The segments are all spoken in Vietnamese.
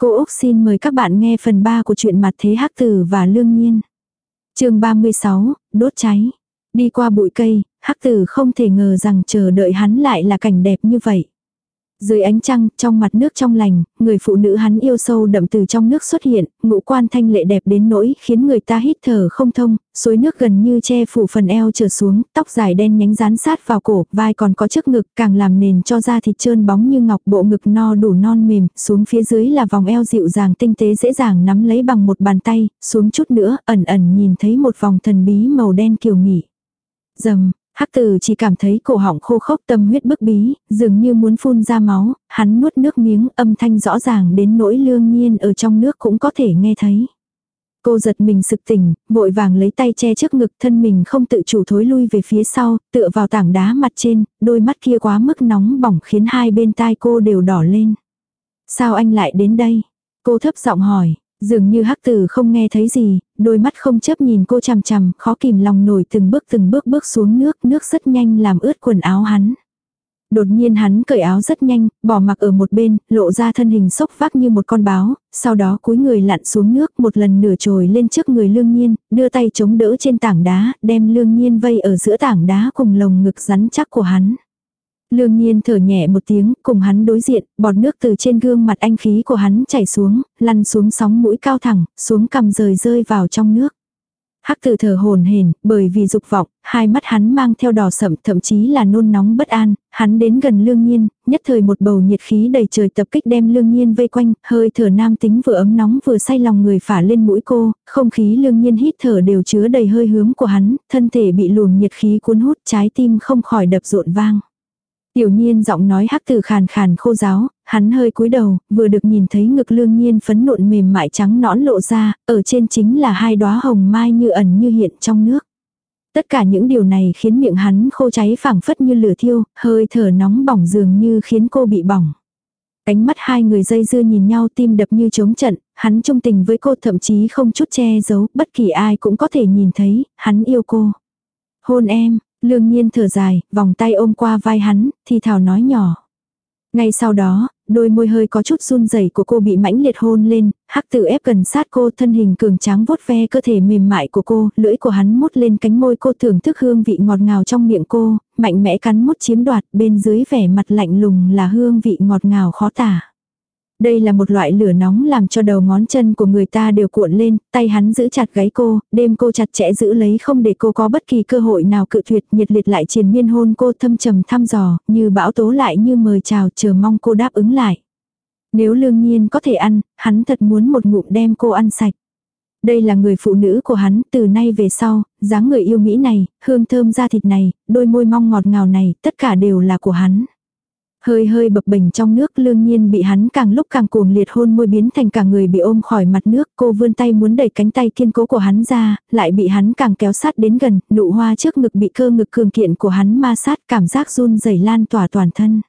Cô Úc xin mời các bạn nghe phần 3 của truyện mặt thế hắc tử và lương nhiên. chương 36, đốt cháy. Đi qua bụi cây, hắc tử không thể ngờ rằng chờ đợi hắn lại là cảnh đẹp như vậy. Dưới ánh trăng, trong mặt nước trong lành, người phụ nữ hắn yêu sâu đậm từ trong nước xuất hiện, ngũ quan thanh lệ đẹp đến nỗi khiến người ta hít thở không thông, suối nước gần như che phủ phần eo trở xuống, tóc dài đen nhánh rán sát vào cổ, vai còn có chiếc ngực càng làm nền cho da thịt trơn bóng như ngọc bộ ngực no đủ non mềm, xuống phía dưới là vòng eo dịu dàng tinh tế dễ dàng nắm lấy bằng một bàn tay, xuống chút nữa ẩn ẩn nhìn thấy một vòng thần bí màu đen kiều mị. Dầm, Hắc tử chỉ cảm thấy cổ họng khô khốc tâm huyết bức bí, dường như muốn phun ra máu, hắn nuốt nước miếng âm thanh rõ ràng đến nỗi lương nhiên ở trong nước cũng có thể nghe thấy. Cô giật mình sực tỉnh, vội vàng lấy tay che trước ngực thân mình không tự chủ thối lui về phía sau, tựa vào tảng đá mặt trên, đôi mắt kia quá mức nóng bỏng khiến hai bên tai cô đều đỏ lên. Sao anh lại đến đây? Cô thấp giọng hỏi, Dường như hắc tử không nghe thấy gì, đôi mắt không chớp nhìn cô chằm chằm, khó kìm lòng nổi từng bước từng bước bước xuống nước, nước rất nhanh làm ướt quần áo hắn. Đột nhiên hắn cởi áo rất nhanh, bỏ mặc ở một bên, lộ ra thân hình sốc vác như một con báo, sau đó cúi người lặn xuống nước một lần nửa trồi lên trước người lương nhiên, đưa tay chống đỡ trên tảng đá, đem lương nhiên vây ở giữa tảng đá cùng lồng ngực rắn chắc của hắn. Lương nhiên thở nhẹ một tiếng, cùng hắn đối diện, bọt nước từ trên gương mặt anh khí của hắn chảy xuống, lăn xuống sóng mũi cao thẳng, xuống cầm rời rơi vào trong nước. Hắc tử thở hồn hển, bởi vì dục vọng, hai mắt hắn mang theo đỏ sậm thậm chí là nôn nóng bất an, hắn đến gần lương nhiên, nhất thời một bầu nhiệt khí đầy trời tập kích đem lương nhiên vây quanh, hơi thở nam tính vừa ấm nóng vừa say lòng người phả lên mũi cô, không khí lương nhiên hít thở đều chứa đầy hơi hướng của hắn, thân thể bị luồng nhiệt khí cuốn hút trái tim không khỏi đập rộn vang. Tiểu nhiên giọng nói hắc từ khàn khàn khô giáo, hắn hơi cúi đầu, vừa được nhìn thấy ngực lương nhiên phấn nộn mềm mại trắng nõn lộ ra, ở trên chính là hai đóa hồng mai như ẩn như hiện trong nước. Tất cả những điều này khiến miệng hắn khô cháy phảng phất như lửa thiêu, hơi thở nóng bỏng dường như khiến cô bị bỏng. Cánh mắt hai người dây dưa nhìn nhau tim đập như trống trận, hắn trung tình với cô thậm chí không chút che giấu, bất kỳ ai cũng có thể nhìn thấy, hắn yêu cô. Hôn em, Lương nhiên thở dài, vòng tay ôm qua vai hắn, thì thảo nói nhỏ. Ngay sau đó, đôi môi hơi có chút run rẩy của cô bị mãnh liệt hôn lên, hắc tử ép gần sát cô thân hình cường tráng vuốt ve cơ thể mềm mại của cô, lưỡi của hắn mút lên cánh môi cô thưởng thức hương vị ngọt ngào trong miệng cô, mạnh mẽ cắn mút chiếm đoạt bên dưới vẻ mặt lạnh lùng là hương vị ngọt ngào khó tả. Đây là một loại lửa nóng làm cho đầu ngón chân của người ta đều cuộn lên, tay hắn giữ chặt gáy cô, đêm cô chặt chẽ giữ lấy không để cô có bất kỳ cơ hội nào cự tuyệt nhiệt liệt lại triền miên hôn cô thâm trầm thăm dò, như bão tố lại như mời chào chờ mong cô đáp ứng lại. Nếu lương nhiên có thể ăn, hắn thật muốn một ngụm đem cô ăn sạch. Đây là người phụ nữ của hắn từ nay về sau, dáng người yêu mỹ này, hương thơm da thịt này, đôi môi mong ngọt ngào này, tất cả đều là của hắn. Hơi hơi bập bềnh trong nước lương nhiên bị hắn càng lúc càng cuồng liệt hôn môi biến thành cả người bị ôm khỏi mặt nước cô vươn tay muốn đẩy cánh tay kiên cố của hắn ra, lại bị hắn càng kéo sát đến gần, nụ hoa trước ngực bị cơ ngực cường kiện của hắn ma sát cảm giác run rẩy lan tỏa toàn thân.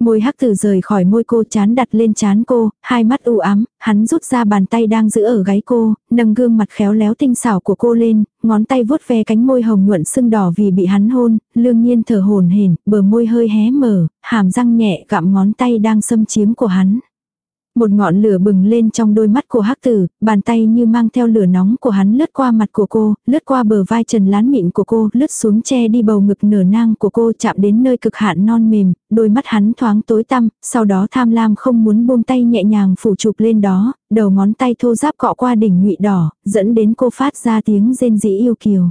Môi hắc từ rời khỏi môi cô chán đặt lên chán cô, hai mắt u ám, hắn rút ra bàn tay đang giữ ở gáy cô, nâng gương mặt khéo léo tinh xảo của cô lên, ngón tay vuốt ve cánh môi hồng nhuận sưng đỏ vì bị hắn hôn, lương nhiên thở hồn hển, bờ môi hơi hé mở, hàm răng nhẹ gặm ngón tay đang xâm chiếm của hắn một ngọn lửa bừng lên trong đôi mắt của hắc tử, bàn tay như mang theo lửa nóng của hắn lướt qua mặt của cô, lướt qua bờ vai trần lán mịn của cô, lướt xuống che đi bầu ngực nở nang của cô chạm đến nơi cực hạn non mềm, đôi mắt hắn thoáng tối tăm, sau đó tham lam không muốn buông tay nhẹ nhàng phủ chụp lên đó, đầu ngón tay thô giáp cọ qua đỉnh nhụy đỏ, dẫn đến cô phát ra tiếng rên rỉ yêu kiều.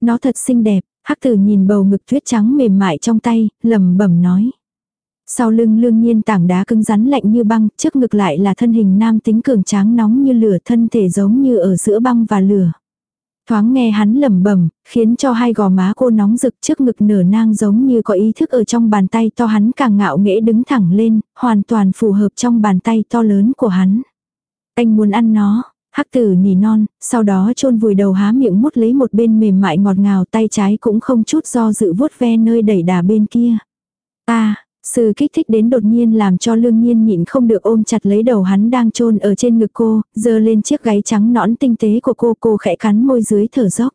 Nó thật xinh đẹp, hắc tử nhìn bầu ngực tuyết trắng mềm mại trong tay, lẩm bẩm nói. Sau lưng lương nhiên tảng đá cứng rắn lạnh như băng, trước ngực lại là thân hình nam tính cường tráng nóng như lửa thân thể giống như ở giữa băng và lửa. Thoáng nghe hắn lẩm bẩm, khiến cho hai gò má cô nóng rực trước ngực nở nang giống như có ý thức ở trong bàn tay to hắn càng ngạo nghễ đứng thẳng lên, hoàn toàn phù hợp trong bàn tay to lớn của hắn. Anh muốn ăn nó, hắc tử nỉ non, sau đó chôn vùi đầu há miệng mút lấy một bên mềm mại ngọt ngào tay trái cũng không chút do dự vuốt ve nơi đẩy đà bên kia. ta sự kích thích đến đột nhiên làm cho lương nhiên nhịn không được ôm chặt lấy đầu hắn đang chôn ở trên ngực cô, giơ lên chiếc gáy trắng nõn tinh tế của cô, cô khẽ cắn môi dưới thở dốc.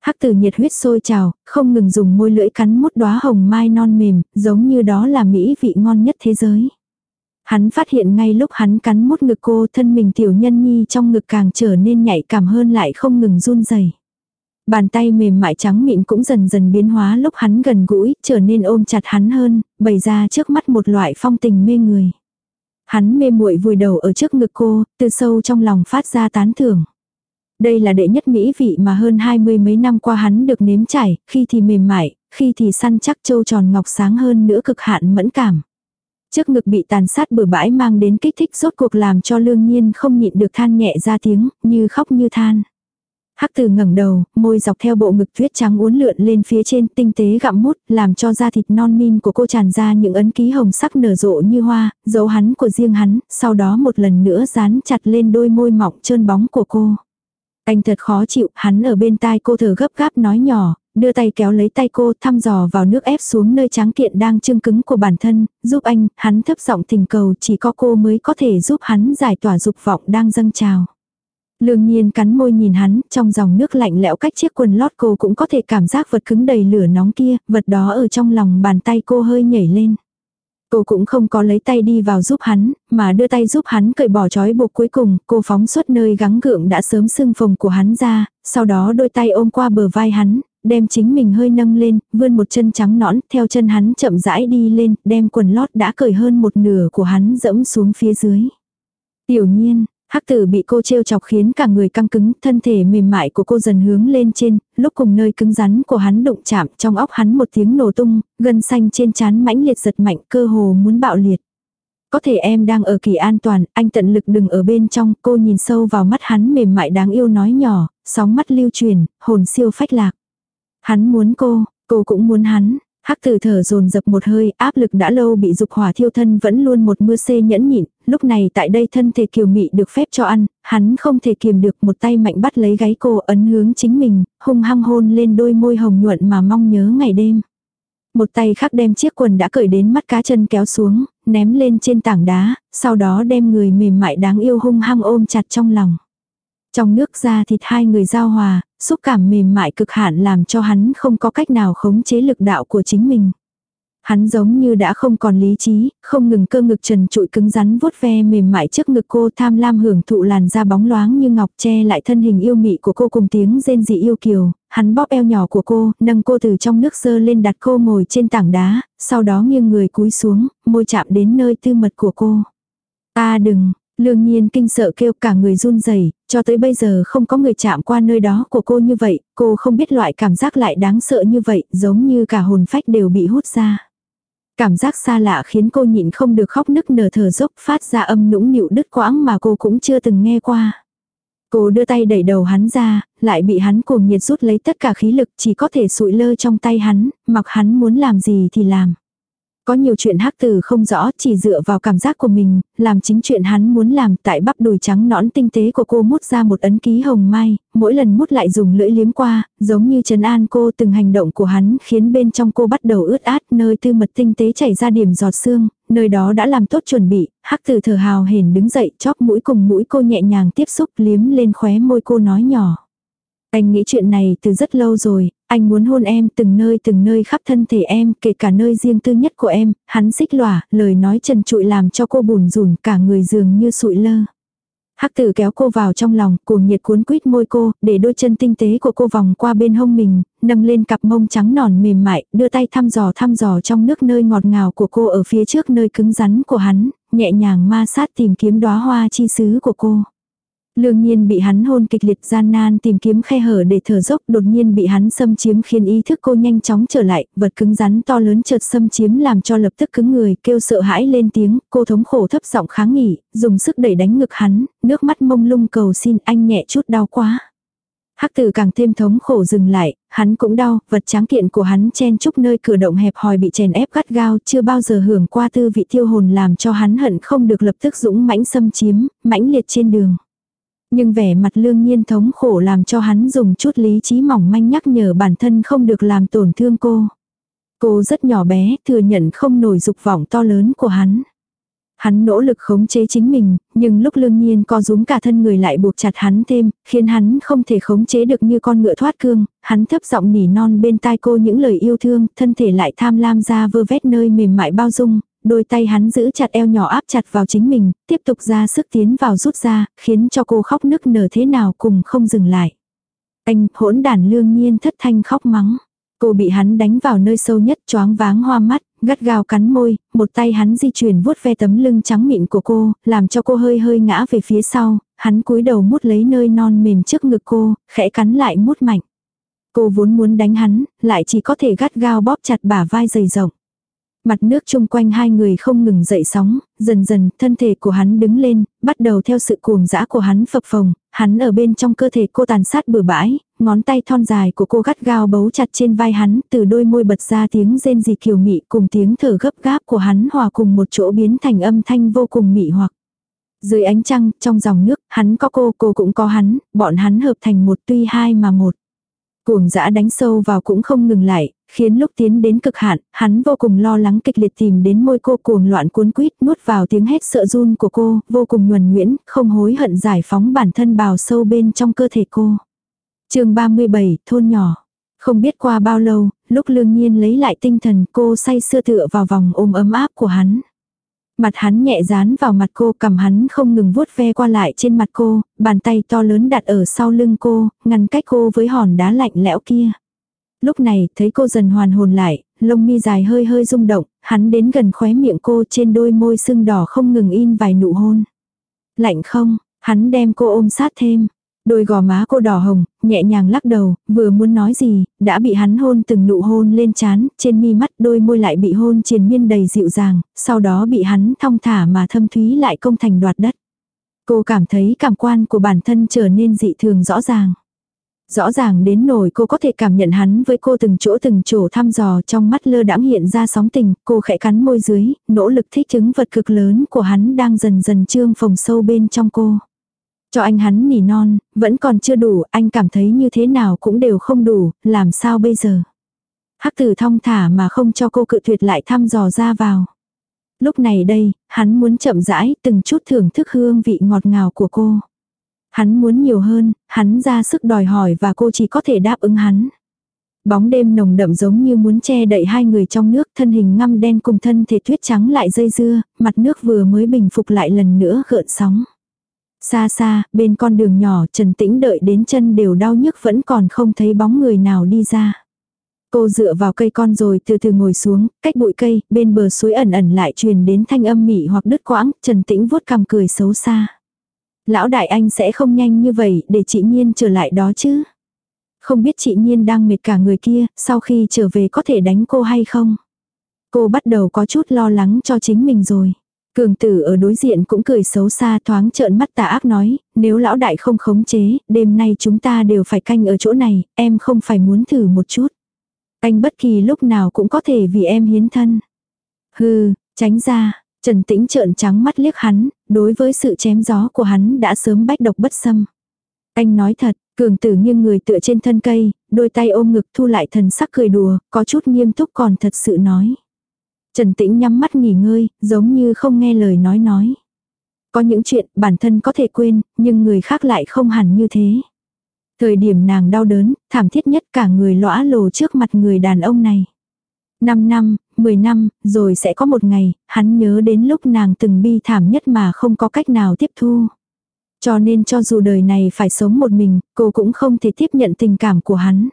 Hắc tử nhiệt huyết sôi trào, không ngừng dùng môi lưỡi cắn mút đóa hồng mai non mềm, giống như đó là mỹ vị ngon nhất thế giới. Hắn phát hiện ngay lúc hắn cắn mút ngực cô thân mình tiểu nhân nhi trong ngực càng trở nên nhạy cảm hơn lại không ngừng run rẩy bàn tay mềm mại trắng mịn cũng dần dần biến hóa lúc hắn gần gũi, trở nên ôm chặt hắn hơn, bày ra trước mắt một loại phong tình mê người. Hắn mê muội vùi đầu ở trước ngực cô, từ sâu trong lòng phát ra tán thưởng. Đây là đệ nhất mỹ vị mà hơn hai mươi mấy năm qua hắn được nếm trải, khi thì mềm mại, khi thì săn chắc trâu tròn ngọc sáng hơn nữa cực hạn mẫn cảm. Trước ngực bị tàn sát bừa bãi mang đến kích thích rốt cuộc làm cho lương nhiên không nhịn được than nhẹ ra tiếng, như khóc như than. Hắc tử ngẩng đầu, môi dọc theo bộ ngực tuyết trắng uốn lượn lên phía trên tinh tế gặm mút, làm cho da thịt non min của cô tràn ra những ấn ký hồng sắc nở rộ như hoa, dấu hắn của riêng hắn, sau đó một lần nữa dán chặt lên đôi môi mọng trơn bóng của cô. Anh thật khó chịu, hắn ở bên tai cô thở gấp gáp nói nhỏ, đưa tay kéo lấy tay cô thăm dò vào nước ép xuống nơi tráng kiện đang trương cứng của bản thân, giúp anh, hắn thấp giọng tình cầu chỉ có cô mới có thể giúp hắn giải tỏa dục vọng đang dâng trào. Lương nhiên cắn môi nhìn hắn, trong dòng nước lạnh lẽo cách chiếc quần lót cô cũng có thể cảm giác vật cứng đầy lửa nóng kia, vật đó ở trong lòng bàn tay cô hơi nhảy lên. Cô cũng không có lấy tay đi vào giúp hắn, mà đưa tay giúp hắn cởi bỏ trói buộc cuối cùng, cô phóng suốt nơi gắng gượng đã sớm sưng phồng của hắn ra, sau đó đôi tay ôm qua bờ vai hắn, đem chính mình hơi nâng lên, vươn một chân trắng nõn, theo chân hắn chậm rãi đi lên, đem quần lót đã cởi hơn một nửa của hắn dẫm xuống phía dưới. Tiểu nhiên, Hắc tử bị cô trêu chọc khiến cả người căng cứng, thân thể mềm mại của cô dần hướng lên trên, lúc cùng nơi cứng rắn của hắn đụng chạm trong óc hắn một tiếng nổ tung, gân xanh trên chán mãnh liệt giật mạnh cơ hồ muốn bạo liệt. Có thể em đang ở kỳ an toàn, anh tận lực đừng ở bên trong, cô nhìn sâu vào mắt hắn mềm mại đáng yêu nói nhỏ, sóng mắt lưu truyền, hồn siêu phách lạc. Hắn muốn cô, cô cũng muốn hắn, Hắc tử thở dồn dập một hơi, áp lực đã lâu bị dục hỏa thiêu thân vẫn luôn một mưa xê nhẫn nhịn, lúc này tại đây thân thể kiều mị được phép cho ăn, hắn không thể kiềm được một tay mạnh bắt lấy gáy cô ấn hướng chính mình, hung hăng hôn lên đôi môi hồng nhuận mà mong nhớ ngày đêm. Một tay khác đem chiếc quần đã cởi đến mắt cá chân kéo xuống, ném lên trên tảng đá, sau đó đem người mềm mại đáng yêu hung hăng ôm chặt trong lòng. Trong nước ra thịt hai người giao hòa, xúc cảm mềm mại cực hạn làm cho hắn không có cách nào khống chế lực đạo của chính mình. Hắn giống như đã không còn lý trí, không ngừng cơ ngực trần trụi cứng rắn vuốt ve mềm mại trước ngực cô tham lam hưởng thụ làn da bóng loáng như ngọc che lại thân hình yêu mị của cô cùng tiếng rên dị yêu kiều. Hắn bóp eo nhỏ của cô, nâng cô từ trong nước sơ lên đặt cô ngồi trên tảng đá, sau đó nghiêng người cúi xuống, môi chạm đến nơi tư mật của cô. Ta đừng, Lương nhiên kinh sợ kêu cả người run rẩy cho tới bây giờ không có người chạm qua nơi đó của cô như vậy, cô không biết loại cảm giác lại đáng sợ như vậy, giống như cả hồn phách đều bị hút ra. Cảm giác xa lạ khiến cô nhịn không được khóc nức nở thở dốc phát ra âm nũng nịu đứt quãng mà cô cũng chưa từng nghe qua. Cô đưa tay đẩy đầu hắn ra, lại bị hắn cuồng nhiệt rút lấy tất cả khí lực chỉ có thể sụi lơ trong tay hắn, mặc hắn muốn làm gì thì làm. Có nhiều chuyện hắc tử không rõ, chỉ dựa vào cảm giác của mình, làm chính chuyện hắn muốn làm tại bắp đùi trắng nõn tinh tế của cô mút ra một ấn ký hồng mai, mỗi lần mút lại dùng lưỡi liếm qua, giống như trấn an cô từng hành động của hắn khiến bên trong cô bắt đầu ướt át nơi tư mật tinh tế chảy ra điểm giọt xương, nơi đó đã làm tốt chuẩn bị, hắc tử thở hào hển đứng dậy chóp mũi cùng mũi cô nhẹ nhàng tiếp xúc liếm lên khóe môi cô nói nhỏ. Anh nghĩ chuyện này từ rất lâu rồi, anh muốn hôn em từng nơi từng nơi khắp thân thể em, kể cả nơi riêng tư nhất của em, hắn xích lỏa, lời nói trần trụi làm cho cô bùn rùn cả người dường như sụi lơ. Hắc tử kéo cô vào trong lòng, cuồng nhiệt cuốn quýt môi cô, để đôi chân tinh tế của cô vòng qua bên hông mình, nâng lên cặp mông trắng nòn mềm mại, đưa tay thăm dò thăm dò trong nước nơi ngọt ngào của cô ở phía trước nơi cứng rắn của hắn, nhẹ nhàng ma sát tìm kiếm đóa hoa chi sứ của cô. Lương nhiên bị hắn hôn kịch liệt gian nan tìm kiếm khe hở để thở dốc đột nhiên bị hắn xâm chiếm khiến ý thức cô nhanh chóng trở lại, vật cứng rắn to lớn chợt xâm chiếm làm cho lập tức cứng người kêu sợ hãi lên tiếng, cô thống khổ thấp giọng kháng nghỉ, dùng sức đẩy đánh ngực hắn, nước mắt mông lung cầu xin anh nhẹ chút đau quá. Hắc tử càng thêm thống khổ dừng lại, hắn cũng đau, vật tráng kiện của hắn chen chúc nơi cửa động hẹp hòi bị chèn ép gắt gao chưa bao giờ hưởng qua tư vị tiêu hồn làm cho hắn hận không được lập tức dũng mãnh xâm chiếm, mãnh liệt trên đường. Nhưng vẻ mặt lương nhiên thống khổ làm cho hắn dùng chút lý trí mỏng manh nhắc nhở bản thân không được làm tổn thương cô. Cô rất nhỏ bé, thừa nhận không nổi dục vọng to lớn của hắn. Hắn nỗ lực khống chế chính mình, nhưng lúc lương nhiên co rúm cả thân người lại buộc chặt hắn thêm, khiến hắn không thể khống chế được như con ngựa thoát cương, hắn thấp giọng nỉ non bên tai cô những lời yêu thương, thân thể lại tham lam ra vơ vét nơi mềm mại bao dung, Đôi tay hắn giữ chặt eo nhỏ áp chặt vào chính mình, tiếp tục ra sức tiến vào rút ra, khiến cho cô khóc nức nở thế nào cùng không dừng lại. Anh hỗn đản lương nhiên thất thanh khóc mắng. Cô bị hắn đánh vào nơi sâu nhất choáng váng hoa mắt, gắt gao cắn môi, một tay hắn di chuyển vuốt ve tấm lưng trắng mịn của cô, làm cho cô hơi hơi ngã về phía sau, hắn cúi đầu mút lấy nơi non mềm trước ngực cô, khẽ cắn lại mút mạnh. Cô vốn muốn đánh hắn, lại chỉ có thể gắt gao bóp chặt bả vai dày rộng mặt nước chung quanh hai người không ngừng dậy sóng, dần dần thân thể của hắn đứng lên, bắt đầu theo sự cuồng dã của hắn phập phồng, hắn ở bên trong cơ thể cô tàn sát bừa bãi, ngón tay thon dài của cô gắt gao bấu chặt trên vai hắn, từ đôi môi bật ra tiếng rên rỉ kiều mị cùng tiếng thở gấp gáp của hắn hòa cùng một chỗ biến thành âm thanh vô cùng mị hoặc. Dưới ánh trăng, trong dòng nước, hắn có cô, cô cũng có hắn, bọn hắn hợp thành một tuy hai mà một. Cuồng dã đánh sâu vào cũng không ngừng lại, khiến lúc tiến đến cực hạn, hắn vô cùng lo lắng kịch liệt tìm đến môi cô cuồng loạn cuốn quýt nuốt vào tiếng hét sợ run của cô, vô cùng nhuần nguyễn, không hối hận giải phóng bản thân bào sâu bên trong cơ thể cô. chương 37, thôn nhỏ. Không biết qua bao lâu, lúc lương nhiên lấy lại tinh thần cô say sưa tựa vào vòng ôm ấm áp của hắn mặt hắn nhẹ dán vào mặt cô, cầm hắn không ngừng vuốt ve qua lại trên mặt cô, bàn tay to lớn đặt ở sau lưng cô, ngăn cách cô với hòn đá lạnh lẽo kia. Lúc này, thấy cô dần hoàn hồn lại, lông mi dài hơi hơi rung động, hắn đến gần khóe miệng cô trên đôi môi sưng đỏ không ngừng in vài nụ hôn. Lạnh không, hắn đem cô ôm sát thêm, Đôi gò má cô đỏ hồng, nhẹ nhàng lắc đầu, vừa muốn nói gì, đã bị hắn hôn từng nụ hôn lên chán, trên mi mắt đôi môi lại bị hôn triền miên đầy dịu dàng, sau đó bị hắn thong thả mà thâm thúy lại công thành đoạt đất. Cô cảm thấy cảm quan của bản thân trở nên dị thường rõ ràng. Rõ ràng đến nổi cô có thể cảm nhận hắn với cô từng chỗ từng chỗ thăm dò trong mắt lơ đãng hiện ra sóng tình, cô khẽ cắn môi dưới, nỗ lực thích chứng vật cực lớn của hắn đang dần dần trương phồng sâu bên trong cô cho anh hắn nỉ non, vẫn còn chưa đủ, anh cảm thấy như thế nào cũng đều không đủ, làm sao bây giờ. Hắc tử thong thả mà không cho cô cự tuyệt lại thăm dò ra vào. Lúc này đây, hắn muốn chậm rãi từng chút thưởng thức hương vị ngọt ngào của cô. Hắn muốn nhiều hơn, hắn ra sức đòi hỏi và cô chỉ có thể đáp ứng hắn. Bóng đêm nồng đậm giống như muốn che đậy hai người trong nước, thân hình ngăm đen cùng thân thể tuyết trắng lại dây dưa, mặt nước vừa mới bình phục lại lần nữa gợn sóng. Xa xa, bên con đường nhỏ Trần Tĩnh đợi đến chân đều đau nhức vẫn còn không thấy bóng người nào đi ra. Cô dựa vào cây con rồi từ từ ngồi xuống, cách bụi cây, bên bờ suối ẩn ẩn lại truyền đến thanh âm mỉ hoặc đứt quãng, Trần Tĩnh vuốt cằm cười xấu xa. Lão đại anh sẽ không nhanh như vậy để chị Nhiên trở lại đó chứ. Không biết chị Nhiên đang mệt cả người kia, sau khi trở về có thể đánh cô hay không. Cô bắt đầu có chút lo lắng cho chính mình rồi. Cường tử ở đối diện cũng cười xấu xa thoáng trợn mắt tà ác nói, nếu lão đại không khống chế, đêm nay chúng ta đều phải canh ở chỗ này, em không phải muốn thử một chút. Anh bất kỳ lúc nào cũng có thể vì em hiến thân. Hừ, tránh ra, Trần Tĩnh trợn trắng mắt liếc hắn, đối với sự chém gió của hắn đã sớm bách độc bất xâm. Anh nói thật, cường tử nghiêng người tựa trên thân cây, đôi tay ôm ngực thu lại thần sắc cười đùa, có chút nghiêm túc còn thật sự nói. Trần Tĩnh nhắm mắt nghỉ ngơi, giống như không nghe lời nói nói. Có những chuyện bản thân có thể quên, nhưng người khác lại không hẳn như thế. Thời điểm nàng đau đớn, thảm thiết nhất cả người lõa lồ trước mặt người đàn ông này. năm năm, 10 năm, rồi sẽ có một ngày, hắn nhớ đến lúc nàng từng bi thảm nhất mà không có cách nào tiếp thu. Cho nên cho dù đời này phải sống một mình, cô cũng không thể tiếp nhận tình cảm của hắn.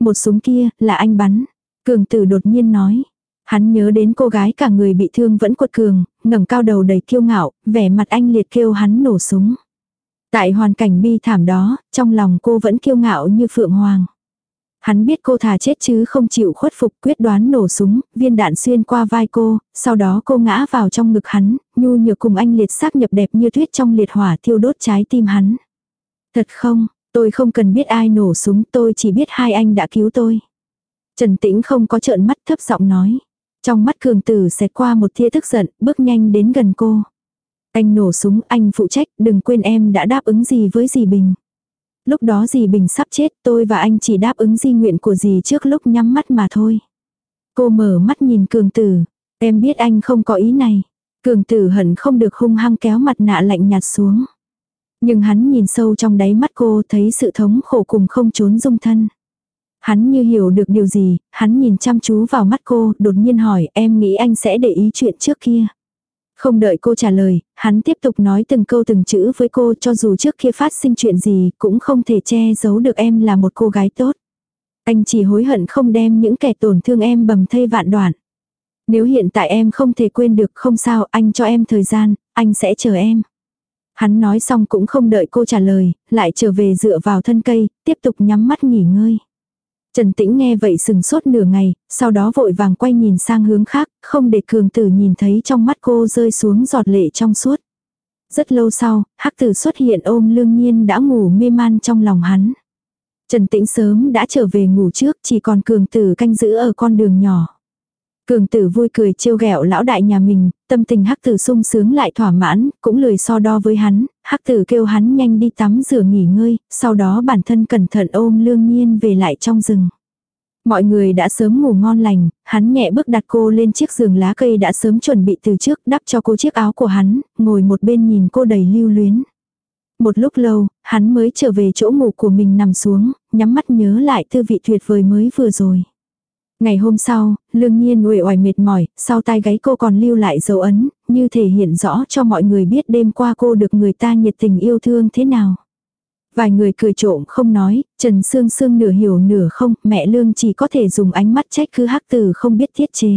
Một súng kia, là anh bắn. Cường tử đột nhiên nói. Hắn nhớ đến cô gái cả người bị thương vẫn cuột cường, ngẩng cao đầu đầy kiêu ngạo, vẻ mặt anh liệt kêu hắn nổ súng. Tại hoàn cảnh bi thảm đó, trong lòng cô vẫn kiêu ngạo như phượng hoàng. Hắn biết cô thà chết chứ không chịu khuất phục quyết đoán nổ súng, viên đạn xuyên qua vai cô, sau đó cô ngã vào trong ngực hắn, nhu nhược cùng anh liệt xác nhập đẹp như tuyết trong liệt hỏa thiêu đốt trái tim hắn. Thật không, tôi không cần biết ai nổ súng tôi chỉ biết hai anh đã cứu tôi. Trần Tĩnh không có trợn mắt thấp giọng nói. Trong mắt cường tử xẹt qua một tia tức giận, bước nhanh đến gần cô. Anh nổ súng, anh phụ trách, đừng quên em đã đáp ứng gì với dì Bình. Lúc đó dì Bình sắp chết, tôi và anh chỉ đáp ứng di nguyện của dì trước lúc nhắm mắt mà thôi. Cô mở mắt nhìn cường tử, em biết anh không có ý này. Cường tử hận không được hung hăng kéo mặt nạ lạnh nhạt xuống. Nhưng hắn nhìn sâu trong đáy mắt cô thấy sự thống khổ cùng không trốn dung thân. Hắn như hiểu được điều gì, hắn nhìn chăm chú vào mắt cô, đột nhiên hỏi em nghĩ anh sẽ để ý chuyện trước kia. Không đợi cô trả lời, hắn tiếp tục nói từng câu từng chữ với cô cho dù trước kia phát sinh chuyện gì cũng không thể che giấu được em là một cô gái tốt. Anh chỉ hối hận không đem những kẻ tổn thương em bầm thây vạn đoạn. Nếu hiện tại em không thể quên được không sao anh cho em thời gian, anh sẽ chờ em. Hắn nói xong cũng không đợi cô trả lời, lại trở về dựa vào thân cây, tiếp tục nhắm mắt nghỉ ngơi. Trần Tĩnh nghe vậy sừng sốt nửa ngày, sau đó vội vàng quay nhìn sang hướng khác, không để cường tử nhìn thấy trong mắt cô rơi xuống giọt lệ trong suốt. Rất lâu sau, hắc tử xuất hiện ôm lương nhiên đã ngủ mê man trong lòng hắn. Trần Tĩnh sớm đã trở về ngủ trước, chỉ còn cường tử canh giữ ở con đường nhỏ. Cường tử vui cười trêu ghẹo lão đại nhà mình, tâm tình hắc tử sung sướng lại thỏa mãn, cũng lười so đo với hắn, hắc tử kêu hắn nhanh đi tắm rửa nghỉ ngơi, sau đó bản thân cẩn thận ôm lương nhiên về lại trong rừng. Mọi người đã sớm ngủ ngon lành, hắn nhẹ bước đặt cô lên chiếc giường lá cây đã sớm chuẩn bị từ trước đắp cho cô chiếc áo của hắn, ngồi một bên nhìn cô đầy lưu luyến. Một lúc lâu, hắn mới trở về chỗ ngủ của mình nằm xuống, nhắm mắt nhớ lại thư vị tuyệt vời mới vừa rồi. Ngày hôm sau, lương nhiên uể oải mệt mỏi, sau tai gáy cô còn lưu lại dấu ấn, như thể hiện rõ cho mọi người biết đêm qua cô được người ta nhiệt tình yêu thương thế nào. Vài người cười trộm không nói, Trần Sương Sương nửa hiểu nửa không, mẹ lương chỉ có thể dùng ánh mắt trách cứ hắc tử không biết thiết chế.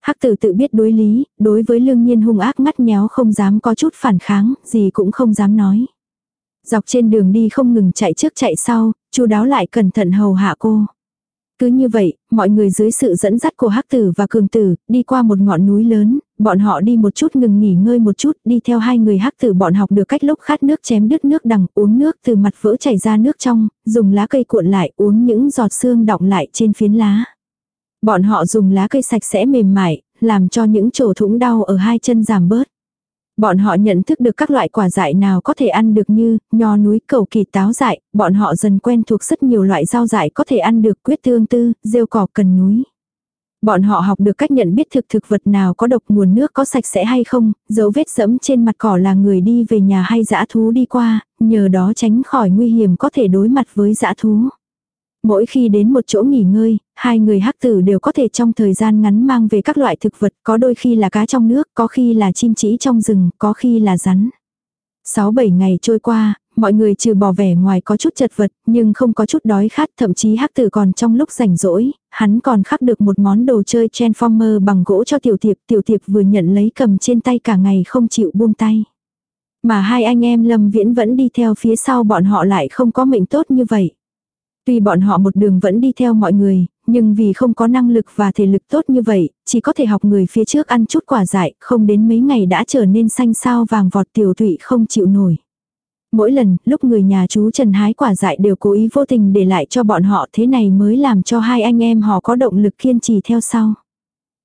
Hắc tử tự biết đối lý, đối với lương nhiên hung ác ngắt nhéo không dám có chút phản kháng, gì cũng không dám nói. Dọc trên đường đi không ngừng chạy trước chạy sau, chú đáo lại cẩn thận hầu hạ cô. Cứ như vậy, mọi người dưới sự dẫn dắt của hắc tử và cường tử, đi qua một ngọn núi lớn, bọn họ đi một chút ngừng nghỉ ngơi một chút, đi theo hai người hắc tử bọn học được cách lúc khát nước chém đứt nước đằng, uống nước từ mặt vỡ chảy ra nước trong, dùng lá cây cuộn lại, uống những giọt xương đọng lại trên phiến lá. Bọn họ dùng lá cây sạch sẽ mềm mại, làm cho những chỗ thủng đau ở hai chân giảm bớt. Bọn họ nhận thức được các loại quả dại nào có thể ăn được như nho núi, cầu kỳ táo dại, bọn họ dần quen thuộc rất nhiều loại rau dại có thể ăn được quyết tương tư, rêu cỏ cần núi. Bọn họ học được cách nhận biết thực thực vật nào có độc nguồn nước có sạch sẽ hay không, dấu vết sẫm trên mặt cỏ là người đi về nhà hay dã thú đi qua, nhờ đó tránh khỏi nguy hiểm có thể đối mặt với dã thú. Mỗi khi đến một chỗ nghỉ ngơi, hai người hắc tử đều có thể trong thời gian ngắn mang về các loại thực vật, có đôi khi là cá trong nước, có khi là chim chỉ trong rừng, có khi là rắn. 6-7 ngày trôi qua, mọi người trừ bỏ vẻ ngoài có chút chật vật, nhưng không có chút đói khát, thậm chí hắc tử còn trong lúc rảnh rỗi, hắn còn khắc được một món đồ chơi Transformer bằng gỗ cho tiểu tiệp, tiểu tiệp vừa nhận lấy cầm trên tay cả ngày không chịu buông tay. Mà hai anh em Lâm Viễn vẫn đi theo phía sau bọn họ lại không có mệnh tốt như vậy. Tuy bọn họ một đường vẫn đi theo mọi người, nhưng vì không có năng lực và thể lực tốt như vậy, chỉ có thể học người phía trước ăn chút quả dại, không đến mấy ngày đã trở nên xanh sao vàng vọt tiểu thụy không chịu nổi. Mỗi lần, lúc người nhà chú Trần hái quả dại đều cố ý vô tình để lại cho bọn họ thế này mới làm cho hai anh em họ có động lực kiên trì theo sau.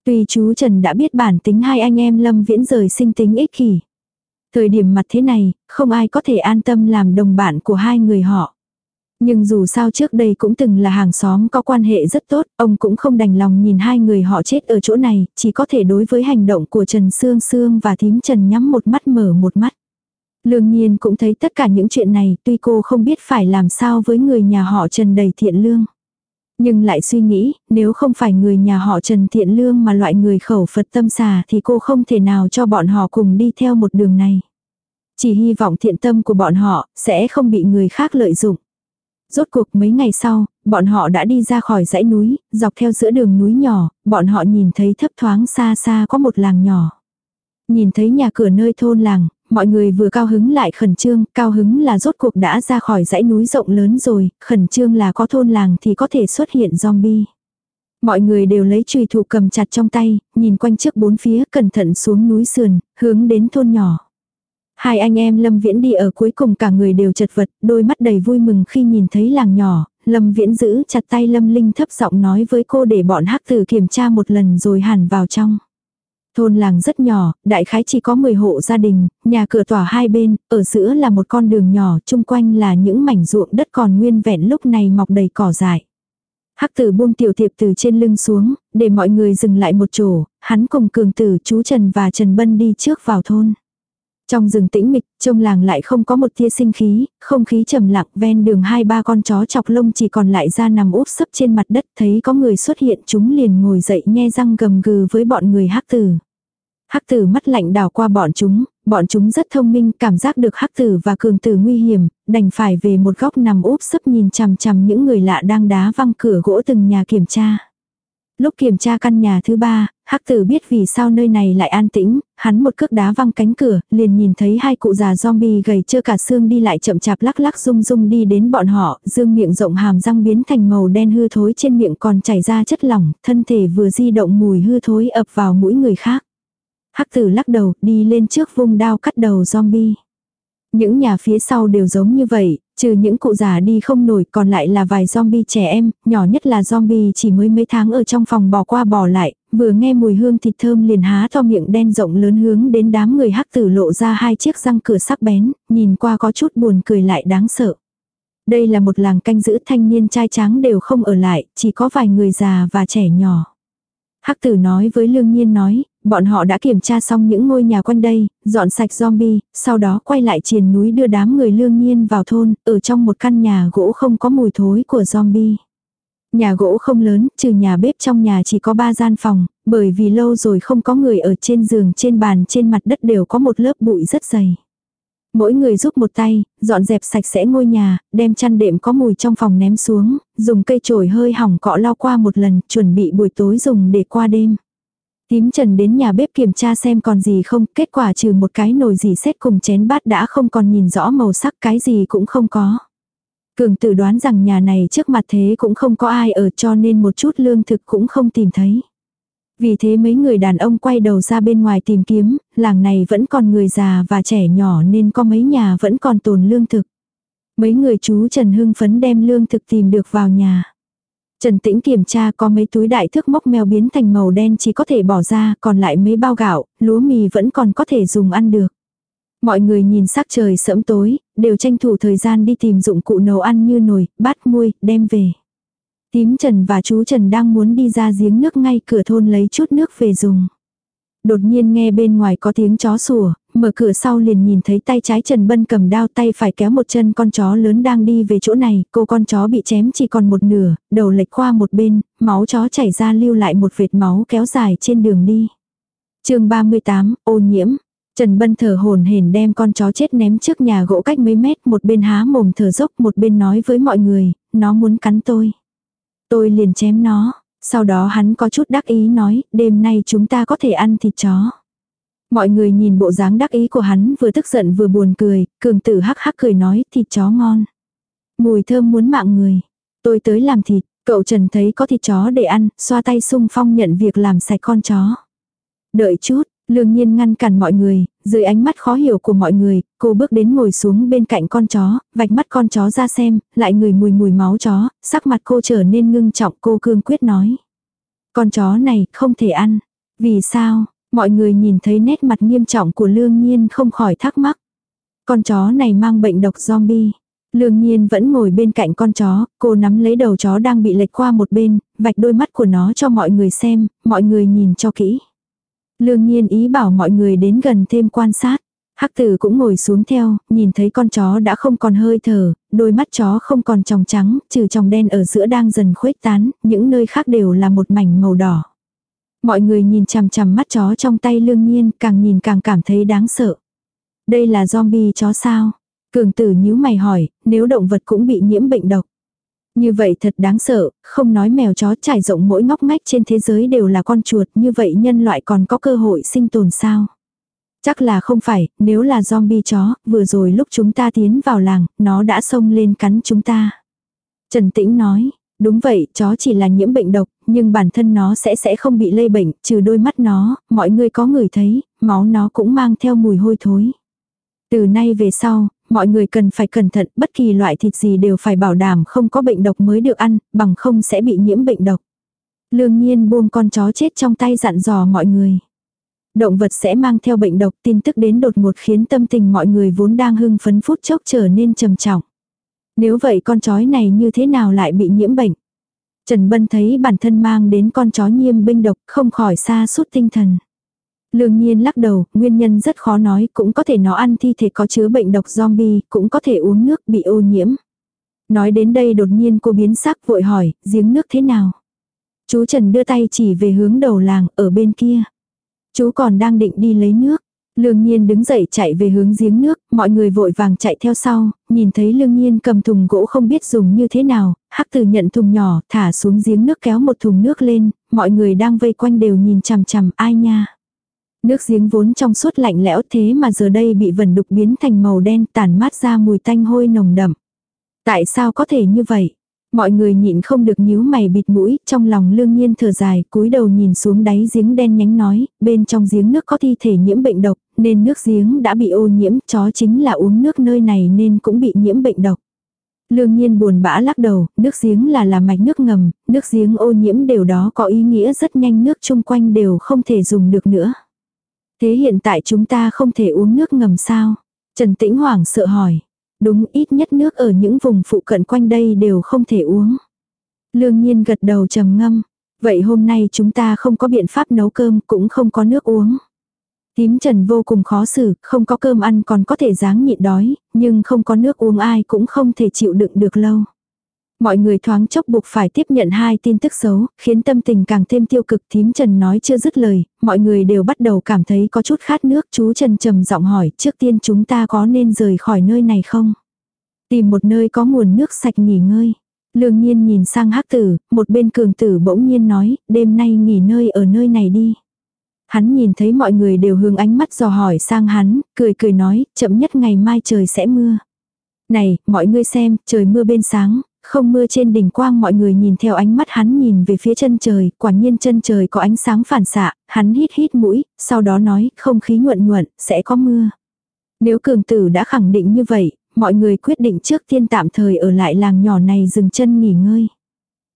Tuy chú Trần đã biết bản tính hai anh em Lâm Viễn rời sinh tính ích kỷ. Thời điểm mặt thế này, không ai có thể an tâm làm đồng bạn của hai người họ. Nhưng dù sao trước đây cũng từng là hàng xóm có quan hệ rất tốt, ông cũng không đành lòng nhìn hai người họ chết ở chỗ này, chỉ có thể đối với hành động của Trần Sương Sương và thím Trần nhắm một mắt mở một mắt. Lương nhiên cũng thấy tất cả những chuyện này, tuy cô không biết phải làm sao với người nhà họ Trần đầy thiện lương. Nhưng lại suy nghĩ, nếu không phải người nhà họ Trần thiện lương mà loại người khẩu Phật tâm xà thì cô không thể nào cho bọn họ cùng đi theo một đường này. Chỉ hy vọng thiện tâm của bọn họ sẽ không bị người khác lợi dụng. Rốt cuộc mấy ngày sau, bọn họ đã đi ra khỏi dãy núi, dọc theo giữa đường núi nhỏ, bọn họ nhìn thấy thấp thoáng xa xa có một làng nhỏ. Nhìn thấy nhà cửa nơi thôn làng, mọi người vừa cao hứng lại khẩn trương, cao hứng là rốt cuộc đã ra khỏi dãy núi rộng lớn rồi, khẩn trương là có thôn làng thì có thể xuất hiện zombie. Mọi người đều lấy chùy thủ cầm chặt trong tay, nhìn quanh trước bốn phía cẩn thận xuống núi sườn, hướng đến thôn nhỏ. Hai anh em Lâm Viễn đi ở cuối cùng cả người đều chật vật, đôi mắt đầy vui mừng khi nhìn thấy làng nhỏ, Lâm Viễn giữ chặt tay Lâm Linh thấp giọng nói với cô để bọn hắc tử kiểm tra một lần rồi hẳn vào trong. Thôn làng rất nhỏ, đại khái chỉ có 10 hộ gia đình, nhà cửa tỏa hai bên, ở giữa là một con đường nhỏ, chung quanh là những mảnh ruộng đất còn nguyên vẹn lúc này mọc đầy cỏ dại. Hắc tử buông tiểu thiệp từ trên lưng xuống, để mọi người dừng lại một chỗ, hắn cùng cường tử chú Trần và Trần Bân đi trước vào thôn. Trong rừng tĩnh mịch, trong làng lại không có một tia sinh khí, không khí trầm lặng ven đường hai ba con chó chọc lông chỉ còn lại ra nằm úp sấp trên mặt đất thấy có người xuất hiện chúng liền ngồi dậy nghe răng gầm gừ với bọn người hắc tử. Hắc tử mắt lạnh đảo qua bọn chúng, bọn chúng rất thông minh cảm giác được hắc tử và cường tử nguy hiểm, đành phải về một góc nằm úp sấp nhìn chằm chằm những người lạ đang đá văng cửa gỗ từng nhà kiểm tra. Lúc kiểm tra căn nhà thứ ba, Hắc tử biết vì sao nơi này lại an tĩnh, hắn một cước đá văng cánh cửa, liền nhìn thấy hai cụ già zombie gầy chưa cả xương đi lại chậm chạp lắc lắc rung rung đi đến bọn họ, dương miệng rộng hàm răng biến thành màu đen hư thối trên miệng còn chảy ra chất lỏng, thân thể vừa di động mùi hư thối ập vào mũi người khác. Hắc tử lắc đầu, đi lên trước vung đao cắt đầu zombie. Những nhà phía sau đều giống như vậy, trừ những cụ già đi không nổi còn lại là vài zombie trẻ em, nhỏ nhất là zombie chỉ mới mấy tháng ở trong phòng bỏ qua bỏ lại, vừa nghe mùi hương thịt thơm liền há to miệng đen rộng lớn hướng đến đám người hắc tử lộ ra hai chiếc răng cửa sắc bén, nhìn qua có chút buồn cười lại đáng sợ. Đây là một làng canh giữ thanh niên trai tráng đều không ở lại, chỉ có vài người già và trẻ nhỏ. Hắc tử nói với lương nhiên nói, bọn họ đã kiểm tra xong những ngôi nhà quanh đây, dọn sạch zombie, sau đó quay lại triền núi đưa đám người lương nhiên vào thôn, ở trong một căn nhà gỗ không có mùi thối của zombie. Nhà gỗ không lớn, trừ nhà bếp trong nhà chỉ có ba gian phòng, bởi vì lâu rồi không có người ở trên giường trên bàn trên mặt đất đều có một lớp bụi rất dày. Mỗi người giúp một tay, dọn dẹp sạch sẽ ngôi nhà, đem chăn đệm có mùi trong phòng ném xuống, dùng cây chổi hơi hỏng cọ lau qua một lần, chuẩn bị buổi tối dùng để qua đêm. Tím Trần đến nhà bếp kiểm tra xem còn gì không, kết quả trừ một cái nồi gì xét cùng chén bát đã không còn nhìn rõ màu sắc cái gì cũng không có. Cường tử đoán rằng nhà này trước mặt thế cũng không có ai ở cho nên một chút lương thực cũng không tìm thấy. Vì thế mấy người đàn ông quay đầu ra bên ngoài tìm kiếm, làng này vẫn còn người già và trẻ nhỏ nên có mấy nhà vẫn còn tồn lương thực. Mấy người chú Trần hưng phấn đem lương thực tìm được vào nhà. Trần Tĩnh kiểm tra có mấy túi đại thước mốc mèo biến thành màu đen chỉ có thể bỏ ra, còn lại mấy bao gạo, lúa mì vẫn còn có thể dùng ăn được. Mọi người nhìn sắc trời sẫm tối, đều tranh thủ thời gian đi tìm dụng cụ nấu ăn như nồi, bát muôi, đem về. Tím Trần và chú Trần đang muốn đi ra giếng nước ngay cửa thôn lấy chút nước về dùng. Đột nhiên nghe bên ngoài có tiếng chó sủa, mở cửa sau liền nhìn thấy tay trái Trần Bân cầm đao tay phải kéo một chân con chó lớn đang đi về chỗ này, cô con chó bị chém chỉ còn một nửa, đầu lệch qua một bên, máu chó chảy ra lưu lại một vệt máu kéo dài trên đường đi. chương 38, ô nhiễm, Trần Bân thở hồn hển đem con chó chết ném trước nhà gỗ cách mấy mét, một bên há mồm thở dốc, một bên nói với mọi người, nó muốn cắn tôi. Tôi liền chém nó, sau đó hắn có chút đắc ý nói, đêm nay chúng ta có thể ăn thịt chó. Mọi người nhìn bộ dáng đắc ý của hắn vừa tức giận vừa buồn cười, cường tử hắc hắc cười nói, thịt chó ngon. Mùi thơm muốn mạng người. Tôi tới làm thịt, cậu Trần thấy có thịt chó để ăn, xoa tay sung phong nhận việc làm sạch con chó. Đợi chút, Lương nhiên ngăn cản mọi người, dưới ánh mắt khó hiểu của mọi người, cô bước đến ngồi xuống bên cạnh con chó, vạch mắt con chó ra xem, lại người mùi mùi máu chó, sắc mặt cô trở nên ngưng trọng cô cương quyết nói. Con chó này không thể ăn. Vì sao? Mọi người nhìn thấy nét mặt nghiêm trọng của lương nhiên không khỏi thắc mắc. Con chó này mang bệnh độc zombie. Lương nhiên vẫn ngồi bên cạnh con chó, cô nắm lấy đầu chó đang bị lệch qua một bên, vạch đôi mắt của nó cho mọi người xem, mọi người nhìn cho kỹ. Lương nhiên ý bảo mọi người đến gần thêm quan sát. Hắc tử cũng ngồi xuống theo, nhìn thấy con chó đã không còn hơi thở, đôi mắt chó không còn tròng trắng, trừ tròng đen ở giữa đang dần khuếch tán, những nơi khác đều là một mảnh màu đỏ. Mọi người nhìn chằm chằm mắt chó trong tay lương nhiên, càng nhìn càng cảm thấy đáng sợ. Đây là zombie chó sao? Cường tử nhíu mày hỏi, nếu động vật cũng bị nhiễm bệnh độc. Như vậy thật đáng sợ, không nói mèo chó trải rộng mỗi ngóc ngách trên thế giới đều là con chuột, như vậy nhân loại còn có cơ hội sinh tồn sao? Chắc là không phải, nếu là zombie chó, vừa rồi lúc chúng ta tiến vào làng, nó đã xông lên cắn chúng ta. Trần Tĩnh nói, đúng vậy, chó chỉ là nhiễm bệnh độc, nhưng bản thân nó sẽ sẽ không bị lây bệnh, trừ đôi mắt nó, mọi người có người thấy, máu nó cũng mang theo mùi hôi thối. Từ nay về sau, mọi người cần phải cẩn thận, bất kỳ loại thịt gì đều phải bảo đảm không có bệnh độc mới được ăn, bằng không sẽ bị nhiễm bệnh độc. Lương nhiên buông con chó chết trong tay dặn dò mọi người. Động vật sẽ mang theo bệnh độc tin tức đến đột ngột khiến tâm tình mọi người vốn đang hưng phấn phút chốc trở nên trầm trọng. Nếu vậy con chó này như thế nào lại bị nhiễm bệnh? Trần Bân thấy bản thân mang đến con chó Nhiêm binh độc không khỏi xa suốt tinh thần. Lương nhiên lắc đầu, nguyên nhân rất khó nói, cũng có thể nó ăn thi thể có chứa bệnh độc zombie, cũng có thể uống nước bị ô nhiễm. Nói đến đây đột nhiên cô biến sắc vội hỏi, giếng nước thế nào? Chú Trần đưa tay chỉ về hướng đầu làng ở bên kia. Chú còn đang định đi lấy nước. Lương Nhiên đứng dậy chạy về hướng giếng nước, mọi người vội vàng chạy theo sau, nhìn thấy Lương Nhiên cầm thùng gỗ không biết dùng như thế nào, Hắc Từ nhận thùng nhỏ, thả xuống giếng nước kéo một thùng nước lên, mọi người đang vây quanh đều nhìn chằm chằm ai nha. Nước giếng vốn trong suốt lạnh lẽo thế mà giờ đây bị vần đục biến thành màu đen tản mát ra mùi tanh hôi nồng đậm. Tại sao có thể như vậy? Mọi người nhịn không được nhíu mày bịt mũi, trong lòng lương nhiên thở dài, cúi đầu nhìn xuống đáy giếng đen nhánh nói, bên trong giếng nước có thi thể nhiễm bệnh độc, nên nước giếng đã bị ô nhiễm, chó chính là uống nước nơi này nên cũng bị nhiễm bệnh độc. Lương nhiên buồn bã lắc đầu, nước giếng là là mạch nước ngầm, nước giếng ô nhiễm đều đó có ý nghĩa rất nhanh nước chung quanh đều không thể dùng được nữa. Thế hiện tại chúng ta không thể uống nước ngầm sao? Trần Tĩnh Hoàng sợ hỏi. Đúng ít nhất nước ở những vùng phụ cận quanh đây đều không thể uống. Lương nhiên gật đầu trầm ngâm. Vậy hôm nay chúng ta không có biện pháp nấu cơm cũng không có nước uống. Tím Trần vô cùng khó xử, không có cơm ăn còn có thể dáng nhịn đói, nhưng không có nước uống ai cũng không thể chịu đựng được lâu. Mọi người thoáng chốc buộc phải tiếp nhận hai tin tức xấu, khiến tâm tình càng thêm tiêu cực thím Trần nói chưa dứt lời, mọi người đều bắt đầu cảm thấy có chút khát nước. Chú Trần trầm giọng hỏi trước tiên chúng ta có nên rời khỏi nơi này không? Tìm một nơi có nguồn nước sạch nghỉ ngơi. Lương nhiên nhìn sang hắc tử, một bên cường tử bỗng nhiên nói, đêm nay nghỉ nơi ở nơi này đi. Hắn nhìn thấy mọi người đều hướng ánh mắt dò hỏi sang hắn, cười cười nói, chậm nhất ngày mai trời sẽ mưa. Này, mọi người xem, trời mưa bên sáng, không mưa trên đỉnh quang mọi người nhìn theo ánh mắt hắn nhìn về phía chân trời, quả nhiên chân trời có ánh sáng phản xạ, hắn hít hít mũi, sau đó nói không khí nhuận nhuận, sẽ có mưa. Nếu cường tử đã khẳng định như vậy, mọi người quyết định trước tiên tạm thời ở lại làng nhỏ này dừng chân nghỉ ngơi.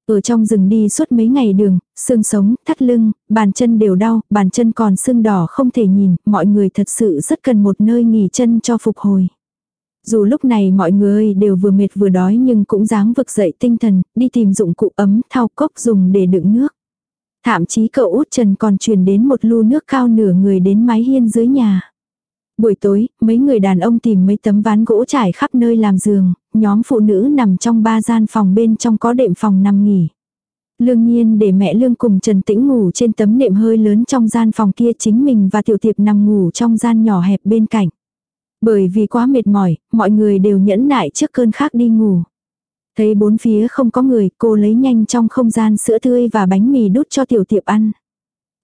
Ở trong rừng đi suốt mấy ngày đường, xương sống, thắt lưng, bàn chân đều đau, bàn chân còn xương đỏ không thể nhìn, mọi người thật sự rất cần một nơi nghỉ chân cho phục hồi. Dù lúc này mọi người đều vừa mệt vừa đói nhưng cũng dáng vực dậy tinh thần, đi tìm dụng cụ ấm thao cốc dùng để đựng nước. Thậm chí cậu út Trần còn truyền đến một lu nước cao nửa người đến mái hiên dưới nhà. Buổi tối, mấy người đàn ông tìm mấy tấm ván gỗ trải khắp nơi làm giường, nhóm phụ nữ nằm trong ba gian phòng bên trong có đệm phòng nằm nghỉ. Lương nhiên để mẹ Lương cùng Trần Tĩnh ngủ trên tấm nệm hơi lớn trong gian phòng kia chính mình và Tiểu Tiệp nằm ngủ trong gian nhỏ hẹp bên cạnh. Bởi vì quá mệt mỏi, mọi người đều nhẫn nại trước cơn khác đi ngủ. Thấy bốn phía không có người, cô lấy nhanh trong không gian sữa tươi và bánh mì đút cho tiểu tiệp ăn.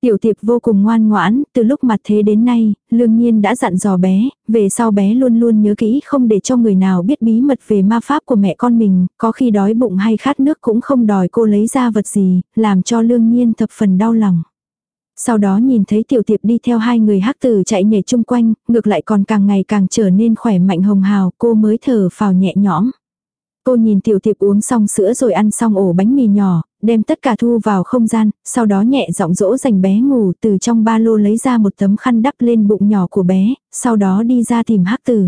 Tiểu tiệp vô cùng ngoan ngoãn, từ lúc mặt thế đến nay, lương nhiên đã dặn dò bé, về sau bé luôn luôn nhớ kỹ không để cho người nào biết bí mật về ma pháp của mẹ con mình, có khi đói bụng hay khát nước cũng không đòi cô lấy ra vật gì, làm cho lương nhiên thập phần đau lòng sau đó nhìn thấy tiểu tiệp đi theo hai người hắc tử chạy nhảy chung quanh, ngược lại còn càng ngày càng trở nên khỏe mạnh hồng hào, cô mới thở phào nhẹ nhõm. Cô nhìn tiểu tiệp uống xong sữa rồi ăn xong ổ bánh mì nhỏ, đem tất cả thu vào không gian, sau đó nhẹ giọng dỗ dành bé ngủ từ trong ba lô lấy ra một tấm khăn đắp lên bụng nhỏ của bé, sau đó đi ra tìm hắc tử.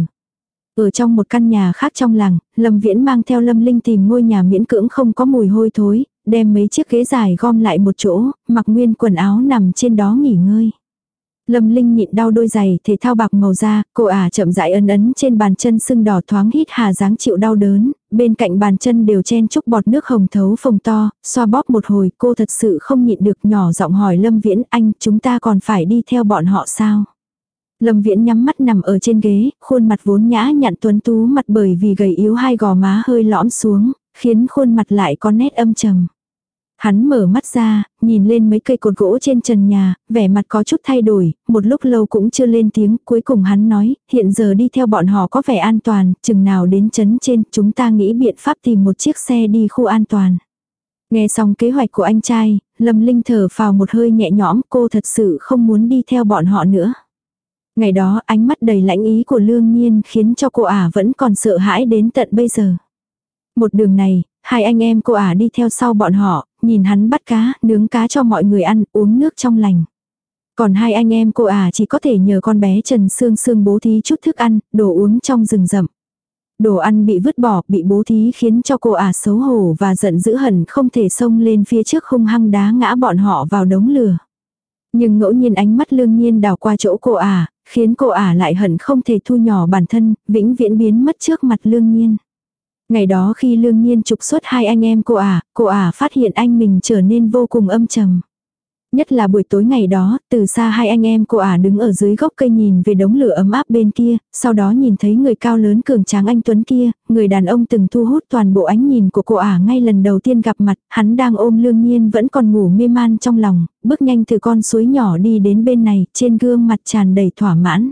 Ở trong một căn nhà khác trong làng, Lâm Viễn mang theo Lâm Linh tìm ngôi nhà miễn cưỡng không có mùi hôi thối, đem mấy chiếc ghế dài gom lại một chỗ, mặc nguyên quần áo nằm trên đó nghỉ ngơi. Lâm Linh nhịn đau đôi giày thể thao bạc màu da, cô ả à chậm rãi ấn ấn trên bàn chân sưng đỏ thoáng hít hà dáng chịu đau đớn, bên cạnh bàn chân đều chen chúc bọt nước hồng thấu phồng to, xoa bóp một hồi cô thật sự không nhịn được nhỏ giọng hỏi Lâm Viễn anh chúng ta còn phải đi theo bọn họ sao? Lâm Viễn nhắm mắt nằm ở trên ghế, khuôn mặt vốn nhã nhặn tuấn tú mặt bởi vì gầy yếu hai gò má hơi lõm xuống, khiến khuôn mặt lại có nét âm trầm. Hắn mở mắt ra, nhìn lên mấy cây cột gỗ trên trần nhà, vẻ mặt có chút thay đổi, một lúc lâu cũng chưa lên tiếng, cuối cùng hắn nói, hiện giờ đi theo bọn họ có vẻ an toàn, chừng nào đến chấn trên, chúng ta nghĩ biện pháp tìm một chiếc xe đi khu an toàn. Nghe xong kế hoạch của anh trai, Lâm Linh thở phào một hơi nhẹ nhõm, cô thật sự không muốn đi theo bọn họ nữa. Ngày đó ánh mắt đầy lãnh ý của Lương Nhiên khiến cho cô ả à vẫn còn sợ hãi đến tận bây giờ. Một đường này, hai anh em cô ả à đi theo sau bọn họ, nhìn hắn bắt cá, nướng cá cho mọi người ăn, uống nước trong lành. Còn hai anh em cô ả à chỉ có thể nhờ con bé Trần Sương Sương bố thí chút thức ăn, đồ uống trong rừng rậm. Đồ ăn bị vứt bỏ, bị bố thí khiến cho cô ả à xấu hổ và giận dữ hẳn không thể xông lên phía trước hung hăng đá ngã bọn họ vào đống lửa. Nhưng ngẫu nhiên ánh mắt lương nhiên đào qua chỗ cô ả, khiến cô ả lại hận không thể thu nhỏ bản thân, vĩnh viễn biến mất trước mặt lương nhiên. Ngày đó khi lương nhiên trục xuất hai anh em cô ả, à, cô ả à phát hiện anh mình trở nên vô cùng âm trầm. Nhất là buổi tối ngày đó, từ xa hai anh em cô ả à đứng ở dưới gốc cây nhìn về đống lửa ấm áp bên kia, sau đó nhìn thấy người cao lớn cường tráng anh Tuấn kia, người đàn ông từng thu hút toàn bộ ánh nhìn của cô ả ngay lần đầu tiên gặp mặt, hắn đang ôm lương nhiên vẫn còn ngủ mê man trong lòng, bước nhanh từ con suối nhỏ đi đến bên này, trên gương mặt tràn đầy thỏa mãn.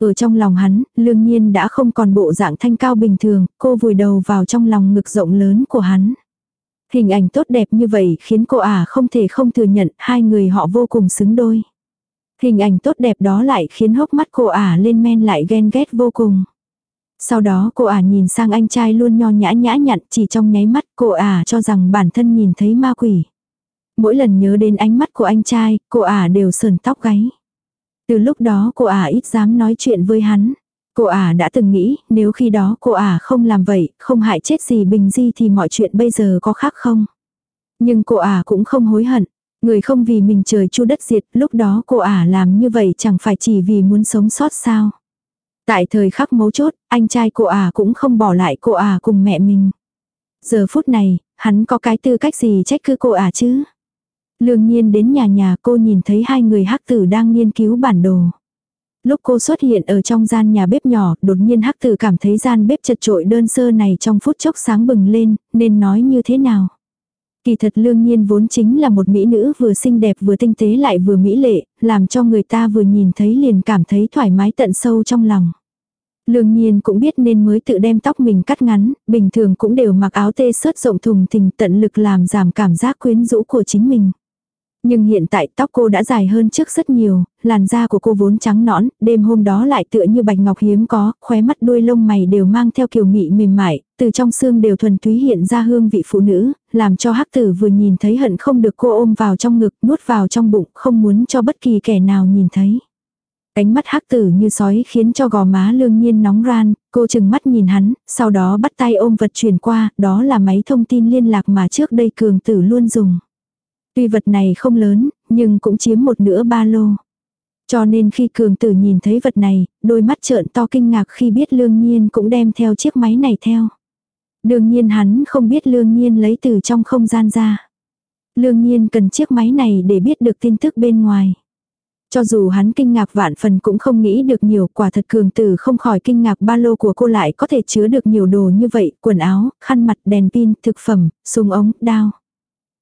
Ở trong lòng hắn, lương nhiên đã không còn bộ dạng thanh cao bình thường, cô vùi đầu vào trong lòng ngực rộng lớn của hắn. Hình ảnh tốt đẹp như vậy khiến cô à không thể không thừa nhận hai người họ vô cùng xứng đôi. Hình ảnh tốt đẹp đó lại khiến hốc mắt cô ả à lên men lại ghen ghét vô cùng. Sau đó cô ả à nhìn sang anh trai luôn nho nhã nhã nhặn chỉ trong nháy mắt cô ả à cho rằng bản thân nhìn thấy ma quỷ. Mỗi lần nhớ đến ánh mắt của anh trai, cô ả đều sờn tóc gáy. Từ lúc đó cô ả à ít dám nói chuyện với hắn. Cô ả à đã từng nghĩ nếu khi đó cô ả à không làm vậy, không hại chết gì Bình Di thì mọi chuyện bây giờ có khác không. Nhưng cô ả cũng không hối hận. Người không vì mình trời chu đất diệt, lúc đó cô ả làm như vậy chẳng phải chỉ vì muốn sống sót sao. Tại thời khắc mấu chốt, anh trai cô ả cũng không bỏ lại cô ả cùng mẹ mình. Giờ phút này, hắn có cái tư cách gì trách cứ cô ả chứ? Lương nhiên đến nhà nhà cô nhìn thấy hai người hắc tử đang nghiên cứu bản đồ. Lúc cô xuất hiện ở trong gian nhà bếp nhỏ, đột nhiên hắc tử cảm thấy gian bếp chật trội đơn sơ này trong phút chốc sáng bừng lên, nên nói như thế nào. Kỳ thật lương nhiên vốn chính là một mỹ nữ vừa xinh đẹp vừa tinh tế lại vừa mỹ lệ, làm cho người ta vừa nhìn thấy liền cảm thấy thoải mái tận sâu trong lòng. Lương nhiên cũng biết nên mới tự đem tóc mình cắt ngắn, bình thường cũng đều mặc áo tê sớt rộng thùng thình tận lực làm giảm cảm giác quyến rũ của chính mình. Nhưng hiện tại tóc cô đã dài hơn trước rất nhiều, làn da của cô vốn trắng nõn, đêm hôm đó lại tựa như bạch ngọc hiếm có, khóe mắt đuôi lông mày đều mang theo kiều mị mềm mại, từ trong xương đều thuần túy hiện ra hương vị phụ nữ, làm cho hắc tử vừa nhìn thấy hận không được cô ôm vào trong ngực, nuốt vào trong bụng, không muốn cho bất kỳ kẻ nào nhìn thấy. Cánh mắt hắc tử như sói khiến cho gò má lương nhiên nóng ran, cô chừng mắt nhìn hắn, sau đó bắt tay ôm vật chuyển qua, đó là máy thông tin liên lạc mà trước đây cường tử luôn dùng. Tuy vật này không lớn, nhưng cũng chiếm một nửa ba lô. Cho nên khi cường tử nhìn thấy vật này, đôi mắt trợn to kinh ngạc khi biết lương nhiên cũng đem theo chiếc máy này theo. Đương nhiên hắn không biết lương nhiên lấy từ trong không gian ra. Lương nhiên cần chiếc máy này để biết được tin tức bên ngoài. Cho dù hắn kinh ngạc vạn phần cũng không nghĩ được nhiều quả thật cường tử không khỏi kinh ngạc ba lô của cô lại có thể chứa được nhiều đồ như vậy, quần áo, khăn mặt, đèn pin, thực phẩm, súng ống, đao.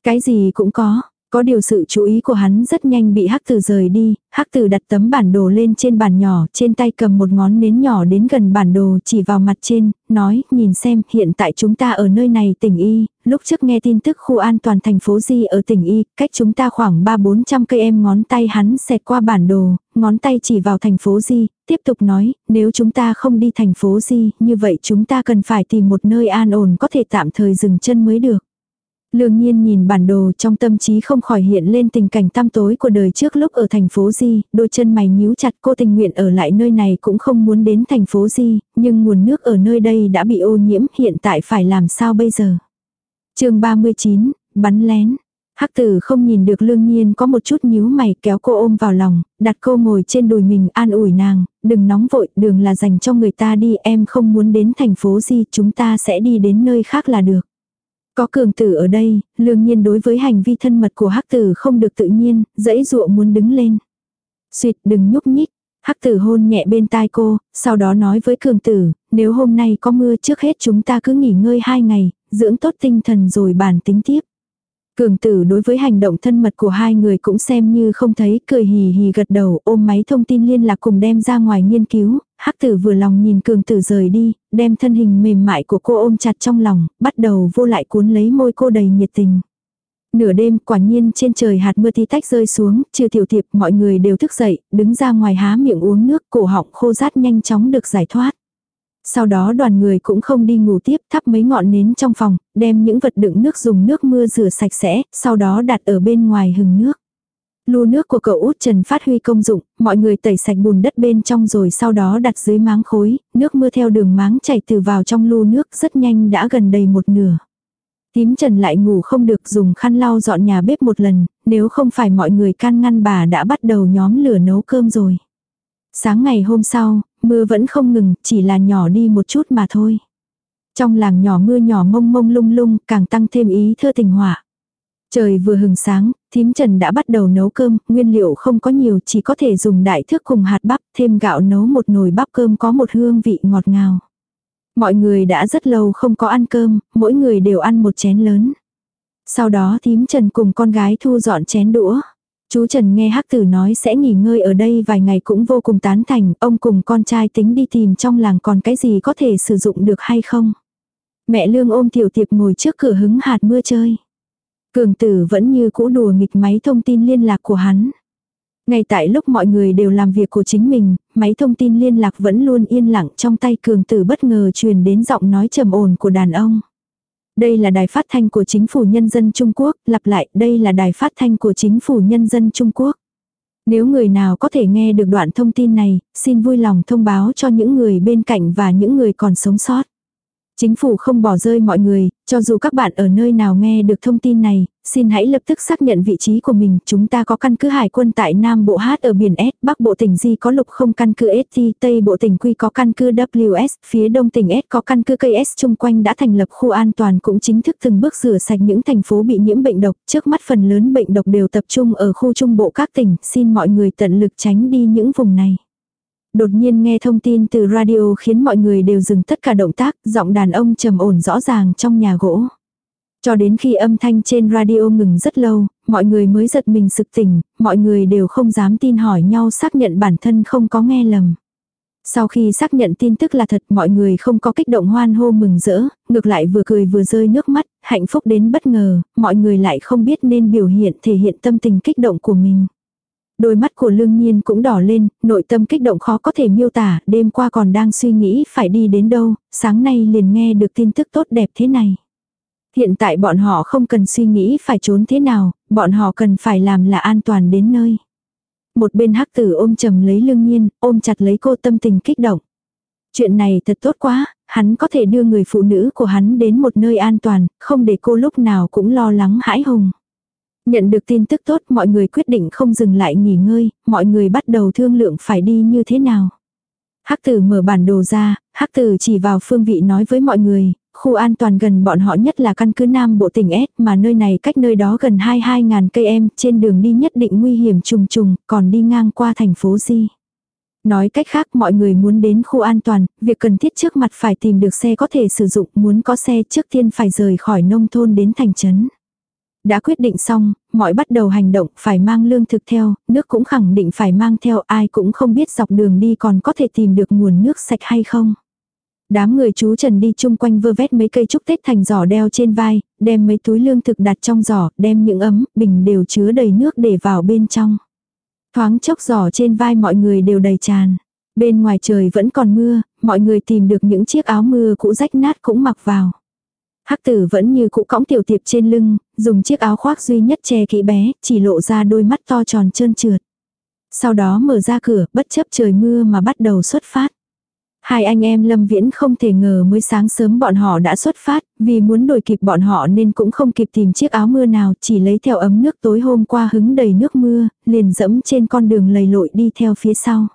Cái gì cũng có, có điều sự chú ý của hắn rất nhanh bị hắc tử rời đi, hắc tử đặt tấm bản đồ lên trên bàn nhỏ, trên tay cầm một ngón nến nhỏ đến gần bản đồ chỉ vào mặt trên, nói, nhìn xem, hiện tại chúng ta ở nơi này tỉnh Y, lúc trước nghe tin tức khu an toàn thành phố Di ở tỉnh Y, cách chúng ta khoảng 3-400 cây em ngón tay hắn xẹt qua bản đồ, ngón tay chỉ vào thành phố Di, tiếp tục nói, nếu chúng ta không đi thành phố Di, như vậy chúng ta cần phải tìm một nơi an ổn có thể tạm thời dừng chân mới được. Lương nhiên nhìn bản đồ trong tâm trí không khỏi hiện lên tình cảnh tăm tối của đời trước lúc ở thành phố Di, đôi chân mày nhíu chặt cô tình nguyện ở lại nơi này cũng không muốn đến thành phố Di, nhưng nguồn nước ở nơi đây đã bị ô nhiễm hiện tại phải làm sao bây giờ. chương 39, bắn lén. Hắc tử không nhìn được lương nhiên có một chút nhíu mày kéo cô ôm vào lòng, đặt cô ngồi trên đùi mình an ủi nàng, đừng nóng vội, đường là dành cho người ta đi em không muốn đến thành phố gì chúng ta sẽ đi đến nơi khác là được. Có cường tử ở đây, lương nhiên đối với hành vi thân mật của hắc tử không được tự nhiên, dãy ruộng muốn đứng lên. Xuyệt đừng nhúc nhích, hắc tử hôn nhẹ bên tai cô, sau đó nói với cường tử, nếu hôm nay có mưa trước hết chúng ta cứ nghỉ ngơi hai ngày, dưỡng tốt tinh thần rồi bàn tính tiếp. Cường tử đối với hành động thân mật của hai người cũng xem như không thấy, cười hì hì gật đầu ôm máy thông tin liên lạc cùng đem ra ngoài nghiên cứu, hắc tử vừa lòng nhìn cường tử rời đi, đem thân hình mềm mại của cô ôm chặt trong lòng, bắt đầu vô lại cuốn lấy môi cô đầy nhiệt tình. Nửa đêm quả nhiên trên trời hạt mưa tí tách rơi xuống, trừ tiểu thiệp mọi người đều thức dậy, đứng ra ngoài há miệng uống nước, cổ họng khô rát nhanh chóng được giải thoát sau đó đoàn người cũng không đi ngủ tiếp thắp mấy ngọn nến trong phòng, đem những vật đựng nước dùng nước mưa rửa sạch sẽ, sau đó đặt ở bên ngoài hừng nước. Lu nước của cậu út Trần phát huy công dụng, mọi người tẩy sạch bùn đất bên trong rồi sau đó đặt dưới máng khối, nước mưa theo đường máng chảy từ vào trong lu nước rất nhanh đã gần đầy một nửa. Tím Trần lại ngủ không được dùng khăn lau dọn nhà bếp một lần, nếu không phải mọi người can ngăn bà đã bắt đầu nhóm lửa nấu cơm rồi. Sáng ngày hôm sau, mưa vẫn không ngừng, chỉ là nhỏ đi một chút mà thôi. Trong làng nhỏ mưa nhỏ mông mông lung lung, càng tăng thêm ý thơ tình họa. Trời vừa hừng sáng, thím Trần đã bắt đầu nấu cơm, nguyên liệu không có nhiều chỉ có thể dùng đại thước cùng hạt bắp, thêm gạo nấu một nồi bắp cơm có một hương vị ngọt ngào. Mọi người đã rất lâu không có ăn cơm, mỗi người đều ăn một chén lớn. Sau đó thím Trần cùng con gái thu dọn chén đũa. Chú Trần nghe hắc tử nói sẽ nghỉ ngơi ở đây vài ngày cũng vô cùng tán thành, ông cùng con trai tính đi tìm trong làng còn cái gì có thể sử dụng được hay không. Mẹ Lương ôm tiểu tiệp ngồi trước cửa hứng hạt mưa chơi. Cường tử vẫn như cũ đùa nghịch máy thông tin liên lạc của hắn. Ngay tại lúc mọi người đều làm việc của chính mình, máy thông tin liên lạc vẫn luôn yên lặng trong tay cường tử bất ngờ truyền đến giọng nói trầm ổn của đàn ông. Đây là đài phát thanh của chính phủ nhân dân Trung Quốc, lặp lại, đây là đài phát thanh của chính phủ nhân dân Trung Quốc. Nếu người nào có thể nghe được đoạn thông tin này, xin vui lòng thông báo cho những người bên cạnh và những người còn sống sót. Chính phủ không bỏ rơi mọi người, cho dù các bạn ở nơi nào nghe được thông tin này, xin hãy lập tức xác nhận vị trí của mình. Chúng ta có căn cứ hải quân tại Nam Bộ Hát ở biển S, Bắc Bộ tỉnh Di có lục không căn cứ ST, Tây Bộ tỉnh Quy có căn cứ WS, phía Đông tỉnh S có căn cứ cây S chung quanh đã thành lập khu an toàn cũng chính thức từng bước rửa sạch những thành phố bị nhiễm bệnh độc. Trước mắt phần lớn bệnh độc đều tập trung ở khu Trung Bộ các tỉnh, xin mọi người tận lực tránh đi những vùng này. Đột nhiên nghe thông tin từ radio khiến mọi người đều dừng tất cả động tác, giọng đàn ông trầm ổn rõ ràng trong nhà gỗ. Cho đến khi âm thanh trên radio ngừng rất lâu, mọi người mới giật mình sực tỉnh, mọi người đều không dám tin hỏi nhau xác nhận bản thân không có nghe lầm. Sau khi xác nhận tin tức là thật mọi người không có kích động hoan hô mừng rỡ, ngược lại vừa cười vừa rơi nước mắt, hạnh phúc đến bất ngờ, mọi người lại không biết nên biểu hiện thể hiện tâm tình kích động của mình. Đôi mắt của lương nhiên cũng đỏ lên, nội tâm kích động khó có thể miêu tả, đêm qua còn đang suy nghĩ phải đi đến đâu, sáng nay liền nghe được tin tức tốt đẹp thế này. Hiện tại bọn họ không cần suy nghĩ phải trốn thế nào, bọn họ cần phải làm là an toàn đến nơi. Một bên hắc tử ôm chầm lấy lương nhiên, ôm chặt lấy cô tâm tình kích động. Chuyện này thật tốt quá, hắn có thể đưa người phụ nữ của hắn đến một nơi an toàn, không để cô lúc nào cũng lo lắng hãi hùng. Nhận được tin tức tốt mọi người quyết định không dừng lại nghỉ ngơi, mọi người bắt đầu thương lượng phải đi như thế nào. Hắc tử mở bản đồ ra, hắc tử chỉ vào phương vị nói với mọi người, khu an toàn gần bọn họ nhất là căn cứ Nam Bộ tỉnh S mà nơi này cách nơi đó gần 22.000 cây em, trên đường đi nhất định nguy hiểm trùng trùng, còn đi ngang qua thành phố Di. Nói cách khác mọi người muốn đến khu an toàn, việc cần thiết trước mặt phải tìm được xe có thể sử dụng, muốn có xe trước tiên phải rời khỏi nông thôn đến thành trấn. Đã quyết định xong, mọi bắt đầu hành động phải mang lương thực theo, nước cũng khẳng định phải mang theo ai cũng không biết dọc đường đi còn có thể tìm được nguồn nước sạch hay không. Đám người chú Trần đi chung quanh vơ vét mấy cây trúc tết thành giỏ đeo trên vai, đem mấy túi lương thực đặt trong giỏ, đem những ấm, bình đều chứa đầy nước để vào bên trong. Thoáng chốc giỏ trên vai mọi người đều đầy tràn. Bên ngoài trời vẫn còn mưa, mọi người tìm được những chiếc áo mưa cũ rách nát cũng mặc vào. Hắc tử vẫn như cũ cõng tiểu tiệp trên lưng, dùng chiếc áo khoác duy nhất che kỹ bé, chỉ lộ ra đôi mắt to tròn trơn trượt. Sau đó mở ra cửa, bất chấp trời mưa mà bắt đầu xuất phát. Hai anh em Lâm Viễn không thể ngờ mới sáng sớm bọn họ đã xuất phát, vì muốn đổi kịp bọn họ nên cũng không kịp tìm chiếc áo mưa nào, chỉ lấy theo ấm nước tối hôm qua hứng đầy nước mưa, liền dẫm trên con đường lầy lội đi theo phía sau.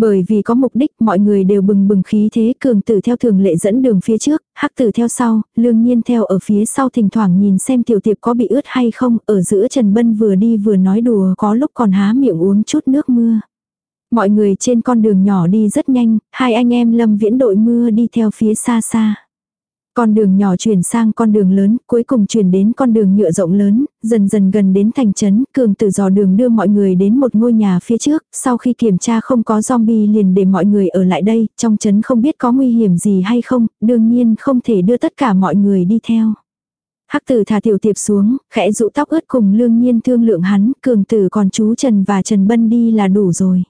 Bởi vì có mục đích mọi người đều bừng bừng khí thế cường tử theo thường lệ dẫn đường phía trước, hắc tử theo sau, lương nhiên theo ở phía sau thỉnh thoảng nhìn xem tiểu tiệp có bị ướt hay không, ở giữa Trần Bân vừa đi vừa nói đùa có lúc còn há miệng uống chút nước mưa. Mọi người trên con đường nhỏ đi rất nhanh, hai anh em lâm viễn đội mưa đi theo phía xa xa. Con đường nhỏ chuyển sang con đường lớn, cuối cùng chuyển đến con đường nhựa rộng lớn, dần dần gần đến thành trấn, cường tử dò đường đưa mọi người đến một ngôi nhà phía trước, sau khi kiểm tra không có zombie liền để mọi người ở lại đây, trong trấn không biết có nguy hiểm gì hay không, đương nhiên không thể đưa tất cả mọi người đi theo. Hắc tử thả tiểu tiệp xuống, khẽ rũ tóc ướt cùng lương nhiên thương lượng hắn, cường tử còn chú Trần và Trần Bân đi là đủ rồi.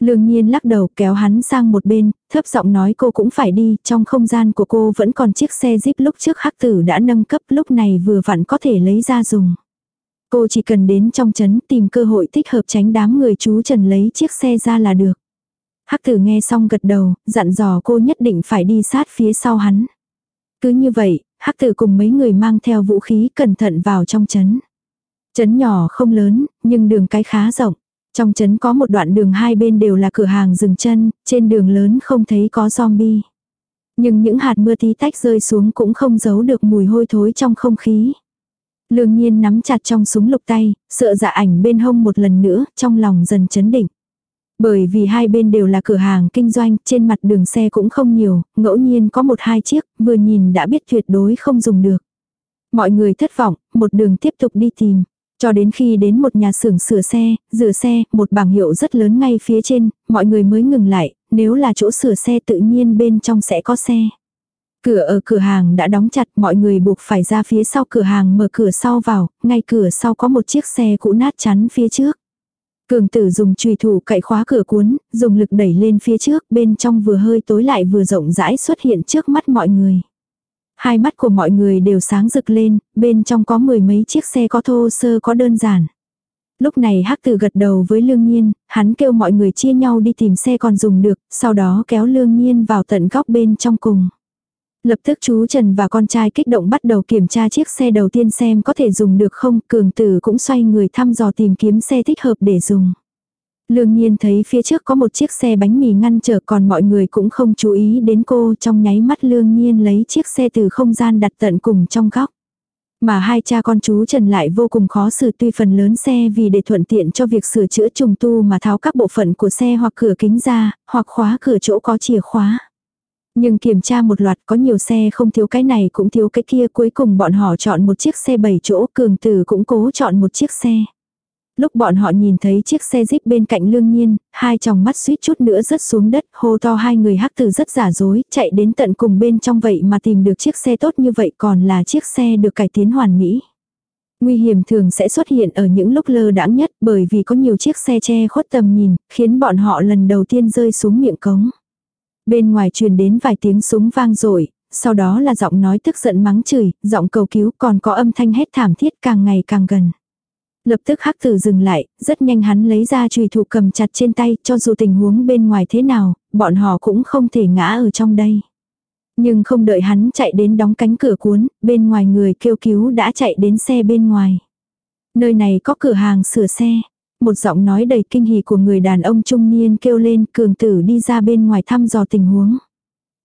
Lương nhiên lắc đầu kéo hắn sang một bên, thấp giọng nói cô cũng phải đi, trong không gian của cô vẫn còn chiếc xe jeep lúc trước hắc tử đã nâng cấp lúc này vừa vặn có thể lấy ra dùng. Cô chỉ cần đến trong chấn tìm cơ hội thích hợp tránh đám người chú Trần lấy chiếc xe ra là được. Hắc tử nghe xong gật đầu, dặn dò cô nhất định phải đi sát phía sau hắn. Cứ như vậy, hắc tử cùng mấy người mang theo vũ khí cẩn thận vào trong chấn. Chấn nhỏ không lớn, nhưng đường cái khá rộng. Trong trấn có một đoạn đường hai bên đều là cửa hàng dừng chân, trên đường lớn không thấy có zombie. Nhưng những hạt mưa tí tách rơi xuống cũng không giấu được mùi hôi thối trong không khí. Lương nhiên nắm chặt trong súng lục tay, sợ dạ ảnh bên hông một lần nữa, trong lòng dần chấn định. Bởi vì hai bên đều là cửa hàng kinh doanh, trên mặt đường xe cũng không nhiều, ngẫu nhiên có một hai chiếc, vừa nhìn đã biết tuyệt đối không dùng được. Mọi người thất vọng, một đường tiếp tục đi tìm. Cho đến khi đến một nhà xưởng sửa xe, rửa xe, một bảng hiệu rất lớn ngay phía trên, mọi người mới ngừng lại, nếu là chỗ sửa xe tự nhiên bên trong sẽ có xe. Cửa ở cửa hàng đã đóng chặt, mọi người buộc phải ra phía sau cửa hàng mở cửa sau vào, ngay cửa sau có một chiếc xe cũ nát chắn phía trước. Cường tử dùng trùy thủ cậy khóa cửa cuốn, dùng lực đẩy lên phía trước, bên trong vừa hơi tối lại vừa rộng rãi xuất hiện trước mắt mọi người hai mắt của mọi người đều sáng rực lên, bên trong có mười mấy chiếc xe có thô sơ có đơn giản. Lúc này hắc tử gật đầu với lương nhiên, hắn kêu mọi người chia nhau đi tìm xe còn dùng được, sau đó kéo lương nhiên vào tận góc bên trong cùng. Lập tức chú Trần và con trai kích động bắt đầu kiểm tra chiếc xe đầu tiên xem có thể dùng được không, cường tử cũng xoay người thăm dò tìm kiếm xe thích hợp để dùng. Lương nhiên thấy phía trước có một chiếc xe bánh mì ngăn trở còn mọi người cũng không chú ý đến cô trong nháy mắt lương nhiên lấy chiếc xe từ không gian đặt tận cùng trong góc. Mà hai cha con chú Trần lại vô cùng khó xử tuy phần lớn xe vì để thuận tiện cho việc sửa chữa trùng tu mà tháo các bộ phận của xe hoặc cửa kính ra, hoặc khóa cửa chỗ có chìa khóa. Nhưng kiểm tra một loạt có nhiều xe không thiếu cái này cũng thiếu cái kia cuối cùng bọn họ chọn một chiếc xe 7 chỗ cường tử cũng cố chọn một chiếc xe. Lúc bọn họ nhìn thấy chiếc xe jeep bên cạnh lương nhiên, hai tròng mắt suýt chút nữa rớt xuống đất, hô to hai người hắc từ rất giả dối, chạy đến tận cùng bên trong vậy mà tìm được chiếc xe tốt như vậy còn là chiếc xe được cải tiến hoàn mỹ. Nguy hiểm thường sẽ xuất hiện ở những lúc lơ đãng nhất bởi vì có nhiều chiếc xe che khuất tầm nhìn, khiến bọn họ lần đầu tiên rơi xuống miệng cống. Bên ngoài truyền đến vài tiếng súng vang rội sau đó là giọng nói tức giận mắng chửi, giọng cầu cứu còn có âm thanh hét thảm thiết càng ngày càng gần. Lập tức hắc tử dừng lại, rất nhanh hắn lấy ra chùy thủ cầm chặt trên tay, cho dù tình huống bên ngoài thế nào, bọn họ cũng không thể ngã ở trong đây. Nhưng không đợi hắn chạy đến đóng cánh cửa cuốn, bên ngoài người kêu cứu đã chạy đến xe bên ngoài. Nơi này có cửa hàng sửa xe. Một giọng nói đầy kinh hỉ của người đàn ông trung niên kêu lên cường tử đi ra bên ngoài thăm dò tình huống.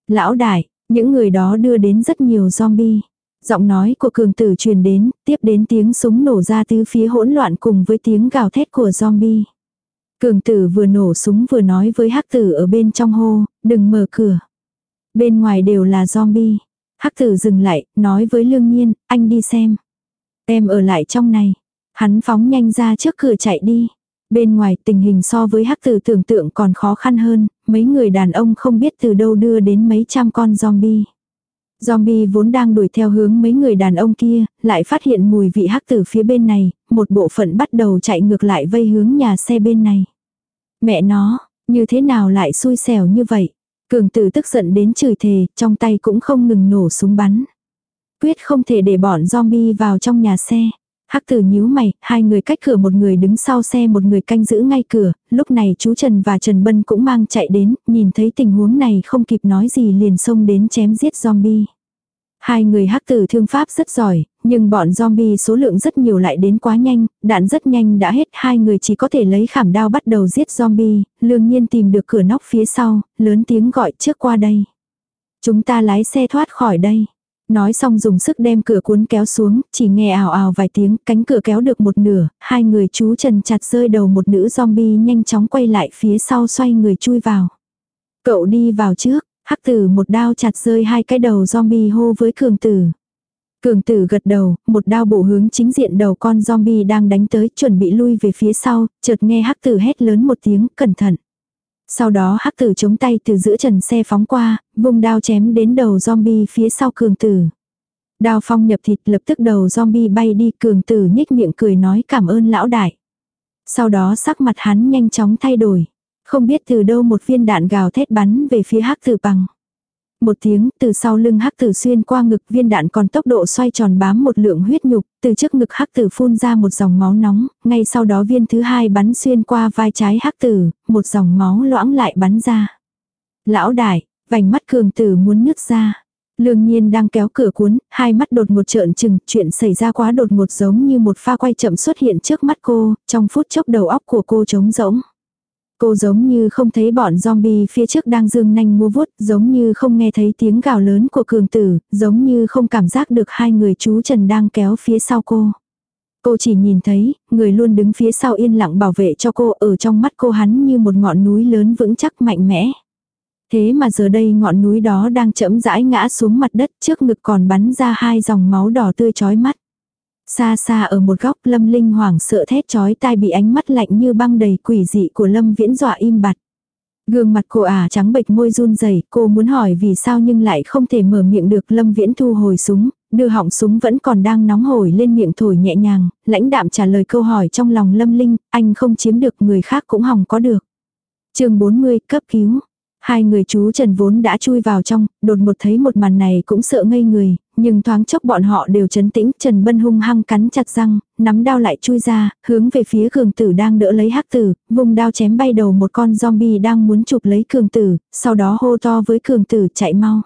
Lão đại, những người đó đưa đến rất nhiều zombie. Giọng nói của cường tử truyền đến, tiếp đến tiếng súng nổ ra tứ phía hỗn loạn cùng với tiếng gào thét của zombie. Cường tử vừa nổ súng vừa nói với hắc tử ở bên trong hô, đừng mở cửa. Bên ngoài đều là zombie. Hắc tử dừng lại, nói với lương nhiên, anh đi xem. Em ở lại trong này. Hắn phóng nhanh ra trước cửa chạy đi. Bên ngoài tình hình so với hắc tử tưởng tượng còn khó khăn hơn, mấy người đàn ông không biết từ đâu đưa đến mấy trăm con zombie. Zombie vốn đang đuổi theo hướng mấy người đàn ông kia, lại phát hiện mùi vị hắc tử phía bên này, một bộ phận bắt đầu chạy ngược lại vây hướng nhà xe bên này. Mẹ nó, như thế nào lại xui xẻo như vậy? Cường tử tức giận đến chửi thề, trong tay cũng không ngừng nổ súng bắn. Quyết không thể để bọn zombie vào trong nhà xe. Hắc tử nhíu mày, hai người cách cửa một người đứng sau xe một người canh giữ ngay cửa, lúc này chú Trần và Trần Bân cũng mang chạy đến, nhìn thấy tình huống này không kịp nói gì liền xông đến chém giết zombie. Hai người hắc tử thương pháp rất giỏi, nhưng bọn zombie số lượng rất nhiều lại đến quá nhanh, đạn rất nhanh đã hết hai người chỉ có thể lấy khảm đao bắt đầu giết zombie, lương nhiên tìm được cửa nóc phía sau, lớn tiếng gọi trước qua đây. Chúng ta lái xe thoát khỏi đây. Nói xong dùng sức đem cửa cuốn kéo xuống, chỉ nghe ào ào vài tiếng, cánh cửa kéo được một nửa, hai người chú trần chặt rơi đầu một nữ zombie nhanh chóng quay lại phía sau xoay người chui vào. Cậu đi vào trước, Hắc tử một đao chặt rơi hai cái đầu zombie hô với cường tử. Cường tử gật đầu, một đao bổ hướng chính diện đầu con zombie đang đánh tới chuẩn bị lui về phía sau, chợt nghe hắc tử hét lớn một tiếng, cẩn thận. Sau đó hắc tử chống tay từ giữa trần xe phóng qua, vùng đao chém đến đầu zombie phía sau cường tử. Đao phong nhập thịt lập tức đầu zombie bay đi cường tử nhếch miệng cười nói cảm ơn lão đại. Sau đó sắc mặt hắn nhanh chóng thay đổi. Không biết từ đâu một viên đạn gào thét bắn về phía hắc tử bằng. Một tiếng, từ sau lưng hắc tử xuyên qua ngực viên đạn còn tốc độ xoay tròn bám một lượng huyết nhục, từ trước ngực hắc tử phun ra một dòng máu nóng, ngay sau đó viên thứ hai bắn xuyên qua vai trái hắc tử, một dòng máu loãng lại bắn ra. Lão đại, vành mắt cường tử muốn nứt ra. Lương nhiên đang kéo cửa cuốn, hai mắt đột ngột trợn trừng, chuyện xảy ra quá đột ngột giống như một pha quay chậm xuất hiện trước mắt cô, trong phút chốc đầu óc của cô trống rỗng. Cô giống như không thấy bọn zombie phía trước đang dương nanh mua vuốt, giống như không nghe thấy tiếng gào lớn của cường tử, giống như không cảm giác được hai người chú Trần đang kéo phía sau cô. Cô chỉ nhìn thấy, người luôn đứng phía sau yên lặng bảo vệ cho cô ở trong mắt cô hắn như một ngọn núi lớn vững chắc mạnh mẽ. Thế mà giờ đây ngọn núi đó đang chậm rãi ngã xuống mặt đất trước ngực còn bắn ra hai dòng máu đỏ tươi chói mắt. Xa xa ở một góc Lâm Linh hoảng sợ thét chói tai bị ánh mắt lạnh như băng đầy quỷ dị của Lâm Viễn dọa im bặt. Gương mặt cô ả à trắng bệch môi run rẩy, cô muốn hỏi vì sao nhưng lại không thể mở miệng được, Lâm Viễn thu hồi súng, đưa họng súng vẫn còn đang nóng hổi lên miệng thổi nhẹ nhàng, lãnh đạm trả lời câu hỏi trong lòng Lâm Linh, anh không chiếm được người khác cũng hỏng có được. Chương 40, cấp cứu. Hai người chú Trần vốn đã chui vào trong, đột một thấy một màn này cũng sợ ngây người, nhưng thoáng chốc bọn họ đều chấn tĩnh, Trần Bân hung hăng cắn chặt răng, nắm đao lại chui ra, hướng về phía cường tử đang đỡ lấy hắc tử, vùng đao chém bay đầu một con zombie đang muốn chụp lấy cường tử, sau đó hô to với cường tử chạy mau.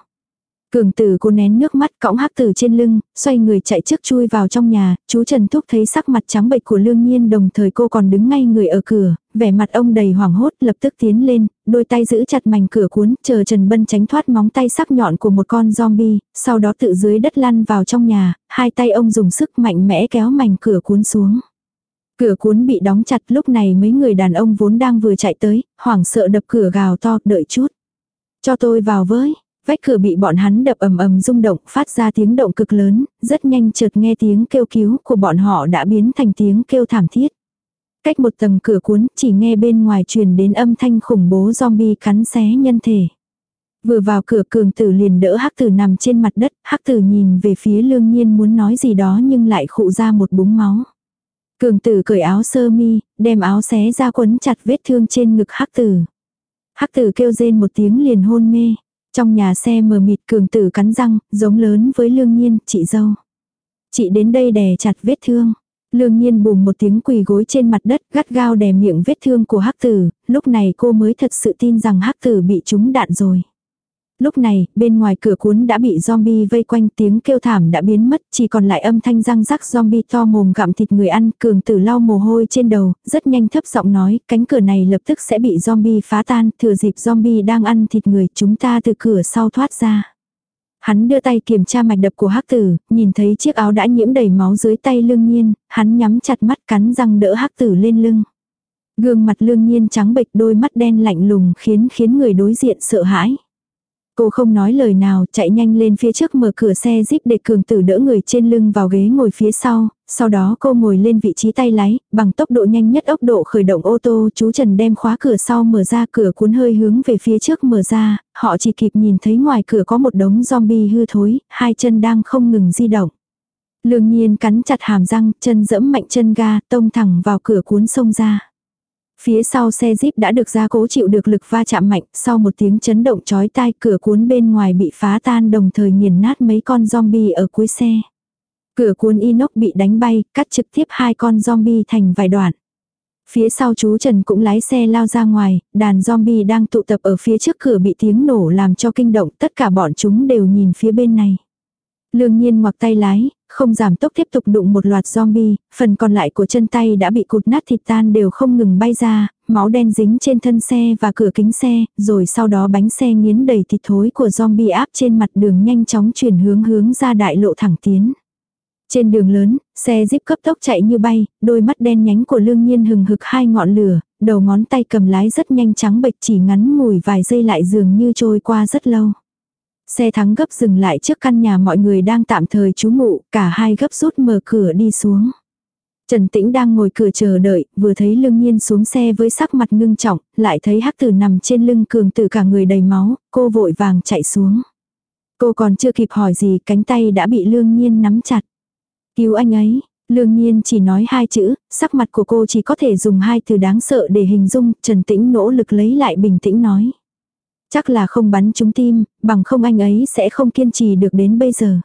Cường tử cô nén nước mắt cõng hắc tử trên lưng, xoay người chạy trước chui vào trong nhà, chú Trần Thúc thấy sắc mặt trắng bệch của lương nhiên đồng thời cô còn đứng ngay người ở cửa, vẻ mặt ông đầy hoảng hốt lập tức tiến lên, đôi tay giữ chặt mảnh cửa cuốn, chờ Trần Bân tránh thoát móng tay sắc nhọn của một con zombie, sau đó tự dưới đất lăn vào trong nhà, hai tay ông dùng sức mạnh mẽ kéo mảnh cửa cuốn xuống. Cửa cuốn bị đóng chặt lúc này mấy người đàn ông vốn đang vừa chạy tới, hoảng sợ đập cửa gào to, đợi chút. Cho tôi vào với, Vách cửa bị bọn hắn đập ầm ầm rung động, phát ra tiếng động cực lớn, rất nhanh chợt nghe tiếng kêu cứu của bọn họ đã biến thành tiếng kêu thảm thiết. Cách một tầng cửa cuốn, chỉ nghe bên ngoài truyền đến âm thanh khủng bố zombie cắn xé nhân thể. Vừa vào cửa cường tử liền đỡ hắc tử nằm trên mặt đất, hắc tử nhìn về phía lương nhiên muốn nói gì đó nhưng lại khụ ra một búng máu. Cường tử cởi áo sơ mi, đem áo xé ra quấn chặt vết thương trên ngực hắc tử. Hắc tử kêu rên một tiếng liền hôn mê. Trong nhà xe mờ mịt cường tử cắn răng, giống lớn với lương nhiên, chị dâu. Chị đến đây đè chặt vết thương. Lương nhiên bùm một tiếng quỳ gối trên mặt đất, gắt gao đè miệng vết thương của hắc tử, lúc này cô mới thật sự tin rằng hắc tử bị trúng đạn rồi. Lúc này, bên ngoài cửa cuốn đã bị zombie vây quanh tiếng kêu thảm đã biến mất, chỉ còn lại âm thanh răng rắc zombie to mồm gặm thịt người ăn, cường tử lau mồ hôi trên đầu, rất nhanh thấp giọng nói, cánh cửa này lập tức sẽ bị zombie phá tan, thừa dịp zombie đang ăn thịt người, chúng ta từ cửa sau thoát ra. Hắn đưa tay kiểm tra mạch đập của hắc tử, nhìn thấy chiếc áo đã nhiễm đầy máu dưới tay lương nhiên, hắn nhắm chặt mắt cắn răng đỡ hắc tử lên lưng. Gương mặt lương nhiên trắng bệch đôi mắt đen lạnh lùng khiến khiến người đối diện sợ hãi. Cô không nói lời nào, chạy nhanh lên phía trước mở cửa xe jeep để cường tử đỡ người trên lưng vào ghế ngồi phía sau, sau đó cô ngồi lên vị trí tay lái, bằng tốc độ nhanh nhất ốc độ khởi động ô tô, chú Trần đem khóa cửa sau mở ra cửa cuốn hơi hướng về phía trước mở ra, họ chỉ kịp nhìn thấy ngoài cửa có một đống zombie hư thối, hai chân đang không ngừng di động. Lương nhiên cắn chặt hàm răng, chân dẫm mạnh chân ga, tông thẳng vào cửa cuốn sông ra. Phía sau xe jeep đã được gia cố chịu được lực va chạm mạnh, sau một tiếng chấn động chói tai cửa cuốn bên ngoài bị phá tan đồng thời nghiền nát mấy con zombie ở cuối xe. Cửa cuốn inox bị đánh bay, cắt trực tiếp hai con zombie thành vài đoạn. Phía sau chú Trần cũng lái xe lao ra ngoài, đàn zombie đang tụ tập ở phía trước cửa bị tiếng nổ làm cho kinh động, tất cả bọn chúng đều nhìn phía bên này. Lương nhiên ngoặc tay lái, không giảm tốc tiếp tục đụng một loạt zombie, phần còn lại của chân tay đã bị cụt nát thịt tan đều không ngừng bay ra, máu đen dính trên thân xe và cửa kính xe, rồi sau đó bánh xe nghiến đầy thịt thối của zombie áp trên mặt đường nhanh chóng chuyển hướng hướng ra đại lộ thẳng tiến. Trên đường lớn, xe jeep cấp tốc chạy như bay, đôi mắt đen nhánh của lương nhiên hừng hực hai ngọn lửa, đầu ngón tay cầm lái rất nhanh trắng bệch chỉ ngắn ngủi vài giây lại dường như trôi qua rất lâu xe thắng gấp dừng lại trước căn nhà mọi người đang tạm thời trú ngụ, cả hai gấp rút mở cửa đi xuống. Trần Tĩnh đang ngồi cửa chờ đợi, vừa thấy Lương Nhiên xuống xe với sắc mặt ngưng trọng, lại thấy Hắc Tử nằm trên lưng cường tử cả người đầy máu, cô vội vàng chạy xuống. Cô còn chưa kịp hỏi gì, cánh tay đã bị Lương Nhiên nắm chặt. "Cứu anh ấy." Lương Nhiên chỉ nói hai chữ, sắc mặt của cô chỉ có thể dùng hai từ đáng sợ để hình dung, Trần Tĩnh nỗ lực lấy lại bình tĩnh nói. Chắc là không bắn trúng tim, bằng không anh ấy sẽ không kiên trì được đến bây giờ.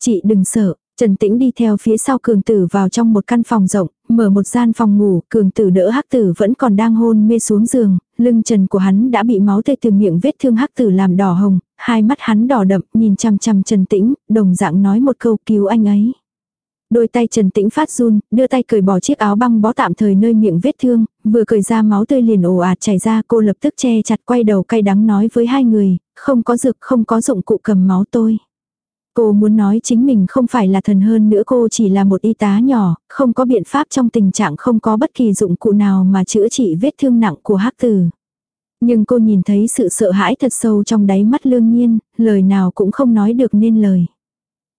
Chị đừng sợ, Trần Tĩnh đi theo phía sau cường tử vào trong một căn phòng rộng, mở một gian phòng ngủ, cường tử đỡ hắc tử vẫn còn đang hôn mê xuống giường, lưng trần của hắn đã bị máu tê từ miệng vết thương hắc tử làm đỏ hồng, hai mắt hắn đỏ đậm, nhìn chăm chăm Trần Tĩnh, đồng dạng nói một câu cứu anh ấy. Đôi tay Trần Tĩnh phát run, đưa tay cởi bỏ chiếc áo băng bó tạm thời nơi miệng vết thương, vừa cởi ra máu tươi liền ồ ạt chảy ra cô lập tức che chặt quay đầu cay đắng nói với hai người, không có dược không có dụng cụ cầm máu tôi. Cô muốn nói chính mình không phải là thần hơn nữa cô chỉ là một y tá nhỏ, không có biện pháp trong tình trạng không có bất kỳ dụng cụ nào mà chữa trị vết thương nặng của hắc tử. Nhưng cô nhìn thấy sự sợ hãi thật sâu trong đáy mắt lương nhiên, lời nào cũng không nói được nên lời.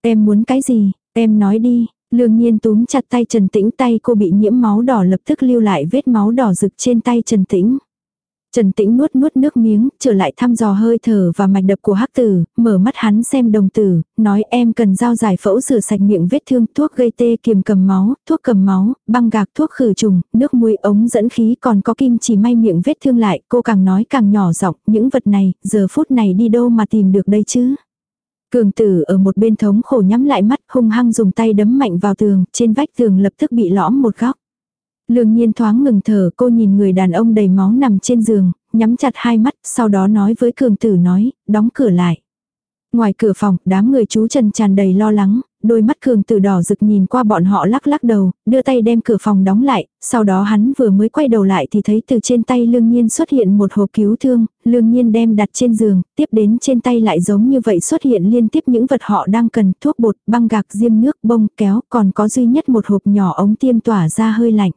Em muốn cái gì, em nói đi, Lương nhiên túm chặt tay Trần Tĩnh tay cô bị nhiễm máu đỏ lập tức lưu lại vết máu đỏ rực trên tay Trần Tĩnh. Trần Tĩnh nuốt nuốt nước miếng, trở lại thăm dò hơi thở và mạch đập của Hắc Tử, mở mắt hắn xem đồng tử, nói em cần dao giải phẫu rửa sạch miệng vết thương, thuốc gây tê kiềm cầm máu, thuốc cầm máu, băng gạc thuốc khử trùng, nước muối ống dẫn khí còn có kim chỉ may miệng vết thương lại, cô càng nói càng nhỏ giọng, những vật này, giờ phút này đi đâu mà tìm được đây chứ? Cường tử ở một bên thống khổ nhắm lại mắt hung hăng dùng tay đấm mạnh vào tường, trên vách tường lập tức bị lõm một góc. Lương nhiên thoáng ngừng thở cô nhìn người đàn ông đầy máu nằm trên giường, nhắm chặt hai mắt, sau đó nói với cường tử nói, đóng cửa lại. Ngoài cửa phòng, đám người chú Trần tràn đầy lo lắng, đôi mắt cường từ đỏ rực nhìn qua bọn họ lắc lắc đầu, đưa tay đem cửa phòng đóng lại, sau đó hắn vừa mới quay đầu lại thì thấy từ trên tay Lương Nhiên xuất hiện một hộp cứu thương, Lương Nhiên đem đặt trên giường, tiếp đến trên tay lại giống như vậy xuất hiện liên tiếp những vật họ đang cần, thuốc bột, băng gạc, diêm nước, bông, kéo, còn có duy nhất một hộp nhỏ ống tiêm tỏa ra hơi lạnh.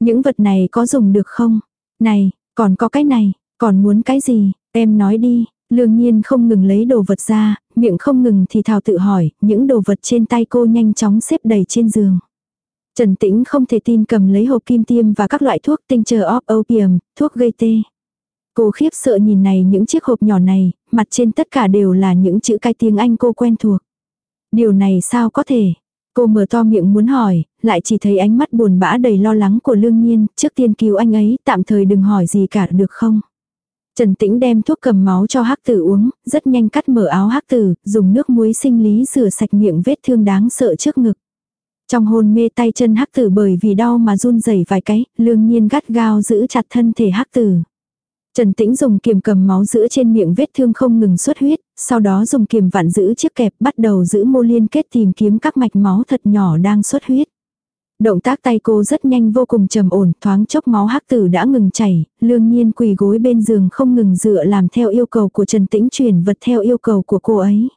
Những vật này có dùng được không? Này, còn có cái này, còn muốn cái gì, em nói đi, Lương nhiên không ngừng lấy đồ vật ra, miệng không ngừng thì thào tự hỏi, những đồ vật trên tay cô nhanh chóng xếp đầy trên giường. Trần Tĩnh không thể tin cầm lấy hộp kim tiêm và các loại thuốc tinh chờ óp opium, thuốc gây tê. Cô khiếp sợ nhìn này những chiếc hộp nhỏ này, mặt trên tất cả đều là những chữ cái tiếng Anh cô quen thuộc. Điều này sao có thể? Cô mở to miệng muốn hỏi, lại chỉ thấy ánh mắt buồn bã đầy lo lắng của lương nhiên, trước tiên cứu anh ấy, tạm thời đừng hỏi gì cả được không? Trần Tĩnh đem thuốc cầm máu cho hắc tử uống, rất nhanh cắt mở áo hắc tử, dùng nước muối sinh lý rửa sạch miệng vết thương đáng sợ trước ngực. Trong hôn mê tay chân hắc tử bởi vì đau mà run rẩy vài cái, lương nhiên gắt gao giữ chặt thân thể hắc tử. Trần Tĩnh dùng kiềm cầm máu giữ trên miệng vết thương không ngừng xuất huyết, sau đó dùng kiềm vặn giữ chiếc kẹp bắt đầu giữ mô liên kết tìm kiếm các mạch máu thật nhỏ đang xuất huyết. Động tác tay cô rất nhanh vô cùng trầm ổn, thoáng chốc máu hắc tử đã ngừng chảy, lương nhiên quỳ gối bên giường không ngừng dựa làm theo yêu cầu của Trần Tĩnh chuyển vật theo yêu cầu của cô ấy.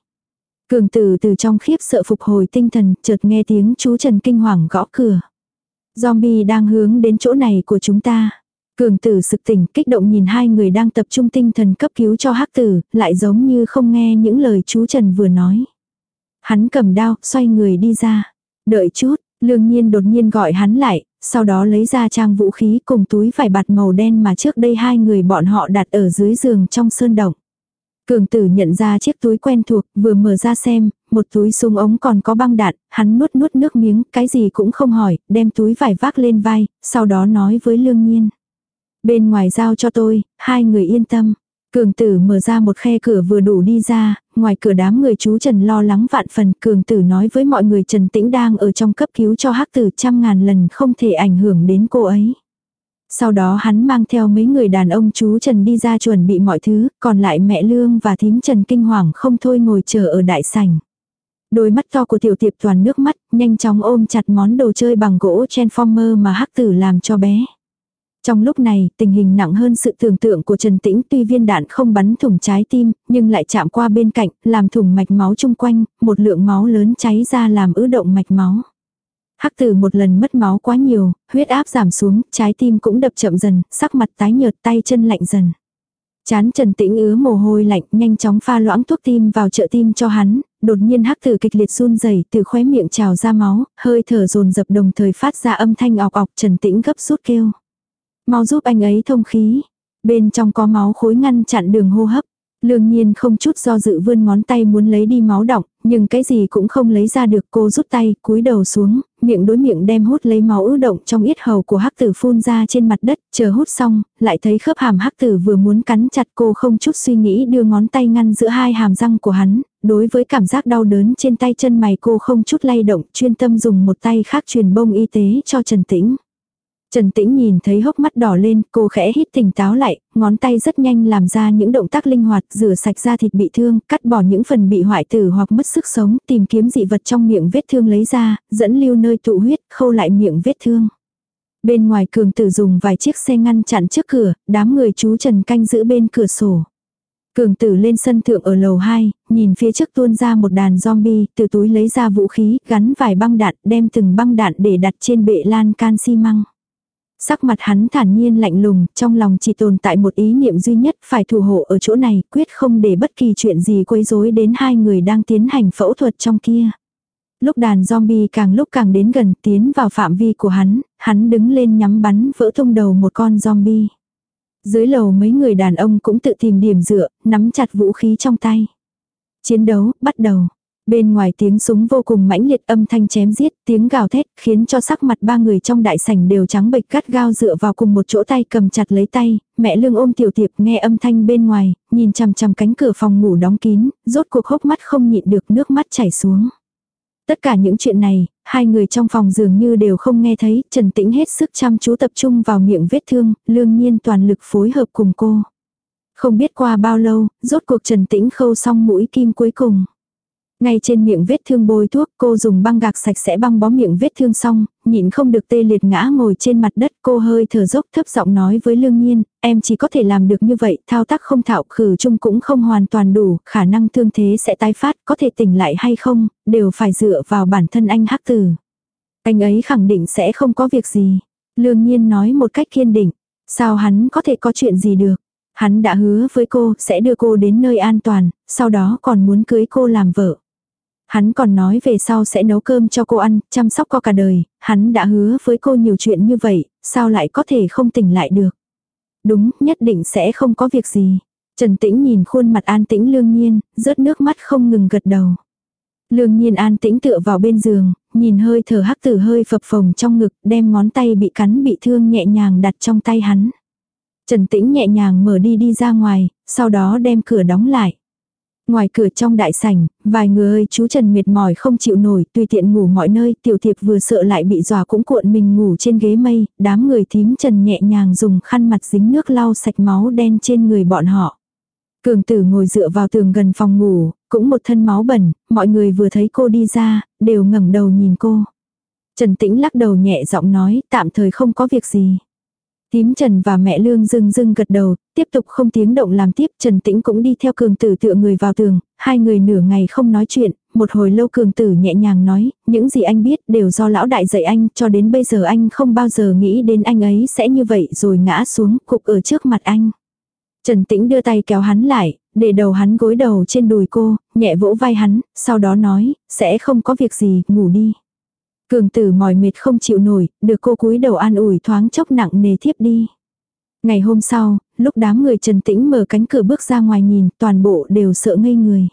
Cường tử từ trong khiếp sợ phục hồi tinh thần, chợt nghe tiếng chú Trần kinh hoàng gõ cửa. Zombie đang hướng đến chỗ này của chúng ta. Cường tử sực tỉnh kích động nhìn hai người đang tập trung tinh thần cấp cứu cho hắc tử, lại giống như không nghe những lời chú Trần vừa nói. Hắn cầm đao, xoay người đi ra. Đợi chút, Lương nhiên đột nhiên gọi hắn lại, sau đó lấy ra trang vũ khí cùng túi vải bạt màu đen mà trước đây hai người bọn họ đặt ở dưới giường trong sơn động. Cường tử nhận ra chiếc túi quen thuộc, vừa mở ra xem, một túi súng ống còn có băng đạn, hắn nuốt nuốt nước miếng, cái gì cũng không hỏi, đem túi vải vác lên vai, sau đó nói với lương nhiên. Bên ngoài giao cho tôi, hai người yên tâm, Cường tử mở ra một khe cửa vừa đủ đi ra, ngoài cửa đám người chú Trần lo lắng vạn phần. Cường tử nói với mọi người Trần Tĩnh đang ở trong cấp cứu cho hắc tử trăm ngàn lần không thể ảnh hưởng đến cô ấy. Sau đó hắn mang theo mấy người đàn ông chú Trần đi ra chuẩn bị mọi thứ, còn lại mẹ Lương và thím Trần kinh hoàng không thôi ngồi chờ ở đại sảnh. Đôi mắt to của tiểu tiệp toàn nước mắt, nhanh chóng ôm chặt món đồ chơi bằng gỗ transformer mà hắc tử làm cho bé. Trong lúc này, tình hình nặng hơn sự tưởng tượng của Trần Tĩnh tuy viên đạn không bắn thủng trái tim, nhưng lại chạm qua bên cạnh, làm thủng mạch máu chung quanh, một lượng máu lớn cháy ra làm ứ động mạch máu. Hắc tử một lần mất máu quá nhiều, huyết áp giảm xuống, trái tim cũng đập chậm dần, sắc mặt tái nhợt tay chân lạnh dần. Chán Trần Tĩnh ứa mồ hôi lạnh nhanh chóng pha loãng thuốc tim vào trợ tim cho hắn, đột nhiên hắc tử kịch liệt run rẩy từ khóe miệng trào ra máu, hơi thở dồn dập đồng thời phát ra âm thanh ọc ọc Trần Tĩnh gấp rút kêu. Mau giúp anh ấy thông khí. Bên trong có máu khối ngăn chặn đường hô hấp. Lương nhiên không chút do dự vươn ngón tay muốn lấy đi máu đọng, nhưng cái gì cũng không lấy ra được cô rút tay, cúi đầu xuống, miệng đối miệng đem hút lấy máu ứ động trong yết hầu của hắc tử phun ra trên mặt đất, chờ hút xong, lại thấy khớp hàm hắc tử vừa muốn cắn chặt cô không chút suy nghĩ đưa ngón tay ngăn giữa hai hàm răng của hắn, đối với cảm giác đau đớn trên tay chân mày cô không chút lay động chuyên tâm dùng một tay khác truyền bông y tế cho Trần Tĩnh. Trần Tĩnh nhìn thấy hốc mắt đỏ lên, cô khẽ hít tỉnh táo lại, ngón tay rất nhanh làm ra những động tác linh hoạt, rửa sạch da thịt bị thương, cắt bỏ những phần bị hoại tử hoặc mất sức sống, tìm kiếm dị vật trong miệng vết thương lấy ra, dẫn lưu nơi tụ huyết, khâu lại miệng vết thương. Bên ngoài cường tử dùng vài chiếc xe ngăn chặn trước cửa, đám người chú Trần canh giữ bên cửa sổ. Cường tử lên sân thượng ở lầu 2, nhìn phía trước tuôn ra một đàn zombie, từ túi lấy ra vũ khí, gắn vài băng đạn, đem từng băng đạn để đặt trên bệ lan can xi măng. Sắc mặt hắn thản nhiên lạnh lùng, trong lòng chỉ tồn tại một ý niệm duy nhất phải thủ hộ ở chỗ này, quyết không để bất kỳ chuyện gì quấy rối đến hai người đang tiến hành phẫu thuật trong kia. Lúc đàn zombie càng lúc càng đến gần tiến vào phạm vi của hắn, hắn đứng lên nhắm bắn vỡ tung đầu một con zombie. Dưới lầu mấy người đàn ông cũng tự tìm điểm dựa, nắm chặt vũ khí trong tay. Chiến đấu, bắt đầu. Bên ngoài tiếng súng vô cùng mãnh liệt âm thanh chém giết, tiếng gào thét khiến cho sắc mặt ba người trong đại sảnh đều trắng bệch cắt gao dựa vào cùng một chỗ tay cầm chặt lấy tay, mẹ lương ôm tiểu tiệp nghe âm thanh bên ngoài, nhìn chằm chằm cánh cửa phòng ngủ đóng kín, rốt cuộc hốc mắt không nhịn được nước mắt chảy xuống. Tất cả những chuyện này, hai người trong phòng dường như đều không nghe thấy, Trần Tĩnh hết sức chăm chú tập trung vào miệng vết thương, lương nhiên toàn lực phối hợp cùng cô. Không biết qua bao lâu, rốt cuộc Trần Tĩnh khâu xong mũi kim cuối cùng. Ngay trên miệng vết thương bôi thuốc cô dùng băng gạc sạch sẽ băng bó miệng vết thương xong, nhịn không được tê liệt ngã ngồi trên mặt đất cô hơi thở dốc thấp giọng nói với lương nhiên, em chỉ có thể làm được như vậy, thao tác không thạo khử chung cũng không hoàn toàn đủ, khả năng thương thế sẽ tái phát, có thể tỉnh lại hay không, đều phải dựa vào bản thân anh hắc tử. Anh ấy khẳng định sẽ không có việc gì. Lương nhiên nói một cách kiên định, sao hắn có thể có chuyện gì được hắn đã hứa với cô sẽ đưa cô đến nơi an toàn, sau đó còn muốn cưới cô làm vợ. Hắn còn nói về sau sẽ nấu cơm cho cô ăn, chăm sóc cô cả đời, hắn đã hứa với cô nhiều chuyện như vậy, sao lại có thể không tỉnh lại được. Đúng, nhất định sẽ không có việc gì. Trần Tĩnh nhìn khuôn mặt an tĩnh lương nhiên, rớt nước mắt không ngừng gật đầu. Lương nhiên an tĩnh tựa vào bên giường, nhìn hơi thở hắc tử hơi phập phồng trong ngực, đem ngón tay bị cắn bị thương nhẹ nhàng đặt trong tay hắn. Trần Tĩnh nhẹ nhàng mở đi đi ra ngoài, sau đó đem cửa đóng lại. Ngoài cửa trong đại sảnh, vài người chú Trần mệt mỏi không chịu nổi, tùy tiện ngủ mọi nơi, tiểu thiệp vừa sợ lại bị dọa cũng cuộn mình ngủ trên ghế mây, đám người thím Trần nhẹ nhàng dùng khăn mặt dính nước lau sạch máu đen trên người bọn họ. Cường tử ngồi dựa vào tường gần phòng ngủ, cũng một thân máu bẩn, mọi người vừa thấy cô đi ra, đều ngẩng đầu nhìn cô. Trần Tĩnh lắc đầu nhẹ giọng nói, tạm thời không có việc gì. Tím Trần và mẹ Lương dưng dưng gật đầu, tiếp tục không tiếng động làm tiếp Trần Tĩnh cũng đi theo cường tử tựa người vào tường, hai người nửa ngày không nói chuyện, một hồi lâu cường tử nhẹ nhàng nói, những gì anh biết đều do lão đại dạy anh, cho đến bây giờ anh không bao giờ nghĩ đến anh ấy sẽ như vậy rồi ngã xuống cục ở trước mặt anh. Trần Tĩnh đưa tay kéo hắn lại, để đầu hắn gối đầu trên đùi cô, nhẹ vỗ vai hắn, sau đó nói, sẽ không có việc gì, ngủ đi. Cường tử mỏi mệt không chịu nổi, được cô cúi đầu an ủi thoáng chốc nặng nề thiếp đi. Ngày hôm sau, lúc đám người trần tĩnh mở cánh cửa bước ra ngoài nhìn, toàn bộ đều sợ ngây người.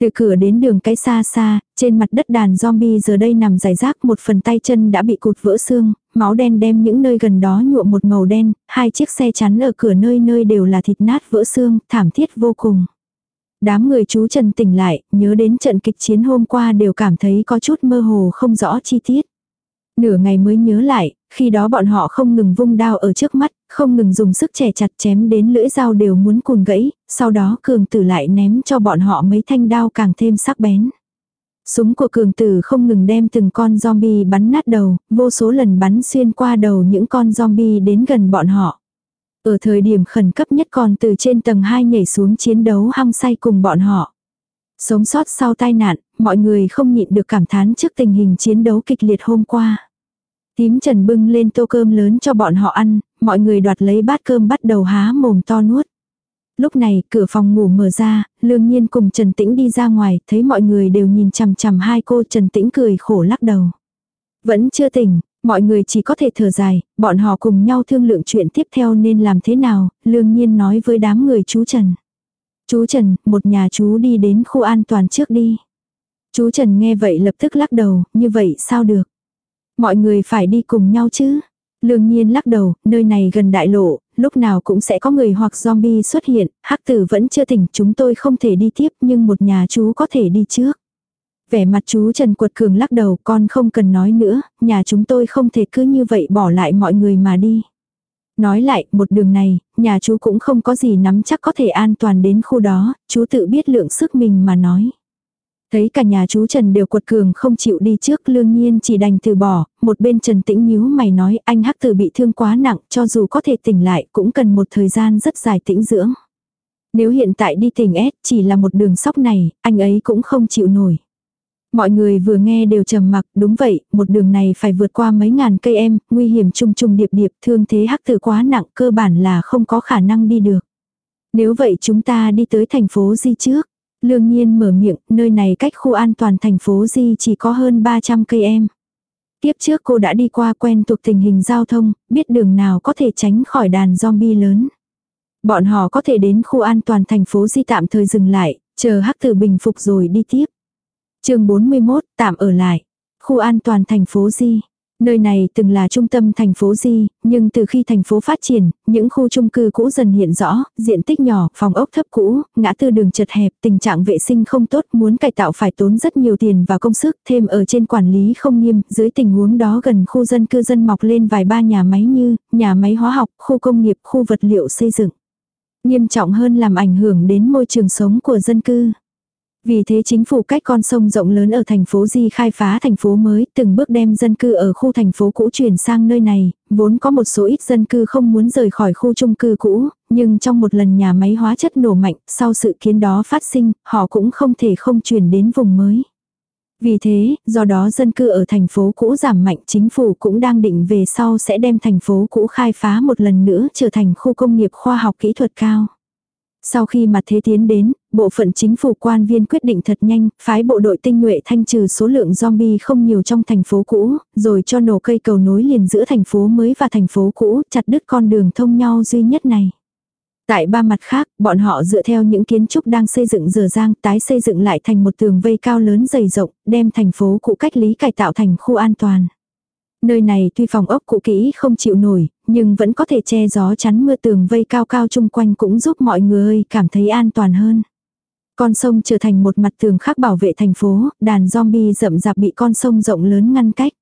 Từ cửa đến đường cái xa xa, trên mặt đất đàn zombie giờ đây nằm rải rác một phần tay chân đã bị cụt vỡ xương, máu đen đem những nơi gần đó nhuộm một màu đen, hai chiếc xe chắn ở cửa nơi nơi đều là thịt nát vỡ xương, thảm thiết vô cùng. Đám người chú Trần tỉnh lại, nhớ đến trận kịch chiến hôm qua đều cảm thấy có chút mơ hồ không rõ chi tiết. Nửa ngày mới nhớ lại, khi đó bọn họ không ngừng vung đao ở trước mắt, không ngừng dùng sức trẻ chặt chém đến lưỡi dao đều muốn cùn gãy, sau đó cường tử lại ném cho bọn họ mấy thanh đao càng thêm sắc bén. Súng của cường tử không ngừng đem từng con zombie bắn nát đầu, vô số lần bắn xuyên qua đầu những con zombie đến gần bọn họ ở thời điểm khẩn cấp nhất còn từ trên tầng 2 nhảy xuống chiến đấu hăng say cùng bọn họ. Sống sót sau tai nạn, mọi người không nhịn được cảm thán trước tình hình chiến đấu kịch liệt hôm qua. Tím trần bưng lên tô cơm lớn cho bọn họ ăn, mọi người đoạt lấy bát cơm bắt đầu há mồm to nuốt. Lúc này, cửa phòng ngủ mở ra, lương nhiên cùng Trần Tĩnh đi ra ngoài, thấy mọi người đều nhìn chằm chằm hai cô Trần Tĩnh cười khổ lắc đầu. Vẫn chưa tỉnh, mọi người chỉ có thể thở dài, bọn họ cùng nhau thương lượng chuyện tiếp theo nên làm thế nào, lương nhiên nói với đám người chú Trần. Chú Trần, một nhà chú đi đến khu an toàn trước đi. Chú Trần nghe vậy lập tức lắc đầu, như vậy sao được? Mọi người phải đi cùng nhau chứ? Lương nhiên lắc đầu, nơi này gần đại lộ, lúc nào cũng sẽ có người hoặc zombie xuất hiện, hắc tử vẫn chưa tỉnh chúng tôi không thể đi tiếp nhưng một nhà chú có thể đi trước. Vẻ mặt chú Trần quật Cường lắc đầu con không cần nói nữa, nhà chúng tôi không thể cứ như vậy bỏ lại mọi người mà đi. Nói lại, một đường này, nhà chú cũng không có gì nắm chắc có thể an toàn đến khu đó, chú tự biết lượng sức mình mà nói. Thấy cả nhà chú Trần đều quật cường không chịu đi trước lương nhiên chỉ đành từ bỏ, một bên Trần tĩnh nhíu mày nói anh hắc tử bị thương quá nặng cho dù có thể tỉnh lại cũng cần một thời gian rất dài tĩnh dưỡng. Nếu hiện tại đi tỉnh S chỉ là một đường sóc này, anh ấy cũng không chịu nổi. Mọi người vừa nghe đều trầm mặc, đúng vậy, một đường này phải vượt qua mấy ngàn cây em, nguy hiểm trùng trùng điệp điệp, thương thế hắc tử quá nặng, cơ bản là không có khả năng đi được. Nếu vậy chúng ta đi tới thành phố Di trước. Lương nhiên mở miệng, nơi này cách khu an toàn thành phố Di chỉ có hơn 300 cây em. Tiếp trước cô đã đi qua quen thuộc tình hình giao thông, biết đường nào có thể tránh khỏi đàn zombie lớn. Bọn họ có thể đến khu an toàn thành phố Di tạm thời dừng lại, chờ hắc tử bình phục rồi đi tiếp chương 41, tạm ở lại. Khu an toàn thành phố Di. Nơi này từng là trung tâm thành phố Di, nhưng từ khi thành phố phát triển, những khu chung cư cũ dần hiện rõ, diện tích nhỏ, phòng ốc thấp cũ, ngã tư đường chật hẹp, tình trạng vệ sinh không tốt, muốn cải tạo phải tốn rất nhiều tiền và công sức, thêm ở trên quản lý không nghiêm, dưới tình huống đó gần khu dân cư dân mọc lên vài ba nhà máy như, nhà máy hóa học, khu công nghiệp, khu vật liệu xây dựng. Nghiêm trọng hơn làm ảnh hưởng đến môi trường sống của dân cư. Vì thế chính phủ cách con sông rộng lớn ở thành phố Di khai phá thành phố mới, từng bước đem dân cư ở khu thành phố cũ chuyển sang nơi này, vốn có một số ít dân cư không muốn rời khỏi khu chung cư cũ, nhưng trong một lần nhà máy hóa chất nổ mạnh, sau sự kiến đó phát sinh, họ cũng không thể không chuyển đến vùng mới. Vì thế, do đó dân cư ở thành phố cũ giảm mạnh chính phủ cũng đang định về sau sẽ đem thành phố cũ khai phá một lần nữa trở thành khu công nghiệp khoa học kỹ thuật cao. Sau khi mặt thế tiến đến, bộ phận chính phủ quan viên quyết định thật nhanh, phái bộ đội tinh nhuệ thanh trừ số lượng zombie không nhiều trong thành phố cũ, rồi cho nổ cây cầu nối liền giữa thành phố mới và thành phố cũ, chặt đứt con đường thông nhau duy nhất này. Tại ba mặt khác, bọn họ dựa theo những kiến trúc đang xây dựng dở dang tái xây dựng lại thành một tường vây cao lớn dày rộng, đem thành phố cũ cách lý cải tạo thành khu an toàn. Nơi này tuy phòng ốc cũ kỹ không chịu nổi, nhưng vẫn có thể che gió chắn mưa tường vây cao cao chung quanh cũng giúp mọi người cảm thấy an toàn hơn. Con sông trở thành một mặt tường khác bảo vệ thành phố, đàn zombie rậm rạp bị con sông rộng lớn ngăn cách.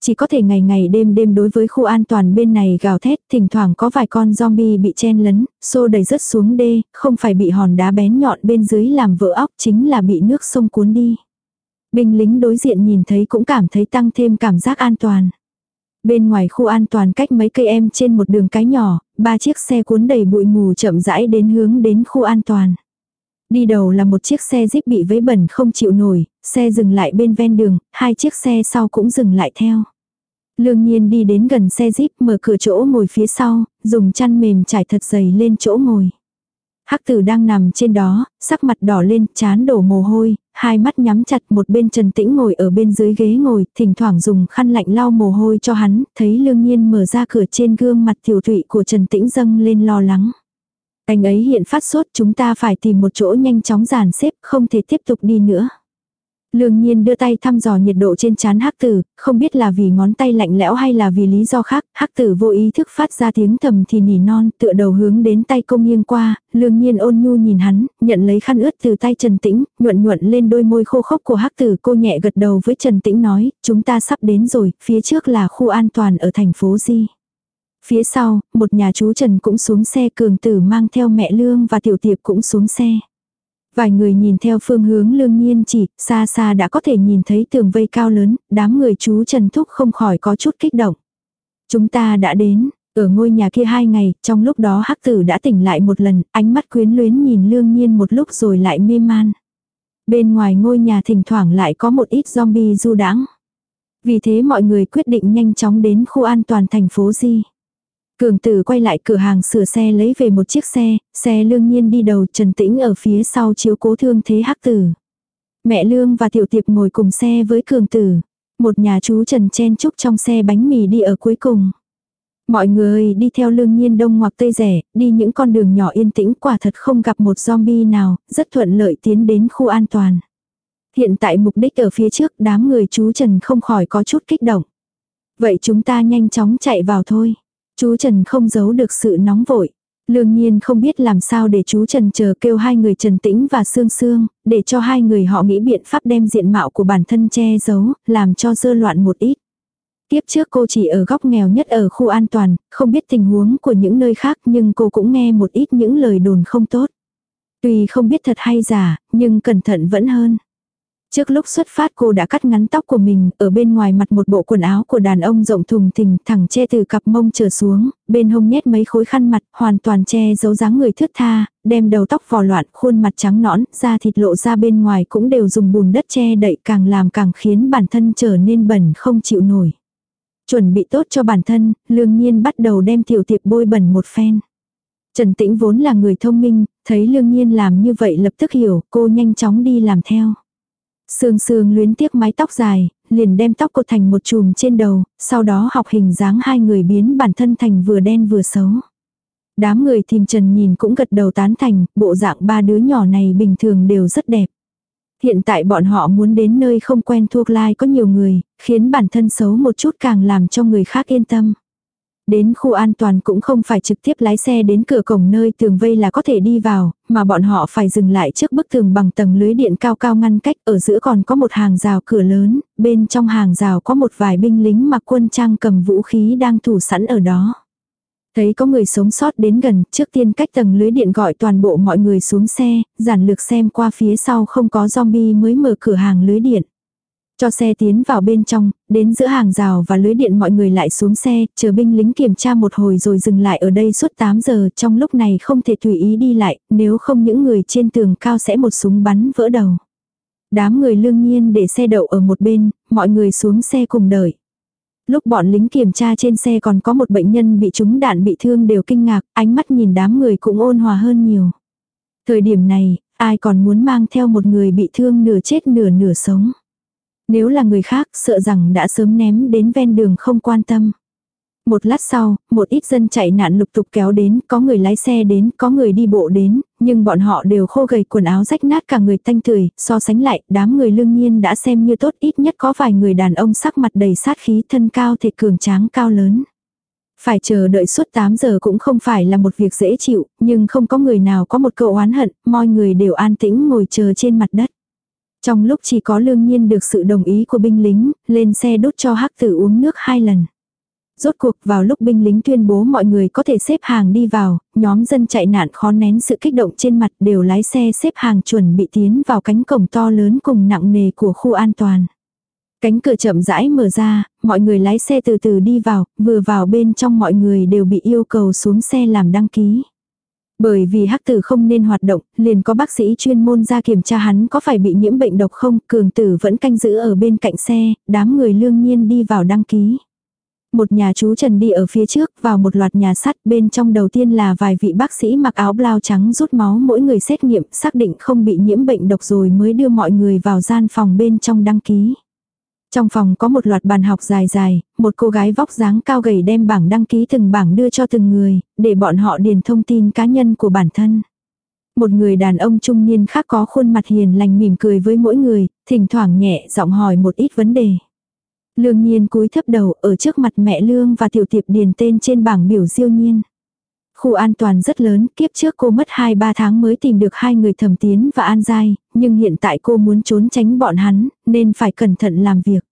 Chỉ có thể ngày ngày đêm đêm đối với khu an toàn bên này gào thét, thỉnh thoảng có vài con zombie bị chen lấn, xô đầy rớt xuống đê, không phải bị hòn đá bén nhọn bên dưới làm vỡ óc chính là bị nước sông cuốn đi binh lính đối diện nhìn thấy cũng cảm thấy tăng thêm cảm giác an toàn. Bên ngoài khu an toàn cách mấy cây em trên một đường cái nhỏ, ba chiếc xe cuốn đầy bụi mù chậm rãi đến hướng đến khu an toàn. Đi đầu là một chiếc xe jeep bị vấy bẩn không chịu nổi, xe dừng lại bên ven đường, hai chiếc xe sau cũng dừng lại theo. Lương nhiên đi đến gần xe jeep mở cửa chỗ ngồi phía sau, dùng chăn mềm trải thật dày lên chỗ ngồi. Hắc tử đang nằm trên đó, sắc mặt đỏ lên, chán đổ mồ hôi, hai mắt nhắm chặt một bên Trần Tĩnh ngồi ở bên dưới ghế ngồi, thỉnh thoảng dùng khăn lạnh lau mồ hôi cho hắn, thấy lương nhiên mở ra cửa trên gương mặt tiểu thụy của Trần Tĩnh dâng lên lo lắng. Anh ấy hiện phát sốt chúng ta phải tìm một chỗ nhanh chóng giàn xếp, không thể tiếp tục đi nữa. Lương nhiên đưa tay thăm dò nhiệt độ trên chán hắc tử, không biết là vì ngón tay lạnh lẽo hay là vì lý do khác, hắc tử vô ý thức phát ra tiếng thầm thì nỉ non, tựa đầu hướng đến tay công nghiêng qua, lương nhiên ôn nhu nhìn hắn, nhận lấy khăn ướt từ tay Trần Tĩnh, nhuận nhuận lên đôi môi khô khốc của hắc tử cô nhẹ gật đầu với Trần Tĩnh nói, chúng ta sắp đến rồi, phía trước là khu an toàn ở thành phố Di. Phía sau, một nhà chú Trần cũng xuống xe cường tử mang theo mẹ lương và tiểu tiệp cũng xuống xe. Vài người nhìn theo phương hướng lương nhiên chỉ, xa xa đã có thể nhìn thấy tường vây cao lớn, đám người chú Trần Thúc không khỏi có chút kích động. Chúng ta đã đến, ở ngôi nhà kia hai ngày, trong lúc đó hắc tử đã tỉnh lại một lần, ánh mắt quyến luyến nhìn lương nhiên một lúc rồi lại mê man. Bên ngoài ngôi nhà thỉnh thoảng lại có một ít zombie du đãng. Vì thế mọi người quyết định nhanh chóng đến khu an toàn thành phố Di. Cường tử quay lại cửa hàng sửa xe lấy về một chiếc xe, xe lương nhiên đi đầu Trần Tĩnh ở phía sau chiếu cố thương thế hắc tử. Mẹ lương và tiểu tiệp ngồi cùng xe với cường tử. Một nhà chú Trần chen chúc trong xe bánh mì đi ở cuối cùng. Mọi người đi theo lương nhiên đông hoặc tây rẻ, đi những con đường nhỏ yên tĩnh quả thật không gặp một zombie nào, rất thuận lợi tiến đến khu an toàn. Hiện tại mục đích ở phía trước đám người chú Trần không khỏi có chút kích động. Vậy chúng ta nhanh chóng chạy vào thôi. Chú Trần không giấu được sự nóng vội. Lương nhiên không biết làm sao để chú Trần chờ kêu hai người Trần Tĩnh và Sương Sương, để cho hai người họ nghĩ biện pháp đem diện mạo của bản thân che giấu, làm cho dơ loạn một ít. Tiếp trước cô chỉ ở góc nghèo nhất ở khu an toàn, không biết tình huống của những nơi khác nhưng cô cũng nghe một ít những lời đồn không tốt. Tuy không biết thật hay giả, nhưng cẩn thận vẫn hơn. Trước lúc xuất phát cô đã cắt ngắn tóc của mình, ở bên ngoài mặt một bộ quần áo của đàn ông rộng thùng thình thẳng che từ cặp mông trở xuống, bên hông nhét mấy khối khăn mặt, hoàn toàn che giấu dáng người thướt tha, đem đầu tóc vò loạn, khuôn mặt trắng nõn, da thịt lộ ra bên ngoài cũng đều dùng bùn đất che đậy càng làm càng khiến bản thân trở nên bẩn không chịu nổi. Chuẩn bị tốt cho bản thân, lương nhiên bắt đầu đem tiểu tiệp bôi bẩn một phen. Trần Tĩnh vốn là người thông minh, thấy lương nhiên làm như vậy lập tức hiểu, cô nhanh chóng đi làm theo. Sương sương luyến tiếc mái tóc dài, liền đem tóc cột thành một chùm trên đầu, sau đó học hình dáng hai người biến bản thân thành vừa đen vừa xấu. Đám người tìm Trần nhìn cũng gật đầu tán thành, bộ dạng ba đứa nhỏ này bình thường đều rất đẹp. Hiện tại bọn họ muốn đến nơi không quen thuộc lai like có nhiều người, khiến bản thân xấu một chút càng làm cho người khác yên tâm. Đến khu an toàn cũng không phải trực tiếp lái xe đến cửa cổng nơi tường vây là có thể đi vào, mà bọn họ phải dừng lại trước bức tường bằng tầng lưới điện cao cao ngăn cách, ở giữa còn có một hàng rào cửa lớn, bên trong hàng rào có một vài binh lính mặc quân trang cầm vũ khí đang thủ sẵn ở đó. Thấy có người sống sót đến gần, trước tiên cách tầng lưới điện gọi toàn bộ mọi người xuống xe, giản lược xem qua phía sau không có zombie mới mở cửa hàng lưới điện. Cho xe tiến vào bên trong, đến giữa hàng rào và lưới điện mọi người lại xuống xe, chờ binh lính kiểm tra một hồi rồi dừng lại ở đây suốt 8 giờ, trong lúc này không thể tùy ý đi lại, nếu không những người trên tường cao sẽ một súng bắn vỡ đầu. Đám người lương nhiên để xe đậu ở một bên, mọi người xuống xe cùng đợi. Lúc bọn lính kiểm tra trên xe còn có một bệnh nhân bị trúng đạn bị thương đều kinh ngạc, ánh mắt nhìn đám người cũng ôn hòa hơn nhiều. Thời điểm này, ai còn muốn mang theo một người bị thương nửa chết nửa nửa sống. Nếu là người khác, sợ rằng đã sớm ném đến ven đường không quan tâm. Một lát sau, một ít dân chạy nạn lục tục kéo đến, có người lái xe đến, có người đi bộ đến, nhưng bọn họ đều khô gầy quần áo rách nát cả người thanh tưởi, so sánh lại, đám người lương nhiên đã xem như tốt ít nhất có vài người đàn ông sắc mặt đầy sát khí thân cao thể cường tráng cao lớn. Phải chờ đợi suốt 8 giờ cũng không phải là một việc dễ chịu, nhưng không có người nào có một cậu oán hận, mọi người đều an tĩnh ngồi chờ trên mặt đất. Trong lúc chỉ có lương nhiên được sự đồng ý của binh lính, lên xe đốt cho hắc tử uống nước hai lần. Rốt cuộc vào lúc binh lính tuyên bố mọi người có thể xếp hàng đi vào, nhóm dân chạy nạn khó nén sự kích động trên mặt đều lái xe xếp hàng chuẩn bị tiến vào cánh cổng to lớn cùng nặng nề của khu an toàn. Cánh cửa chậm rãi mở ra, mọi người lái xe từ từ đi vào, vừa vào bên trong mọi người đều bị yêu cầu xuống xe làm đăng ký. Bởi vì hắc tử không nên hoạt động, liền có bác sĩ chuyên môn ra kiểm tra hắn có phải bị nhiễm bệnh độc không, cường tử vẫn canh giữ ở bên cạnh xe, đám người lương nhiên đi vào đăng ký. Một nhà chú Trần đi ở phía trước vào một loạt nhà sắt bên trong đầu tiên là vài vị bác sĩ mặc áo blau trắng rút máu mỗi người xét nghiệm xác định không bị nhiễm bệnh độc rồi mới đưa mọi người vào gian phòng bên trong đăng ký. Trong phòng có một loạt bàn học dài dài, một cô gái vóc dáng cao gầy đem bảng đăng ký từng bảng đưa cho từng người, để bọn họ điền thông tin cá nhân của bản thân. Một người đàn ông trung niên khác có khuôn mặt hiền lành mỉm cười với mỗi người, thỉnh thoảng nhẹ giọng hỏi một ít vấn đề. Lương Nhiên cúi thấp đầu ở trước mặt mẹ Lương và tiểu tiệp điền tên trên bảng biểu diêu nhiên. Khu an toàn rất lớn, kiếp trước cô mất 2-3 tháng mới tìm được hai người thẩm tiến và an giai, nhưng hiện tại cô muốn trốn tránh bọn hắn, nên phải cẩn thận làm việc.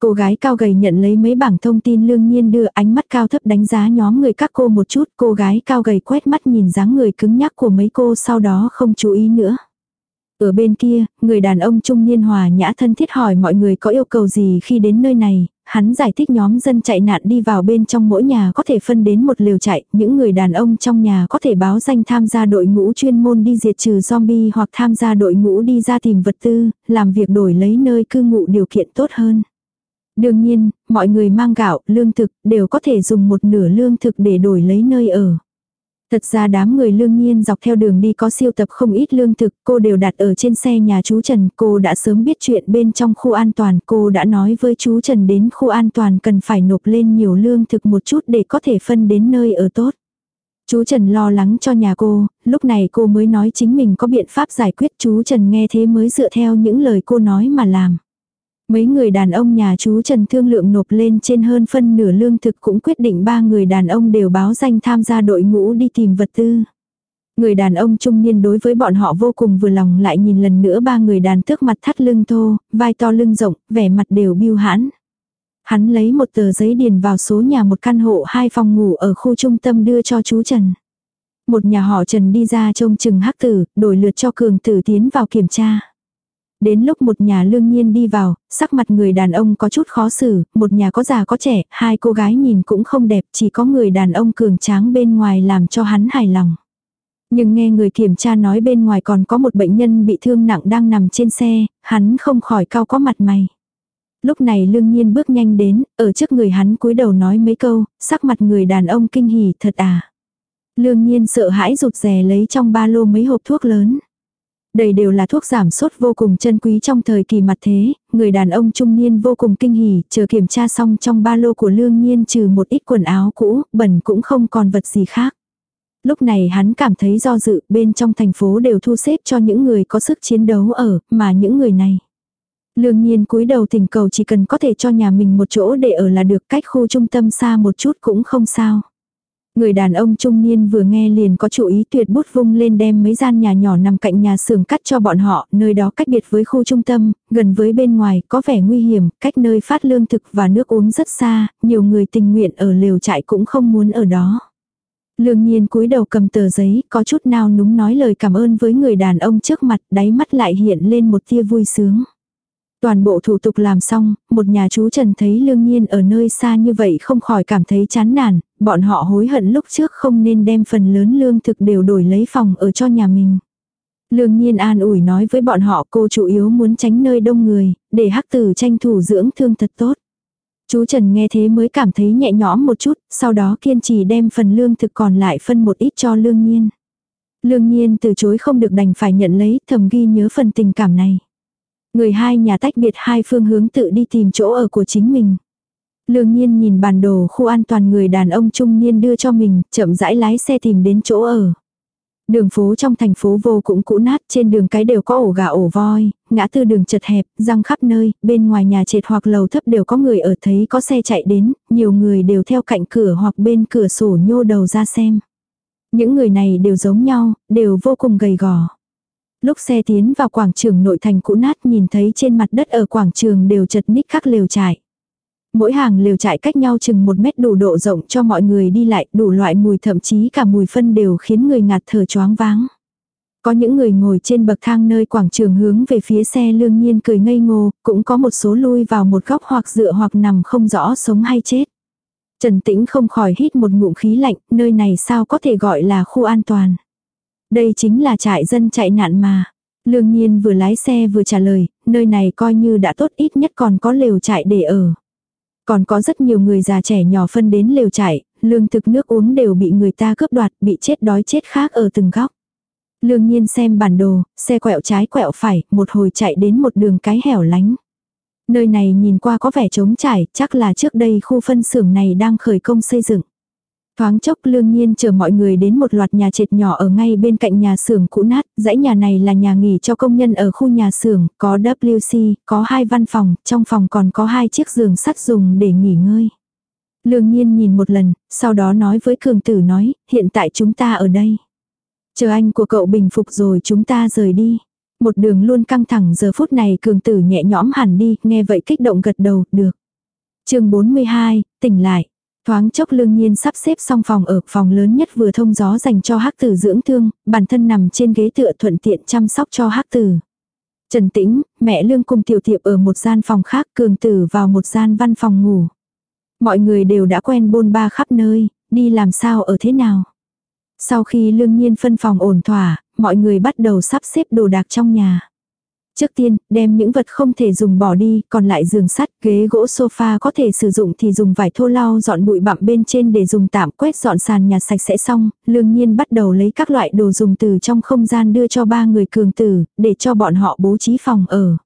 Cô gái cao gầy nhận lấy mấy bảng thông tin lương nhiên đưa ánh mắt cao thấp đánh giá nhóm người các cô một chút. Cô gái cao gầy quét mắt nhìn dáng người cứng nhắc của mấy cô sau đó không chú ý nữa. Ở bên kia, người đàn ông trung niên hòa nhã thân thiết hỏi mọi người có yêu cầu gì khi đến nơi này, hắn giải thích nhóm dân chạy nạn đi vào bên trong mỗi nhà có thể phân đến một liều chạy, những người đàn ông trong nhà có thể báo danh tham gia đội ngũ chuyên môn đi diệt trừ zombie hoặc tham gia đội ngũ đi ra tìm vật tư, làm việc đổi lấy nơi cư ngụ điều kiện tốt hơn. Đương nhiên, mọi người mang gạo, lương thực đều có thể dùng một nửa lương thực để đổi lấy nơi ở. Thật ra đám người lương nhiên dọc theo đường đi có siêu tập không ít lương thực, cô đều đặt ở trên xe nhà chú Trần, cô đã sớm biết chuyện bên trong khu an toàn, cô đã nói với chú Trần đến khu an toàn cần phải nộp lên nhiều lương thực một chút để có thể phân đến nơi ở tốt. Chú Trần lo lắng cho nhà cô, lúc này cô mới nói chính mình có biện pháp giải quyết chú Trần nghe thế mới dựa theo những lời cô nói mà làm. Mấy người đàn ông nhà chú Trần Thương Lượng nộp lên trên hơn phân nửa lương thực cũng quyết định ba người đàn ông đều báo danh tham gia đội ngũ đi tìm vật tư. Người đàn ông trung niên đối với bọn họ vô cùng vừa lòng lại nhìn lần nữa ba người đàn tước mặt thắt lưng thô, vai to lưng rộng, vẻ mặt đều biêu hãn. Hắn lấy một tờ giấy điền vào số nhà một căn hộ hai phòng ngủ ở khu trung tâm đưa cho chú Trần. Một nhà họ Trần đi ra trông chừng hắc tử, đổi lượt cho cường tử tiến vào kiểm tra đến lúc một nhà lương nhiên đi vào, sắc mặt người đàn ông có chút khó xử, một nhà có già có trẻ, hai cô gái nhìn cũng không đẹp, chỉ có người đàn ông cường tráng bên ngoài làm cho hắn hài lòng. Nhưng nghe người kiểm tra nói bên ngoài còn có một bệnh nhân bị thương nặng đang nằm trên xe, hắn không khỏi cao có mặt mày. Lúc này lương nhiên bước nhanh đến, ở trước người hắn cúi đầu nói mấy câu, sắc mặt người đàn ông kinh hỉ thật à. Lương nhiên sợ hãi rụt rè lấy trong ba lô mấy hộp thuốc lớn. Đây đều là thuốc giảm sốt vô cùng chân quý trong thời kỳ mặt thế, người đàn ông trung niên vô cùng kinh hỉ, chờ kiểm tra xong trong ba lô của lương nhiên trừ một ít quần áo cũ, bẩn cũng không còn vật gì khác. Lúc này hắn cảm thấy do dự, bên trong thành phố đều thu xếp cho những người có sức chiến đấu ở, mà những người này. Lương nhiên cúi đầu thỉnh cầu chỉ cần có thể cho nhà mình một chỗ để ở là được cách khu trung tâm xa một chút cũng không sao. Người đàn ông trung niên vừa nghe liền có chủ ý tuyệt bút vung lên đem mấy gian nhà nhỏ nằm cạnh nhà xưởng cắt cho bọn họ, nơi đó cách biệt với khu trung tâm, gần với bên ngoài, có vẻ nguy hiểm, cách nơi phát lương thực và nước uống rất xa, nhiều người tình nguyện ở lều trại cũng không muốn ở đó. Lương nhiên cúi đầu cầm tờ giấy, có chút nào núng nói lời cảm ơn với người đàn ông trước mặt, đáy mắt lại hiện lên một tia vui sướng. Toàn bộ thủ tục làm xong, một nhà chú Trần thấy lương nhiên ở nơi xa như vậy không khỏi cảm thấy chán nản, bọn họ hối hận lúc trước không nên đem phần lớn lương thực đều đổi lấy phòng ở cho nhà mình. Lương nhiên an ủi nói với bọn họ cô chủ yếu muốn tránh nơi đông người, để hắc tử tranh thủ dưỡng thương thật tốt. Chú Trần nghe thế mới cảm thấy nhẹ nhõm một chút, sau đó kiên trì đem phần lương thực còn lại phân một ít cho lương nhiên. Lương nhiên từ chối không được đành phải nhận lấy thầm ghi nhớ phần tình cảm này. Người hai nhà tách biệt hai phương hướng tự đi tìm chỗ ở của chính mình. Lương nhiên nhìn bản đồ khu an toàn người đàn ông trung niên đưa cho mình, chậm rãi lái xe tìm đến chỗ ở. Đường phố trong thành phố vô cũng cũ nát, trên đường cái đều có ổ gà ổ voi, ngã tư đường chật hẹp, răng khắp nơi, bên ngoài nhà trệt hoặc lầu thấp đều có người ở thấy có xe chạy đến, nhiều người đều theo cạnh cửa hoặc bên cửa sổ nhô đầu ra xem. Những người này đều giống nhau, đều vô cùng gầy gò. Lúc xe tiến vào quảng trường nội thành cũ nát nhìn thấy trên mặt đất ở quảng trường đều chật ních các lều trại. Mỗi hàng lều trại cách nhau chừng một mét đủ độ rộng cho mọi người đi lại, đủ loại mùi thậm chí cả mùi phân đều khiến người ngạt thở choáng váng. Có những người ngồi trên bậc thang nơi quảng trường hướng về phía xe lương nhiên cười ngây ngô, cũng có một số lui vào một góc hoặc dựa hoặc nằm không rõ sống hay chết. Trần Tĩnh không khỏi hít một ngụm khí lạnh, nơi này sao có thể gọi là khu an toàn. Đây chính là trại dân chạy nạn mà. Lương nhiên vừa lái xe vừa trả lời, nơi này coi như đã tốt ít nhất còn có lều trại để ở. Còn có rất nhiều người già trẻ nhỏ phân đến lều trại, lương thực nước uống đều bị người ta cướp đoạt, bị chết đói chết khác ở từng góc. Lương nhiên xem bản đồ, xe quẹo trái quẹo phải, một hồi chạy đến một đường cái hẻo lánh. Nơi này nhìn qua có vẻ trống trải, chắc là trước đây khu phân xưởng này đang khởi công xây dựng. Thoáng chốc lương nhiên chờ mọi người đến một loạt nhà trệt nhỏ ở ngay bên cạnh nhà xưởng cũ nát, dãy nhà này là nhà nghỉ cho công nhân ở khu nhà xưởng, có WC, có hai văn phòng, trong phòng còn có hai chiếc giường sắt dùng để nghỉ ngơi. Lương nhiên nhìn một lần, sau đó nói với cường tử nói, hiện tại chúng ta ở đây. Chờ anh của cậu bình phục rồi chúng ta rời đi. Một đường luôn căng thẳng giờ phút này cường tử nhẹ nhõm hẳn đi, nghe vậy kích động gật đầu, được. chương 42, tỉnh lại. Thoáng chốc lương nhiên sắp xếp xong phòng ở phòng lớn nhất vừa thông gió dành cho hắc tử dưỡng thương, bản thân nằm trên ghế tựa thuận tiện chăm sóc cho hắc tử. Trần Tĩnh, mẹ lương cùng tiểu thiệp ở một gian phòng khác cường tử vào một gian văn phòng ngủ. Mọi người đều đã quen bôn ba khắp nơi, đi làm sao ở thế nào. Sau khi lương nhiên phân phòng ổn thỏa, mọi người bắt đầu sắp xếp đồ đạc trong nhà. Trước tiên, đem những vật không thể dùng bỏ đi, còn lại giường sắt, ghế gỗ sofa có thể sử dụng thì dùng vải thô lau dọn bụi bặm bên trên để dùng tạm quét dọn sàn nhà sạch sẽ xong, lương nhiên bắt đầu lấy các loại đồ dùng từ trong không gian đưa cho ba người cường tử, để cho bọn họ bố trí phòng ở.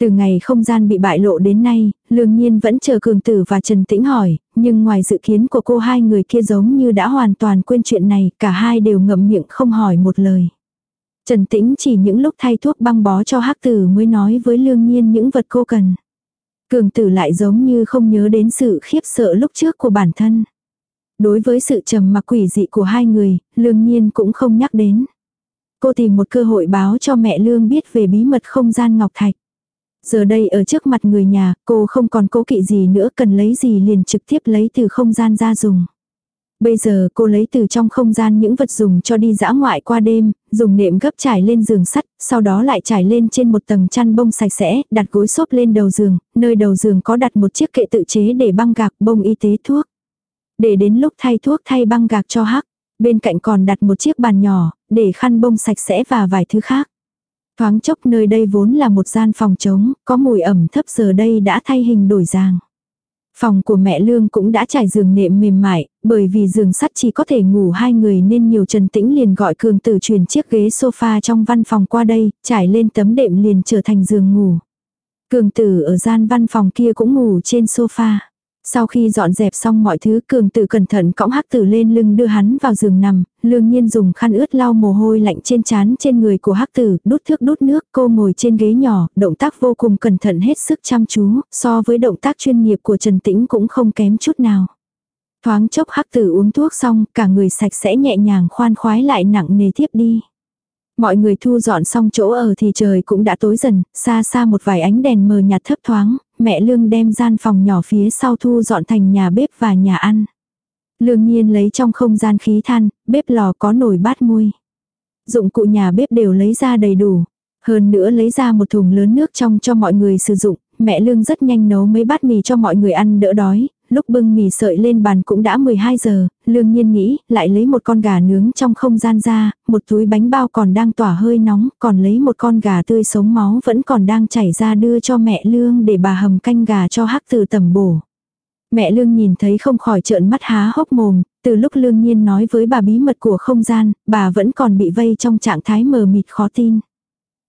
Từ ngày không gian bị bại lộ đến nay, lương nhiên vẫn chờ cường tử và Trần Tĩnh hỏi, nhưng ngoài dự kiến của cô hai người kia giống như đã hoàn toàn quên chuyện này, cả hai đều ngậm miệng không hỏi một lời. Trần Tĩnh chỉ những lúc thay thuốc băng bó cho hắc tử mới nói với lương nhiên những vật cô cần. Cường tử lại giống như không nhớ đến sự khiếp sợ lúc trước của bản thân. Đối với sự trầm mặc quỷ dị của hai người, lương nhiên cũng không nhắc đến. Cô tìm một cơ hội báo cho mẹ lương biết về bí mật không gian ngọc thạch. Giờ đây ở trước mặt người nhà, cô không còn cố kỵ gì nữa cần lấy gì liền trực tiếp lấy từ không gian ra dùng. Bây giờ cô lấy từ trong không gian những vật dùng cho đi dã ngoại qua đêm, dùng nệm gấp trải lên giường sắt, sau đó lại trải lên trên một tầng chăn bông sạch sẽ, đặt gối xốp lên đầu giường, nơi đầu giường có đặt một chiếc kệ tự chế để băng gạc bông y tế thuốc. Để đến lúc thay thuốc thay băng gạc cho hắc, bên cạnh còn đặt một chiếc bàn nhỏ, để khăn bông sạch sẽ và vài thứ khác. Thoáng chốc nơi đây vốn là một gian phòng trống, có mùi ẩm thấp giờ đây đã thay hình đổi dạng. Phòng của mẹ Lương cũng đã trải giường nệm mềm mại, bởi vì giường sắt chỉ có thể ngủ hai người nên nhiều Trần Tĩnh liền gọi Cường Tử truyền chiếc ghế sofa trong văn phòng qua đây, trải lên tấm đệm liền trở thành giường ngủ. Cường Tử ở gian văn phòng kia cũng ngủ trên sofa. Sau khi dọn dẹp xong mọi thứ cường tự cẩn thận cõng hắc tử lên lưng đưa hắn vào giường nằm, lương nhiên dùng khăn ướt lau mồ hôi lạnh trên trán trên người của hắc tử, đút thước đút nước, cô ngồi trên ghế nhỏ, động tác vô cùng cẩn thận hết sức chăm chú, so với động tác chuyên nghiệp của Trần Tĩnh cũng không kém chút nào. Thoáng chốc hắc tử uống thuốc xong, cả người sạch sẽ nhẹ nhàng khoan khoái lại nặng nề tiếp đi. Mọi người thu dọn xong chỗ ở thì trời cũng đã tối dần, xa xa một vài ánh đèn mờ nhạt thấp thoáng, mẹ Lương đem gian phòng nhỏ phía sau thu dọn thành nhà bếp và nhà ăn. Lương nhiên lấy trong không gian khí than, bếp lò có nồi bát muôi. Dụng cụ nhà bếp đều lấy ra đầy đủ. Hơn nữa lấy ra một thùng lớn nước trong cho mọi người sử dụng, mẹ Lương rất nhanh nấu mấy bát mì cho mọi người ăn đỡ đói, lúc bưng mì sợi lên bàn cũng đã 12 giờ, lương nhiên nghĩ, lại lấy một con gà nướng trong không gian ra, một túi bánh bao còn đang tỏa hơi nóng, còn lấy một con gà tươi sống máu vẫn còn đang chảy ra đưa cho mẹ lương để bà hầm canh gà cho hắc từ tẩm bổ. Mẹ lương nhìn thấy không khỏi trợn mắt há hốc mồm, từ lúc lương nhiên nói với bà bí mật của không gian, bà vẫn còn bị vây trong trạng thái mờ mịt khó tin.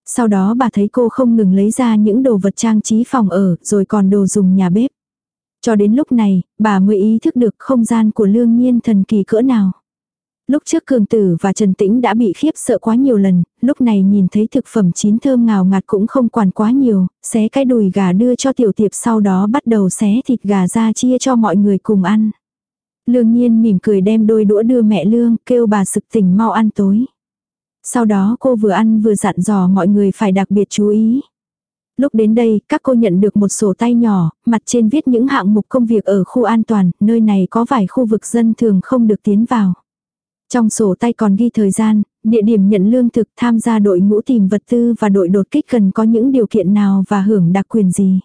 Sau đó bà thấy cô không ngừng lấy ra những đồ vật trang trí phòng ở, rồi còn đồ dùng nhà bếp. Cho đến lúc này, bà mới ý thức được không gian của lương nhiên thần kỳ cỡ nào. Lúc trước Cường Tử và Trần Tĩnh đã bị khiếp sợ quá nhiều lần, lúc này nhìn thấy thực phẩm chín thơm ngào ngạt cũng không quản quá nhiều, xé cái đùi gà đưa cho tiểu tiệp sau đó bắt đầu xé thịt gà ra chia cho mọi người cùng ăn. Lương nhiên mỉm cười đem đôi đũa đưa mẹ Lương, kêu bà sực tỉnh mau ăn tối. Sau đó cô vừa ăn vừa dặn dò mọi người phải đặc biệt chú ý. Lúc đến đây, các cô nhận được một sổ tay nhỏ, mặt trên viết những hạng mục công việc ở khu an toàn, nơi này có vài khu vực dân thường không được tiến vào. Trong sổ tay còn ghi thời gian, địa điểm nhận lương thực tham gia đội ngũ tìm vật tư và đội đột kích cần có những điều kiện nào và hưởng đặc quyền gì.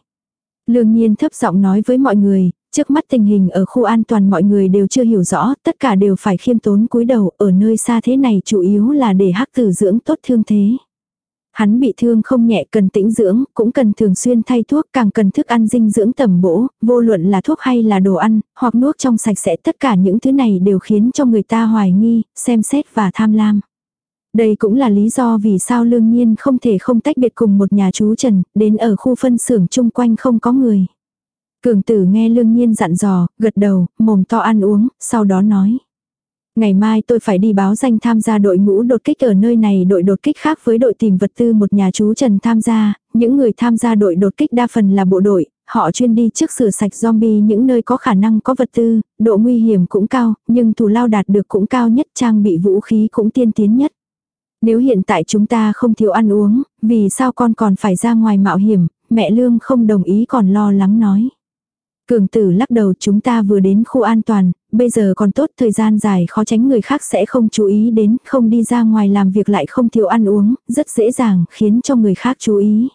Lương nhiên thấp giọng nói với mọi người, trước mắt tình hình ở khu an toàn mọi người đều chưa hiểu rõ, tất cả đều phải khiêm tốn cúi đầu ở nơi xa thế này chủ yếu là để hắc tử dưỡng tốt thương thế hắn bị thương không nhẹ cần tĩnh dưỡng, cũng cần thường xuyên thay thuốc, càng cần thức ăn dinh dưỡng tầm bổ, vô luận là thuốc hay là đồ ăn, hoặc nuốt trong sạch sẽ tất cả những thứ này đều khiến cho người ta hoài nghi, xem xét và tham lam. Đây cũng là lý do vì sao lương nhiên không thể không tách biệt cùng một nhà chú Trần, đến ở khu phân xưởng chung quanh không có người. Cường tử nghe lương nhiên dặn dò, gật đầu, mồm to ăn uống, sau đó nói. Ngày mai tôi phải đi báo danh tham gia đội ngũ đột kích ở nơi này đội đột kích khác với đội tìm vật tư một nhà chú Trần tham gia, những người tham gia đội đột kích đa phần là bộ đội, họ chuyên đi trước sửa sạch zombie những nơi có khả năng có vật tư, độ nguy hiểm cũng cao, nhưng thù lao đạt được cũng cao nhất trang bị vũ khí cũng tiên tiến nhất. Nếu hiện tại chúng ta không thiếu ăn uống, vì sao con còn phải ra ngoài mạo hiểm, mẹ Lương không đồng ý còn lo lắng nói. Cường tử lắc đầu chúng ta vừa đến khu an toàn, bây giờ còn tốt thời gian dài khó tránh người khác sẽ không chú ý đến, không đi ra ngoài làm việc lại không thiếu ăn uống, rất dễ dàng khiến cho người khác chú ý.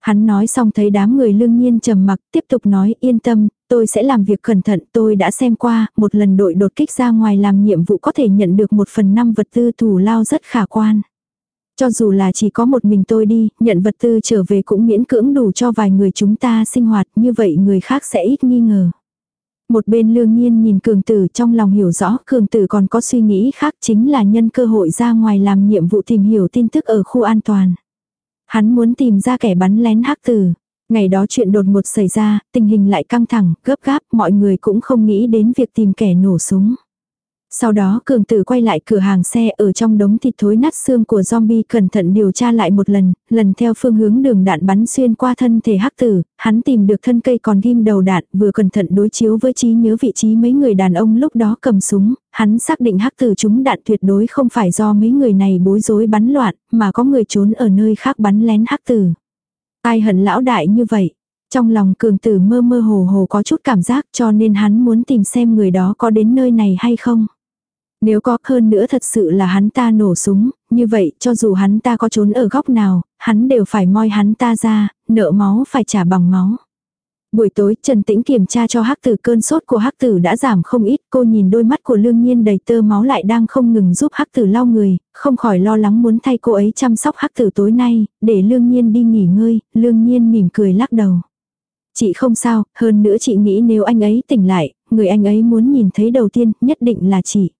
Hắn nói xong thấy đám người lương nhiên trầm mặc, tiếp tục nói yên tâm, tôi sẽ làm việc cẩn thận, tôi đã xem qua, một lần đội đột kích ra ngoài làm nhiệm vụ có thể nhận được một phần năm vật tư thủ lao rất khả quan. Cho dù là chỉ có một mình tôi đi, nhận vật tư trở về cũng miễn cưỡng đủ cho vài người chúng ta sinh hoạt, như vậy người khác sẽ ít nghi ngờ. Một bên lương nhiên nhìn cường tử trong lòng hiểu rõ cường tử còn có suy nghĩ khác chính là nhân cơ hội ra ngoài làm nhiệm vụ tìm hiểu tin tức ở khu an toàn. Hắn muốn tìm ra kẻ bắn lén hắc tử. Ngày đó chuyện đột ngột xảy ra, tình hình lại căng thẳng, gấp gáp, mọi người cũng không nghĩ đến việc tìm kẻ nổ súng. Sau đó cường tử quay lại cửa hàng xe ở trong đống thịt thối nát xương của zombie cẩn thận điều tra lại một lần, lần theo phương hướng đường đạn bắn xuyên qua thân thể hắc tử, hắn tìm được thân cây còn ghim đầu đạn, vừa cẩn thận đối chiếu với trí nhớ vị trí mấy người đàn ông lúc đó cầm súng, hắn xác định hắc tử chúng đạn tuyệt đối không phải do mấy người này bối rối bắn loạn, mà có người trốn ở nơi khác bắn lén hắc tử. Ai hận lão đại như vậy? Trong lòng cường tử mơ mơ hồ hồ có chút cảm giác cho nên hắn muốn tìm xem người đó có đến nơi này hay không. Nếu có hơn nữa thật sự là hắn ta nổ súng, như vậy cho dù hắn ta có trốn ở góc nào, hắn đều phải moi hắn ta ra, nợ máu phải trả bằng máu. Buổi tối Trần Tĩnh kiểm tra cho hắc tử cơn sốt của hắc tử đã giảm không ít, cô nhìn đôi mắt của lương nhiên đầy tơ máu lại đang không ngừng giúp hắc tử lau người, không khỏi lo lắng muốn thay cô ấy chăm sóc hắc tử tối nay, để lương nhiên đi nghỉ ngơi, lương nhiên mỉm cười lắc đầu. Chị không sao, hơn nữa chị nghĩ nếu anh ấy tỉnh lại, người anh ấy muốn nhìn thấy đầu tiên nhất định là chị.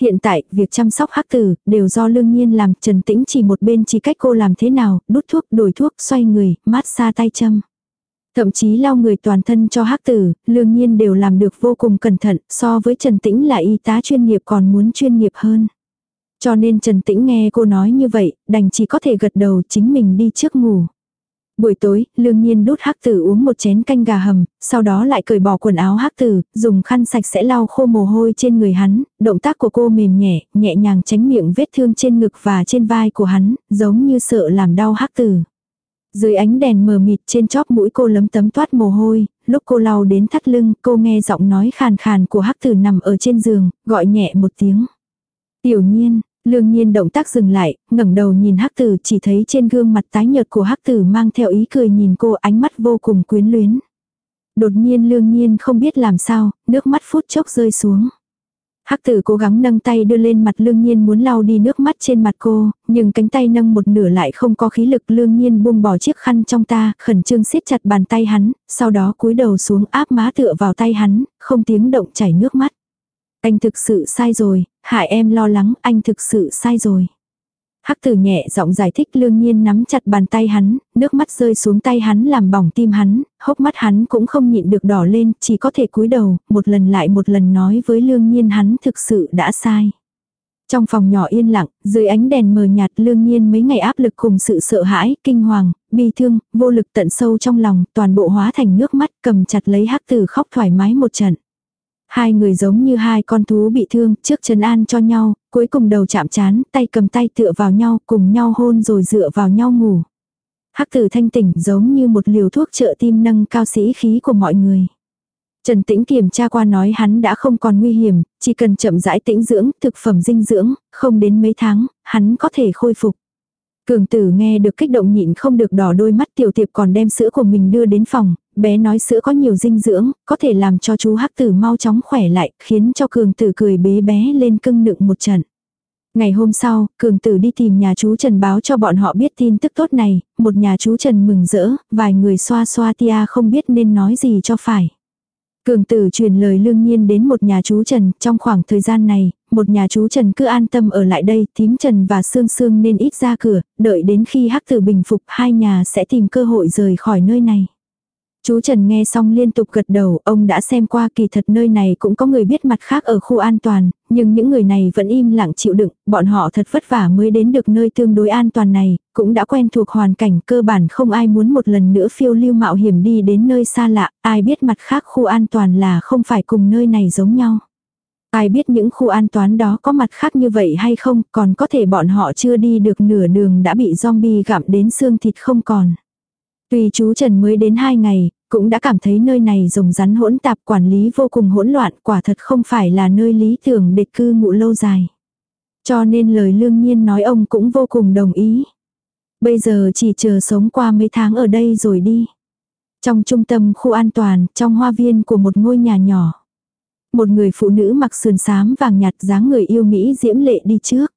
Hiện tại, việc chăm sóc hắc tử, đều do lương nhiên làm, Trần Tĩnh chỉ một bên chỉ cách cô làm thế nào, đút thuốc, đổi thuốc, xoay người, mát xa tay châm. Thậm chí lau người toàn thân cho hắc tử, lương nhiên đều làm được vô cùng cẩn thận, so với Trần Tĩnh là y tá chuyên nghiệp còn muốn chuyên nghiệp hơn. Cho nên Trần Tĩnh nghe cô nói như vậy, đành chỉ có thể gật đầu chính mình đi trước ngủ. Buổi tối, lương nhiên đút hắc tử uống một chén canh gà hầm, sau đó lại cởi bỏ quần áo hắc tử, dùng khăn sạch sẽ lau khô mồ hôi trên người hắn, động tác của cô mềm nhẹ, nhẹ nhàng tránh miệng vết thương trên ngực và trên vai của hắn, giống như sợ làm đau hắc tử. Dưới ánh đèn mờ mịt trên chóp mũi cô lấm tấm toát mồ hôi, lúc cô lau đến thắt lưng, cô nghe giọng nói khàn khàn của hắc tử nằm ở trên giường, gọi nhẹ một tiếng. Tiểu nhiên, Lương nhiên động tác dừng lại, ngẩng đầu nhìn hắc tử chỉ thấy trên gương mặt tái nhợt của hắc tử mang theo ý cười nhìn cô ánh mắt vô cùng quyến luyến. Đột nhiên lương nhiên không biết làm sao, nước mắt phút chốc rơi xuống. Hắc tử cố gắng nâng tay đưa lên mặt lương nhiên muốn lau đi nước mắt trên mặt cô, nhưng cánh tay nâng một nửa lại không có khí lực lương nhiên buông bỏ chiếc khăn trong ta, khẩn trương siết chặt bàn tay hắn, sau đó cúi đầu xuống áp má tựa vào tay hắn, không tiếng động chảy nước mắt. Anh thực sự sai rồi, hại em lo lắng, anh thực sự sai rồi. Hắc tử nhẹ giọng giải thích lương nhiên nắm chặt bàn tay hắn, nước mắt rơi xuống tay hắn làm bỏng tim hắn, hốc mắt hắn cũng không nhịn được đỏ lên, chỉ có thể cúi đầu, một lần lại một lần nói với lương nhiên hắn thực sự đã sai. Trong phòng nhỏ yên lặng, dưới ánh đèn mờ nhạt lương nhiên mấy ngày áp lực cùng sự sợ hãi, kinh hoàng, bi thương, vô lực tận sâu trong lòng, toàn bộ hóa thành nước mắt cầm chặt lấy hắc tử khóc thoải mái một trận. Hai người giống như hai con thú bị thương, trước chân an cho nhau, cuối cùng đầu chạm chán, tay cầm tay tựa vào nhau, cùng nhau hôn rồi dựa vào nhau ngủ. Hắc tử thanh tỉnh giống như một liều thuốc trợ tim nâng cao sĩ khí của mọi người. Trần Tĩnh kiểm tra qua nói hắn đã không còn nguy hiểm, chỉ cần chậm rãi tĩnh dưỡng, thực phẩm dinh dưỡng, không đến mấy tháng, hắn có thể khôi phục. Cường tử nghe được kích động nhịn không được đỏ đôi mắt tiểu tiệp còn đem sữa của mình đưa đến phòng, bé nói sữa có nhiều dinh dưỡng, có thể làm cho chú hắc tử mau chóng khỏe lại, khiến cho cường tử cười bế bé lên cưng nựng một trận. Ngày hôm sau, cường tử đi tìm nhà chú Trần báo cho bọn họ biết tin tức tốt này, một nhà chú Trần mừng rỡ, vài người xoa xoa tia không biết nên nói gì cho phải. Cường tử truyền lời lương nhiên đến một nhà chú Trần, trong khoảng thời gian này, một nhà chú Trần cứ an tâm ở lại đây, thím Trần và Sương Sương nên ít ra cửa, đợi đến khi hắc tử bình phục hai nhà sẽ tìm cơ hội rời khỏi nơi này. Chú Trần nghe xong liên tục gật đầu, ông đã xem qua kỳ thật nơi này cũng có người biết mặt khác ở khu an toàn, nhưng những người này vẫn im lặng chịu đựng, bọn họ thật vất vả mới đến được nơi tương đối an toàn này, cũng đã quen thuộc hoàn cảnh cơ bản không ai muốn một lần nữa phiêu lưu mạo hiểm đi đến nơi xa lạ, ai biết mặt khác khu an toàn là không phải cùng nơi này giống nhau. Ai biết những khu an toán đó có mặt khác như vậy hay không, còn có thể bọn họ chưa đi được nửa đường đã bị zombie gặm đến xương thịt không còn. Tuy chú Trần mới đến 2 ngày, cũng đã cảm thấy nơi này rồng rắn hỗn tạp quản lý vô cùng hỗn loạn quả thật không phải là nơi lý tưởng để cư ngụ lâu dài. Cho nên lời lương nhiên nói ông cũng vô cùng đồng ý. Bây giờ chỉ chờ sống qua mấy tháng ở đây rồi đi. Trong trung tâm khu an toàn, trong hoa viên của một ngôi nhà nhỏ một người phụ nữ mặc sườn xám vàng nhạt dáng người yêu Mỹ diễm lệ đi trước.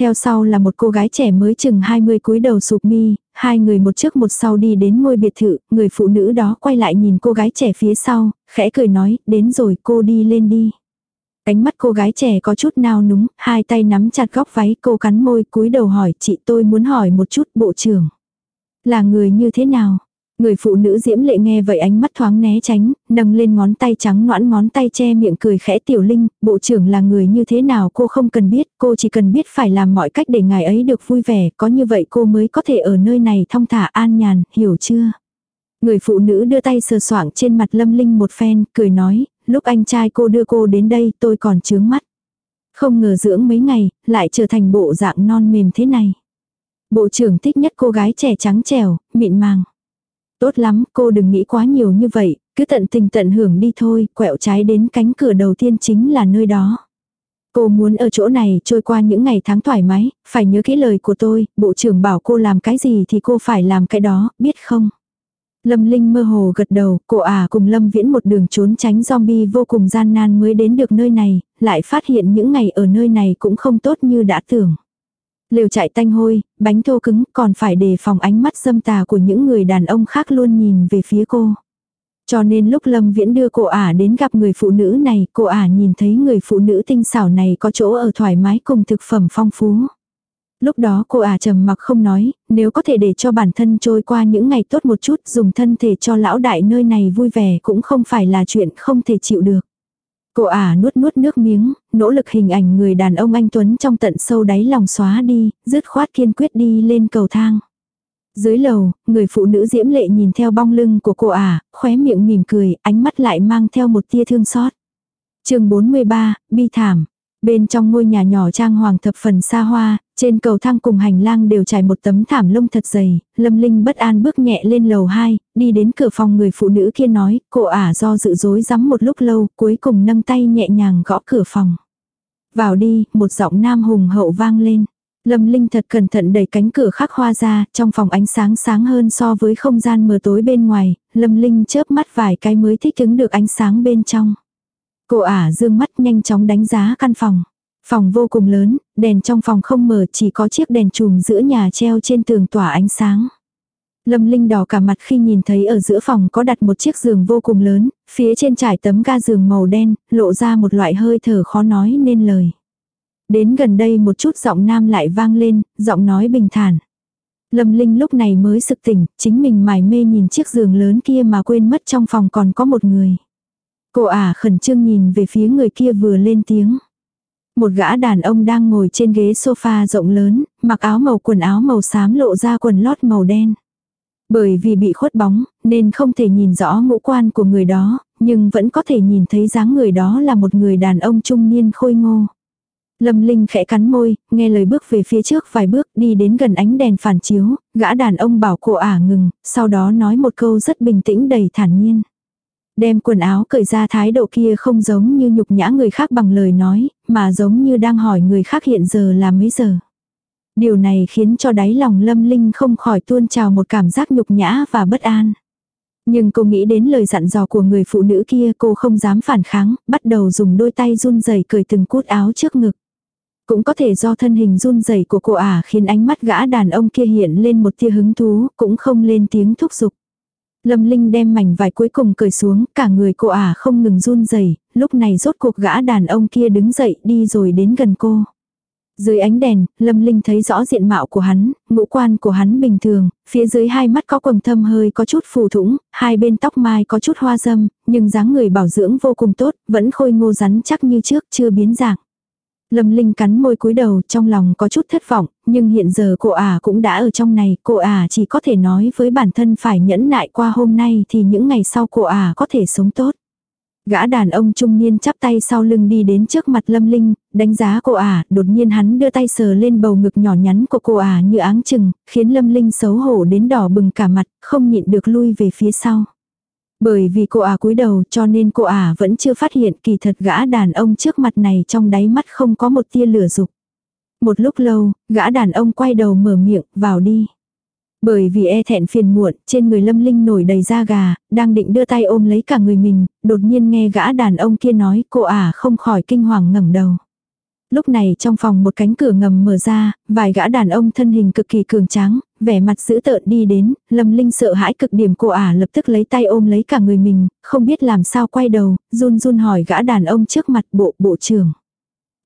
Theo sau là một cô gái trẻ mới chừng 20 cúi đầu sụp mi, hai người một trước một sau đi đến ngôi biệt thự, người phụ nữ đó quay lại nhìn cô gái trẻ phía sau, khẽ cười nói, đến rồi cô đi lên đi. Cánh mắt cô gái trẻ có chút nao núng, hai tay nắm chặt góc váy cô cắn môi cúi đầu hỏi chị tôi muốn hỏi một chút bộ trưởng. Là người như thế nào? Người phụ nữ diễm lệ nghe vậy ánh mắt thoáng né tránh, nâng lên ngón tay trắng noãn ngón tay che miệng cười khẽ tiểu linh, bộ trưởng là người như thế nào cô không cần biết, cô chỉ cần biết phải làm mọi cách để ngài ấy được vui vẻ, có như vậy cô mới có thể ở nơi này thong thả an nhàn, hiểu chưa? Người phụ nữ đưa tay sờ soạng trên mặt lâm linh một phen, cười nói, lúc anh trai cô đưa cô đến đây tôi còn chướng mắt. Không ngờ dưỡng mấy ngày, lại trở thành bộ dạng non mềm thế này. Bộ trưởng thích nhất cô gái trẻ trắng trẻo, mịn màng. Tốt lắm, cô đừng nghĩ quá nhiều như vậy, cứ tận tình tận hưởng đi thôi, quẹo trái đến cánh cửa đầu tiên chính là nơi đó. Cô muốn ở chỗ này trôi qua những ngày tháng thoải mái, phải nhớ kỹ lời của tôi, bộ trưởng bảo cô làm cái gì thì cô phải làm cái đó, biết không? Lâm Linh mơ hồ gật đầu, cô à cùng Lâm Viễn một đường trốn tránh zombie vô cùng gian nan mới đến được nơi này, lại phát hiện những ngày ở nơi này cũng không tốt như đã tưởng. Lều chạy tanh hôi, bánh thô cứng còn phải đề phòng ánh mắt dâm tà của những người đàn ông khác luôn nhìn về phía cô. Cho nên lúc Lâm Viễn đưa cô ả đến gặp người phụ nữ này, cô ả nhìn thấy người phụ nữ tinh xảo này có chỗ ở thoải mái cùng thực phẩm phong phú. Lúc đó cô ả trầm mặc không nói, nếu có thể để cho bản thân trôi qua những ngày tốt một chút dùng thân thể cho lão đại nơi này vui vẻ cũng không phải là chuyện không thể chịu được. Cô ả nuốt nuốt nước miếng, nỗ lực hình ảnh người đàn ông anh Tuấn trong tận sâu đáy lòng xóa đi, dứt khoát kiên quyết đi lên cầu thang. Dưới lầu, người phụ nữ diễm lệ nhìn theo bong lưng của cô ả, khóe miệng mỉm cười, ánh mắt lại mang theo một tia thương xót. chương 43, bi thảm. Bên trong ngôi nhà nhỏ trang hoàng thập phần xa hoa, trên cầu thang cùng hành lang đều trải một tấm thảm lông thật dày, Lâm Linh bất an bước nhẹ lên lầu 2, đi đến cửa phòng người phụ nữ kia nói, cô ả do dự dối rắm một lúc lâu, cuối cùng nâng tay nhẹ nhàng gõ cửa phòng. Vào đi, một giọng nam hùng hậu vang lên. Lâm Linh thật cẩn thận đẩy cánh cửa khắc hoa ra, trong phòng ánh sáng sáng hơn so với không gian mờ tối bên ngoài, Lâm Linh chớp mắt vài cái mới thích ứng được ánh sáng bên trong. Cô ả dương mắt nhanh chóng đánh giá căn phòng. Phòng vô cùng lớn, đèn trong phòng không mở chỉ có chiếc đèn chùm giữa nhà treo trên tường tỏa ánh sáng. Lâm Linh đỏ cả mặt khi nhìn thấy ở giữa phòng có đặt một chiếc giường vô cùng lớn, phía trên trải tấm ga giường màu đen, lộ ra một loại hơi thở khó nói nên lời. Đến gần đây một chút giọng nam lại vang lên, giọng nói bình thản. Lâm Linh lúc này mới sực tỉnh, chính mình mải mê nhìn chiếc giường lớn kia mà quên mất trong phòng còn có một người. Cô ả khẩn trương nhìn về phía người kia vừa lên tiếng. Một gã đàn ông đang ngồi trên ghế sofa rộng lớn, mặc áo màu quần áo màu xám lộ ra quần lót màu đen. Bởi vì bị khuất bóng, nên không thể nhìn rõ ngũ quan của người đó, nhưng vẫn có thể nhìn thấy dáng người đó là một người đàn ông trung niên khôi ngô. Lâm Linh khẽ cắn môi, nghe lời bước về phía trước vài bước đi đến gần ánh đèn phản chiếu, gã đàn ông bảo cô ả ngừng, sau đó nói một câu rất bình tĩnh đầy thản nhiên. Đem quần áo cởi ra thái độ kia không giống như nhục nhã người khác bằng lời nói, mà giống như đang hỏi người khác hiện giờ là mấy giờ. Điều này khiến cho đáy lòng lâm linh không khỏi tuôn trào một cảm giác nhục nhã và bất an. Nhưng cô nghĩ đến lời dặn dò của người phụ nữ kia cô không dám phản kháng, bắt đầu dùng đôi tay run rẩy cởi từng cút áo trước ngực. Cũng có thể do thân hình run rẩy của cô ả khiến ánh mắt gã đàn ông kia hiện lên một tia hứng thú, cũng không lên tiếng thúc giục. Lâm Linh đem mảnh vải cuối cùng cởi xuống, cả người cô ả không ngừng run rẩy. lúc này rốt cuộc gã đàn ông kia đứng dậy đi rồi đến gần cô. Dưới ánh đèn, Lâm Linh thấy rõ diện mạo của hắn, ngũ quan của hắn bình thường, phía dưới hai mắt có quầng thâm hơi có chút phù thủng, hai bên tóc mai có chút hoa dâm, nhưng dáng người bảo dưỡng vô cùng tốt, vẫn khôi ngô rắn chắc như trước chưa biến dạng. Lâm Linh cắn môi cúi đầu trong lòng có chút thất vọng, nhưng hiện giờ cô à cũng đã ở trong này, cô à chỉ có thể nói với bản thân phải nhẫn nại qua hôm nay thì những ngày sau cô à có thể sống tốt. Gã đàn ông trung niên chắp tay sau lưng đi đến trước mặt Lâm Linh, đánh giá cô à đột nhiên hắn đưa tay sờ lên bầu ngực nhỏ nhắn của cô à như áng chừng, khiến Lâm Linh xấu hổ đến đỏ bừng cả mặt, không nhịn được lui về phía sau. Bởi vì cô ả à cúi đầu cho nên cô ả à vẫn chưa phát hiện kỳ thật gã đàn ông trước mặt này trong đáy mắt không có một tia lửa dục. Một lúc lâu, gã đàn ông quay đầu mở miệng, vào đi. Bởi vì e thẹn phiền muộn, trên người lâm linh nổi đầy da gà, đang định đưa tay ôm lấy cả người mình, đột nhiên nghe gã đàn ông kia nói cô ả à không khỏi kinh hoàng ngẩng đầu. Lúc này trong phòng một cánh cửa ngầm mở ra, vài gã đàn ông thân hình cực kỳ cường tráng, vẻ mặt dữ tợn đi đến, Lâm Linh sợ hãi cực điểm cô ả lập tức lấy tay ôm lấy cả người mình, không biết làm sao quay đầu, run run hỏi gã đàn ông trước mặt bộ bộ trưởng.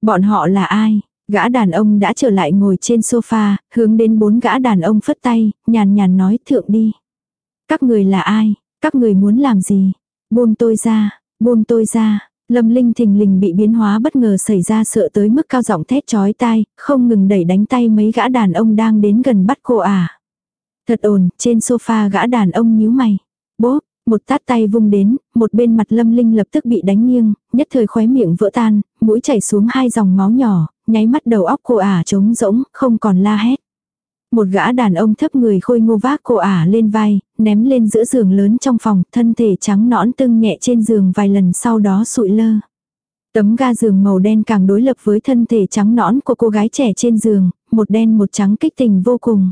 Bọn họ là ai? Gã đàn ông đã trở lại ngồi trên sofa, hướng đến bốn gã đàn ông phất tay, nhàn nhàn nói thượng đi. Các người là ai? Các người muốn làm gì? Buông tôi ra, buông tôi ra, Lâm Linh thình lình bị biến hóa bất ngờ xảy ra sợ tới mức cao giọng thét chói tai, không ngừng đẩy đánh tay mấy gã đàn ông đang đến gần bắt cô à. Thật ồn, trên sofa gã đàn ông nhíu mày. Bố, một tát tay vung đến, một bên mặt Lâm Linh lập tức bị đánh nghiêng, nhất thời khóe miệng vỡ tan, mũi chảy xuống hai dòng máu nhỏ, nháy mắt đầu óc cô à trống rỗng, không còn la hét. Một gã đàn ông thấp người khôi ngô vác cô ả lên vai, ném lên giữa giường lớn trong phòng, thân thể trắng nõn tưng nhẹ trên giường vài lần sau đó sụi lơ. Tấm ga giường màu đen càng đối lập với thân thể trắng nõn của cô gái trẻ trên giường, một đen một trắng kích tình vô cùng.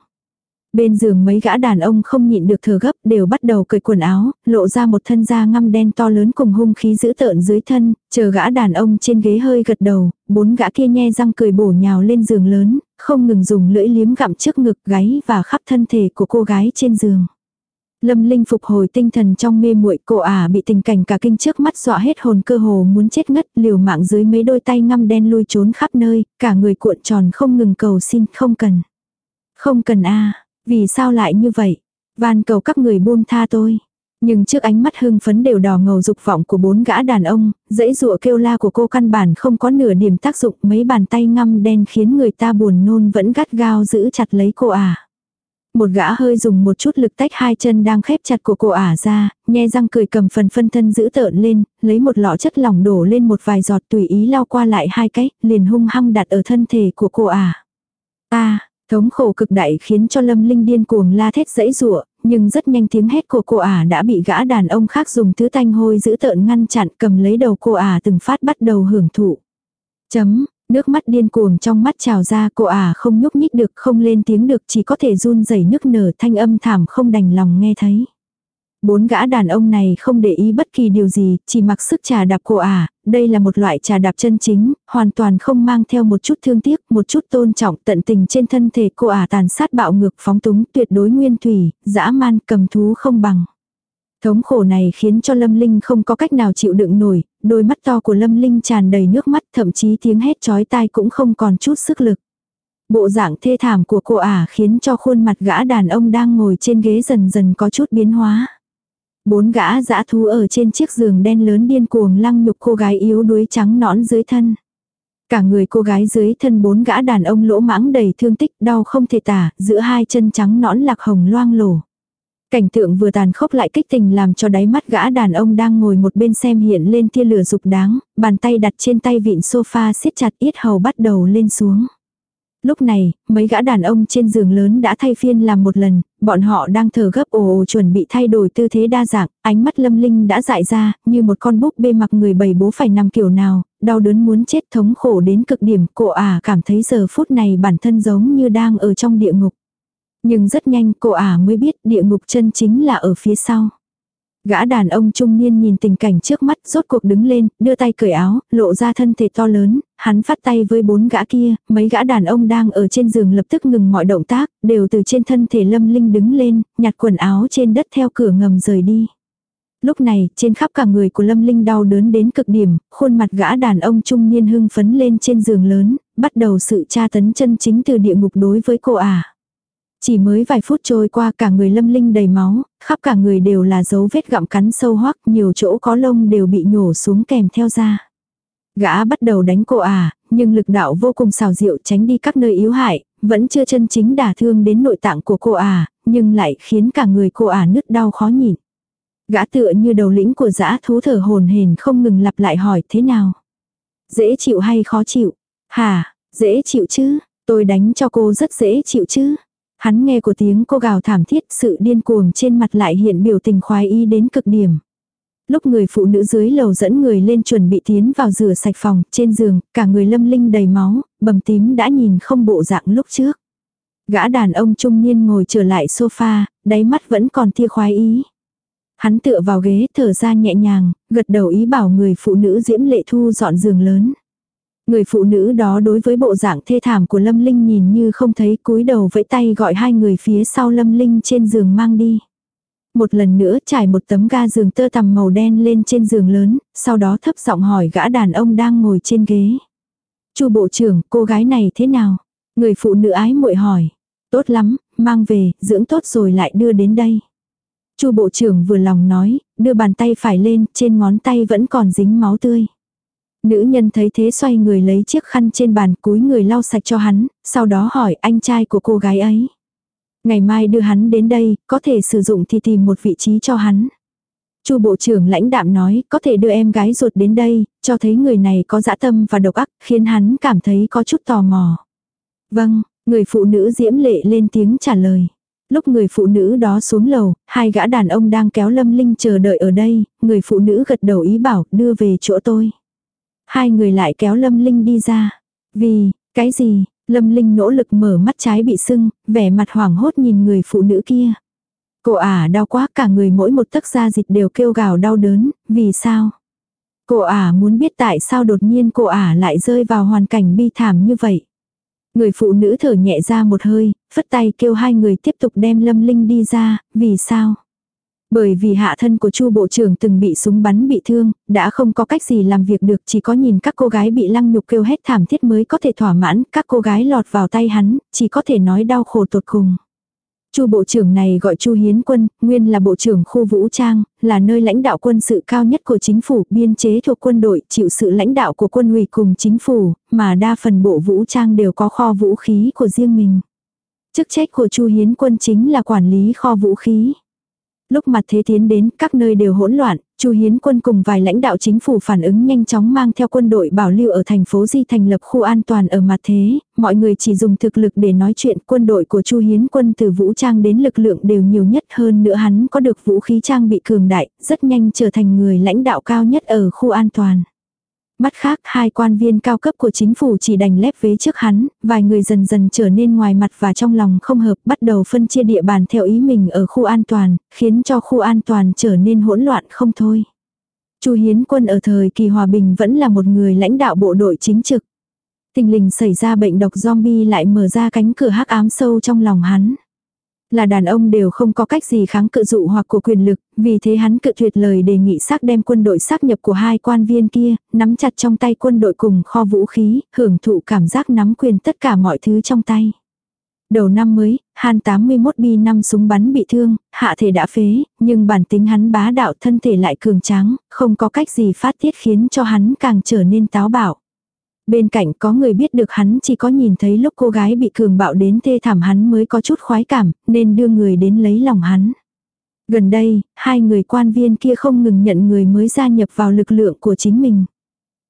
Bên giường mấy gã đàn ông không nhịn được thở gấp đều bắt đầu cởi quần áo, lộ ra một thân da ngăm đen to lớn cùng hung khí dữ tợn dưới thân, chờ gã đàn ông trên ghế hơi gật đầu, bốn gã kia nhe răng cười bổ nhào lên giường lớn, không ngừng dùng lưỡi liếm gặm trước ngực gáy và khắp thân thể của cô gái trên giường. Lâm Linh phục hồi tinh thần trong mê muội cô ả bị tình cảnh cả kinh trước mắt dọa hết hồn cơ hồ muốn chết ngất liều mạng dưới mấy đôi tay ngăm đen lui trốn khắp nơi, cả người cuộn tròn không ngừng cầu xin không cần. Không cần a. Vì sao lại như vậy? van cầu các người buông tha tôi. Nhưng trước ánh mắt hưng phấn đều đỏ ngầu dục vọng của bốn gã đàn ông, dãy rụa kêu la của cô căn bản không có nửa điểm tác dụng mấy bàn tay ngăm đen khiến người ta buồn nôn vẫn gắt gao giữ chặt lấy cô à. Một gã hơi dùng một chút lực tách hai chân đang khép chặt của cô ả ra, nhe răng cười cầm phần phân thân giữ tợn lên, lấy một lọ chất lỏng đổ lên một vài giọt tùy ý lao qua lại hai cái, liền hung hăng đặt ở thân thể của cô ả. À. ta à, Thống khổ cực đại khiến cho lâm linh điên cuồng la thét dẫy rụa, nhưng rất nhanh tiếng hét của cô ả đã bị gã đàn ông khác dùng thứ thanh hôi giữ tợn ngăn chặn cầm lấy đầu cô ả từng phát bắt đầu hưởng thụ. Chấm, nước mắt điên cuồng trong mắt trào ra cô ả không nhúc nhích được không lên tiếng được chỉ có thể run rẩy nước nở thanh âm thảm không đành lòng nghe thấy. Bốn gã đàn ông này không để ý bất kỳ điều gì, chỉ mặc sức trà đạp cô ả đây là một loại trà đạp chân chính, hoàn toàn không mang theo một chút thương tiếc, một chút tôn trọng tận tình trên thân thể cô ả tàn sát bạo ngược phóng túng tuyệt đối nguyên thủy, dã man cầm thú không bằng. Thống khổ này khiến cho Lâm Linh không có cách nào chịu đựng nổi, đôi mắt to của Lâm Linh tràn đầy nước mắt thậm chí tiếng hét chói tai cũng không còn chút sức lực. Bộ dạng thê thảm của cô ả khiến cho khuôn mặt gã đàn ông đang ngồi trên ghế dần dần có chút biến hóa. Bốn gã dã thú ở trên chiếc giường đen lớn điên cuồng lăng nhục cô gái yếu đuối trắng nõn dưới thân. Cả người cô gái dưới thân bốn gã đàn ông lỗ mãng đầy thương tích đau không thể tả, giữa hai chân trắng nõn lạc hồng loang lổ. Cảnh tượng vừa tàn khốc lại kích tình làm cho đáy mắt gã đàn ông đang ngồi một bên xem hiện lên tia lửa dục đáng, bàn tay đặt trên tay vịn sofa siết chặt yết hầu bắt đầu lên xuống. Lúc này, mấy gã đàn ông trên giường lớn đã thay phiên làm một lần, bọn họ đang thở gấp ồ ồ chuẩn bị thay đổi tư thế đa dạng, ánh mắt lâm linh đã dại ra, như một con búp bê mặc người bầy bố phải nằm kiểu nào, đau đớn muốn chết thống khổ đến cực điểm, cô à cảm thấy giờ phút này bản thân giống như đang ở trong địa ngục. Nhưng rất nhanh cô ả à mới biết địa ngục chân chính là ở phía sau. Gã đàn ông trung niên nhìn tình cảnh trước mắt rốt cuộc đứng lên, đưa tay cởi áo, lộ ra thân thể to lớn, hắn phát tay với bốn gã kia, mấy gã đàn ông đang ở trên giường lập tức ngừng mọi động tác, đều từ trên thân thể lâm linh đứng lên, nhặt quần áo trên đất theo cửa ngầm rời đi. Lúc này, trên khắp cả người của Lâm Linh đau đớn đến cực điểm, khuôn mặt gã đàn ông trung niên hưng phấn lên trên giường lớn, bắt đầu sự tra tấn chân chính từ địa ngục đối với cô ả chỉ mới vài phút trôi qua cả người lâm linh đầy máu, khắp cả người đều là dấu vết gặm cắn sâu hoắc, nhiều chỗ có lông đều bị nhổ xuống kèm theo da. Gã bắt đầu đánh cô à, nhưng lực đạo vô cùng xào diệu tránh đi các nơi yếu hại, vẫn chưa chân chính đả thương đến nội tạng của cô à, nhưng lại khiến cả người cô à nứt đau khó nhịn. Gã tựa như đầu lĩnh của dã thú thở hồn hền không ngừng lặp lại hỏi thế nào. Dễ chịu hay khó chịu? Hà, dễ chịu chứ, tôi đánh cho cô rất dễ chịu chứ. Hắn nghe của tiếng cô gào thảm thiết sự điên cuồng trên mặt lại hiện biểu tình khoái ý đến cực điểm. Lúc người phụ nữ dưới lầu dẫn người lên chuẩn bị tiến vào rửa sạch phòng, trên giường, cả người lâm linh đầy máu, bầm tím đã nhìn không bộ dạng lúc trước. Gã đàn ông trung niên ngồi trở lại sofa, đáy mắt vẫn còn tia khoái ý. Hắn tựa vào ghế thở ra nhẹ nhàng, gật đầu ý bảo người phụ nữ diễm lệ thu dọn giường lớn. Người phụ nữ đó đối với bộ dạng thê thảm của Lâm Linh nhìn như không thấy cúi đầu vẫy tay gọi hai người phía sau Lâm Linh trên giường mang đi. Một lần nữa trải một tấm ga giường tơ tằm màu đen lên trên giường lớn, sau đó thấp giọng hỏi gã đàn ông đang ngồi trên ghế. chu bộ trưởng, cô gái này thế nào? Người phụ nữ ái muội hỏi. Tốt lắm, mang về, dưỡng tốt rồi lại đưa đến đây. chu bộ trưởng vừa lòng nói, đưa bàn tay phải lên, trên ngón tay vẫn còn dính máu tươi. Nữ nhân thấy thế xoay người lấy chiếc khăn trên bàn cúi người lau sạch cho hắn, sau đó hỏi anh trai của cô gái ấy. Ngày mai đưa hắn đến đây, có thể sử dụng thì tìm một vị trí cho hắn. Chu bộ trưởng lãnh đạm nói, có thể đưa em gái ruột đến đây, cho thấy người này có dã tâm và độc ác, khiến hắn cảm thấy có chút tò mò. Vâng, người phụ nữ diễm lệ lên tiếng trả lời. Lúc người phụ nữ đó xuống lầu, hai gã đàn ông đang kéo Lâm Linh chờ đợi ở đây, người phụ nữ gật đầu ý bảo đưa về chỗ tôi. Hai người lại kéo Lâm Linh đi ra. Vì, cái gì, Lâm Linh nỗ lực mở mắt trái bị sưng, vẻ mặt hoảng hốt nhìn người phụ nữ kia. Cô ả à, đau quá cả người mỗi một tấc da dịch đều kêu gào đau đớn, vì sao? Cô ả à muốn biết tại sao đột nhiên cô ả à lại rơi vào hoàn cảnh bi thảm như vậy. Người phụ nữ thở nhẹ ra một hơi, phất tay kêu hai người tiếp tục đem Lâm Linh đi ra, vì sao? Bởi vì hạ thân của Chu Bộ trưởng từng bị súng bắn bị thương, đã không có cách gì làm việc được chỉ có nhìn các cô gái bị lăng nhục kêu hết thảm thiết mới có thể thỏa mãn, các cô gái lọt vào tay hắn, chỉ có thể nói đau khổ tột cùng. Chu Bộ trưởng này gọi Chu Hiến Quân, nguyên là Bộ trưởng khu Vũ Trang, là nơi lãnh đạo quân sự cao nhất của chính phủ, biên chế thuộc quân đội, chịu sự lãnh đạo của quân ủy cùng chính phủ, mà đa phần bộ Vũ Trang đều có kho vũ khí của riêng mình. Chức trách của Chu Hiến Quân chính là quản lý kho vũ khí. Lúc mặt thế tiến đến, các nơi đều hỗn loạn, Chu Hiến quân cùng vài lãnh đạo chính phủ phản ứng nhanh chóng mang theo quân đội bảo lưu ở thành phố Di thành lập khu an toàn ở mặt thế, mọi người chỉ dùng thực lực để nói chuyện, quân đội của Chu Hiến quân từ vũ trang đến lực lượng đều nhiều nhất hơn nữa hắn có được vũ khí trang bị cường đại, rất nhanh trở thành người lãnh đạo cao nhất ở khu an toàn. Mặt khác hai quan viên cao cấp của chính phủ chỉ đành lép vế trước hắn, vài người dần dần trở nên ngoài mặt và trong lòng không hợp bắt đầu phân chia địa bàn theo ý mình ở khu an toàn, khiến cho khu an toàn trở nên hỗn loạn không thôi. Chu Hiến Quân ở thời kỳ hòa bình vẫn là một người lãnh đạo bộ đội chính trực. Tình lình xảy ra bệnh độc zombie lại mở ra cánh cửa hắc ám sâu trong lòng hắn là đàn ông đều không có cách gì kháng cự dụ hoặc của quyền lực, vì thế hắn cự tuyệt lời đề nghị xác đem quân đội xác nhập của hai quan viên kia, nắm chặt trong tay quân đội cùng kho vũ khí, hưởng thụ cảm giác nắm quyền tất cả mọi thứ trong tay. Đầu năm mới, Han 81 bi năm súng bắn bị thương, hạ thể đã phế, nhưng bản tính hắn bá đạo thân thể lại cường tráng, không có cách gì phát tiết khiến cho hắn càng trở nên táo bạo. Bên cạnh có người biết được hắn chỉ có nhìn thấy lúc cô gái bị cường bạo đến thê thảm hắn mới có chút khoái cảm, nên đưa người đến lấy lòng hắn. Gần đây, hai người quan viên kia không ngừng nhận người mới gia nhập vào lực lượng của chính mình.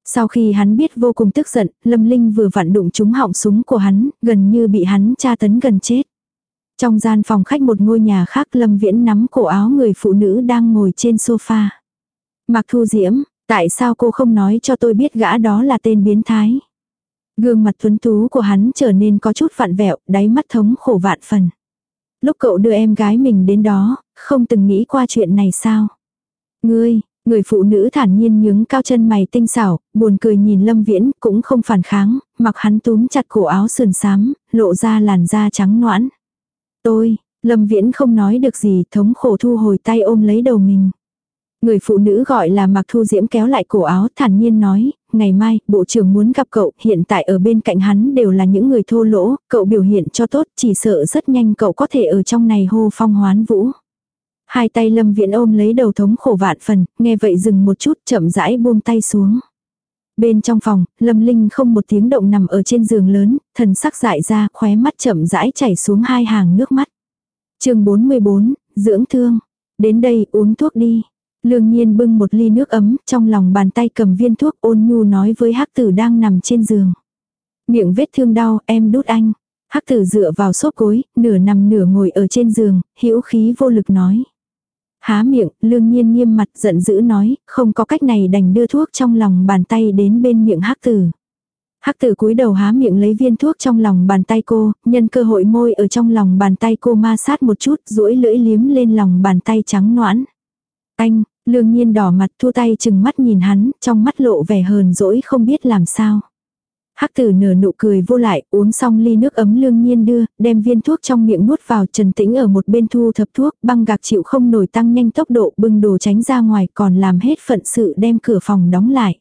Sau khi hắn biết vô cùng tức giận, Lâm Linh vừa vặn đụng trúng họng súng của hắn, gần như bị hắn tra tấn gần chết. Trong gian phòng khách một ngôi nhà khác Lâm Viễn nắm cổ áo người phụ nữ đang ngồi trên sofa. mặc Thu Diễm, Tại sao cô không nói cho tôi biết gã đó là tên biến thái? Gương mặt tuấn tú của hắn trở nên có chút vặn vẹo, đáy mắt thống khổ vạn phần. Lúc cậu đưa em gái mình đến đó, không từng nghĩ qua chuyện này sao? Ngươi, người phụ nữ thản nhiên nhướng cao chân mày tinh xảo, buồn cười nhìn Lâm Viễn, cũng không phản kháng, mặc hắn túm chặt cổ áo sườn xám, lộ ra làn da trắng noãn. Tôi, Lâm Viễn không nói được gì, thống khổ thu hồi tay ôm lấy đầu mình. Người phụ nữ gọi là Mạc Thu Diễm kéo lại cổ áo thản nhiên nói, ngày mai, bộ trưởng muốn gặp cậu, hiện tại ở bên cạnh hắn đều là những người thô lỗ, cậu biểu hiện cho tốt, chỉ sợ rất nhanh cậu có thể ở trong này hô phong hoán vũ. Hai tay lâm viện ôm lấy đầu thống khổ vạn phần, nghe vậy dừng một chút chậm rãi buông tay xuống. Bên trong phòng, lâm linh không một tiếng động nằm ở trên giường lớn, thần sắc dại ra, khóe mắt chậm rãi chảy xuống hai hàng nước mắt. chương 44, dưỡng thương. Đến đây uống thuốc đi. Lương nhiên bưng một ly nước ấm, trong lòng bàn tay cầm viên thuốc ôn nhu nói với hắc tử đang nằm trên giường. Miệng vết thương đau, em đút anh. Hắc tử dựa vào xốp cối, nửa nằm nửa ngồi ở trên giường, hữu khí vô lực nói. Há miệng, lương nhiên nghiêm mặt giận dữ nói, không có cách này đành đưa thuốc trong lòng bàn tay đến bên miệng hắc tử. Hắc tử cúi đầu há miệng lấy viên thuốc trong lòng bàn tay cô, nhân cơ hội môi ở trong lòng bàn tay cô ma sát một chút, duỗi lưỡi liếm lên lòng bàn tay trắng noãn. Anh, Lương nhiên đỏ mặt thu tay chừng mắt nhìn hắn, trong mắt lộ vẻ hờn dỗi không biết làm sao. Hắc tử nở nụ cười vô lại, uống xong ly nước ấm lương nhiên đưa, đem viên thuốc trong miệng nuốt vào trần tĩnh ở một bên thu thập thuốc, băng gạc chịu không nổi tăng nhanh tốc độ bưng đồ tránh ra ngoài còn làm hết phận sự đem cửa phòng đóng lại.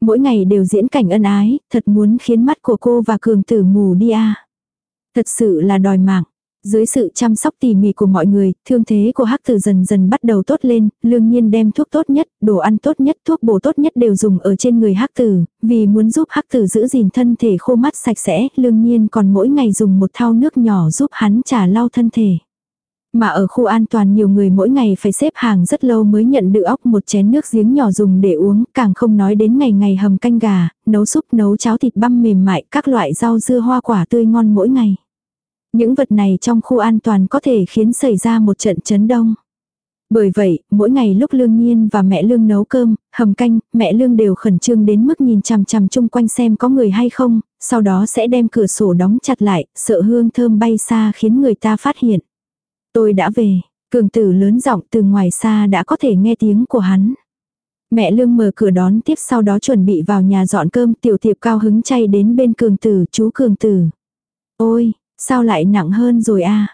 Mỗi ngày đều diễn cảnh ân ái, thật muốn khiến mắt của cô và cường tử mù đi a à. Thật sự là đòi mạng. Dưới sự chăm sóc tỉ mỉ của mọi người, thương thế của hắc tử dần dần bắt đầu tốt lên, lương nhiên đem thuốc tốt nhất, đồ ăn tốt nhất, thuốc bổ tốt nhất đều dùng ở trên người hắc tử, vì muốn giúp hắc tử giữ gìn thân thể khô mắt sạch sẽ, lương nhiên còn mỗi ngày dùng một thao nước nhỏ giúp hắn trả lau thân thể. Mà ở khu an toàn nhiều người mỗi ngày phải xếp hàng rất lâu mới nhận được ốc một chén nước giếng nhỏ dùng để uống, càng không nói đến ngày ngày hầm canh gà, nấu súp nấu cháo thịt băm mềm mại, các loại rau dưa hoa quả tươi ngon mỗi ngày. Những vật này trong khu an toàn có thể khiến xảy ra một trận chấn đông. Bởi vậy, mỗi ngày lúc Lương Nhiên và mẹ Lương nấu cơm, hầm canh, mẹ Lương đều khẩn trương đến mức nhìn chằm chằm chung quanh xem có người hay không, sau đó sẽ đem cửa sổ đóng chặt lại, sợ hương thơm bay xa khiến người ta phát hiện. Tôi đã về, cường tử lớn giọng từ ngoài xa đã có thể nghe tiếng của hắn. Mẹ Lương mở cửa đón tiếp sau đó chuẩn bị vào nhà dọn cơm tiểu tiệp cao hứng chay đến bên cường tử chú cường tử. Ôi, Sao lại nặng hơn rồi a?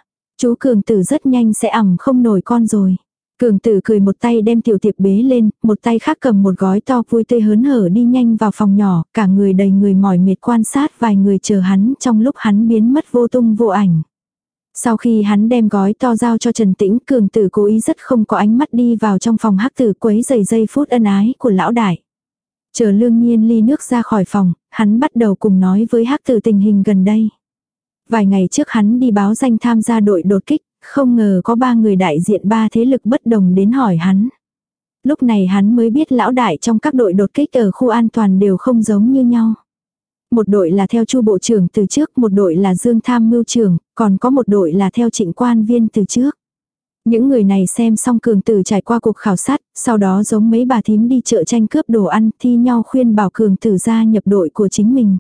Chú cường tử rất nhanh sẽ ẩm không nổi con rồi. Cường tử cười một tay đem tiểu tiệp bế lên, một tay khác cầm một gói to vui tươi hớn hở đi nhanh vào phòng nhỏ, cả người đầy người mỏi mệt quan sát vài người chờ hắn trong lúc hắn biến mất vô tung vô ảnh. Sau khi hắn đem gói to giao cho Trần Tĩnh, cường tử cố ý rất không có ánh mắt đi vào trong phòng hắc tử quấy giày giây phút ân ái của lão đại. Chờ lương nhiên ly nước ra khỏi phòng, hắn bắt đầu cùng nói với hắc tử tình hình gần đây vài ngày trước hắn đi báo danh tham gia đội đột kích, không ngờ có ba người đại diện ba thế lực bất đồng đến hỏi hắn. Lúc này hắn mới biết lão đại trong các đội đột kích ở khu an toàn đều không giống như nhau. Một đội là theo chu bộ trưởng từ trước, một đội là dương tham mưu trưởng, còn có một đội là theo trịnh quan viên từ trước. Những người này xem xong cường tử trải qua cuộc khảo sát, sau đó giống mấy bà thím đi chợ tranh cướp đồ ăn thi nhau khuyên bảo cường tử gia nhập đội của chính mình.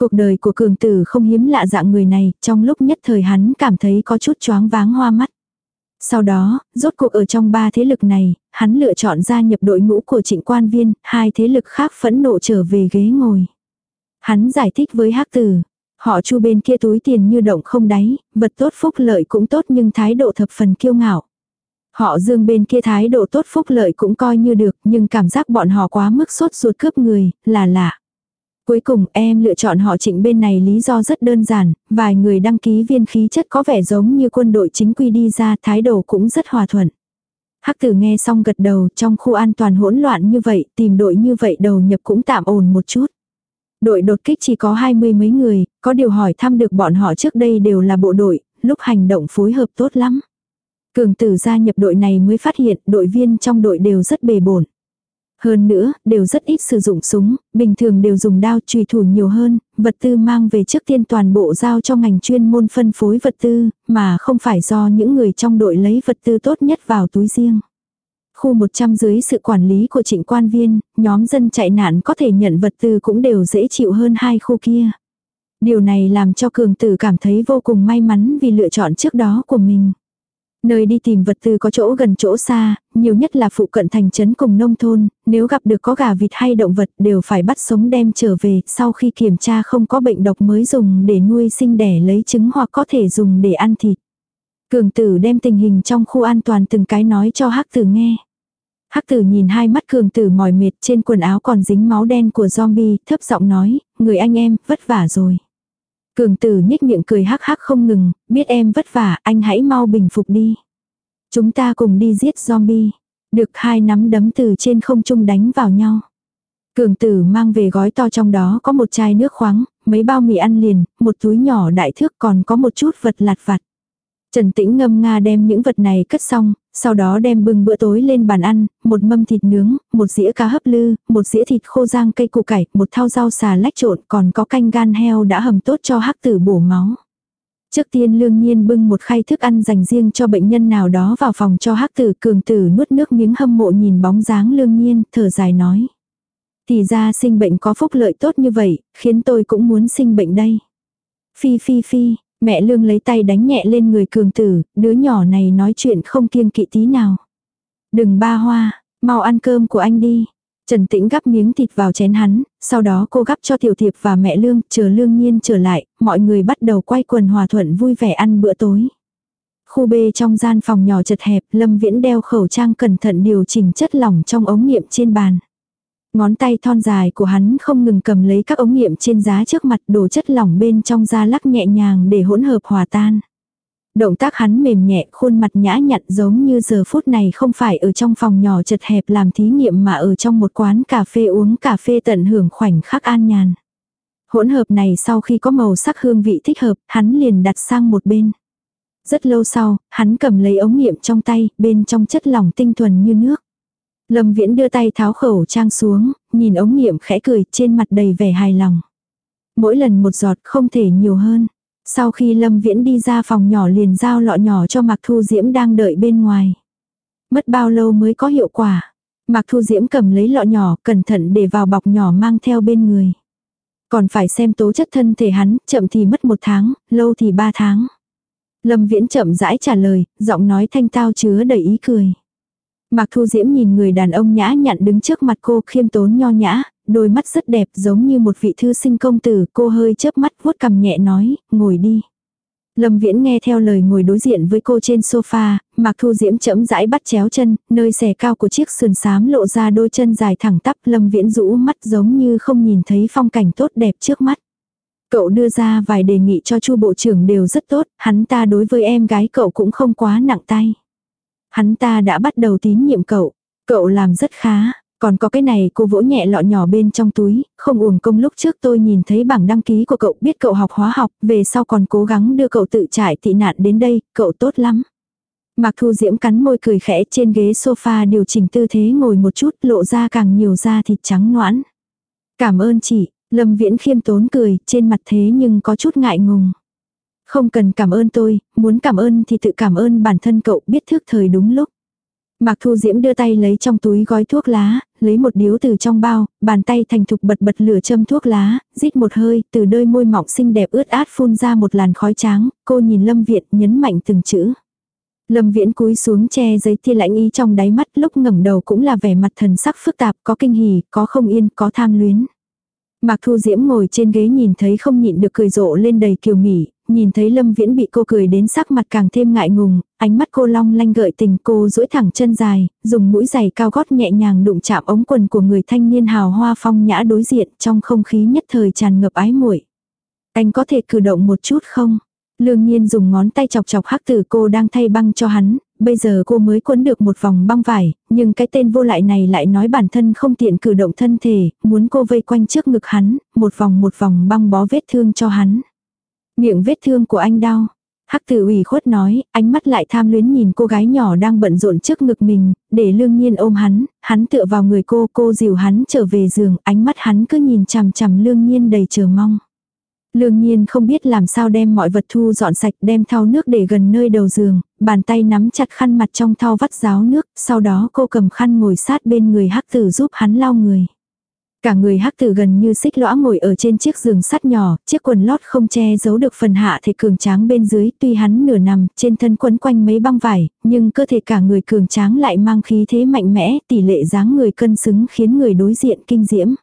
Cuộc đời của cường tử không hiếm lạ dạng người này, trong lúc nhất thời hắn cảm thấy có chút choáng váng hoa mắt. Sau đó, rốt cuộc ở trong ba thế lực này, hắn lựa chọn gia nhập đội ngũ của trịnh quan viên, hai thế lực khác phẫn nộ trở về ghế ngồi. Hắn giải thích với hắc tử, họ chu bên kia túi tiền như động không đáy, vật tốt phúc lợi cũng tốt nhưng thái độ thập phần kiêu ngạo. Họ dương bên kia thái độ tốt phúc lợi cũng coi như được nhưng cảm giác bọn họ quá mức sốt ruột cướp người, là lạ. Cuối cùng em lựa chọn họ trịnh bên này lý do rất đơn giản, vài người đăng ký viên khí chất có vẻ giống như quân đội chính quy đi ra thái độ cũng rất hòa thuận. Hắc tử nghe xong gật đầu trong khu an toàn hỗn loạn như vậy, tìm đội như vậy đầu nhập cũng tạm ổn một chút. Đội đột kích chỉ có hai mươi mấy người, có điều hỏi thăm được bọn họ trước đây đều là bộ đội, lúc hành động phối hợp tốt lắm. Cường tử gia nhập đội này mới phát hiện đội viên trong đội đều rất bề bổn. Hơn nữa, đều rất ít sử dụng súng, bình thường đều dùng đao trùy thủ nhiều hơn, vật tư mang về trước tiên toàn bộ giao cho ngành chuyên môn phân phối vật tư, mà không phải do những người trong đội lấy vật tư tốt nhất vào túi riêng. Khu 100 dưới sự quản lý của trịnh quan viên, nhóm dân chạy nạn có thể nhận vật tư cũng đều dễ chịu hơn hai khu kia. Điều này làm cho cường tử cảm thấy vô cùng may mắn vì lựa chọn trước đó của mình. Nơi đi tìm vật tư có chỗ gần chỗ xa, nhiều nhất là phụ cận thành trấn cùng nông thôn, nếu gặp được có gà vịt hay động vật đều phải bắt sống đem trở về sau khi kiểm tra không có bệnh độc mới dùng để nuôi sinh đẻ lấy trứng hoặc có thể dùng để ăn thịt. Cường tử đem tình hình trong khu an toàn từng cái nói cho hắc tử nghe. Hắc tử nhìn hai mắt cường tử mỏi mệt trên quần áo còn dính máu đen của zombie, thấp giọng nói, người anh em, vất vả rồi. Cường tử nhếch miệng cười hắc hắc không ngừng, biết em vất vả, anh hãy mau bình phục đi. Chúng ta cùng đi giết zombie. Được hai nắm đấm từ trên không trung đánh vào nhau. Cường tử mang về gói to trong đó có một chai nước khoáng, mấy bao mì ăn liền, một túi nhỏ đại thước còn có một chút vật lạt vặt. Trần Tĩnh ngâm nga đem những vật này cất xong, sau đó đem bưng bữa tối lên bàn ăn, một mâm thịt nướng, một dĩa cá hấp lư, một dĩa thịt khô rang cây củ cải, một thao rau xà lách trộn, còn có canh gan heo đã hầm tốt cho hắc tử bổ máu. Trước tiên lương nhiên bưng một khay thức ăn dành riêng cho bệnh nhân nào đó vào phòng cho hắc tử cường tử nuốt nước miếng hâm mộ nhìn bóng dáng lương nhiên, thở dài nói. Thì ra sinh bệnh có phúc lợi tốt như vậy, khiến tôi cũng muốn sinh bệnh đây. Phi phi phi, mẹ lương lấy tay đánh nhẹ lên người cường tử, đứa nhỏ này nói chuyện không kiêng kỵ tí nào. Đừng ba hoa, mau ăn cơm của anh đi. Trần Tĩnh gắp miếng thịt vào chén hắn, sau đó cô gắp cho Tiểu thiệp và mẹ Lương, chờ Lương Nhiên trở lại, mọi người bắt đầu quay quần hòa thuận vui vẻ ăn bữa tối. Khu B trong gian phòng nhỏ chật hẹp, Lâm Viễn đeo khẩu trang cẩn thận điều chỉnh chất lỏng trong ống nghiệm trên bàn. Ngón tay thon dài của hắn không ngừng cầm lấy các ống nghiệm trên giá trước mặt đổ chất lỏng bên trong da lắc nhẹ nhàng để hỗn hợp hòa tan. Động tác hắn mềm nhẹ khuôn mặt nhã nhặn giống như giờ phút này không phải ở trong phòng nhỏ chật hẹp làm thí nghiệm mà ở trong một quán cà phê uống cà phê tận hưởng khoảnh khắc an nhàn. Hỗn hợp này sau khi có màu sắc hương vị thích hợp, hắn liền đặt sang một bên. Rất lâu sau, hắn cầm lấy ống nghiệm trong tay, bên trong chất lỏng tinh thuần như nước. Lâm Viễn đưa tay tháo khẩu trang xuống, nhìn ống nghiệm khẽ cười trên mặt đầy vẻ hài lòng. Mỗi lần một giọt không thể nhiều hơn. Sau khi Lâm Viễn đi ra phòng nhỏ liền giao lọ nhỏ cho Mạc Thu Diễm đang đợi bên ngoài. Mất bao lâu mới có hiệu quả. Mạc Thu Diễm cầm lấy lọ nhỏ cẩn thận để vào bọc nhỏ mang theo bên người. Còn phải xem tố chất thân thể hắn, chậm thì mất một tháng, lâu thì ba tháng. Lâm Viễn chậm rãi trả lời, giọng nói thanh tao chứa đầy ý cười. Mạc Thu Diễm nhìn người đàn ông nhã nhặn đứng trước mặt cô khiêm tốn nho nhã, đôi mắt rất đẹp giống như một vị thư sinh công tử, cô hơi chớp mắt vuốt cằm nhẹ nói, ngồi đi. Lâm Viễn nghe theo lời ngồi đối diện với cô trên sofa, Mạc Thu Diễm chậm rãi bắt chéo chân, nơi xẻ cao của chiếc sườn xám lộ ra đôi chân dài thẳng tắp, Lâm Viễn rũ mắt giống như không nhìn thấy phong cảnh tốt đẹp trước mắt. Cậu đưa ra vài đề nghị cho Chu bộ trưởng đều rất tốt, hắn ta đối với em gái cậu cũng không quá nặng tay. Hắn ta đã bắt đầu tín nhiệm cậu. Cậu làm rất khá. Còn có cái này cô vỗ nhẹ lọ nhỏ bên trong túi, không uổng công lúc trước tôi nhìn thấy bảng đăng ký của cậu biết cậu học hóa học, về sau còn cố gắng đưa cậu tự trải tị nạn đến đây, cậu tốt lắm. Mạc Thu Diễm cắn môi cười khẽ trên ghế sofa điều chỉnh tư thế ngồi một chút lộ ra càng nhiều da thịt trắng noãn. Cảm ơn chị, Lâm Viễn khiêm tốn cười trên mặt thế nhưng có chút ngại ngùng. Không cần cảm ơn tôi, muốn cảm ơn thì tự cảm ơn bản thân cậu biết thước thời đúng lúc. Mạc Thu Diễm đưa tay lấy trong túi gói thuốc lá, lấy một điếu từ trong bao, bàn tay thành thục bật bật lửa châm thuốc lá, rít một hơi, từ đôi môi mọng xinh đẹp ướt át phun ra một làn khói trắng, cô nhìn Lâm Viện nhấn mạnh từng chữ. Lâm Viễn cúi xuống che giấy tia lãnh ý trong đáy mắt lúc ngẩng đầu cũng là vẻ mặt thần sắc phức tạp, có kinh hỉ, có không yên, có tham luyến. Mạc Thu Diễm ngồi trên ghế nhìn thấy không nhịn được cười rộ lên đầy kiều mỉ, nhìn thấy Lâm Viễn bị cô cười đến sắc mặt càng thêm ngại ngùng, ánh mắt cô long lanh gợi tình cô duỗi thẳng chân dài, dùng mũi giày cao gót nhẹ nhàng đụng chạm ống quần của người thanh niên hào hoa phong nhã đối diện trong không khí nhất thời tràn ngập ái muội. Anh có thể cử động một chút không? Lương nhiên dùng ngón tay chọc chọc hắc tử cô đang thay băng cho hắn, bây giờ cô mới cuốn được một vòng băng vải, nhưng cái tên vô lại này lại nói bản thân không tiện cử động thân thể, muốn cô vây quanh trước ngực hắn, một vòng một vòng băng bó vết thương cho hắn. Miệng vết thương của anh đau. Hắc tử ủy khuất nói, ánh mắt lại tham luyến nhìn cô gái nhỏ đang bận rộn trước ngực mình, để lương nhiên ôm hắn, hắn tựa vào người cô, cô dìu hắn trở về giường, ánh mắt hắn cứ nhìn chằm chằm lương nhiên đầy chờ mong. Lương nhiên không biết làm sao đem mọi vật thu dọn sạch đem thau nước để gần nơi đầu giường, bàn tay nắm chặt khăn mặt trong thau vắt ráo nước, sau đó cô cầm khăn ngồi sát bên người hắc tử giúp hắn lau người. Cả người hắc tử gần như xích lõa ngồi ở trên chiếc giường sắt nhỏ, chiếc quần lót không che giấu được phần hạ thể cường tráng bên dưới, tuy hắn nửa nằm, trên thân quấn quanh mấy băng vải, nhưng cơ thể cả người cường tráng lại mang khí thế mạnh mẽ, tỷ lệ dáng người cân xứng khiến người đối diện kinh diễm.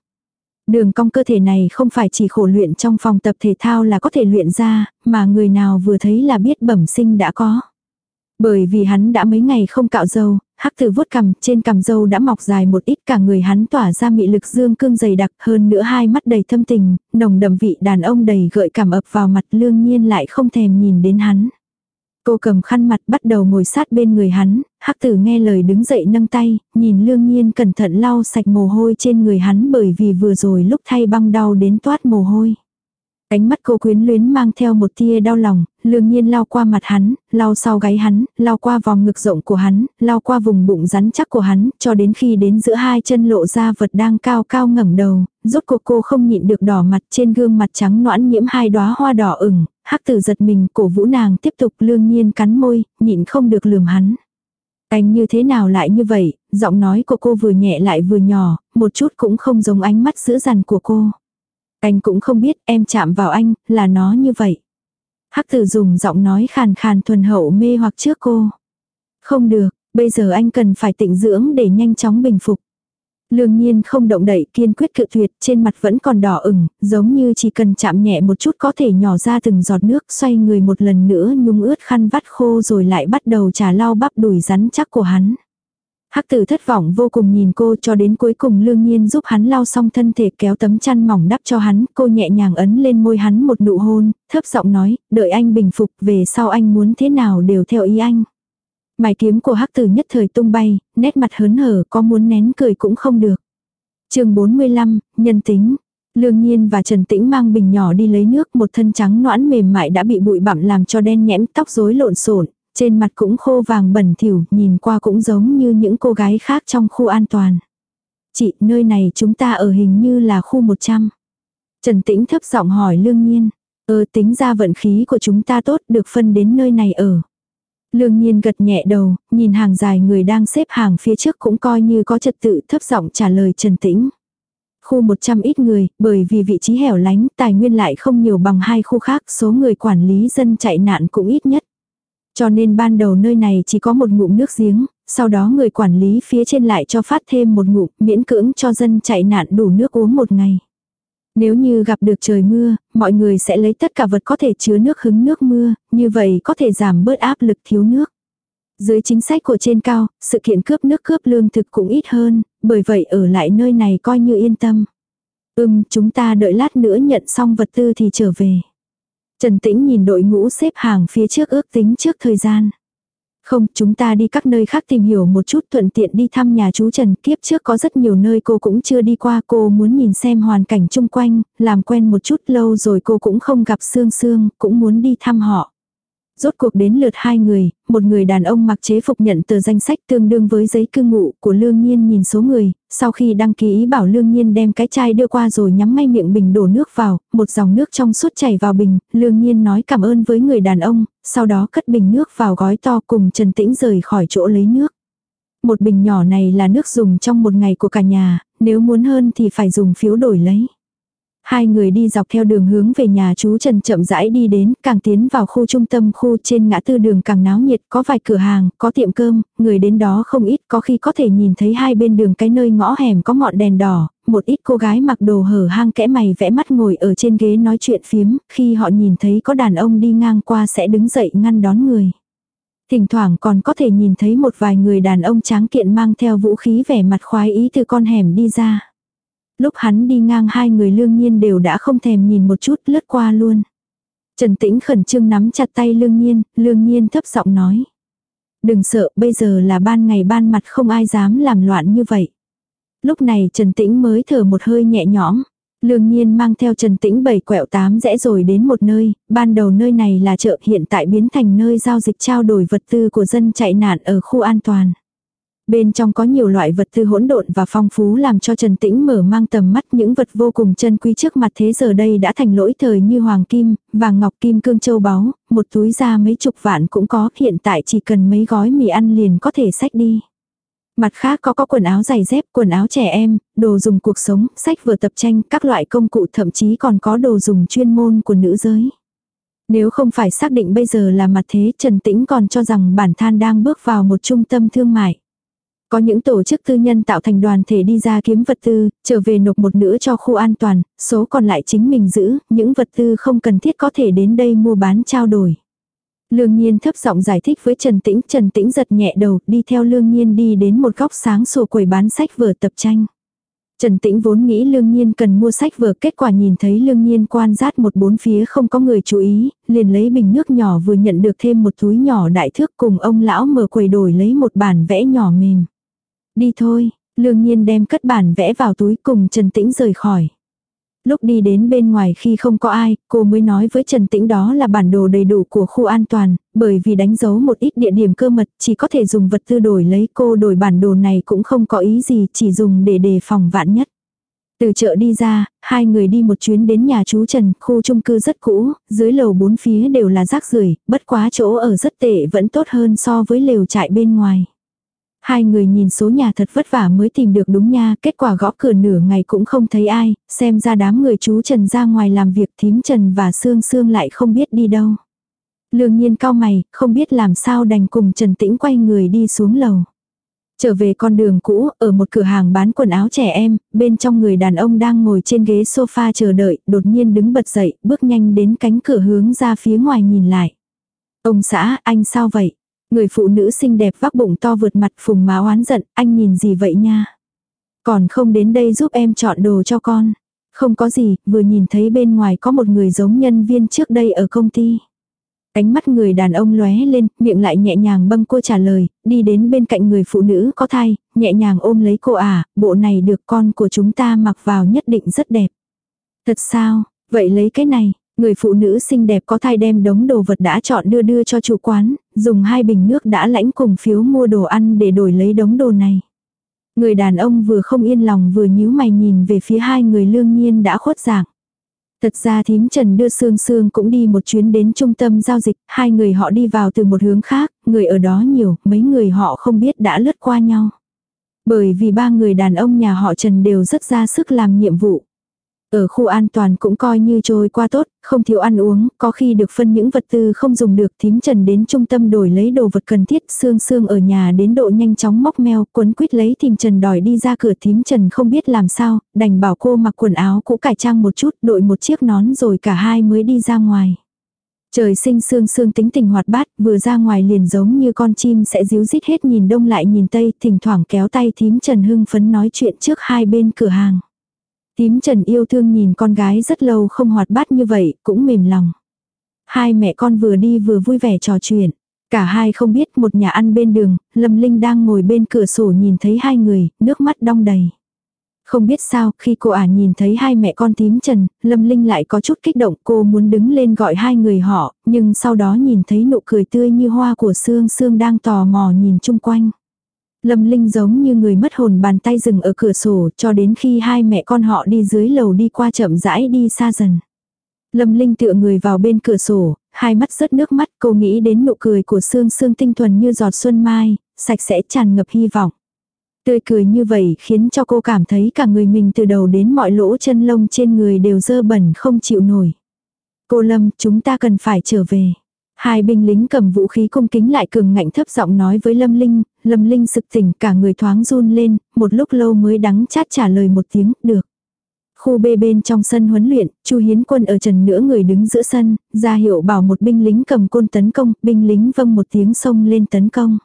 Đường cong cơ thể này không phải chỉ khổ luyện trong phòng tập thể thao là có thể luyện ra, mà người nào vừa thấy là biết bẩm sinh đã có. Bởi vì hắn đã mấy ngày không cạo dâu, hắc tử vuốt cằm, trên cằm dâu đã mọc dài một ít cả người hắn tỏa ra mị lực dương cương dày đặc hơn nữa hai mắt đầy thâm tình, nồng đậm vị đàn ông đầy gợi cảm ập vào mặt lương nhiên lại không thèm nhìn đến hắn. Cô cầm khăn mặt bắt đầu ngồi sát bên người hắn, hắc tử nghe lời đứng dậy nâng tay, nhìn lương nhiên cẩn thận lau sạch mồ hôi trên người hắn bởi vì vừa rồi lúc thay băng đau đến toát mồ hôi. Ánh mắt cô quyến luyến mang theo một tia đau lòng, lương nhiên lao qua mặt hắn, lao sau gáy hắn, lao qua vòng ngực rộng của hắn, lao qua vùng bụng rắn chắc của hắn, cho đến khi đến giữa hai chân lộ ra vật đang cao cao ngẩng đầu, rốt cuộc cô không nhịn được đỏ mặt trên gương mặt trắng noãn nhiễm hai đóa hoa đỏ ửng, hắc tử giật mình cổ vũ nàng tiếp tục lương nhiên cắn môi, nhịn không được lườm hắn. Anh như thế nào lại như vậy, giọng nói của cô vừa nhẹ lại vừa nhỏ, một chút cũng không giống ánh mắt dữ dằn của cô. Anh cũng không biết em chạm vào anh, là nó như vậy. Hắc tử dùng giọng nói khàn khàn thuần hậu mê hoặc trước cô. Không được, bây giờ anh cần phải tịnh dưỡng để nhanh chóng bình phục. Lương nhiên không động đậy kiên quyết cự tuyệt trên mặt vẫn còn đỏ ửng, giống như chỉ cần chạm nhẹ một chút có thể nhỏ ra từng giọt nước xoay người một lần nữa nhung ướt khăn vắt khô rồi lại bắt đầu trà lau bắp đùi rắn chắc của hắn. Hắc tử thất vọng vô cùng nhìn cô cho đến cuối cùng lương nhiên giúp hắn lau xong thân thể kéo tấm chăn mỏng đắp cho hắn, cô nhẹ nhàng ấn lên môi hắn một nụ hôn, thấp giọng nói, đợi anh bình phục về sau anh muốn thế nào đều theo ý anh. Mài kiếm của hắc tử nhất thời tung bay, nét mặt hớn hở có muốn nén cười cũng không được. chương 45, nhân tính. Lương Nhiên và Trần Tĩnh mang bình nhỏ đi lấy nước, một thân trắng noãn mềm mại đã bị bụi bặm làm cho đen nhẽm, tóc rối lộn xộn, trên mặt cũng khô vàng bẩn thỉu, nhìn qua cũng giống như những cô gái khác trong khu an toàn. Chị, nơi này chúng ta ở hình như là khu 100. Trần Tĩnh thấp giọng hỏi Lương Nhiên. ơ tính ra vận khí của chúng ta tốt được phân đến nơi này ở. Lương Nhiên gật nhẹ đầu, nhìn hàng dài người đang xếp hàng phía trước cũng coi như có trật tự thấp giọng trả lời Trần Tĩnh. Khu 100 ít người, bởi vì vị trí hẻo lánh, tài nguyên lại không nhiều bằng hai khu khác, số người quản lý dân chạy nạn cũng ít nhất cho nên ban đầu nơi này chỉ có một ngụm nước giếng, sau đó người quản lý phía trên lại cho phát thêm một ngụm miễn cưỡng cho dân chạy nạn đủ nước uống một ngày. Nếu như gặp được trời mưa, mọi người sẽ lấy tất cả vật có thể chứa nước hứng nước mưa, như vậy có thể giảm bớt áp lực thiếu nước. Dưới chính sách của trên cao, sự kiện cướp nước cướp lương thực cũng ít hơn, bởi vậy ở lại nơi này coi như yên tâm. Ừm, chúng ta đợi lát nữa nhận xong vật tư thì trở về. Trần Tĩnh nhìn đội ngũ xếp hàng phía trước ước tính trước thời gian. Không, chúng ta đi các nơi khác tìm hiểu một chút thuận tiện đi thăm nhà chú Trần. Kiếp trước có rất nhiều nơi cô cũng chưa đi qua. Cô muốn nhìn xem hoàn cảnh chung quanh, làm quen một chút lâu rồi cô cũng không gặp Sương Sương, cũng muốn đi thăm họ. Rốt cuộc đến lượt hai người, một người đàn ông mặc chế phục nhận tờ danh sách tương đương với giấy cư ngụ của Lương Nhiên nhìn số người, sau khi đăng ký bảo Lương Nhiên đem cái chai đưa qua rồi nhắm ngay miệng bình đổ nước vào, một dòng nước trong suốt chảy vào bình, Lương Nhiên nói cảm ơn với người đàn ông, sau đó cất bình nước vào gói to cùng Trần Tĩnh rời khỏi chỗ lấy nước. Một bình nhỏ này là nước dùng trong một ngày của cả nhà, nếu muốn hơn thì phải dùng phiếu đổi lấy. Hai người đi dọc theo đường hướng về nhà chú Trần chậm rãi đi đến, càng tiến vào khu trung tâm khu trên ngã tư đường càng náo nhiệt, có vài cửa hàng, có tiệm cơm, người đến đó không ít, có khi có thể nhìn thấy hai bên đường cái nơi ngõ hẻm có ngọn đèn đỏ, một ít cô gái mặc đồ hở hang kẽ mày vẽ mắt ngồi ở trên ghế nói chuyện phiếm, khi họ nhìn thấy có đàn ông đi ngang qua sẽ đứng dậy ngăn đón người. Thỉnh thoảng còn có thể nhìn thấy một vài người đàn ông tráng kiện mang theo vũ khí vẻ mặt khoái ý từ con hẻm đi ra. Lúc hắn đi ngang hai người lương nhiên đều đã không thèm nhìn một chút lướt qua luôn. Trần Tĩnh khẩn trương nắm chặt tay lương nhiên, lương nhiên thấp giọng nói. Đừng sợ, bây giờ là ban ngày ban mặt không ai dám làm loạn như vậy. Lúc này Trần Tĩnh mới thở một hơi nhẹ nhõm. Lương nhiên mang theo Trần Tĩnh bảy quẹo tám rẽ rồi đến một nơi, ban đầu nơi này là chợ hiện tại biến thành nơi giao dịch trao đổi vật tư của dân chạy nạn ở khu an toàn. Bên trong có nhiều loại vật tư hỗn độn và phong phú làm cho Trần Tĩnh mở mang tầm mắt những vật vô cùng chân quý trước mặt thế giờ đây đã thành lỗi thời như hoàng kim, vàng ngọc kim cương châu báu, một túi ra mấy chục vạn cũng có, hiện tại chỉ cần mấy gói mì ăn liền có thể sách đi. Mặt khác có có quần áo giày dép, quần áo trẻ em, đồ dùng cuộc sống, sách vừa tập tranh, các loại công cụ thậm chí còn có đồ dùng chuyên môn của nữ giới. Nếu không phải xác định bây giờ là mặt thế Trần Tĩnh còn cho rằng bản thân đang bước vào một trung tâm thương mại. Có những tổ chức tư nhân tạo thành đoàn thể đi ra kiếm vật tư, trở về nộp một nửa cho khu an toàn, số còn lại chính mình giữ, những vật tư không cần thiết có thể đến đây mua bán trao đổi. Lương Nhiên thấp giọng giải thích với Trần Tĩnh, Trần Tĩnh giật nhẹ đầu, đi theo Lương Nhiên đi đến một góc sáng sủa quầy bán sách vở tập tranh. Trần Tĩnh vốn nghĩ Lương Nhiên cần mua sách vở, kết quả nhìn thấy Lương Nhiên quan sát một bốn phía không có người chú ý, liền lấy bình nước nhỏ vừa nhận được thêm một túi nhỏ đại thước cùng ông lão mở quầy đổi lấy một bản vẽ nhỏ mềm. Đi thôi, lương nhiên đem cất bản vẽ vào túi cùng Trần Tĩnh rời khỏi. Lúc đi đến bên ngoài khi không có ai, cô mới nói với Trần Tĩnh đó là bản đồ đầy đủ của khu an toàn, bởi vì đánh dấu một ít địa điểm cơ mật chỉ có thể dùng vật tư đổi lấy cô đổi bản đồ này cũng không có ý gì chỉ dùng để đề phòng vạn nhất. Từ chợ đi ra, hai người đi một chuyến đến nhà chú Trần, khu chung cư rất cũ, dưới lầu bốn phía đều là rác rưởi, bất quá chỗ ở rất tệ vẫn tốt hơn so với lều trại bên ngoài hai người nhìn số nhà thật vất vả mới tìm được đúng nha, kết quả gõ cửa nửa ngày cũng không thấy ai, xem ra đám người chú Trần ra ngoài làm việc thím Trần và Sương Sương lại không biết đi đâu. Lương nhiên cao mày, không biết làm sao đành cùng Trần Tĩnh quay người đi xuống lầu. Trở về con đường cũ, ở một cửa hàng bán quần áo trẻ em, bên trong người đàn ông đang ngồi trên ghế sofa chờ đợi, đột nhiên đứng bật dậy, bước nhanh đến cánh cửa hướng ra phía ngoài nhìn lại. Ông xã, anh sao vậy? Người phụ nữ xinh đẹp vác bụng to vượt mặt phùng má oán giận, anh nhìn gì vậy nha? Còn không đến đây giúp em chọn đồ cho con. Không có gì, vừa nhìn thấy bên ngoài có một người giống nhân viên trước đây ở công ty. Cánh mắt người đàn ông lóe lên, miệng lại nhẹ nhàng bâng cô trả lời, đi đến bên cạnh người phụ nữ có thai, nhẹ nhàng ôm lấy cô à, bộ này được con của chúng ta mặc vào nhất định rất đẹp. Thật sao, vậy lấy cái này, Người phụ nữ xinh đẹp có thai đem đống đồ vật đã chọn đưa đưa cho chủ quán, dùng hai bình nước đã lãnh cùng phiếu mua đồ ăn để đổi lấy đống đồ này. Người đàn ông vừa không yên lòng vừa nhíu mày nhìn về phía hai người lương nhiên đã khuất giảng. Thật ra thím Trần đưa Sương Sương cũng đi một chuyến đến trung tâm giao dịch, hai người họ đi vào từ một hướng khác, người ở đó nhiều, mấy người họ không biết đã lướt qua nhau. Bởi vì ba người đàn ông nhà họ Trần đều rất ra sức làm nhiệm vụ. Ở khu an toàn cũng coi như trôi qua tốt, không thiếu ăn uống, có khi được phân những vật tư không dùng được thím trần đến trung tâm đổi lấy đồ vật cần thiết, xương xương ở nhà đến độ nhanh chóng móc meo, quấn quýt lấy thím trần đòi đi ra cửa thím trần không biết làm sao, đành bảo cô mặc quần áo cũ cải trang một chút, đội một chiếc nón rồi cả hai mới đi ra ngoài. Trời sinh sương sương tính tình hoạt bát, vừa ra ngoài liền giống như con chim sẽ díu dít hết nhìn đông lại nhìn tây, thỉnh thoảng kéo tay thím Trần Hưng phấn nói chuyện trước hai bên cửa hàng. Tím Trần yêu thương nhìn con gái rất lâu không hoạt bát như vậy, cũng mềm lòng. Hai mẹ con vừa đi vừa vui vẻ trò chuyện. Cả hai không biết một nhà ăn bên đường, Lâm Linh đang ngồi bên cửa sổ nhìn thấy hai người, nước mắt đong đầy. Không biết sao, khi cô ả nhìn thấy hai mẹ con tím trần, Lâm Linh lại có chút kích động cô muốn đứng lên gọi hai người họ, nhưng sau đó nhìn thấy nụ cười tươi như hoa của Sương Sương đang tò mò nhìn chung quanh. Lâm Linh giống như người mất hồn bàn tay dừng ở cửa sổ cho đến khi hai mẹ con họ đi dưới lầu đi qua chậm rãi đi xa dần. Lâm Linh tựa người vào bên cửa sổ, hai mắt rớt nước mắt cô nghĩ đến nụ cười của Sương Sương tinh thuần như giọt xuân mai, sạch sẽ tràn ngập hy vọng. Tươi cười như vậy khiến cho cô cảm thấy cả người mình từ đầu đến mọi lỗ chân lông trên người đều dơ bẩn không chịu nổi. Cô Lâm, chúng ta cần phải trở về. Hai binh lính cầm vũ khí cung kính lại cường ngạnh thấp giọng nói với Lâm Linh, Lâm Linh sực tỉnh cả người thoáng run lên, một lúc lâu mới đắng chát trả lời một tiếng, được. Khu bê bên trong sân huấn luyện, Chu Hiến Quân ở trần nữa người đứng giữa sân, ra hiệu bảo một binh lính cầm côn tấn công, binh lính vâng một tiếng xông lên tấn công.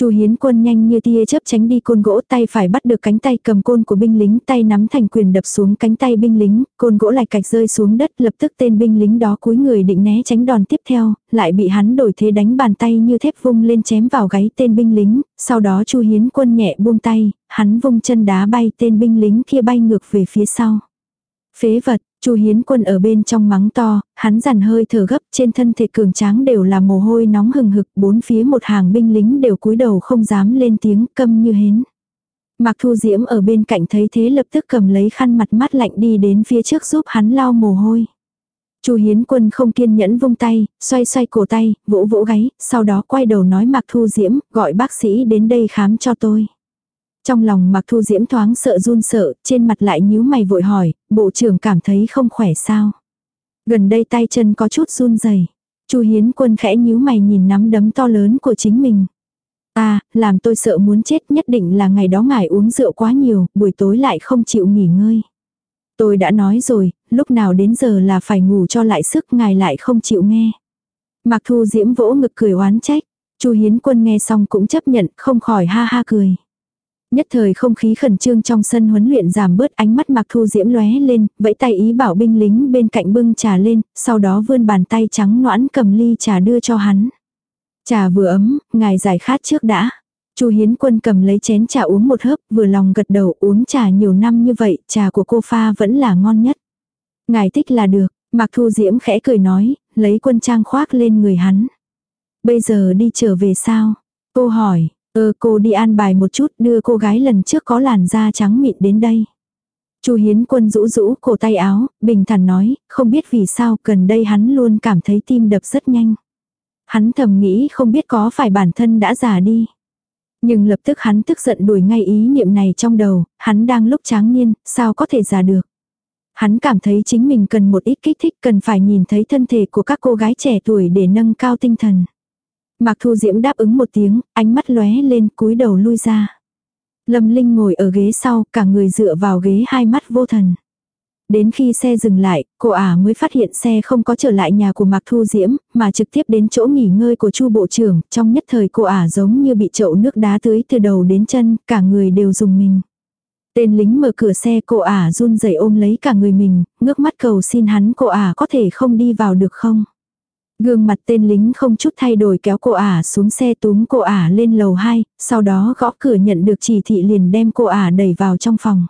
Chu Hiến Quân nhanh như tia chớp tránh đi côn gỗ, tay phải bắt được cánh tay cầm côn của binh lính, tay nắm thành quyền đập xuống cánh tay binh lính, côn gỗ lại cạch rơi xuống đất, lập tức tên binh lính đó cúi người định né tránh đòn tiếp theo, lại bị hắn đổi thế đánh bàn tay như thép vung lên chém vào gáy tên binh lính, sau đó Chu Hiến Quân nhẹ buông tay, hắn vung chân đá bay tên binh lính kia bay ngược về phía sau. Phế vật, Chu Hiến Quân ở bên trong mắng to, hắn dằn hơi thở gấp, trên thân thể cường tráng đều là mồ hôi nóng hừng hực, bốn phía một hàng binh lính đều cúi đầu không dám lên tiếng, câm như hến. Mạc Thu Diễm ở bên cạnh thấy thế lập tức cầm lấy khăn mặt mát lạnh đi đến phía trước giúp hắn lau mồ hôi. Chu Hiến Quân không kiên nhẫn vung tay, xoay xoay cổ tay, vỗ vỗ gáy, sau đó quay đầu nói Mạc Thu Diễm, gọi bác sĩ đến đây khám cho tôi. Trong lòng mặc Thu Diễm thoáng sợ run sợ, trên mặt lại nhíu mày vội hỏi, bộ trưởng cảm thấy không khỏe sao. Gần đây tay chân có chút run rẩy. Chu Hiến Quân khẽ nhíu mày nhìn nắm đấm to lớn của chính mình. À, làm tôi sợ muốn chết nhất định là ngày đó ngài uống rượu quá nhiều, buổi tối lại không chịu nghỉ ngơi. Tôi đã nói rồi, lúc nào đến giờ là phải ngủ cho lại sức ngài lại không chịu nghe. mặc Thu Diễm vỗ ngực cười oán trách. Chu Hiến Quân nghe xong cũng chấp nhận, không khỏi ha ha cười. Nhất thời không khí khẩn trương trong sân huấn luyện giảm bớt ánh mắt Mạc Thu Diễm lóe lên, vẫy tay ý bảo binh lính bên cạnh bưng trà lên, sau đó vươn bàn tay trắng noãn cầm ly trà đưa cho hắn. Trà vừa ấm, ngài giải khát trước đã. Chu Hiến Quân cầm lấy chén trà uống một hớp, vừa lòng gật đầu uống trà nhiều năm như vậy, trà của cô pha vẫn là ngon nhất. Ngài thích là được, Mạc Thu Diễm khẽ cười nói, lấy quân trang khoác lên người hắn. Bây giờ đi trở về sao? Cô hỏi, Ờ cô đi an bài một chút đưa cô gái lần trước có làn da trắng mịn đến đây. Chu Hiến Quân rũ rũ cổ tay áo, bình thản nói, không biết vì sao gần đây hắn luôn cảm thấy tim đập rất nhanh. Hắn thầm nghĩ không biết có phải bản thân đã già đi. Nhưng lập tức hắn tức giận đuổi ngay ý niệm này trong đầu, hắn đang lúc tráng niên, sao có thể già được. Hắn cảm thấy chính mình cần một ít kích thích cần phải nhìn thấy thân thể của các cô gái trẻ tuổi để nâng cao tinh thần. Mạc Thu Diễm đáp ứng một tiếng, ánh mắt lóe lên cúi đầu lui ra. Lâm Linh ngồi ở ghế sau, cả người dựa vào ghế hai mắt vô thần. Đến khi xe dừng lại, cô ả mới phát hiện xe không có trở lại nhà của Mạc Thu Diễm, mà trực tiếp đến chỗ nghỉ ngơi của Chu Bộ trưởng, trong nhất thời cô ả giống như bị chậu nước đá tưới từ đầu đến chân, cả người đều dùng mình. Tên lính mở cửa xe cô ả run rẩy ôm lấy cả người mình, ngước mắt cầu xin hắn cô ả có thể không đi vào được không. Gương mặt tên lính không chút thay đổi kéo cô ả xuống xe túm cô ả lên lầu 2, sau đó gõ cửa nhận được chỉ thị liền đem cô ả đẩy vào trong phòng.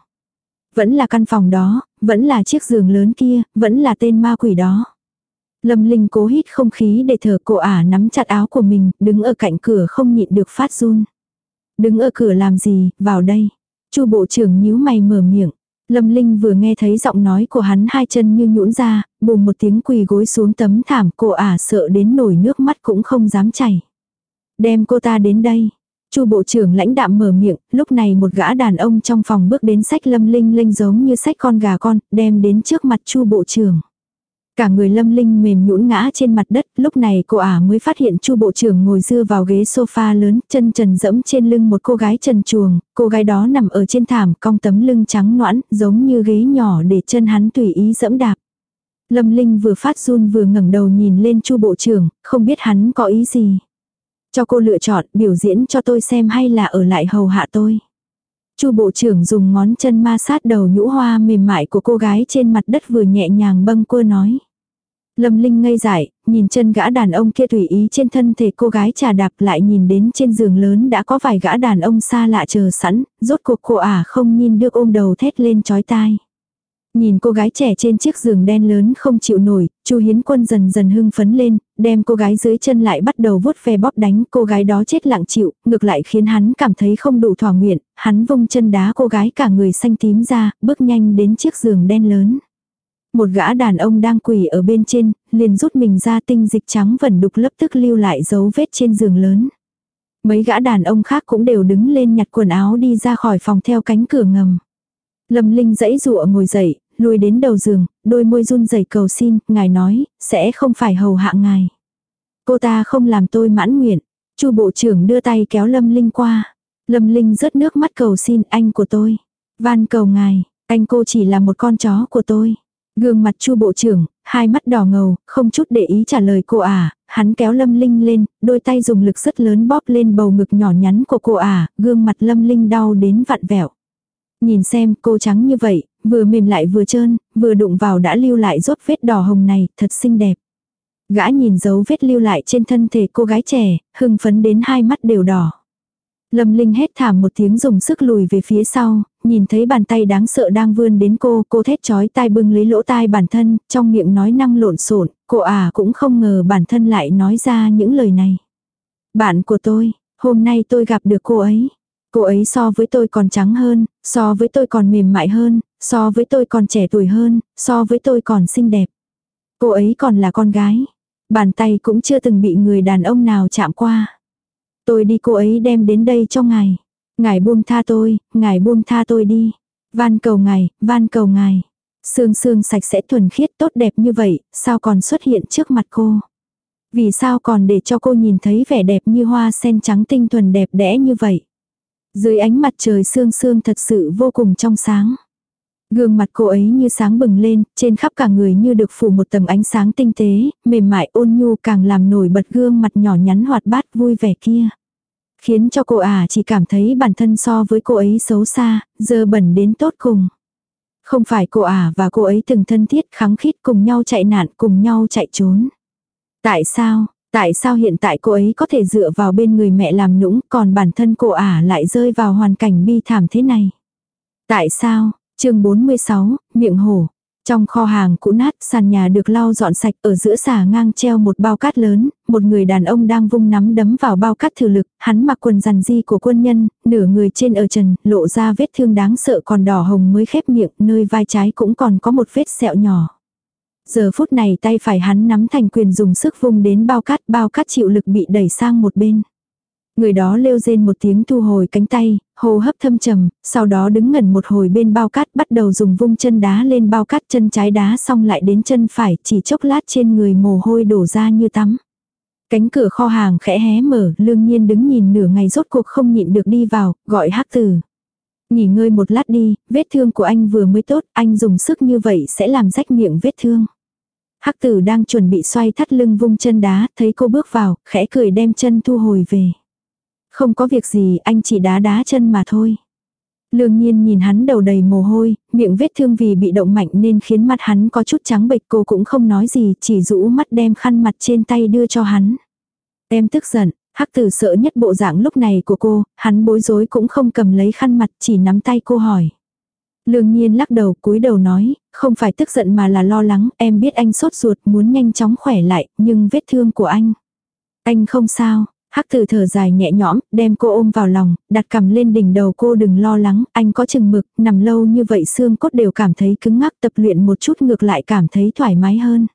Vẫn là căn phòng đó, vẫn là chiếc giường lớn kia, vẫn là tên ma quỷ đó. Lâm Linh cố hít không khí để thở cô ả nắm chặt áo của mình, đứng ở cạnh cửa không nhịn được phát run. Đứng ở cửa làm gì, vào đây. chu bộ trưởng nhíu mày mở miệng. Lâm Linh vừa nghe thấy giọng nói của hắn hai chân như nhũn ra, bùm một tiếng quỳ gối xuống tấm thảm cô ả sợ đến nổi nước mắt cũng không dám chảy. Đem cô ta đến đây. Chu bộ trưởng lãnh đạm mở miệng, lúc này một gã đàn ông trong phòng bước đến sách Lâm Linh Linh giống như sách con gà con, đem đến trước mặt Chu bộ trưởng. Cả người lâm linh mềm nhũn ngã trên mặt đất, lúc này cô ả mới phát hiện chu bộ trưởng ngồi dưa vào ghế sofa lớn, chân trần dẫm trên lưng một cô gái trần chuồng, cô gái đó nằm ở trên thảm cong tấm lưng trắng noãn, giống như ghế nhỏ để chân hắn tùy ý dẫm đạp. Lâm Linh vừa phát run vừa ngẩng đầu nhìn lên Chu bộ trưởng, không biết hắn có ý gì. Cho cô lựa chọn biểu diễn cho tôi xem hay là ở lại hầu hạ tôi. Chu bộ trưởng dùng ngón chân ma sát đầu nhũ hoa mềm mại của cô gái trên mặt đất vừa nhẹ nhàng bâng quơ nói. Lâm Linh ngây dại, nhìn chân gã đàn ông kia tùy ý trên thân thể cô gái trà đạp lại nhìn đến trên giường lớn đã có vài gã đàn ông xa lạ chờ sẵn, rốt cuộc cô à không nhìn được ôm đầu thét lên chói tai. Nhìn cô gái trẻ trên chiếc giường đen lớn không chịu nổi, Chu Hiến Quân dần dần hưng phấn lên, đem cô gái dưới chân lại bắt đầu vuốt ve bóp đánh, cô gái đó chết lặng chịu, ngược lại khiến hắn cảm thấy không đủ thỏa nguyện, hắn vung chân đá cô gái cả người xanh tím ra, bước nhanh đến chiếc giường đen lớn. Một gã đàn ông đang quỳ ở bên trên, liền rút mình ra tinh dịch trắng vẩn đục lập tức lưu lại dấu vết trên giường lớn. Mấy gã đàn ông khác cũng đều đứng lên nhặt quần áo đi ra khỏi phòng theo cánh cửa ngầm. Lâm Linh dãy dụa ngồi dậy, lùi đến đầu giường, đôi môi run rẩy cầu xin, ngài nói, sẽ không phải hầu hạ ngài. Cô ta không làm tôi mãn nguyện. Chu bộ trưởng đưa tay kéo Lâm Linh qua. Lâm Linh rớt nước mắt cầu xin anh của tôi. Van cầu ngài, anh cô chỉ là một con chó của tôi. Gương mặt chu bộ trưởng, hai mắt đỏ ngầu, không chút để ý trả lời cô à, hắn kéo Lâm Linh lên, đôi tay dùng lực rất lớn bóp lên bầu ngực nhỏ nhắn của cô à, gương mặt Lâm Linh đau đến vặn vẹo. Nhìn xem cô trắng như vậy, vừa mềm lại vừa trơn, vừa đụng vào đã lưu lại rốt vết đỏ hồng này, thật xinh đẹp. Gã nhìn dấu vết lưu lại trên thân thể cô gái trẻ, hưng phấn đến hai mắt đều đỏ. Lâm Linh hét thảm một tiếng dùng sức lùi về phía sau, nhìn thấy bàn tay đáng sợ đang vươn đến cô, cô thét chói tai bưng lấy lỗ tai bản thân, trong miệng nói năng lộn xộn, cô à cũng không ngờ bản thân lại nói ra những lời này. Bạn của tôi, hôm nay tôi gặp được cô ấy. Cô ấy so với tôi còn trắng hơn, so với tôi còn mềm mại hơn, So với tôi còn trẻ tuổi hơn, so với tôi còn xinh đẹp. Cô ấy còn là con gái. Bàn tay cũng chưa từng bị người đàn ông nào chạm qua. Tôi đi cô ấy đem đến đây cho ngài. Ngài buông tha tôi, ngài buông tha tôi đi. Van cầu ngài, van cầu ngài. Sương sương sạch sẽ thuần khiết tốt đẹp như vậy, sao còn xuất hiện trước mặt cô? Vì sao còn để cho cô nhìn thấy vẻ đẹp như hoa sen trắng tinh thuần đẹp đẽ như vậy? Dưới ánh mặt trời sương sương thật sự vô cùng trong sáng. Gương mặt cô ấy như sáng bừng lên, trên khắp cả người như được phủ một tầng ánh sáng tinh tế, mềm mại ôn nhu càng làm nổi bật gương mặt nhỏ nhắn hoạt bát vui vẻ kia. Khiến cho cô à chỉ cảm thấy bản thân so với cô ấy xấu xa, dơ bẩn đến tốt cùng. Không phải cô à và cô ấy từng thân thiết kháng khít cùng nhau chạy nạn cùng nhau chạy trốn. Tại sao, tại sao hiện tại cô ấy có thể dựa vào bên người mẹ làm nũng còn bản thân cô à lại rơi vào hoàn cảnh bi thảm thế này? Tại sao, chương 46, miệng hổ. Trong kho hàng cũ nát, sàn nhà được lau dọn sạch, ở giữa xà ngang treo một bao cát lớn, một người đàn ông đang vung nắm đấm vào bao cát thử lực, hắn mặc quần rằn di của quân nhân, nửa người trên ở trần, lộ ra vết thương đáng sợ còn đỏ hồng mới khép miệng, nơi vai trái cũng còn có một vết sẹo nhỏ. Giờ phút này tay phải hắn nắm thành quyền dùng sức vung đến bao cát, bao cát chịu lực bị đẩy sang một bên. Người đó lêu rên một tiếng thu hồi cánh tay, hô hấp thâm trầm, sau đó đứng ngẩn một hồi bên bao cát bắt đầu dùng vung chân đá lên bao cát chân trái đá xong lại đến chân phải chỉ chốc lát trên người mồ hôi đổ ra như tắm. Cánh cửa kho hàng khẽ hé mở, lương nhiên đứng nhìn nửa ngày rốt cuộc không nhịn được đi vào, gọi hắc tử. Nghỉ ngơi một lát đi, vết thương của anh vừa mới tốt, anh dùng sức như vậy sẽ làm rách miệng vết thương. Hắc tử đang chuẩn bị xoay thắt lưng vung chân đá, thấy cô bước vào, khẽ cười đem chân thu hồi về. Không có việc gì, anh chỉ đá đá chân mà thôi. Lương nhiên nhìn hắn đầu đầy mồ hôi, miệng vết thương vì bị động mạnh nên khiến mặt hắn có chút trắng bệch cô cũng không nói gì, chỉ rũ mắt đem khăn mặt trên tay đưa cho hắn. Em tức giận, hắc tử sợ nhất bộ dạng lúc này của cô, hắn bối rối cũng không cầm lấy khăn mặt chỉ nắm tay cô hỏi. Lương nhiên lắc đầu cúi đầu nói, không phải tức giận mà là lo lắng, em biết anh sốt ruột muốn nhanh chóng khỏe lại, nhưng vết thương của anh. Anh không sao, Hắc tử thở dài nhẹ nhõm, đem cô ôm vào lòng, đặt cằm lên đỉnh đầu cô đừng lo lắng, anh có chừng mực, nằm lâu như vậy xương cốt đều cảm thấy cứng ngắc tập luyện một chút ngược lại cảm thấy thoải mái hơn.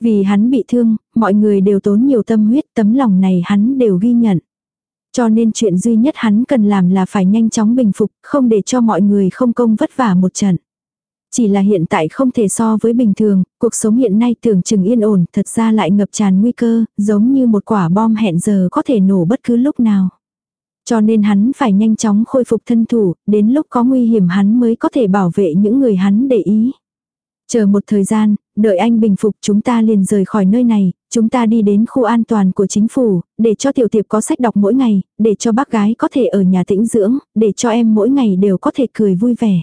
Vì hắn bị thương, mọi người đều tốn nhiều tâm huyết, tấm lòng này hắn đều ghi nhận. Cho nên chuyện duy nhất hắn cần làm là phải nhanh chóng bình phục, không để cho mọi người không công vất vả một trận. Chỉ là hiện tại không thể so với bình thường, cuộc sống hiện nay tưởng chừng yên ổn, thật ra lại ngập tràn nguy cơ, giống như một quả bom hẹn giờ có thể nổ bất cứ lúc nào. Cho nên hắn phải nhanh chóng khôi phục thân thủ, đến lúc có nguy hiểm hắn mới có thể bảo vệ những người hắn để ý. Chờ một thời gian, đợi anh bình phục chúng ta liền rời khỏi nơi này, chúng ta đi đến khu an toàn của chính phủ, để cho tiểu tiệp có sách đọc mỗi ngày, để cho bác gái có thể ở nhà tĩnh dưỡng, để cho em mỗi ngày đều có thể cười vui vẻ.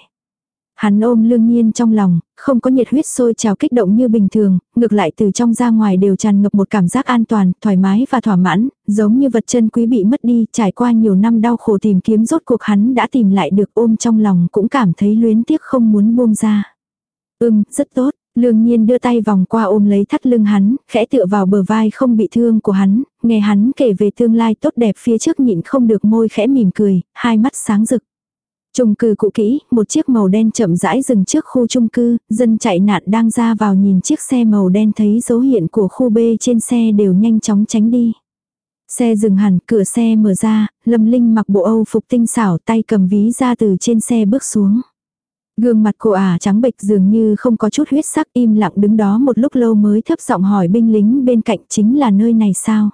Hắn ôm lương nhiên trong lòng, không có nhiệt huyết sôi trào kích động như bình thường, ngược lại từ trong ra ngoài đều tràn ngập một cảm giác an toàn, thoải mái và thỏa mãn, giống như vật chân quý bị mất đi, trải qua nhiều năm đau khổ tìm kiếm rốt cuộc hắn đã tìm lại được ôm trong lòng cũng cảm thấy luyến tiếc không muốn buông ra. Ừm, rất tốt, lương nhiên đưa tay vòng qua ôm lấy thắt lưng hắn, khẽ tựa vào bờ vai không bị thương của hắn, nghe hắn kể về tương lai tốt đẹp phía trước nhịn không được môi khẽ mỉm cười, hai mắt sáng rực. Trung cư cũ kỹ, một chiếc màu đen chậm rãi dừng trước khu trung cư, dân chạy nạn đang ra vào nhìn chiếc xe màu đen thấy dấu hiện của khu B trên xe đều nhanh chóng tránh đi. Xe dừng hẳn, cửa xe mở ra, Lâm Linh mặc bộ Âu phục tinh xảo tay cầm ví ra từ trên xe bước xuống. Gương mặt cô ả trắng bệch dường như không có chút huyết sắc im lặng đứng đó một lúc lâu mới thấp giọng hỏi binh lính bên cạnh chính là nơi này sao.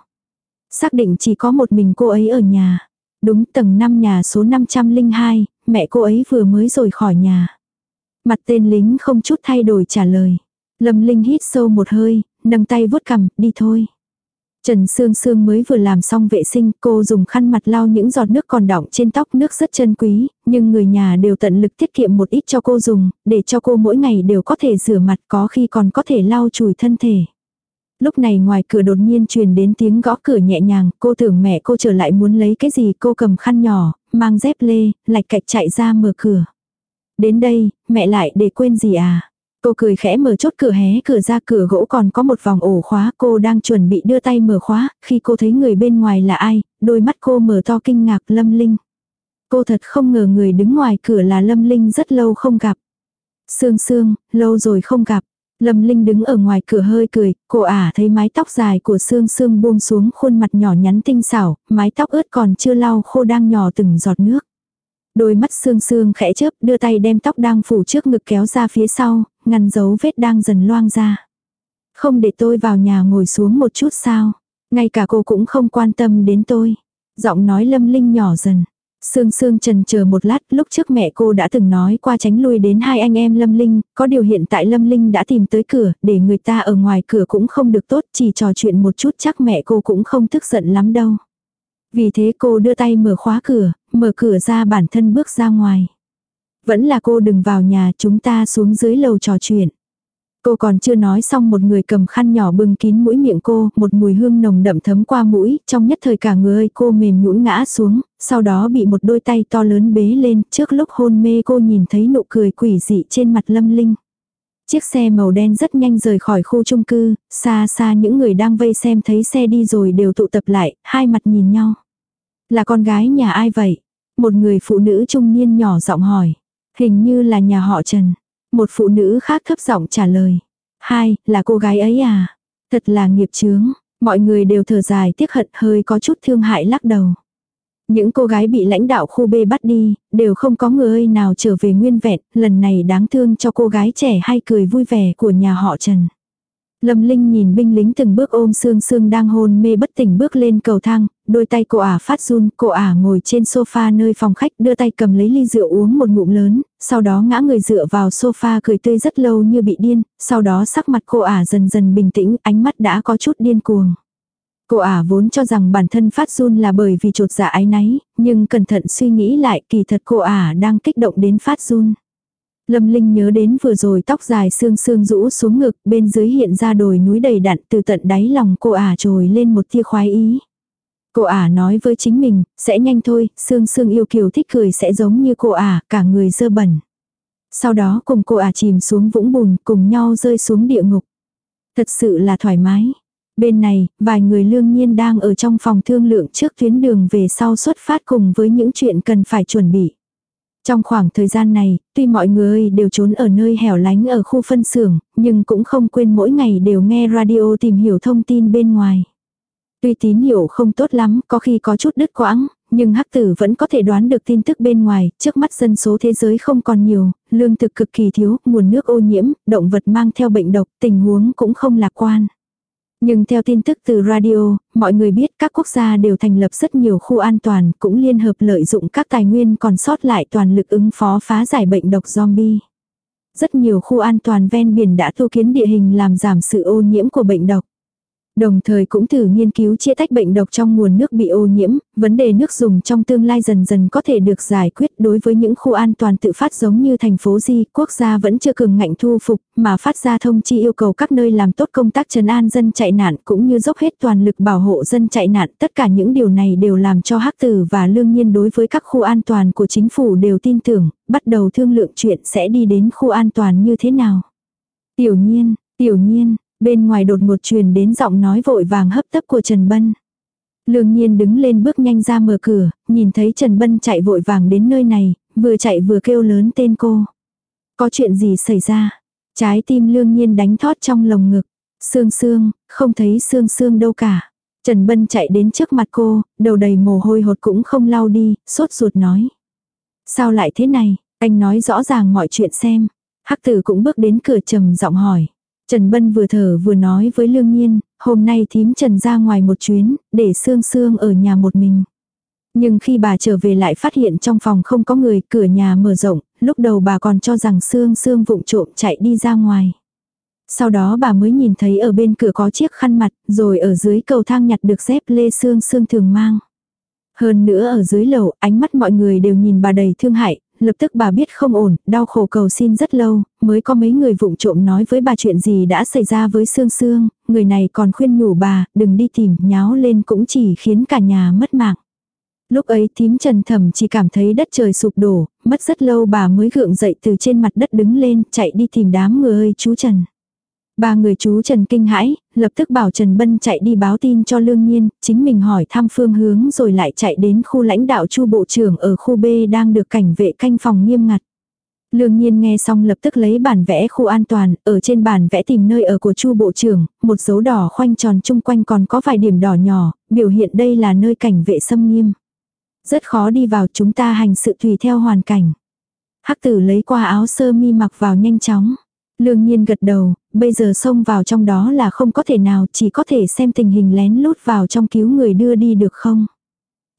Xác định chỉ có một mình cô ấy ở nhà. Đúng tầng 5 nhà số 502, mẹ cô ấy vừa mới rời khỏi nhà. Mặt tên lính không chút thay đổi trả lời. Lâm Linh hít sâu một hơi, nâng tay vuốt cằm, đi thôi. Trần Sương Sương mới vừa làm xong vệ sinh, cô dùng khăn mặt lau những giọt nước còn đọng trên tóc nước rất chân quý, nhưng người nhà đều tận lực tiết kiệm một ít cho cô dùng, để cho cô mỗi ngày đều có thể rửa mặt có khi còn có thể lau chùi thân thể. Lúc này ngoài cửa đột nhiên truyền đến tiếng gõ cửa nhẹ nhàng, cô tưởng mẹ cô trở lại muốn lấy cái gì cô cầm khăn nhỏ, mang dép lê, lạch cạch chạy ra mở cửa. Đến đây, mẹ lại để quên gì à? Cô cười khẽ mở chốt cửa hé cửa ra cửa gỗ còn có một vòng ổ khóa cô đang chuẩn bị đưa tay mở khóa, khi cô thấy người bên ngoài là ai, đôi mắt cô mở to kinh ngạc Lâm Linh. Cô thật không ngờ người đứng ngoài cửa là Lâm Linh rất lâu không gặp. Sương sương, lâu rồi không gặp, Lâm Linh đứng ở ngoài cửa hơi cười, cô ả thấy mái tóc dài của Sương Sương buông xuống khuôn mặt nhỏ nhắn tinh xảo, mái tóc ướt còn chưa lau khô đang nhỏ từng giọt nước. Đôi mắt Sương Sương khẽ chớp, đưa tay đem tóc đang phủ trước ngực kéo ra phía sau, ngăn dấu vết đang dần loang ra. Không để tôi vào nhà ngồi xuống một chút sao? Ngay cả cô cũng không quan tâm đến tôi. Giọng nói Lâm Linh nhỏ dần. Sương Sương trần chờ một lát, lúc trước mẹ cô đã từng nói qua tránh lui đến hai anh em Lâm Linh, có điều hiện tại Lâm Linh đã tìm tới cửa, để người ta ở ngoài cửa cũng không được tốt, chỉ trò chuyện một chút chắc mẹ cô cũng không tức giận lắm đâu. Vì thế cô đưa tay mở khóa cửa, mở cửa ra bản thân bước ra ngoài. Vẫn là cô đừng vào nhà, chúng ta xuống dưới lầu trò chuyện. Cô còn chưa nói xong một người cầm khăn nhỏ bưng kín mũi miệng cô, một mùi hương nồng đậm thấm qua mũi, trong nhất thời cả người cô mềm nhũn ngã xuống, sau đó bị một đôi tay to lớn bế lên, trước lúc hôn mê cô nhìn thấy nụ cười quỷ dị trên mặt lâm linh. Chiếc xe màu đen rất nhanh rời khỏi khu chung cư, xa xa những người đang vây xem thấy xe đi rồi đều tụ tập lại, hai mặt nhìn nhau. Là con gái nhà ai vậy? Một người phụ nữ trung niên nhỏ giọng hỏi. Hình như là nhà họ Trần. Một phụ nữ khác thấp giọng trả lời. Hai, là cô gái ấy à? Thật là nghiệp chướng. Mọi người đều thở dài tiếc hận hơi có chút thương hại lắc đầu. Những cô gái bị lãnh đạo khu B bắt đi, đều không có người nào trở về nguyên vẹn, lần này đáng thương cho cô gái trẻ hay cười vui vẻ của nhà họ Trần. Lâm Linh nhìn binh lính từng bước ôm Sương Sương đang hôn mê bất tỉnh bước lên cầu thang, đôi tay cô ả phát run, cô ả ngồi trên sofa nơi phòng khách đưa tay cầm lấy ly rượu uống một ngụm lớn, sau đó ngã người dựa vào sofa cười tươi rất lâu như bị điên, sau đó sắc mặt cô ả dần dần bình tĩnh, ánh mắt đã có chút điên cuồng. Cô ả vốn cho rằng bản thân phát run là bởi vì trột dạ ái náy, nhưng cẩn thận suy nghĩ lại kỳ thật cô ả đang kích động đến phát run. Lâm Linh nhớ đến vừa rồi tóc dài sương sương rũ xuống ngực, bên dưới hiện ra đồi núi đầy đặn từ tận đáy lòng cô ả trồi lên một tia khoái ý. Cô ả nói với chính mình, sẽ nhanh thôi, Sương Sương yêu kiều thích cười sẽ giống như cô ả, cả người dơ bẩn. Sau đó cùng cô ả chìm xuống vũng bùn, cùng nhau rơi xuống địa ngục. Thật sự là thoải mái. Bên này, vài người lương nhiên đang ở trong phòng thương lượng trước tuyến đường về sau xuất phát cùng với những chuyện cần phải chuẩn bị. Trong khoảng thời gian này, tuy mọi người đều trốn ở nơi hẻo lánh ở khu phân xưởng, nhưng cũng không quên mỗi ngày đều nghe radio tìm hiểu thông tin bên ngoài. Tuy tín hiệu không tốt lắm, có khi có chút đứt quãng, nhưng hắc tử vẫn có thể đoán được tin tức bên ngoài, trước mắt dân số thế giới không còn nhiều, lương thực cực kỳ thiếu, nguồn nước ô nhiễm, động vật mang theo bệnh độc, tình huống cũng không lạc quan. Nhưng theo tin tức từ radio, mọi người biết các quốc gia đều thành lập rất nhiều khu an toàn, cũng liên hợp lợi dụng các tài nguyên còn sót lại toàn lực ứng phó phá giải bệnh độc zombie. Rất nhiều khu an toàn ven biển đã tu kiến địa hình làm giảm sự ô nhiễm của bệnh độc. Đồng thời cũng thử nghiên cứu chia tách bệnh độc trong nguồn nước bị ô nhiễm, vấn đề nước dùng trong tương lai dần dần có thể được giải quyết đối với những khu an toàn tự phát giống như thành phố Di, quốc gia vẫn chưa cường ngạnh thu phục, mà phát ra thông chi yêu cầu các nơi làm tốt công tác trấn an dân chạy nạn cũng như dốc hết toàn lực bảo hộ dân chạy nạn. Tất cả những điều này đều làm cho Hắc Tử và Lương Nhiên đối với các khu an toàn của chính phủ đều tin tưởng, bắt đầu thương lượng chuyện sẽ đi đến khu an toàn như thế nào. Tiểu nhiên, tiểu nhiên, Bên ngoài đột ngột truyền đến giọng nói vội vàng hấp tấp của Trần Bân. Lương nhiên đứng lên bước nhanh ra mở cửa, nhìn thấy Trần Bân chạy vội vàng đến nơi này, vừa chạy vừa kêu lớn tên cô. Có chuyện gì xảy ra? Trái tim lương nhiên đánh thót trong lồng ngực. Sương sương, không thấy sương sương đâu cả. Trần Bân chạy đến trước mặt cô, đầu đầy mồ hôi hột cũng không lau đi, sốt ruột nói. Sao lại thế này? Anh nói rõ ràng mọi chuyện xem. Hắc tử cũng bước đến cửa trầm giọng hỏi. Trần Bân vừa thở vừa nói với Lương Nhiên, hôm nay thím Trần ra ngoài một chuyến, để Sương Sương ở nhà một mình. Nhưng khi bà trở về lại phát hiện trong phòng không có người, cửa nhà mở rộng, lúc đầu bà còn cho rằng Sương Sương vụng trộm chạy đi ra ngoài. Sau đó bà mới nhìn thấy ở bên cửa có chiếc khăn mặt, rồi ở dưới cầu thang nhặt được dép lê Sương Sương thường mang. Hơn nữa ở dưới lầu, ánh mắt mọi người đều nhìn bà đầy thương hại, lập tức bà biết không ổn, đau khổ cầu xin rất lâu, mới có mấy người vụng trộm nói với bà chuyện gì đã xảy ra với Sương Sương, người này còn khuyên nhủ bà, đừng đi tìm, nháo lên cũng chỉ khiến cả nhà mất mạng. Lúc ấy thím trần thầm chỉ cảm thấy đất trời sụp đổ, mất rất lâu bà mới gượng dậy từ trên mặt đất đứng lên, chạy đi tìm đám người ơi chú Trần. Ba người chú Trần kinh hãi, lập tức bảo Trần Bân chạy đi báo tin cho Lương Nhiên, chính mình hỏi thăm phương hướng rồi lại chạy đến khu lãnh đạo Chu Bộ trưởng ở khu B đang được cảnh vệ canh phòng nghiêm ngặt. Lương Nhiên nghe xong lập tức lấy bản vẽ khu an toàn, ở trên bản vẽ tìm nơi ở của Chu Bộ trưởng, một dấu đỏ khoanh tròn chung quanh còn có vài điểm đỏ nhỏ, biểu hiện đây là nơi cảnh vệ xâm nghiêm. Rất khó đi vào chúng ta hành sự tùy theo hoàn cảnh. Hắc tử lấy qua áo sơ mi mặc vào nhanh chóng. Lương nhiên gật đầu, bây giờ xông vào trong đó là không có thể nào, chỉ có thể xem tình hình lén lút vào trong cứu người đưa đi được không.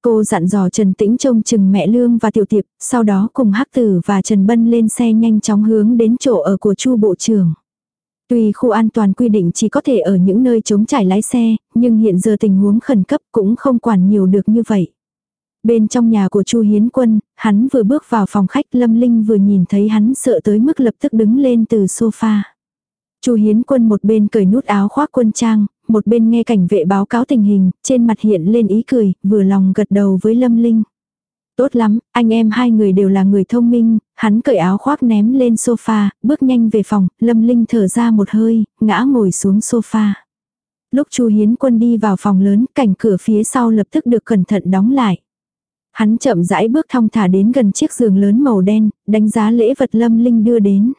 Cô dặn dò Trần Tĩnh trông chừng mẹ Lương và Tiểu Tiệp, sau đó cùng Hắc Tử và Trần Bân lên xe nhanh chóng hướng đến chỗ ở của Chu Bộ trưởng. Tuy khu an toàn quy định chỉ có thể ở những nơi chống trải lái xe, nhưng hiện giờ tình huống khẩn cấp cũng không quản nhiều được như vậy. Bên trong nhà của Chu Hiến Quân, hắn vừa bước vào phòng khách Lâm Linh vừa nhìn thấy hắn sợ tới mức lập tức đứng lên từ sofa. Chu Hiến Quân một bên cởi nút áo khoác quân trang, một bên nghe cảnh vệ báo cáo tình hình, trên mặt hiện lên ý cười, vừa lòng gật đầu với Lâm Linh. Tốt lắm, anh em hai người đều là người thông minh, hắn cởi áo khoác ném lên sofa, bước nhanh về phòng, Lâm Linh thở ra một hơi, ngã ngồi xuống sofa. Lúc Chu Hiến Quân đi vào phòng lớn, cảnh cửa phía sau lập tức được cẩn thận đóng lại. Hắn chậm rãi bước thong thả đến gần chiếc giường lớn màu đen, đánh giá lễ vật lâm linh đưa đến.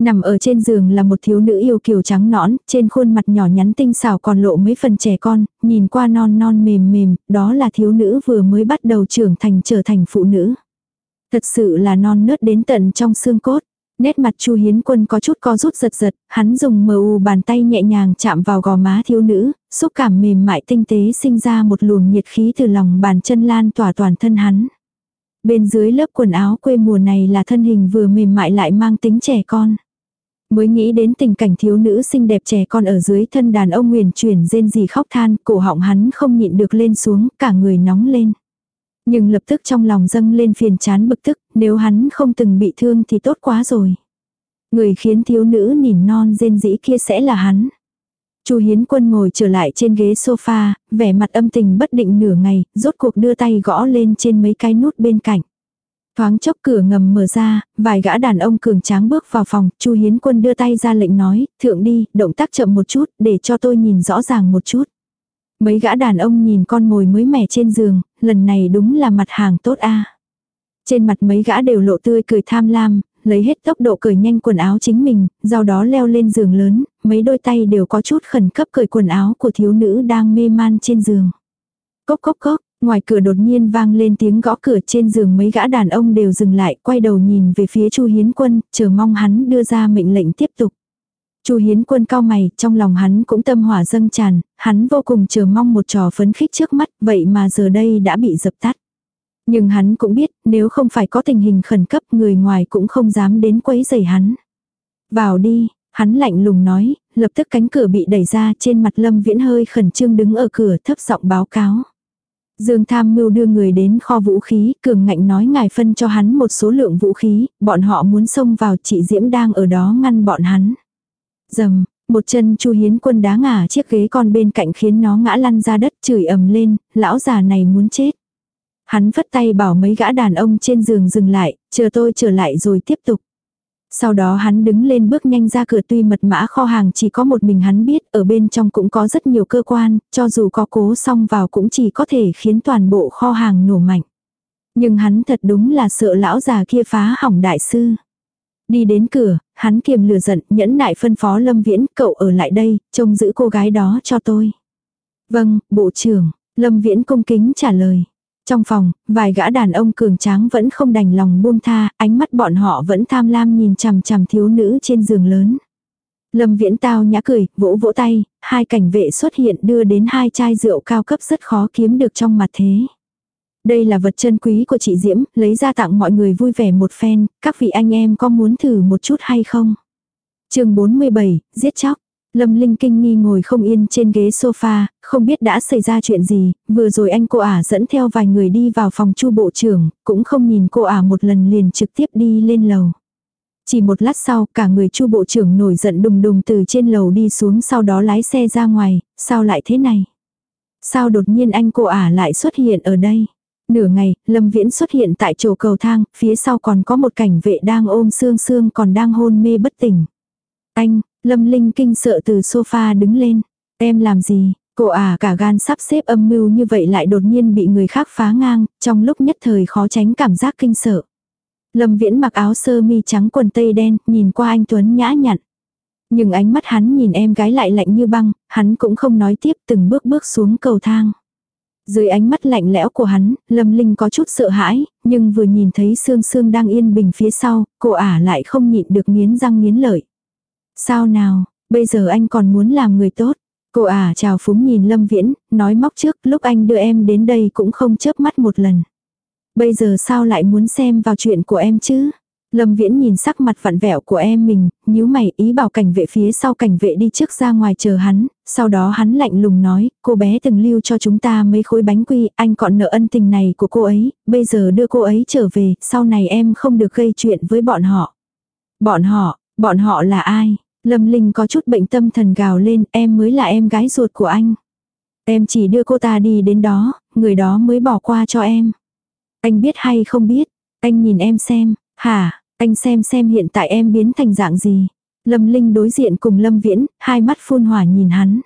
Nằm ở trên giường là một thiếu nữ yêu kiều trắng nõn, trên khuôn mặt nhỏ nhắn tinh xảo còn lộ mấy phần trẻ con, nhìn qua non non mềm mềm, đó là thiếu nữ vừa mới bắt đầu trưởng thành trở thành phụ nữ. Thật sự là non nớt đến tận trong xương cốt. Nét mặt Chu Hiến Quân có chút co rút giật giật, hắn dùng mờ u bàn tay nhẹ nhàng chạm vào gò má thiếu nữ, xúc cảm mềm mại tinh tế sinh ra một luồng nhiệt khí từ lòng bàn chân lan tỏa toàn thân hắn. Bên dưới lớp quần áo quê mùa này là thân hình vừa mềm mại lại mang tính trẻ con. Mới nghĩ đến tình cảnh thiếu nữ xinh đẹp trẻ con ở dưới thân đàn ông nguyền chuyển rên gì khóc than, cổ họng hắn không nhịn được lên xuống, cả người nóng lên. Nhưng lập tức trong lòng dâng lên phiền chán bực tức, nếu hắn không từng bị thương thì tốt quá rồi. Người khiến thiếu nữ nỉn non rên dĩ kia sẽ là hắn. Chu Hiến Quân ngồi trở lại trên ghế sofa, vẻ mặt âm tình bất định nửa ngày, rốt cuộc đưa tay gõ lên trên mấy cái nút bên cạnh. Thoáng chốc cửa ngầm mở ra, vài gã đàn ông cường tráng bước vào phòng, Chu Hiến Quân đưa tay ra lệnh nói, "Thượng đi, động tác chậm một chút, để cho tôi nhìn rõ ràng một chút." Mấy gã đàn ông nhìn con mồi mới mẻ trên giường, lần này đúng là mặt hàng tốt a. Trên mặt mấy gã đều lộ tươi cười tham lam, lấy hết tốc độ cởi nhanh quần áo chính mình, sau đó leo lên giường lớn, mấy đôi tay đều có chút khẩn cấp cởi quần áo của thiếu nữ đang mê man trên giường. Cốc cốc cốc, ngoài cửa đột nhiên vang lên tiếng gõ cửa trên giường mấy gã đàn ông đều dừng lại, quay đầu nhìn về phía Chu Hiến Quân, chờ mong hắn đưa ra mệnh lệnh tiếp tục. Chu Hiến Quân cao mày, trong lòng hắn cũng tâm hỏa dâng tràn, hắn vô cùng chờ mong một trò phấn khích trước mắt, vậy mà giờ đây đã bị dập tắt. Nhưng hắn cũng biết, nếu không phải có tình hình khẩn cấp người ngoài cũng không dám đến quấy rầy hắn. Vào đi, hắn lạnh lùng nói, lập tức cánh cửa bị đẩy ra trên mặt Lâm Viễn hơi khẩn trương đứng ở cửa thấp giọng báo cáo. Dương Tham Mưu đưa người đến kho vũ khí, cường ngạnh nói ngài phân cho hắn một số lượng vũ khí, bọn họ muốn xông vào chị Diễm đang ở đó ngăn bọn hắn. Dầm, một chân Chu Hiến Quân đá ngả chiếc ghế con bên cạnh khiến nó ngã lăn ra đất chửi ầm lên, lão già này muốn chết. Hắn phất tay bảo mấy gã đàn ông trên giường dừng lại, chờ tôi trở lại rồi tiếp tục. Sau đó hắn đứng lên bước nhanh ra cửa tuy mật mã kho hàng chỉ có một mình hắn biết, ở bên trong cũng có rất nhiều cơ quan, cho dù có cố xong vào cũng chỉ có thể khiến toàn bộ kho hàng nổ mạnh. Nhưng hắn thật đúng là sợ lão già kia phá hỏng đại sư. Đi đến cửa, hắn kiềm lửa giận, nhẫn nại phân phó Lâm Viễn, cậu ở lại đây, trông giữ cô gái đó cho tôi. Vâng, bộ trưởng, Lâm Viễn cung kính trả lời. Trong phòng, vài gã đàn ông cường tráng vẫn không đành lòng buông tha, ánh mắt bọn họ vẫn tham lam nhìn chằm chằm thiếu nữ trên giường lớn. Lâm Viễn tao nhã cười, vỗ vỗ tay, hai cảnh vệ xuất hiện đưa đến hai chai rượu cao cấp rất khó kiếm được trong mặt thế. Đây là vật chân quý của chị Diễm, lấy ra tặng mọi người vui vẻ một phen, các vị anh em có muốn thử một chút hay không? chương 47, giết chóc. Lâm Linh Kinh nghi ngồi không yên trên ghế sofa, không biết đã xảy ra chuyện gì, vừa rồi anh cô ả dẫn theo vài người đi vào phòng chu bộ trưởng, cũng không nhìn cô ả một lần liền trực tiếp đi lên lầu. Chỉ một lát sau, cả người chu bộ trưởng nổi giận đùng đùng từ trên lầu đi xuống sau đó lái xe ra ngoài, sao lại thế này? Sao đột nhiên anh cô ả lại xuất hiện ở đây? Nửa ngày, Lâm Viễn xuất hiện tại chỗ cầu thang, phía sau còn có một cảnh vệ đang ôm xương Sương còn đang hôn mê bất tỉnh. Anh, Lâm Linh kinh sợ từ sofa đứng lên. Em làm gì? Cô à cả gan sắp xếp âm mưu như vậy lại đột nhiên bị người khác phá ngang, trong lúc nhất thời khó tránh cảm giác kinh sợ. Lâm Viễn mặc áo sơ mi trắng quần tây đen, nhìn qua anh Tuấn nhã nhặn. Nhưng ánh mắt hắn nhìn em gái lại lạnh như băng, hắn cũng không nói tiếp từng bước bước xuống cầu thang. Dưới ánh mắt lạnh lẽo của hắn, Lâm Linh có chút sợ hãi, nhưng vừa nhìn thấy Sương Sương đang yên bình phía sau, cô ả lại không nhịn được nghiến răng nghiến lợi. Sao nào, bây giờ anh còn muốn làm người tốt? Cô ả chào phúng nhìn Lâm Viễn, nói móc trước lúc anh đưa em đến đây cũng không chớp mắt một lần. Bây giờ sao lại muốn xem vào chuyện của em chứ? Lâm Viễn nhìn sắc mặt vặn vẹo của em mình, nhíu mày ý bảo cảnh vệ phía sau cảnh vệ đi trước ra ngoài chờ hắn, sau đó hắn lạnh lùng nói, cô bé từng lưu cho chúng ta mấy khối bánh quy, anh còn nợ ân tình này của cô ấy, bây giờ đưa cô ấy trở về, sau này em không được gây chuyện với bọn họ. Bọn họ, bọn họ là ai? Lâm Linh có chút bệnh tâm thần gào lên, em mới là em gái ruột của anh. Em chỉ đưa cô ta đi đến đó, người đó mới bỏ qua cho em. Anh biết hay không biết, anh nhìn em xem, hả, anh xem xem hiện tại em biến thành dạng gì. Lâm Linh đối diện cùng Lâm Viễn, hai mắt phun hỏa nhìn hắn.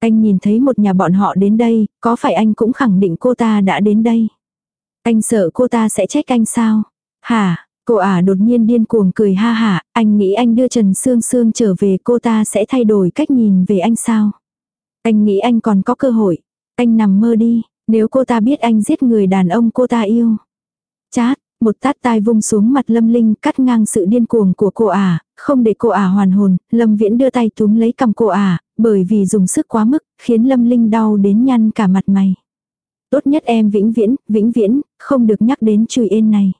Anh nhìn thấy một nhà bọn họ đến đây, có phải anh cũng khẳng định cô ta đã đến đây? Anh sợ cô ta sẽ trách anh sao? Hả, cô ả à đột nhiên điên cuồng cười ha hả, anh nghĩ anh đưa Trần Sương Sương trở về cô ta sẽ thay đổi cách nhìn về anh sao? Anh nghĩ anh còn có cơ hội. Anh nằm mơ đi, nếu cô ta biết anh giết người đàn ông cô ta yêu. Chát, một tát tai vung xuống mặt lâm linh cắt ngang sự điên cuồng của cô ả, à, không để cô ả à hoàn hồn, lâm viễn đưa tay túm lấy cầm cô ả, à, bởi vì dùng sức quá mức, khiến lâm linh đau đến nhăn cả mặt mày. Tốt nhất em vĩnh viễn, vĩnh viễn, không được nhắc đến chùi ên này.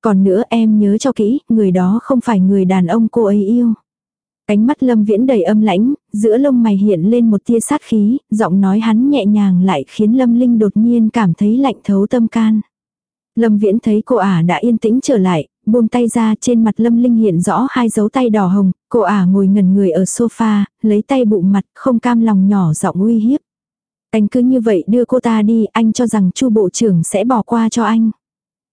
Còn nữa em nhớ cho kỹ, người đó không phải người đàn ông cô ấy yêu. Cánh mắt lâm viễn đầy âm lãnh, giữa lông mày hiện lên một tia sát khí, giọng nói hắn nhẹ nhàng lại khiến lâm linh đột nhiên cảm thấy lạnh thấu tâm can. Lâm Viễn thấy cô ả đã yên tĩnh trở lại, buông tay ra trên mặt Lâm Linh hiện rõ hai dấu tay đỏ hồng, cô ả ngồi ngẩn người ở sofa, lấy tay bụng mặt, không cam lòng nhỏ giọng uy hiếp. Anh cứ như vậy đưa cô ta đi, anh cho rằng chu bộ trưởng sẽ bỏ qua cho anh.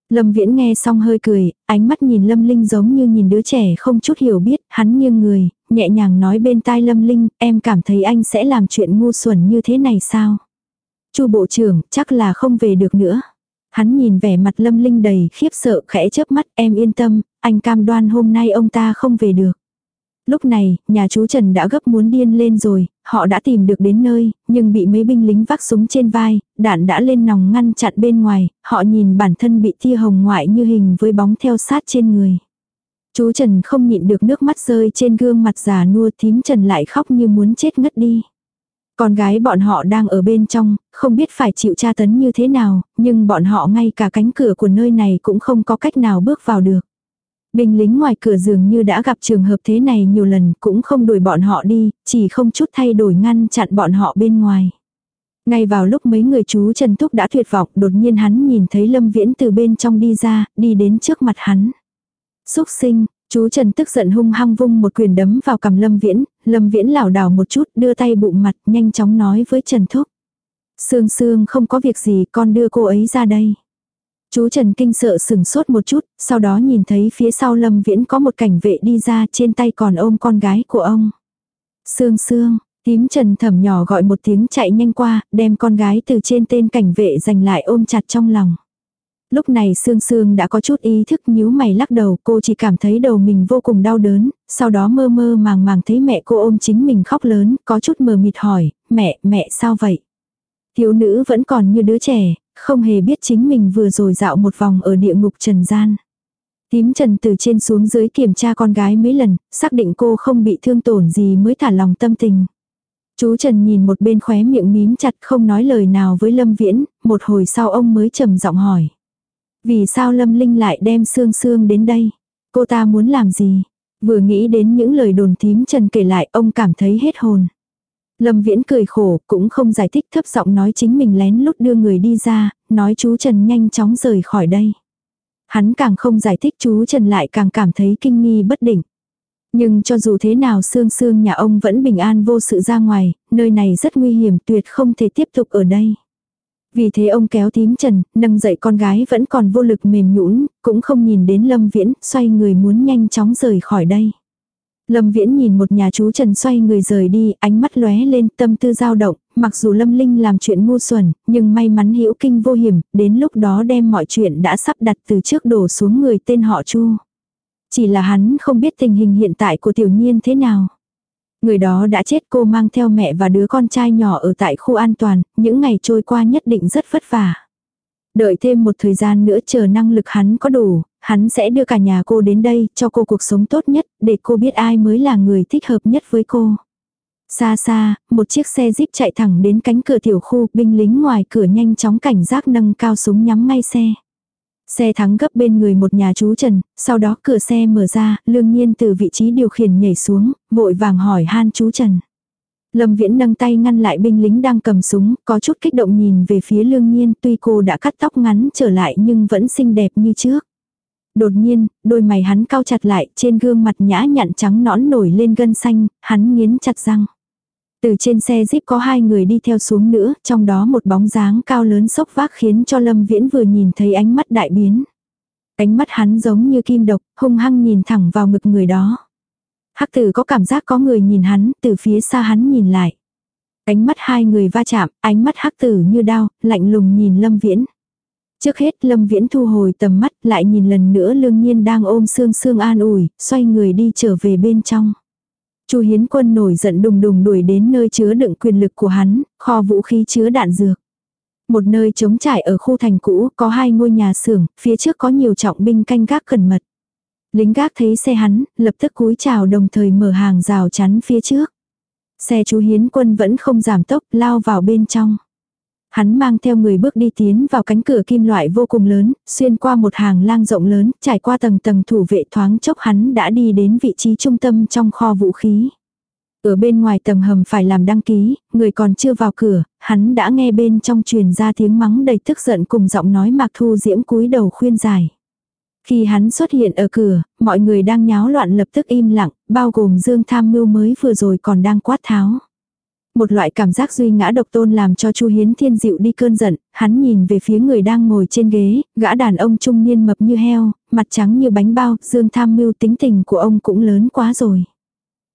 Lâm Viễn nghe xong hơi cười, ánh mắt nhìn Lâm Linh giống như nhìn đứa trẻ không chút hiểu biết, hắn nghiêng người, nhẹ nhàng nói bên tai Lâm Linh, em cảm thấy anh sẽ làm chuyện ngu xuẩn như thế này sao? Chu bộ trưởng, chắc là không về được nữa. Hắn nhìn vẻ mặt lâm linh đầy khiếp sợ khẽ chớp mắt em yên tâm, anh cam đoan hôm nay ông ta không về được. Lúc này, nhà chú Trần đã gấp muốn điên lên rồi, họ đã tìm được đến nơi, nhưng bị mấy binh lính vác súng trên vai, đạn đã lên nòng ngăn chặn bên ngoài, họ nhìn bản thân bị tia hồng ngoại như hình với bóng theo sát trên người. Chú Trần không nhịn được nước mắt rơi trên gương mặt già nua thím Trần lại khóc như muốn chết ngất đi. Con gái bọn họ đang ở bên trong, không biết phải chịu tra tấn như thế nào, nhưng bọn họ ngay cả cánh cửa của nơi này cũng không có cách nào bước vào được. Binh lính ngoài cửa dường như đã gặp trường hợp thế này nhiều lần cũng không đuổi bọn họ đi, chỉ không chút thay đổi ngăn chặn bọn họ bên ngoài. Ngay vào lúc mấy người chú Trần Thúc đã tuyệt vọng đột nhiên hắn nhìn thấy Lâm Viễn từ bên trong đi ra, đi đến trước mặt hắn. Xúc sinh, Chú Trần tức giận hung hăng vung một quyền đấm vào cằm Lâm Viễn, Lâm Viễn lảo đảo một chút, đưa tay bụng mặt, nhanh chóng nói với Trần Thúc. Sương Sương không có việc gì, con đưa cô ấy ra đây. Chú Trần kinh sợ sừng sốt một chút, sau đó nhìn thấy phía sau Lâm Viễn có một cảnh vệ đi ra trên tay còn ôm con gái của ông. Sương Sương, tím Trần thầm nhỏ gọi một tiếng chạy nhanh qua, đem con gái từ trên tên cảnh vệ giành lại ôm chặt trong lòng. Lúc này Sương Sương đã có chút ý thức nhíu mày lắc đầu, cô chỉ cảm thấy đầu mình vô cùng đau đớn, sau đó mơ mơ màng màng thấy mẹ cô ôm chính mình khóc lớn, có chút mờ mịt hỏi, mẹ, mẹ sao vậy? Thiếu nữ vẫn còn như đứa trẻ, không hề biết chính mình vừa rồi dạo một vòng ở địa ngục trần gian. Tím Trần từ trên xuống dưới kiểm tra con gái mấy lần, xác định cô không bị thương tổn gì mới thả lòng tâm tình. Chú Trần nhìn một bên khóe miệng mím chặt không nói lời nào với Lâm Viễn, một hồi sau ông mới trầm giọng hỏi. Vì sao Lâm Linh lại đem Sương Sương đến đây? Cô ta muốn làm gì? Vừa nghĩ đến những lời đồn thím Trần kể lại ông cảm thấy hết hồn. Lâm Viễn cười khổ cũng không giải thích thấp giọng nói chính mình lén lút đưa người đi ra, nói chú Trần nhanh chóng rời khỏi đây. Hắn càng không giải thích chú Trần lại càng cảm thấy kinh nghi bất định. Nhưng cho dù thế nào xương xương nhà ông vẫn bình an vô sự ra ngoài, nơi này rất nguy hiểm tuyệt không thể tiếp tục ở đây vì thế ông kéo tím trần, nâng dậy con gái vẫn còn vô lực mềm nhũn, cũng không nhìn đến Lâm Viễn, xoay người muốn nhanh chóng rời khỏi đây. Lâm Viễn nhìn một nhà chú Trần xoay người rời đi, ánh mắt lóe lên, tâm tư dao động, mặc dù Lâm Linh làm chuyện ngu xuẩn, nhưng may mắn hữu kinh vô hiểm, đến lúc đó đem mọi chuyện đã sắp đặt từ trước đổ xuống người tên họ Chu. Chỉ là hắn không biết tình hình hiện tại của tiểu nhiên thế nào. Người đó đã chết cô mang theo mẹ và đứa con trai nhỏ ở tại khu an toàn, những ngày trôi qua nhất định rất vất vả. Đợi thêm một thời gian nữa chờ năng lực hắn có đủ, hắn sẽ đưa cả nhà cô đến đây cho cô cuộc sống tốt nhất, để cô biết ai mới là người thích hợp nhất với cô. Xa xa, một chiếc xe jeep chạy thẳng đến cánh cửa tiểu khu, binh lính ngoài cửa nhanh chóng cảnh giác nâng cao súng nhắm ngay xe xe thắng gấp bên người một nhà chú Trần, sau đó cửa xe mở ra, lương nhiên từ vị trí điều khiển nhảy xuống, vội vàng hỏi han chú Trần. Lâm Viễn nâng tay ngăn lại binh lính đang cầm súng, có chút kích động nhìn về phía lương nhiên tuy cô đã cắt tóc ngắn trở lại nhưng vẫn xinh đẹp như trước. Đột nhiên, đôi mày hắn cao chặt lại, trên gương mặt nhã nhặn trắng nõn nổi lên gân xanh, hắn nghiến chặt răng. Từ trên xe jeep có hai người đi theo xuống nữa, trong đó một bóng dáng cao lớn sốc vác khiến cho Lâm Viễn vừa nhìn thấy ánh mắt đại biến. Ánh mắt hắn giống như kim độc, hung hăng nhìn thẳng vào ngực người đó. Hắc tử có cảm giác có người nhìn hắn, từ phía xa hắn nhìn lại. Ánh mắt hai người va chạm, ánh mắt hắc tử như đao, lạnh lùng nhìn Lâm Viễn. Trước hết Lâm Viễn thu hồi tầm mắt lại nhìn lần nữa lương nhiên đang ôm Sương Sương an ủi, xoay người đi trở về bên trong. Chu Hiến Quân nổi giận đùng đùng đuổi đến nơi chứa đựng quyền lực của hắn, kho vũ khí chứa đạn dược. Một nơi trống trải ở khu thành cũ có hai ngôi nhà xưởng, phía trước có nhiều trọng binh canh gác cẩn mật. Lính gác thấy xe hắn, lập tức cúi chào đồng thời mở hàng rào chắn phía trước. Xe chú Hiến Quân vẫn không giảm tốc, lao vào bên trong. Hắn mang theo người bước đi tiến vào cánh cửa kim loại vô cùng lớn, xuyên qua một hàng lang rộng lớn, trải qua tầng tầng thủ vệ thoáng chốc hắn đã đi đến vị trí trung tâm trong kho vũ khí. Ở bên ngoài tầng hầm phải làm đăng ký, người còn chưa vào cửa, hắn đã nghe bên trong truyền ra tiếng mắng đầy tức giận cùng giọng nói Mạc Thu Diễm cúi đầu khuyên giải. Khi hắn xuất hiện ở cửa, mọi người đang nháo loạn lập tức im lặng, bao gồm Dương Tham Mưu mới vừa rồi còn đang quát tháo một loại cảm giác duy ngã độc tôn làm cho Chu Hiến Thiên dịu đi cơn giận, hắn nhìn về phía người đang ngồi trên ghế, gã đàn ông trung niên mập như heo, mặt trắng như bánh bao, Dương Tham Mưu tính tình của ông cũng lớn quá rồi.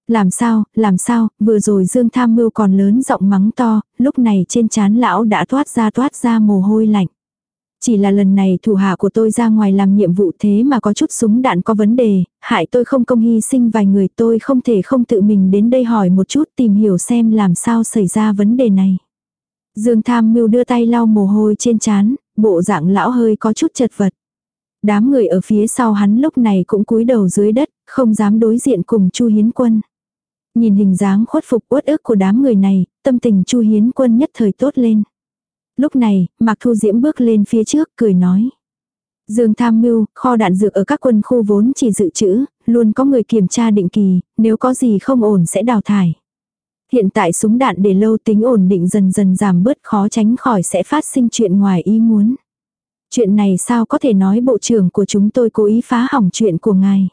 Làm sao, làm sao, vừa rồi Dương Tham Mưu còn lớn giọng mắng to, lúc này trên trán lão đã thoát ra thoát ra mồ hôi lạnh chỉ là lần này thủ hạ của tôi ra ngoài làm nhiệm vụ thế mà có chút súng đạn có vấn đề, hại tôi không công hy sinh vài người tôi không thể không tự mình đến đây hỏi một chút tìm hiểu xem làm sao xảy ra vấn đề này. Dương Tham Mưu đưa tay lau mồ hôi trên trán, bộ dạng lão hơi có chút chật vật. Đám người ở phía sau hắn lúc này cũng cúi đầu dưới đất, không dám đối diện cùng Chu Hiến Quân. Nhìn hình dáng khuất phục uất ức của đám người này, tâm tình Chu Hiến Quân nhất thời tốt lên. Lúc này, Mạc Thu Diễm bước lên phía trước cười nói. Dương tham mưu, kho đạn dược ở các quân khu vốn chỉ dự trữ, luôn có người kiểm tra định kỳ, nếu có gì không ổn sẽ đào thải. Hiện tại súng đạn để lâu tính ổn định dần dần giảm bớt khó tránh khỏi sẽ phát sinh chuyện ngoài ý muốn. Chuyện này sao có thể nói bộ trưởng của chúng tôi cố ý phá hỏng chuyện của ngài.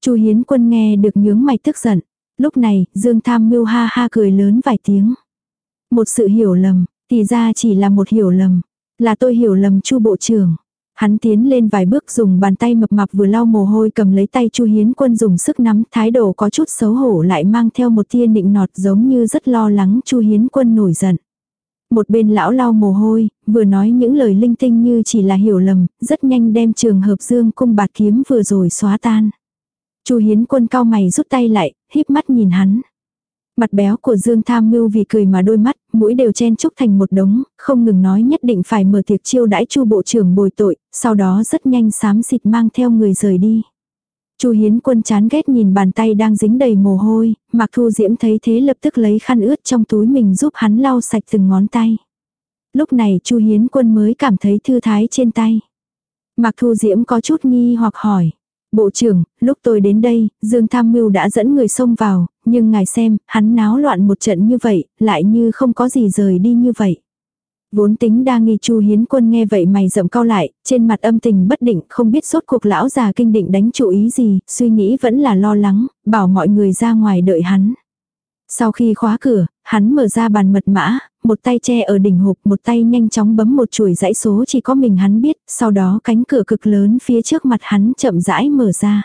Chu Hiến quân nghe được nhướng mày tức giận. Lúc này, Dương Tham Mưu ha ha cười lớn vài tiếng. Một sự hiểu lầm, thì ra chỉ là một hiểu lầm. Là tôi hiểu lầm chu bộ trưởng. Hắn tiến lên vài bước dùng bàn tay mập mạp vừa lau mồ hôi cầm lấy tay chu hiến quân dùng sức nắm thái độ có chút xấu hổ lại mang theo một tia nịnh nọt giống như rất lo lắng chu hiến quân nổi giận. Một bên lão lau mồ hôi, vừa nói những lời linh tinh như chỉ là hiểu lầm, rất nhanh đem trường hợp dương cung bạt kiếm vừa rồi xóa tan. Chu Hiến Quân cao mày rút tay lại, híp mắt nhìn hắn mặt béo của Dương Tham Mưu vì cười mà đôi mắt, mũi đều chen chúc thành một đống, không ngừng nói nhất định phải mở tiệc chiêu đãi Chu bộ trưởng bồi tội, sau đó rất nhanh xám xịt mang theo người rời đi. Chu Hiến Quân chán ghét nhìn bàn tay đang dính đầy mồ hôi, Mạc Thu Diễm thấy thế lập tức lấy khăn ướt trong túi mình giúp hắn lau sạch từng ngón tay. Lúc này Chu Hiến Quân mới cảm thấy thư thái trên tay. Mạc Thu Diễm có chút nghi hoặc hỏi, Bộ trưởng, lúc tôi đến đây, Dương Tham Mưu đã dẫn người xông vào, nhưng ngài xem, hắn náo loạn một trận như vậy, lại như không có gì rời đi như vậy. Vốn tính đa nghi Chu Hiến Quân nghe vậy mày rậm cao lại, trên mặt âm tình bất định, không biết sốt cuộc lão già kinh định đánh chủ ý gì, suy nghĩ vẫn là lo lắng, bảo mọi người ra ngoài đợi hắn. Sau khi khóa cửa, hắn mở ra bàn mật mã, một tay che ở đỉnh hộp, một tay nhanh chóng bấm một chuỗi dãy số chỉ có mình hắn biết, sau đó cánh cửa cực lớn phía trước mặt hắn chậm rãi mở ra.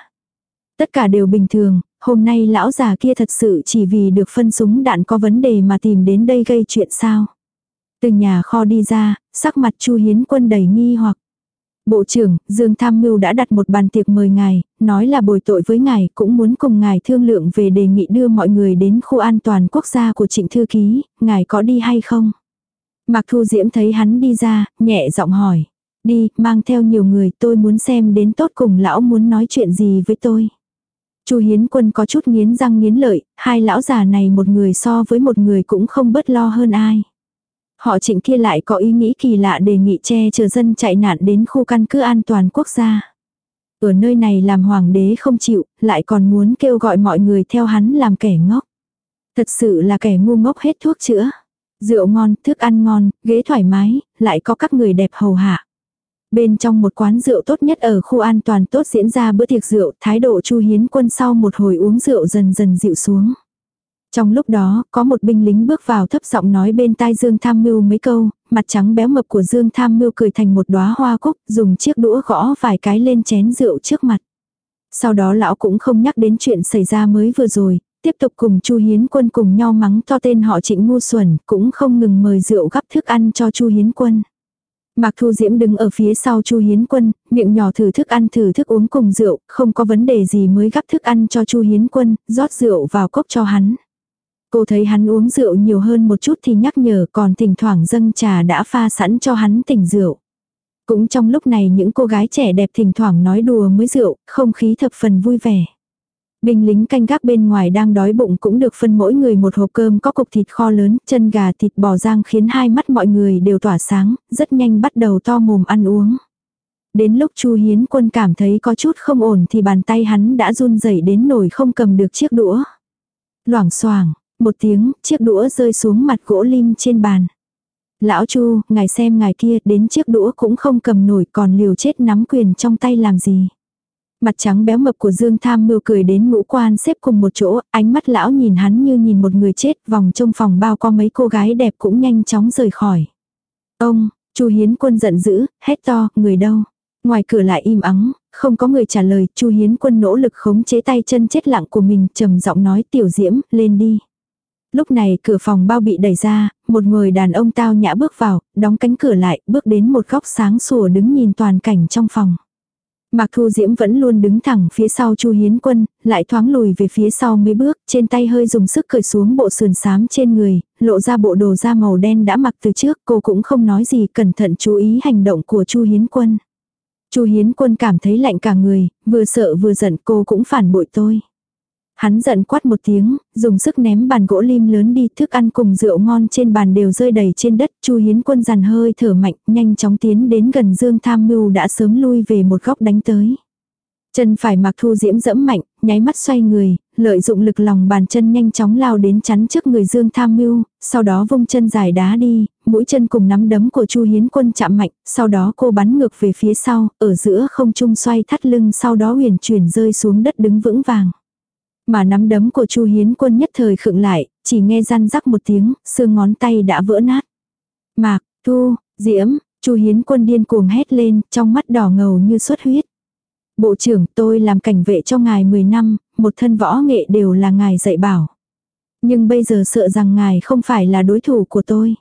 Tất cả đều bình thường, hôm nay lão già kia thật sự chỉ vì được phân súng đạn có vấn đề mà tìm đến đây gây chuyện sao. Từ nhà kho đi ra, sắc mặt Chu Hiến Quân đầy nghi hoặc. Bộ trưởng, Dương Tham Mưu đã đặt một bàn tiệc mời ngài, nói là bồi tội với ngài, cũng muốn cùng ngài thương lượng về đề nghị đưa mọi người đến khu an toàn quốc gia của trịnh thư ký, ngài có đi hay không? Mạc Thu Diễm thấy hắn đi ra, nhẹ giọng hỏi. Đi, mang theo nhiều người, tôi muốn xem đến tốt cùng lão muốn nói chuyện gì với tôi. Chu Hiến Quân có chút nghiến răng nghiến lợi, hai lão già này một người so với một người cũng không bất lo hơn ai. Họ trịnh kia lại có ý nghĩ kỳ lạ đề nghị che chờ dân chạy nạn đến khu căn cứ an toàn quốc gia. Ở nơi này làm hoàng đế không chịu, lại còn muốn kêu gọi mọi người theo hắn làm kẻ ngốc. Thật sự là kẻ ngu ngốc hết thuốc chữa. Rượu ngon, thức ăn ngon, ghế thoải mái, lại có các người đẹp hầu hạ. Bên trong một quán rượu tốt nhất ở khu an toàn tốt diễn ra bữa tiệc rượu, thái độ Chu Hiến Quân sau một hồi uống rượu dần dần dịu xuống. Trong lúc đó, có một binh lính bước vào thấp giọng nói bên tai Dương Tham Mưu mấy câu, mặt trắng béo mập của Dương Tham Mưu cười thành một đóa hoa cúc, dùng chiếc đũa gõ vài cái lên chén rượu trước mặt. Sau đó lão cũng không nhắc đến chuyện xảy ra mới vừa rồi, tiếp tục cùng Chu Hiến Quân cùng nhau mắng to tên họ Trịnh Ngu Xuẩn, cũng không ngừng mời rượu gắp thức ăn cho Chu Hiến Quân. Mạc Thu Diễm đứng ở phía sau Chu Hiến Quân, miệng nhỏ thử thức ăn thử thức uống cùng rượu, không có vấn đề gì mới gắp thức ăn cho Chu Hiến Quân, rót rượu vào cốc cho hắn. Cô thấy hắn uống rượu nhiều hơn một chút thì nhắc nhở còn thỉnh thoảng dâng trà đã pha sẵn cho hắn tỉnh rượu. Cũng trong lúc này những cô gái trẻ đẹp thỉnh thoảng nói đùa mới rượu, không khí thập phần vui vẻ. Binh lính canh gác bên ngoài đang đói bụng cũng được phân mỗi người một hộp cơm có cục thịt kho lớn, chân gà thịt bò rang khiến hai mắt mọi người đều tỏa sáng, rất nhanh bắt đầu to mồm ăn uống. Đến lúc Chu Hiến Quân cảm thấy có chút không ổn thì bàn tay hắn đã run rẩy đến nổi không cầm được chiếc đũa. Loảng xoảng, một tiếng, chiếc đũa rơi xuống mặt gỗ lim trên bàn. Lão Chu, ngài xem ngài kia, đến chiếc đũa cũng không cầm nổi còn liều chết nắm quyền trong tay làm gì. Mặt trắng béo mập của Dương Tham Mưu cười đến ngũ quan xếp cùng một chỗ, ánh mắt lão nhìn hắn như nhìn một người chết, vòng trong phòng bao qua mấy cô gái đẹp cũng nhanh chóng rời khỏi. Ông, Chu Hiến Quân giận dữ, hét to, người đâu? Ngoài cửa lại im ắng, không có người trả lời, Chu Hiến Quân nỗ lực khống chế tay chân chết lặng của mình, trầm giọng nói, "Tiểu Diễm, lên đi." Lúc này cửa phòng bao bị đẩy ra, một người đàn ông tao nhã bước vào, đóng cánh cửa lại, bước đến một góc sáng sủa đứng nhìn toàn cảnh trong phòng. Mạc Thu Diễm vẫn luôn đứng thẳng phía sau Chu Hiến Quân, lại thoáng lùi về phía sau mấy bước, trên tay hơi dùng sức cởi xuống bộ sườn xám trên người, lộ ra bộ đồ da màu đen đã mặc từ trước, cô cũng không nói gì, cẩn thận chú ý hành động của Chu Hiến Quân. Chu Hiến Quân cảm thấy lạnh cả người, vừa sợ vừa giận cô cũng phản bội tôi. Hắn giận quát một tiếng, dùng sức ném bàn gỗ lim lớn đi, thức ăn cùng rượu ngon trên bàn đều rơi đầy trên đất, Chu Hiến Quân dằn hơi thở mạnh, nhanh chóng tiến đến gần Dương Tham Mưu đã sớm lui về một góc đánh tới. Chân phải mặc thu diễm dẫm mạnh, nháy mắt xoay người, lợi dụng lực lòng bàn chân nhanh chóng lao đến chắn trước người Dương Tham Mưu, sau đó vung chân dài đá đi, mũi chân cùng nắm đấm của Chu Hiến Quân chạm mạnh, sau đó cô bắn ngược về phía sau, ở giữa không trung xoay thắt lưng sau đó huyền chuyển rơi xuống đất đứng vững vàng. Mà nắm đấm của Chu Hiến Quân nhất thời khựng lại, chỉ nghe răn rắc một tiếng, xương ngón tay đã vỡ nát. Mạc, Thu, Diễm, Chu Hiến Quân điên cuồng hét lên, trong mắt đỏ ngầu như xuất huyết. Bộ trưởng tôi làm cảnh vệ cho ngài 10 năm, một thân võ nghệ đều là ngài dạy bảo. Nhưng bây giờ sợ rằng ngài không phải là đối thủ của tôi.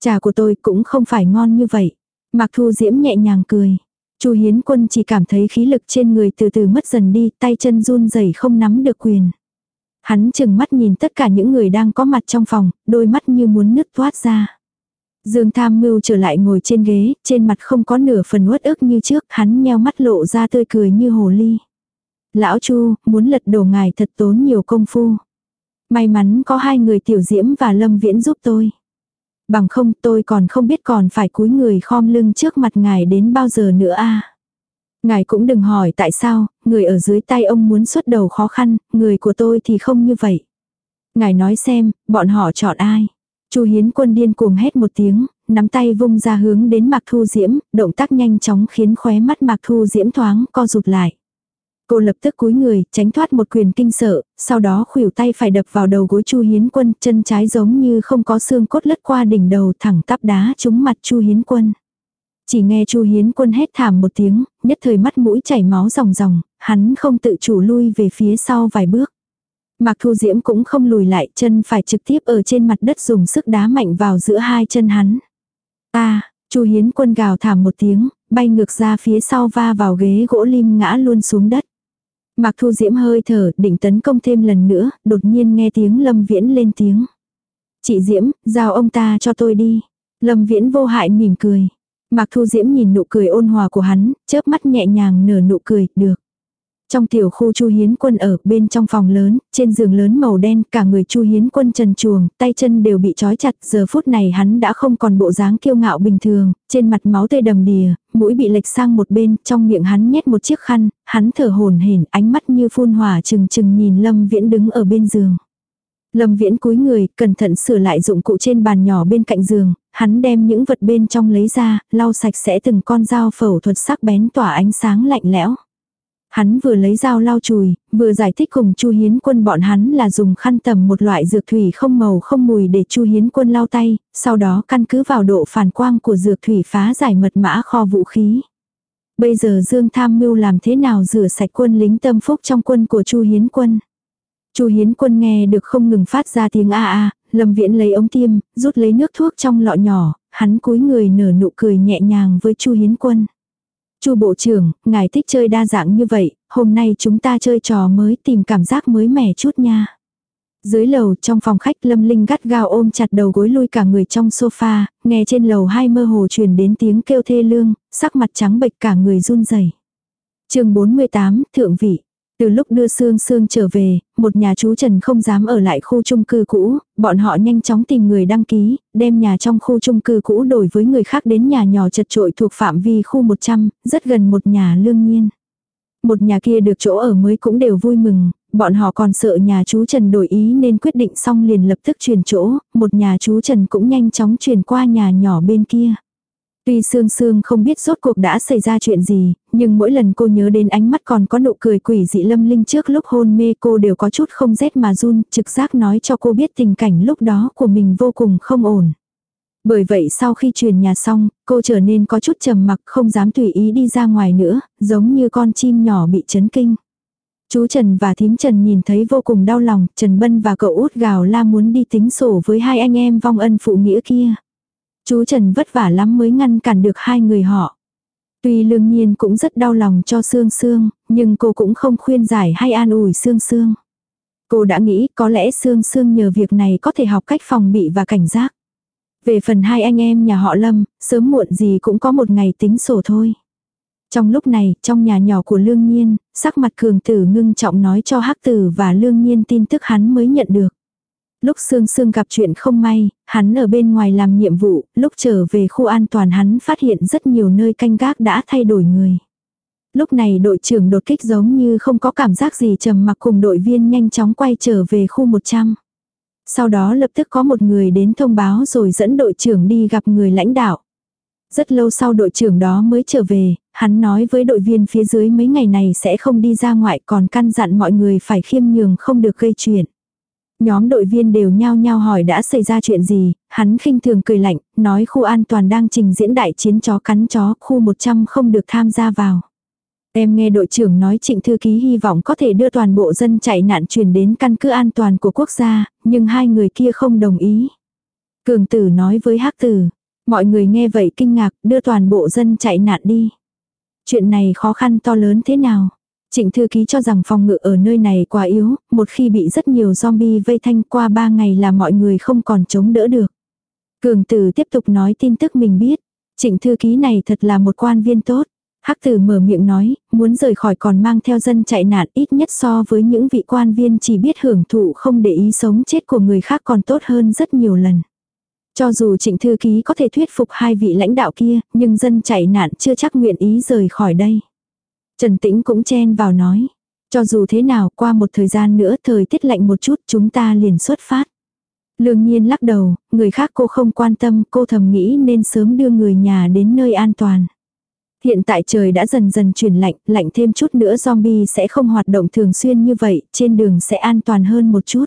Trà của tôi cũng không phải ngon như vậy. Mạc Thu Diễm nhẹ nhàng cười. Chu Hiến Quân chỉ cảm thấy khí lực trên người từ từ mất dần đi, tay chân run rẩy không nắm được quyền. Hắn chừng mắt nhìn tất cả những người đang có mặt trong phòng, đôi mắt như muốn nứt thoát ra. Dương Tham Mưu trở lại ngồi trên ghế, trên mặt không có nửa phần uất ức như trước, hắn nheo mắt lộ ra tươi cười như hồ ly. Lão Chu, muốn lật đổ ngài thật tốn nhiều công phu. May mắn có hai người tiểu diễm và lâm viễn giúp tôi bằng không tôi còn không biết còn phải cúi người khom lưng trước mặt ngài đến bao giờ nữa a. Ngài cũng đừng hỏi tại sao, người ở dưới tay ông muốn xuất đầu khó khăn, người của tôi thì không như vậy. Ngài nói xem, bọn họ chọn ai. Chu Hiến quân điên cuồng hét một tiếng, nắm tay vung ra hướng đến Mạc Thu Diễm, động tác nhanh chóng khiến khóe mắt Mạc Thu Diễm thoáng co rụt lại. Cô lập tức cúi người, tránh thoát một quyền kinh sợ, sau đó khuỷu tay phải đập vào đầu gối Chu Hiến Quân, chân trái giống như không có xương cốt lướt qua đỉnh đầu thẳng tắp đá trúng mặt Chu Hiến Quân. Chỉ nghe Chu Hiến Quân hét thảm một tiếng, nhất thời mắt mũi chảy máu ròng ròng, hắn không tự chủ lui về phía sau vài bước. Mạc Thu Diễm cũng không lùi lại, chân phải trực tiếp ở trên mặt đất dùng sức đá mạnh vào giữa hai chân hắn. Ta, Chu Hiến Quân gào thảm một tiếng, bay ngược ra phía sau va vào ghế gỗ lim ngã luôn xuống đất. Mạc Thu Diễm hơi thở, định tấn công thêm lần nữa, đột nhiên nghe tiếng Lâm Viễn lên tiếng. Chị Diễm, giao ông ta cho tôi đi. Lâm Viễn vô hại mỉm cười. Mạc Thu Diễm nhìn nụ cười ôn hòa của hắn, chớp mắt nhẹ nhàng nở nụ cười, được. Trong tiểu khu Chu Hiến Quân ở bên trong phòng lớn, trên giường lớn màu đen, cả người Chu Hiến Quân trần chuồng, tay chân đều bị trói chặt, giờ phút này hắn đã không còn bộ dáng kiêu ngạo bình thường, trên mặt máu tê đầm đìa, mũi bị lệch sang một bên, trong miệng hắn nhét một chiếc khăn, hắn thở hổn hển, ánh mắt như phun hỏa chừng chừng nhìn Lâm Viễn đứng ở bên giường. Lâm Viễn cúi người, cẩn thận sửa lại dụng cụ trên bàn nhỏ bên cạnh giường, hắn đem những vật bên trong lấy ra, lau sạch sẽ từng con dao phẫu thuật sắc bén tỏa ánh sáng lạnh lẽo. Hắn vừa lấy dao lau chùi, vừa giải thích cùng Chu Hiến Quân bọn hắn là dùng khăn tầm một loại dược thủy không màu không mùi để Chu Hiến Quân lau tay, sau đó căn cứ vào độ phản quang của dược thủy phá giải mật mã kho vũ khí. Bây giờ Dương Tham Mưu làm thế nào rửa sạch quân lính tâm phúc trong quân của Chu Hiến Quân? Chu Hiến Quân nghe được không ngừng phát ra tiếng a a, Lâm Viễn lấy ống tiêm, rút lấy nước thuốc trong lọ nhỏ, hắn cúi người nở nụ cười nhẹ nhàng với Chu Hiến Quân. Chu bộ trưởng, ngài thích chơi đa dạng như vậy, hôm nay chúng ta chơi trò mới tìm cảm giác mới mẻ chút nha. Dưới lầu trong phòng khách Lâm Linh gắt gao ôm chặt đầu gối lui cả người trong sofa, nghe trên lầu hai mơ hồ truyền đến tiếng kêu thê lương, sắc mặt trắng bệch cả người run rẩy. Chương 48, thượng vị. Từ lúc đưa Sương Sương trở về, một nhà chú Trần không dám ở lại khu chung cư cũ, bọn họ nhanh chóng tìm người đăng ký, đem nhà trong khu chung cư cũ đổi với người khác đến nhà nhỏ chật trội thuộc phạm vi khu 100, rất gần một nhà lương nhiên. Một nhà kia được chỗ ở mới cũng đều vui mừng, bọn họ còn sợ nhà chú Trần đổi ý nên quyết định xong liền lập tức chuyển chỗ, một nhà chú Trần cũng nhanh chóng chuyển qua nhà nhỏ bên kia. Tuy Sương Sương không biết rốt cuộc đã xảy ra chuyện gì, nhưng mỗi lần cô nhớ đến ánh mắt còn có nụ cười quỷ dị lâm linh trước lúc hôn mê cô đều có chút không rét mà run, trực giác nói cho cô biết tình cảnh lúc đó của mình vô cùng không ổn. Bởi vậy sau khi truyền nhà xong, cô trở nên có chút trầm mặc không dám tùy ý đi ra ngoài nữa, giống như con chim nhỏ bị chấn kinh. Chú Trần và thím Trần nhìn thấy vô cùng đau lòng, Trần Bân và cậu út gào la muốn đi tính sổ với hai anh em vong ân phụ nghĩa kia chú Trần vất vả lắm mới ngăn cản được hai người họ. Tuy lương nhiên cũng rất đau lòng cho Sương Sương, nhưng cô cũng không khuyên giải hay an ủi Sương Sương. Cô đã nghĩ có lẽ Sương Sương nhờ việc này có thể học cách phòng bị và cảnh giác. Về phần hai anh em nhà họ Lâm, sớm muộn gì cũng có một ngày tính sổ thôi. Trong lúc này, trong nhà nhỏ của Lương Nhiên, sắc mặt Cường Tử ngưng trọng nói cho Hắc Tử và Lương Nhiên tin tức hắn mới nhận được. Lúc Sương Sương gặp chuyện không may, hắn ở bên ngoài làm nhiệm vụ, lúc trở về khu an toàn hắn phát hiện rất nhiều nơi canh gác đã thay đổi người. Lúc này đội trưởng đột kích giống như không có cảm giác gì trầm mặc cùng đội viên nhanh chóng quay trở về khu 100. Sau đó lập tức có một người đến thông báo rồi dẫn đội trưởng đi gặp người lãnh đạo. Rất lâu sau đội trưởng đó mới trở về, hắn nói với đội viên phía dưới mấy ngày này sẽ không đi ra ngoại còn căn dặn mọi người phải khiêm nhường không được gây chuyện. Nhóm đội viên đều nhao nhao hỏi đã xảy ra chuyện gì, hắn khinh thường cười lạnh, nói khu an toàn đang trình diễn đại chiến chó cắn chó, khu 100 không được tham gia vào. Em nghe đội trưởng nói trịnh thư ký hy vọng có thể đưa toàn bộ dân chạy nạn truyền đến căn cứ an toàn của quốc gia, nhưng hai người kia không đồng ý. Cường tử nói với hắc tử, mọi người nghe vậy kinh ngạc đưa toàn bộ dân chạy nạn đi. Chuyện này khó khăn to lớn thế nào? Trịnh thư ký cho rằng phòng ngự ở nơi này quá yếu, một khi bị rất nhiều zombie vây thanh qua ba ngày là mọi người không còn chống đỡ được. Cường tử tiếp tục nói tin tức mình biết. Trịnh thư ký này thật là một quan viên tốt. Hắc tử mở miệng nói, muốn rời khỏi còn mang theo dân chạy nạn ít nhất so với những vị quan viên chỉ biết hưởng thụ không để ý sống chết của người khác còn tốt hơn rất nhiều lần. Cho dù trịnh thư ký có thể thuyết phục hai vị lãnh đạo kia, nhưng dân chạy nạn chưa chắc nguyện ý rời khỏi đây. Trần Tĩnh cũng chen vào nói. Cho dù thế nào qua một thời gian nữa thời tiết lạnh một chút chúng ta liền xuất phát. Lương nhiên lắc đầu, người khác cô không quan tâm, cô thầm nghĩ nên sớm đưa người nhà đến nơi an toàn. Hiện tại trời đã dần dần chuyển lạnh, lạnh thêm chút nữa zombie sẽ không hoạt động thường xuyên như vậy, trên đường sẽ an toàn hơn một chút.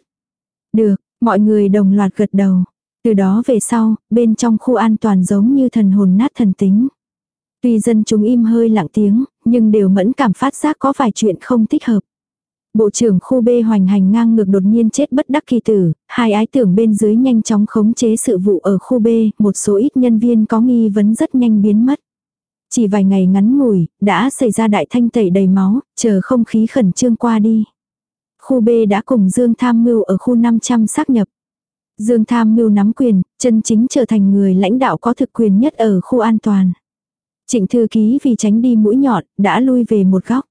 Được, mọi người đồng loạt gật đầu. Từ đó về sau, bên trong khu an toàn giống như thần hồn nát thần tính. Tuy dân chúng im hơi lặng tiếng, nhưng đều mẫn cảm phát giác có vài chuyện không thích hợp. Bộ trưởng khu B hoành hành ngang ngược đột nhiên chết bất đắc kỳ tử, hai ái tưởng bên dưới nhanh chóng khống chế sự vụ ở khu B, một số ít nhân viên có nghi vấn rất nhanh biến mất. Chỉ vài ngày ngắn ngủi, đã xảy ra đại thanh tẩy đầy máu, chờ không khí khẩn trương qua đi. Khu B đã cùng Dương Tham Mưu ở khu 500 xác nhập. Dương Tham Mưu nắm quyền, chân chính trở thành người lãnh đạo có thực quyền nhất ở khu an toàn. Trịnh thư ký vì tránh đi mũi nhọn, đã lui về một góc.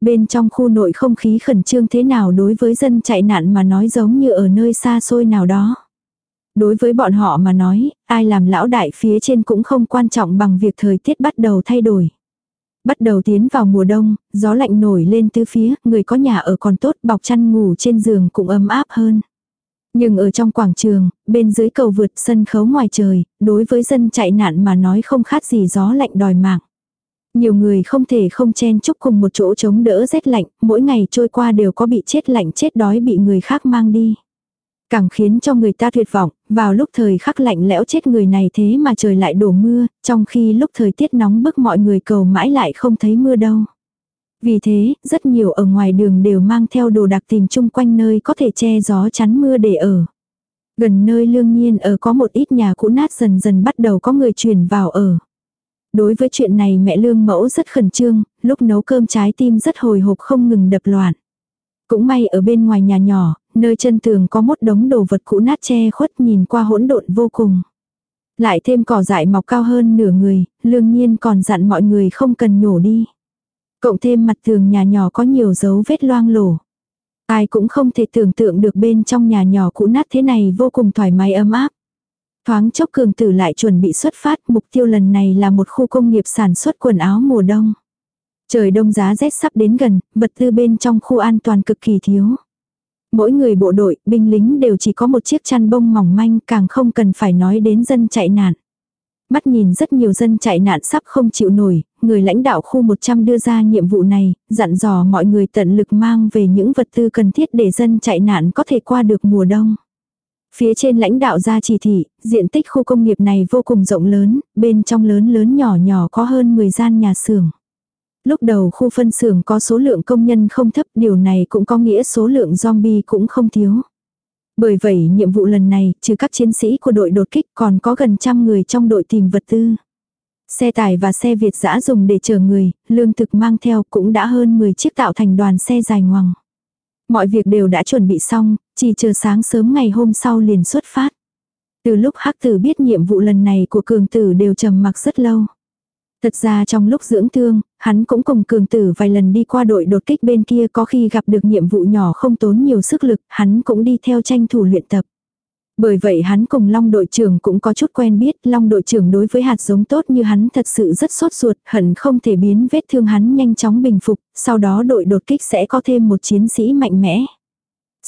Bên trong khu nội không khí khẩn trương thế nào đối với dân chạy nạn mà nói giống như ở nơi xa xôi nào đó. Đối với bọn họ mà nói, ai làm lão đại phía trên cũng không quan trọng bằng việc thời tiết bắt đầu thay đổi. Bắt đầu tiến vào mùa đông, gió lạnh nổi lên tứ phía, người có nhà ở còn tốt, bọc chăn ngủ trên giường cũng ấm áp hơn. Nhưng ở trong quảng trường, bên dưới cầu vượt sân khấu ngoài trời, đối với dân chạy nạn mà nói không khác gì gió lạnh đòi mạng. Nhiều người không thể không chen chúc cùng một chỗ chống đỡ rét lạnh, mỗi ngày trôi qua đều có bị chết lạnh chết đói bị người khác mang đi. Càng khiến cho người ta tuyệt vọng, vào lúc thời khắc lạnh lẽo chết người này thế mà trời lại đổ mưa, trong khi lúc thời tiết nóng bức mọi người cầu mãi lại không thấy mưa đâu. Vì thế, rất nhiều ở ngoài đường đều mang theo đồ đặc tìm chung quanh nơi có thể che gió chắn mưa để ở. Gần nơi lương nhiên ở có một ít nhà cũ nát dần dần bắt đầu có người chuyển vào ở. Đối với chuyện này mẹ lương mẫu rất khẩn trương, lúc nấu cơm trái tim rất hồi hộp không ngừng đập loạn. Cũng may ở bên ngoài nhà nhỏ, nơi chân tường có một đống đồ vật cũ nát che khuất nhìn qua hỗn độn vô cùng. Lại thêm cỏ dại mọc cao hơn nửa người, lương nhiên còn dặn mọi người không cần nhổ đi. Cộng thêm mặt tường nhà nhỏ có nhiều dấu vết loang lổ. Ai cũng không thể tưởng tượng được bên trong nhà nhỏ cũ nát thế này vô cùng thoải mái ấm áp. Thoáng chốc cường tử lại chuẩn bị xuất phát, mục tiêu lần này là một khu công nghiệp sản xuất quần áo mùa đông. Trời đông giá rét sắp đến gần, vật tư bên trong khu an toàn cực kỳ thiếu. Mỗi người bộ đội, binh lính đều chỉ có một chiếc chăn bông mỏng manh càng không cần phải nói đến dân chạy nạn mắt nhìn rất nhiều dân chạy nạn sắp không chịu nổi, người lãnh đạo khu 100 đưa ra nhiệm vụ này, dặn dò mọi người tận lực mang về những vật tư cần thiết để dân chạy nạn có thể qua được mùa đông. Phía trên lãnh đạo ra chỉ thị, diện tích khu công nghiệp này vô cùng rộng lớn, bên trong lớn lớn nhỏ nhỏ có hơn 10 gian nhà xưởng. Lúc đầu khu phân xưởng có số lượng công nhân không thấp, điều này cũng có nghĩa số lượng zombie cũng không thiếu. Bởi vậy nhiệm vụ lần này, trừ các chiến sĩ của đội đột kích còn có gần trăm người trong đội tìm vật tư. Xe tải và xe Việt giã dùng để chở người, lương thực mang theo cũng đã hơn 10 chiếc tạo thành đoàn xe dài ngoằng. Mọi việc đều đã chuẩn bị xong, chỉ chờ sáng sớm ngày hôm sau liền xuất phát. Từ lúc hắc tử biết nhiệm vụ lần này của cường tử đều trầm mặc rất lâu. Thật ra trong lúc dưỡng thương, hắn cũng cùng cường tử vài lần đi qua đội đột kích bên kia có khi gặp được nhiệm vụ nhỏ không tốn nhiều sức lực, hắn cũng đi theo tranh thủ luyện tập. Bởi vậy hắn cùng Long đội trưởng cũng có chút quen biết, Long đội trưởng đối với hạt giống tốt như hắn thật sự rất sốt ruột, hận không thể biến vết thương hắn nhanh chóng bình phục, sau đó đội đột kích sẽ có thêm một chiến sĩ mạnh mẽ.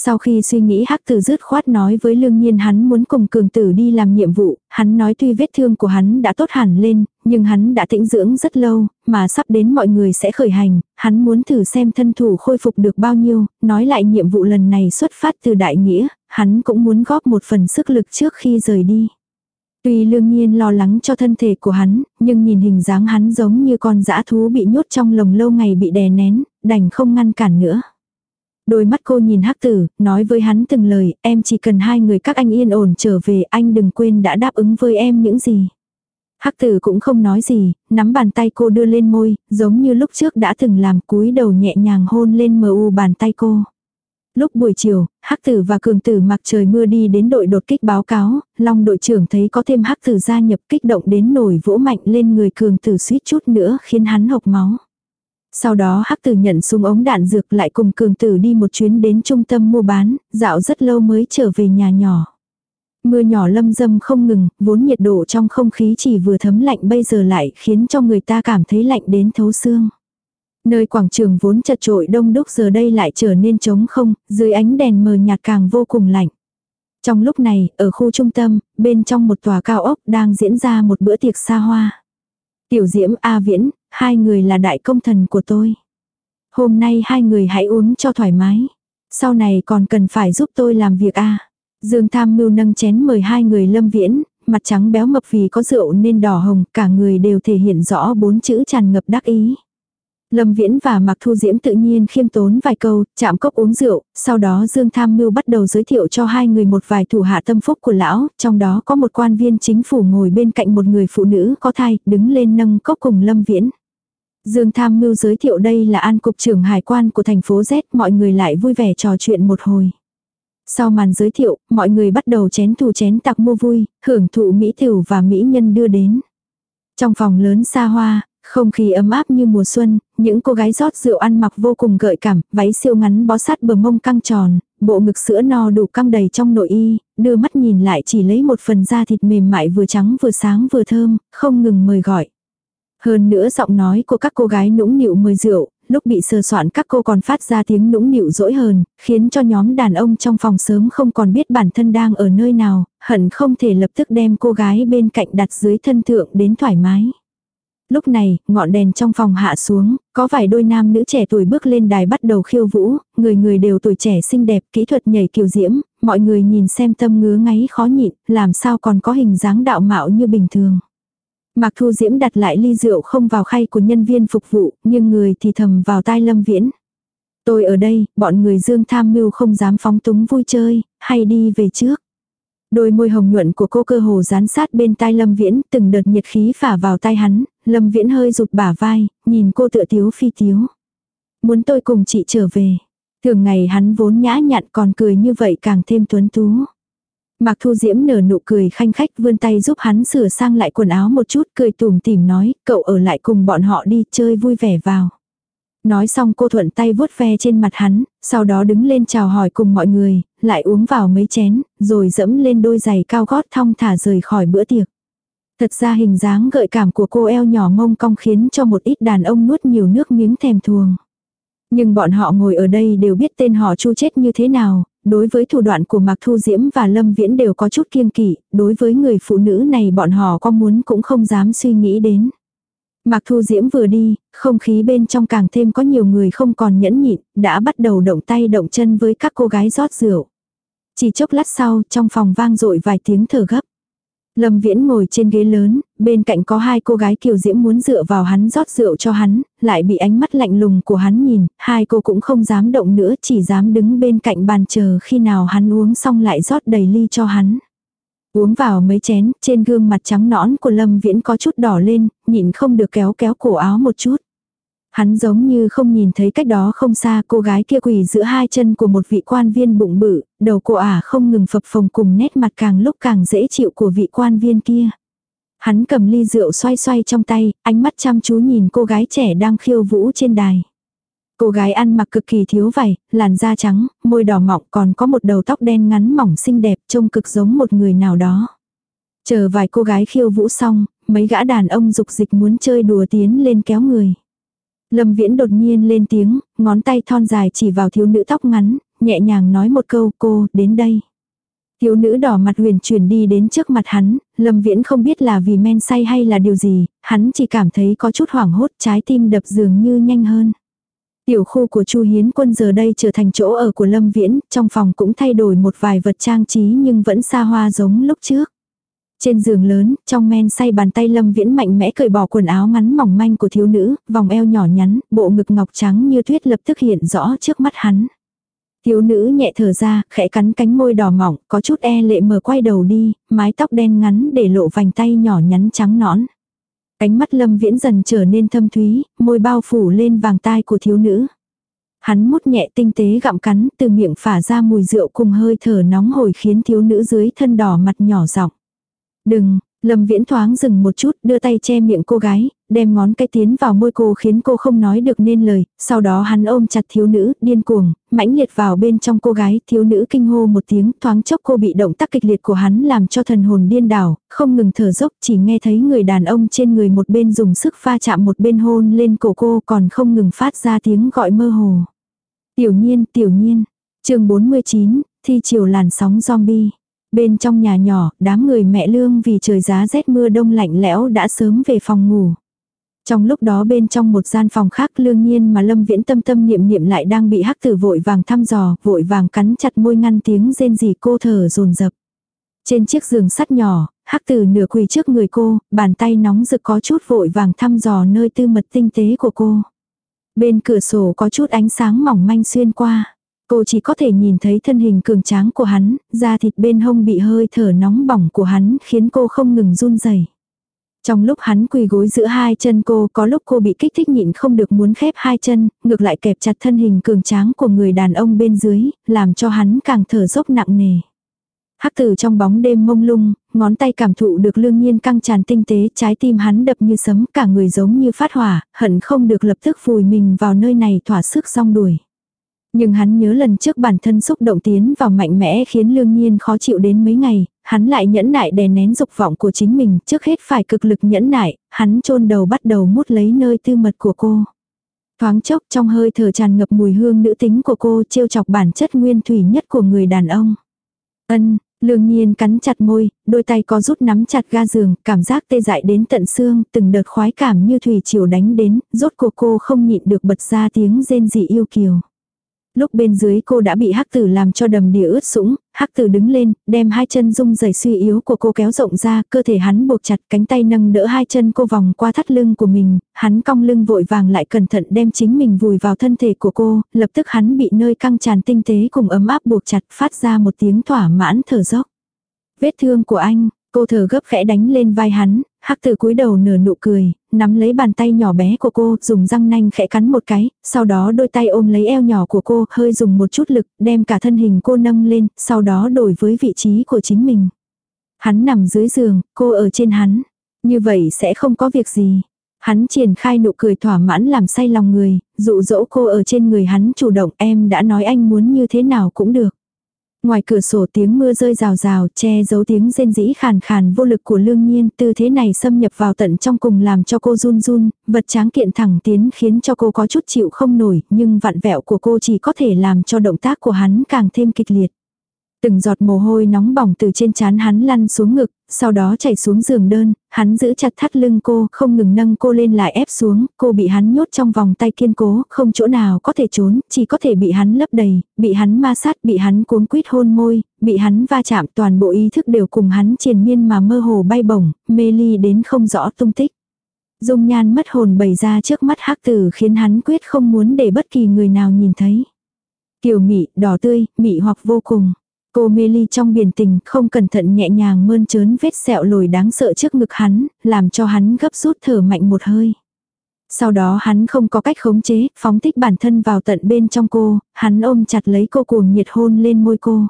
Sau khi suy nghĩ hắc tử dứt khoát nói với lương nhiên hắn muốn cùng cường tử đi làm nhiệm vụ, hắn nói tuy vết thương của hắn đã tốt hẳn lên, nhưng hắn đã tĩnh dưỡng rất lâu, mà sắp đến mọi người sẽ khởi hành, hắn muốn thử xem thân thủ khôi phục được bao nhiêu, nói lại nhiệm vụ lần này xuất phát từ đại nghĩa, hắn cũng muốn góp một phần sức lực trước khi rời đi. Tuy lương nhiên lo lắng cho thân thể của hắn, nhưng nhìn hình dáng hắn giống như con dã thú bị nhốt trong lồng lâu ngày bị đè nén, đành không ngăn cản nữa. Đôi mắt cô nhìn hắc tử, nói với hắn từng lời, em chỉ cần hai người các anh yên ổn trở về, anh đừng quên đã đáp ứng với em những gì. Hắc tử cũng không nói gì, nắm bàn tay cô đưa lên môi, giống như lúc trước đã từng làm cúi đầu nhẹ nhàng hôn lên mờ u bàn tay cô. Lúc buổi chiều, Hắc Tử và Cường Tử mặc trời mưa đi đến đội đột kích báo cáo, Long đội trưởng thấy có thêm Hắc Tử gia nhập kích động đến nổi vỗ mạnh lên người Cường Tử suýt chút nữa khiến hắn hộc máu. Sau đó hắc tử nhận súng ống đạn dược lại cùng cường tử đi một chuyến đến trung tâm mua bán, dạo rất lâu mới trở về nhà nhỏ. Mưa nhỏ lâm dâm không ngừng, vốn nhiệt độ trong không khí chỉ vừa thấm lạnh bây giờ lại khiến cho người ta cảm thấy lạnh đến thấu xương. Nơi quảng trường vốn chật trội đông đúc giờ đây lại trở nên trống không, dưới ánh đèn mờ nhạt càng vô cùng lạnh. Trong lúc này, ở khu trung tâm, bên trong một tòa cao ốc đang diễn ra một bữa tiệc xa hoa. Tiểu Diễm A Viễn, hai người là đại công thần của tôi. Hôm nay hai người hãy uống cho thoải mái. Sau này còn cần phải giúp tôi làm việc à. Dương Tham Mưu nâng chén mời hai người lâm viễn, mặt trắng béo mập vì có rượu nên đỏ hồng, cả người đều thể hiện rõ bốn chữ tràn ngập đắc ý. Lâm Viễn và Mạc Thu Diễm tự nhiên khiêm tốn vài câu, chạm cốc uống rượu, sau đó Dương Tham Mưu bắt đầu giới thiệu cho hai người một vài thủ hạ tâm phúc của lão, trong đó có một quan viên chính phủ ngồi bên cạnh một người phụ nữ có thai, đứng lên nâng cốc cùng Lâm Viễn. Dương Tham Mưu giới thiệu đây là An Cục trưởng Hải quan của thành phố Z, mọi người lại vui vẻ trò chuyện một hồi. Sau màn giới thiệu, mọi người bắt đầu chén thù chén tặc mua vui, hưởng thụ mỹ thiểu và mỹ nhân đưa đến. Trong phòng lớn xa hoa, không khí ấm áp như mùa xuân, những cô gái rót rượu ăn mặc vô cùng gợi cảm, váy siêu ngắn bó sát bờ mông căng tròn, bộ ngực sữa no đủ căng đầy trong nội y, đưa mắt nhìn lại chỉ lấy một phần da thịt mềm mại vừa trắng vừa sáng vừa thơm, không ngừng mời gọi. Hơn nữa giọng nói của các cô gái nũng nịu mời rượu, lúc bị sờ soạn các cô còn phát ra tiếng nũng nịu dỗi hờn, khiến cho nhóm đàn ông trong phòng sớm không còn biết bản thân đang ở nơi nào, hận không thể lập tức đem cô gái bên cạnh đặt dưới thân thượng đến thoải mái. Lúc này, ngọn đèn trong phòng hạ xuống, có vài đôi nam nữ trẻ tuổi bước lên đài bắt đầu khiêu vũ, người người đều tuổi trẻ xinh đẹp, kỹ thuật nhảy kiều diễm, mọi người nhìn xem tâm ngứa ngáy khó nhịn, làm sao còn có hình dáng đạo mạo như bình thường. Mạc Thu Diễm đặt lại ly rượu không vào khay của nhân viên phục vụ, nhưng người thì thầm vào tai Lâm Viễn. Tôi ở đây, bọn người Dương tham mưu không dám phóng túng vui chơi, hay đi về trước. Đôi môi hồng nhuận của cô cơ hồ dán sát bên tai Lâm Viễn, từng đợt nhiệt khí phả vào tai hắn, Lâm Viễn hơi rụt bả vai, nhìn cô tựa tiếu phi tiếu. Muốn tôi cùng chị trở về. Thường ngày hắn vốn nhã nhặn còn cười như vậy càng thêm tuấn tú. Mạc Thu Diễm nở nụ cười khanh khách vươn tay giúp hắn sửa sang lại quần áo một chút cười tùm tìm nói, cậu ở lại cùng bọn họ đi chơi vui vẻ vào. Nói xong cô thuận tay vuốt ve trên mặt hắn, sau đó đứng lên chào hỏi cùng mọi người, lại uống vào mấy chén, rồi dẫm lên đôi giày cao gót thong thả rời khỏi bữa tiệc. Thật ra hình dáng gợi cảm của cô eo nhỏ mông cong khiến cho một ít đàn ông nuốt nhiều nước miếng thèm thuồng. Nhưng bọn họ ngồi ở đây đều biết tên họ chu chết như thế nào, đối với thủ đoạn của Mạc Thu Diễm và Lâm Viễn đều có chút kiêng kỵ, đối với người phụ nữ này bọn họ có muốn cũng không dám suy nghĩ đến. Mạc Thu Diễm vừa đi, không khí bên trong càng thêm có nhiều người không còn nhẫn nhịn, đã bắt đầu động tay động chân với các cô gái rót rượu. Chỉ chốc lát sau, trong phòng vang dội vài tiếng thở gấp. Lâm Viễn ngồi trên ghế lớn, bên cạnh có hai cô gái kiều diễm muốn dựa vào hắn rót rượu cho hắn, lại bị ánh mắt lạnh lùng của hắn nhìn, hai cô cũng không dám động nữa chỉ dám đứng bên cạnh bàn chờ khi nào hắn uống xong lại rót đầy ly cho hắn. Uống vào mấy chén, trên gương mặt trắng nõn của Lâm Viễn có chút đỏ lên, nhịn không được kéo kéo cổ áo một chút. Hắn giống như không nhìn thấy cách đó không xa cô gái kia quỳ giữa hai chân của một vị quan viên bụng bự, đầu cô ả không ngừng phập phồng cùng nét mặt càng lúc càng dễ chịu của vị quan viên kia. Hắn cầm ly rượu xoay xoay trong tay, ánh mắt chăm chú nhìn cô gái trẻ đang khiêu vũ trên đài. Cô gái ăn mặc cực kỳ thiếu vải, làn da trắng, môi đỏ mọng còn có một đầu tóc đen ngắn mỏng xinh đẹp trông cực giống một người nào đó. Chờ vài cô gái khiêu vũ xong, mấy gã đàn ông dục dịch muốn chơi đùa tiến lên kéo người. Lâm Viễn đột nhiên lên tiếng, ngón tay thon dài chỉ vào thiếu nữ tóc ngắn, nhẹ nhàng nói một câu cô, đến đây. Thiếu nữ đỏ mặt huyền chuyển đi đến trước mặt hắn, Lâm Viễn không biết là vì men say hay là điều gì, hắn chỉ cảm thấy có chút hoảng hốt trái tim đập dường như nhanh hơn. Tiểu khu của Chu Hiến Quân giờ đây trở thành chỗ ở của Lâm Viễn, trong phòng cũng thay đổi một vài vật trang trí nhưng vẫn xa hoa giống lúc trước. Trên giường lớn, trong men say bàn tay Lâm Viễn mạnh mẽ cởi bỏ quần áo ngắn mỏng manh của thiếu nữ, vòng eo nhỏ nhắn, bộ ngực ngọc trắng như tuyết lập tức hiện rõ trước mắt hắn. Thiếu nữ nhẹ thở ra, khẽ cắn cánh môi đỏ mỏng, có chút e lệ mờ quay đầu đi, mái tóc đen ngắn để lộ vành tay nhỏ nhắn trắng nõn. Cánh mắt Lâm Viễn dần trở nên thâm thúy, môi bao phủ lên vàng tai của thiếu nữ. Hắn mút nhẹ tinh tế gặm cắn, từ miệng phả ra mùi rượu cùng hơi thở nóng hổi khiến thiếu nữ dưới thân đỏ mặt nhỏ giọng. Đừng, Lâm Viễn thoáng dừng một chút, đưa tay che miệng cô gái, đem ngón cái tiến vào môi cô khiến cô không nói được nên lời, sau đó hắn ôm chặt thiếu nữ, điên cuồng, mãnh liệt vào bên trong cô gái, thiếu nữ kinh hô một tiếng, thoáng chốc cô bị động tác kịch liệt của hắn làm cho thần hồn điên đảo, không ngừng thở dốc, chỉ nghe thấy người đàn ông trên người một bên dùng sức pha chạm một bên hôn lên cổ cô còn không ngừng phát ra tiếng gọi mơ hồ. Tiểu nhiên, tiểu nhiên, chương 49, thi chiều làn sóng zombie. Bên trong nhà nhỏ, đám người mẹ lương vì trời giá rét mưa đông lạnh lẽo đã sớm về phòng ngủ. Trong lúc đó bên trong một gian phòng khác lương nhiên mà lâm viễn tâm tâm niệm niệm lại đang bị hắc tử vội vàng thăm dò, vội vàng cắn chặt môi ngăn tiếng rên rỉ cô thở dồn dập Trên chiếc giường sắt nhỏ, hắc tử nửa quỳ trước người cô, bàn tay nóng rực có chút vội vàng thăm dò nơi tư mật tinh tế của cô. Bên cửa sổ có chút ánh sáng mỏng manh xuyên qua. Cô chỉ có thể nhìn thấy thân hình cường tráng của hắn, da thịt bên hông bị hơi thở nóng bỏng của hắn khiến cô không ngừng run rẩy. Trong lúc hắn quỳ gối giữa hai chân cô có lúc cô bị kích thích nhịn không được muốn khép hai chân, ngược lại kẹp chặt thân hình cường tráng của người đàn ông bên dưới, làm cho hắn càng thở dốc nặng nề. Hắc tử trong bóng đêm mông lung, ngón tay cảm thụ được lương nhiên căng tràn tinh tế trái tim hắn đập như sấm cả người giống như phát hỏa, hận không được lập tức vùi mình vào nơi này thỏa sức xong đuổi. Nhưng hắn nhớ lần trước bản thân xúc động tiến vào mạnh mẽ khiến lương nhiên khó chịu đến mấy ngày, hắn lại nhẫn nại đè nén dục vọng của chính mình, trước hết phải cực lực nhẫn nại, hắn chôn đầu bắt đầu mút lấy nơi tư mật của cô. Thoáng chốc trong hơi thở tràn ngập mùi hương nữ tính của cô trêu chọc bản chất nguyên thủy nhất của người đàn ông. Ân, lương nhiên cắn chặt môi, đôi tay có rút nắm chặt ga giường, cảm giác tê dại đến tận xương, từng đợt khoái cảm như thủy chiều đánh đến, rốt của cô không nhịn được bật ra tiếng rên dị yêu kiều lúc bên dưới cô đã bị hắc tử làm cho đầm đìa ướt sũng, hắc tử đứng lên, đem hai chân rung rẩy suy yếu của cô kéo rộng ra, cơ thể hắn buộc chặt cánh tay nâng đỡ hai chân cô vòng qua thắt lưng của mình, hắn cong lưng vội vàng lại cẩn thận đem chính mình vùi vào thân thể của cô, lập tức hắn bị nơi căng tràn tinh tế cùng ấm áp buộc chặt phát ra một tiếng thỏa mãn thở dốc. Vết thương của anh, Cô thở gấp khẽ đánh lên vai hắn, hắc tử cúi đầu nở nụ cười, nắm lấy bàn tay nhỏ bé của cô, dùng răng nanh khẽ cắn một cái, sau đó đôi tay ôm lấy eo nhỏ của cô, hơi dùng một chút lực, đem cả thân hình cô nâng lên, sau đó đổi với vị trí của chính mình. Hắn nằm dưới giường, cô ở trên hắn. Như vậy sẽ không có việc gì. Hắn triển khai nụ cười thỏa mãn làm say lòng người, dụ dỗ cô ở trên người hắn chủ động em đã nói anh muốn như thế nào cũng được. Ngoài cửa sổ tiếng mưa rơi rào rào che giấu tiếng rên rỉ khàn khàn vô lực của lương nhiên tư thế này xâm nhập vào tận trong cùng làm cho cô run run, vật tráng kiện thẳng tiến khiến cho cô có chút chịu không nổi nhưng vạn vẹo của cô chỉ có thể làm cho động tác của hắn càng thêm kịch liệt. Từng giọt mồ hôi nóng bỏng từ trên trán hắn lăn xuống ngực, sau đó chảy xuống giường đơn, hắn giữ chặt thắt lưng cô, không ngừng nâng cô lên lại ép xuống, cô bị hắn nhốt trong vòng tay kiên cố, không chỗ nào có thể trốn, chỉ có thể bị hắn lấp đầy, bị hắn ma sát, bị hắn cuốn quýt hôn môi, bị hắn va chạm, toàn bộ ý thức đều cùng hắn triền miên mà mơ hồ bay bổng, mê ly đến không rõ tung tích. Dung nhan mất hồn bày ra trước mắt hắc tử khiến hắn quyết không muốn để bất kỳ người nào nhìn thấy. Kiều mị, đỏ tươi, mị hoặc vô cùng. Cô mê ly trong biển tình không cẩn thận nhẹ nhàng mơn trớn vết sẹo lồi đáng sợ trước ngực hắn, làm cho hắn gấp rút thở mạnh một hơi. Sau đó hắn không có cách khống chế, phóng thích bản thân vào tận bên trong cô, hắn ôm chặt lấy cô cuồng nhiệt hôn lên môi cô.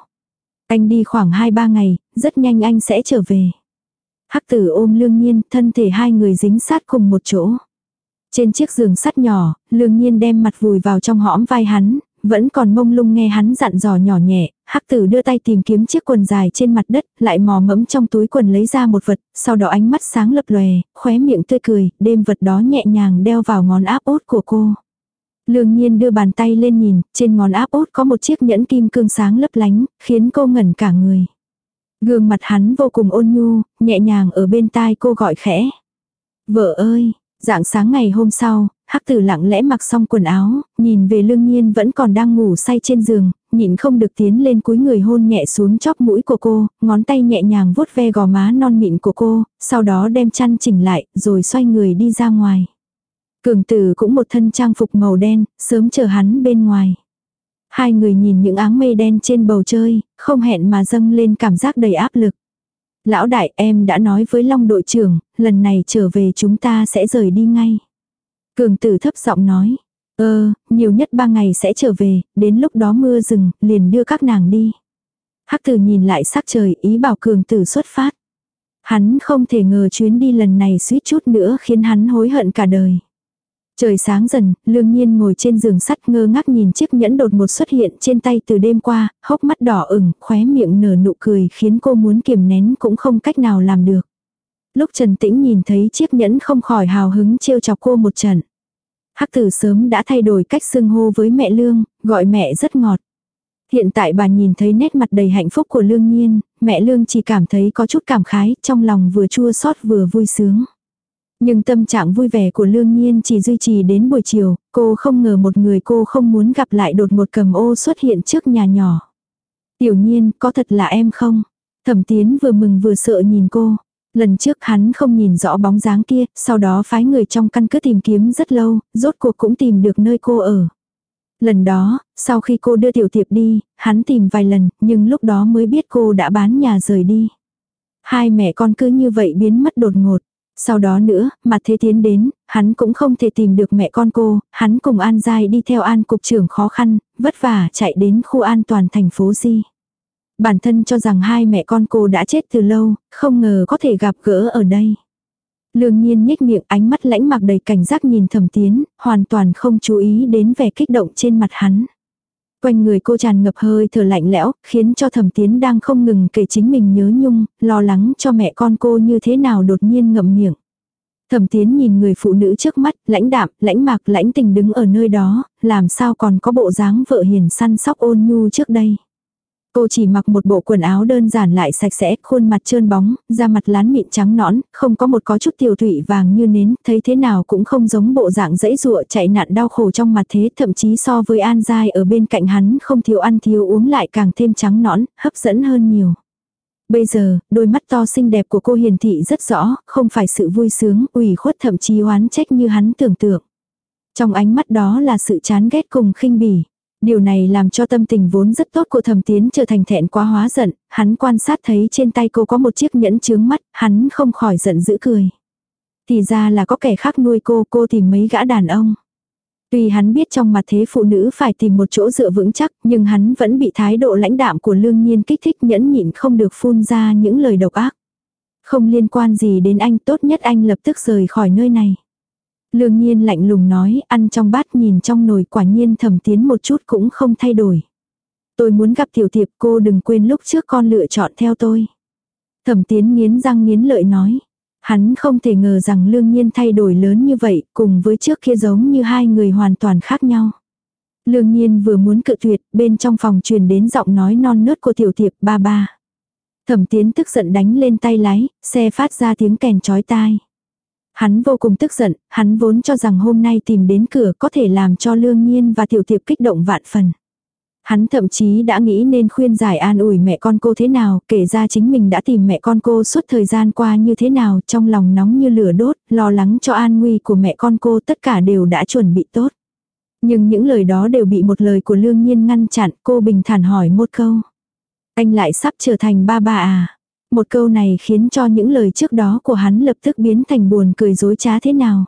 Anh đi khoảng 2-3 ngày, rất nhanh anh sẽ trở về. Hắc tử ôm lương nhiên, thân thể hai người dính sát cùng một chỗ. Trên chiếc giường sắt nhỏ, lương nhiên đem mặt vùi vào trong hõm vai hắn, vẫn còn mông lung nghe hắn dặn dò nhỏ nhẹ, hắc tử đưa tay tìm kiếm chiếc quần dài trên mặt đất, lại mò mẫm trong túi quần lấy ra một vật, sau đó ánh mắt sáng lập lòe, khóe miệng tươi cười, đem vật đó nhẹ nhàng đeo vào ngón áp út của cô. Lương nhiên đưa bàn tay lên nhìn, trên ngón áp út có một chiếc nhẫn kim cương sáng lấp lánh, khiến cô ngẩn cả người. Gương mặt hắn vô cùng ôn nhu, nhẹ nhàng ở bên tai cô gọi khẽ. Vợ ơi, dạng sáng ngày hôm sau, hắc tử lặng lẽ mặc xong quần áo, nhìn về lương nhiên vẫn còn đang ngủ say trên giường, nhịn không được tiến lên cuối người hôn nhẹ xuống chóp mũi của cô, ngón tay nhẹ nhàng vuốt ve gò má non mịn của cô, sau đó đem chăn chỉnh lại, rồi xoay người đi ra ngoài. Cường tử cũng một thân trang phục màu đen, sớm chờ hắn bên ngoài. Hai người nhìn những áng mây đen trên bầu trời, không hẹn mà dâng lên cảm giác đầy áp lực. Lão đại em đã nói với Long đội trưởng, lần này trở về chúng ta sẽ rời đi ngay. Cường tử thấp giọng nói, Ờ, nhiều nhất ba ngày sẽ trở về, đến lúc đó mưa rừng, liền đưa các nàng đi. Hắc tử nhìn lại sắc trời ý bảo cường tử xuất phát. Hắn không thể ngờ chuyến đi lần này suýt chút nữa khiến hắn hối hận cả đời. Trời sáng dần, lương nhiên ngồi trên giường sắt ngơ ngác nhìn chiếc nhẫn đột một xuất hiện trên tay từ đêm qua, hốc mắt đỏ ửng, khóe miệng nở nụ cười khiến cô muốn kiềm nén cũng không cách nào làm được. Lúc Trần Tĩnh nhìn thấy chiếc nhẫn không khỏi hào hứng trêu chọc cô một trận hắc tử sớm đã thay đổi cách xưng hô với mẹ Lương, gọi mẹ rất ngọt. Hiện tại bà nhìn thấy nét mặt đầy hạnh phúc của Lương Nhiên, mẹ Lương chỉ cảm thấy có chút cảm khái, trong lòng vừa chua xót vừa vui sướng. Nhưng tâm trạng vui vẻ của Lương Nhiên chỉ duy trì đến buổi chiều, cô không ngờ một người cô không muốn gặp lại đột một cầm ô xuất hiện trước nhà nhỏ. Tiểu Nhiên, có thật là em không? Thẩm Tiến vừa mừng vừa sợ nhìn cô. Lần trước hắn không nhìn rõ bóng dáng kia, sau đó phái người trong căn cứ tìm kiếm rất lâu, rốt cuộc cũng tìm được nơi cô ở. Lần đó, sau khi cô đưa tiểu tiệp đi, hắn tìm vài lần, nhưng lúc đó mới biết cô đã bán nhà rời đi. Hai mẹ con cứ như vậy biến mất đột ngột. Sau đó nữa, mặt thế tiến đến, hắn cũng không thể tìm được mẹ con cô, hắn cùng An Giai đi theo An Cục trưởng khó khăn, vất vả chạy đến khu an toàn thành phố Di bản thân cho rằng hai mẹ con cô đã chết từ lâu, không ngờ có thể gặp gỡ ở đây. Lương nhiên nhếch miệng ánh mắt lãnh mặc đầy cảnh giác nhìn thẩm tiến, hoàn toàn không chú ý đến vẻ kích động trên mặt hắn. Quanh người cô tràn ngập hơi thở lạnh lẽo, khiến cho thẩm tiến đang không ngừng kể chính mình nhớ nhung, lo lắng cho mẹ con cô như thế nào đột nhiên ngậm miệng. Thẩm tiến nhìn người phụ nữ trước mắt, lãnh đạm, lãnh mạc, lãnh tình đứng ở nơi đó, làm sao còn có bộ dáng vợ hiền săn sóc ôn nhu trước đây. Cô chỉ mặc một bộ quần áo đơn giản lại sạch sẽ, khuôn mặt trơn bóng, da mặt lán mịn trắng nõn, không có một có chút tiểu thủy vàng như nến, thấy thế nào cũng không giống bộ dạng dãy dụa chạy nạn đau khổ trong mặt thế, thậm chí so với An Giai ở bên cạnh hắn không thiếu ăn thiếu uống lại càng thêm trắng nõn, hấp dẫn hơn nhiều. Bây giờ, đôi mắt to xinh đẹp của cô hiền thị rất rõ, không phải sự vui sướng, ủy khuất thậm chí oán trách như hắn tưởng tượng. Trong ánh mắt đó là sự chán ghét cùng khinh bỉ. Điều này làm cho tâm tình vốn rất tốt của thẩm tiến trở thành thẹn quá hóa giận, hắn quan sát thấy trên tay cô có một chiếc nhẫn chướng mắt, hắn không khỏi giận dữ cười. Thì ra là có kẻ khác nuôi cô, cô tìm mấy gã đàn ông. Tuy hắn biết trong mặt thế phụ nữ phải tìm một chỗ dựa vững chắc, nhưng hắn vẫn bị thái độ lãnh đạm của lương nhiên kích thích nhẫn nhịn không được phun ra những lời độc ác. Không liên quan gì đến anh, tốt nhất anh lập tức rời khỏi nơi này. Lương nhiên lạnh lùng nói, ăn trong bát nhìn trong nồi quả nhiên thẩm tiến một chút cũng không thay đổi. Tôi muốn gặp tiểu tiệp cô đừng quên lúc trước con lựa chọn theo tôi. Thẩm tiến nghiến răng nghiến lợi nói. Hắn không thể ngờ rằng lương nhiên thay đổi lớn như vậy, cùng với trước kia giống như hai người hoàn toàn khác nhau. Lương nhiên vừa muốn cự tuyệt, bên trong phòng truyền đến giọng nói non nớt của tiểu tiệp ba ba. Thẩm tiến tức giận đánh lên tay lái, xe phát ra tiếng kèn chói tai. Hắn vô cùng tức giận, hắn vốn cho rằng hôm nay tìm đến cửa có thể làm cho lương nhiên và tiểu tiệp kích động vạn phần. Hắn thậm chí đã nghĩ nên khuyên giải an ủi mẹ con cô thế nào, kể ra chính mình đã tìm mẹ con cô suốt thời gian qua như thế nào, trong lòng nóng như lửa đốt, lo lắng cho an nguy của mẹ con cô tất cả đều đã chuẩn bị tốt. Nhưng những lời đó đều bị một lời của lương nhiên ngăn chặn, cô bình thản hỏi một câu. Anh lại sắp trở thành ba bà à? Một câu này khiến cho những lời trước đó của hắn lập tức biến thành buồn cười dối trá thế nào.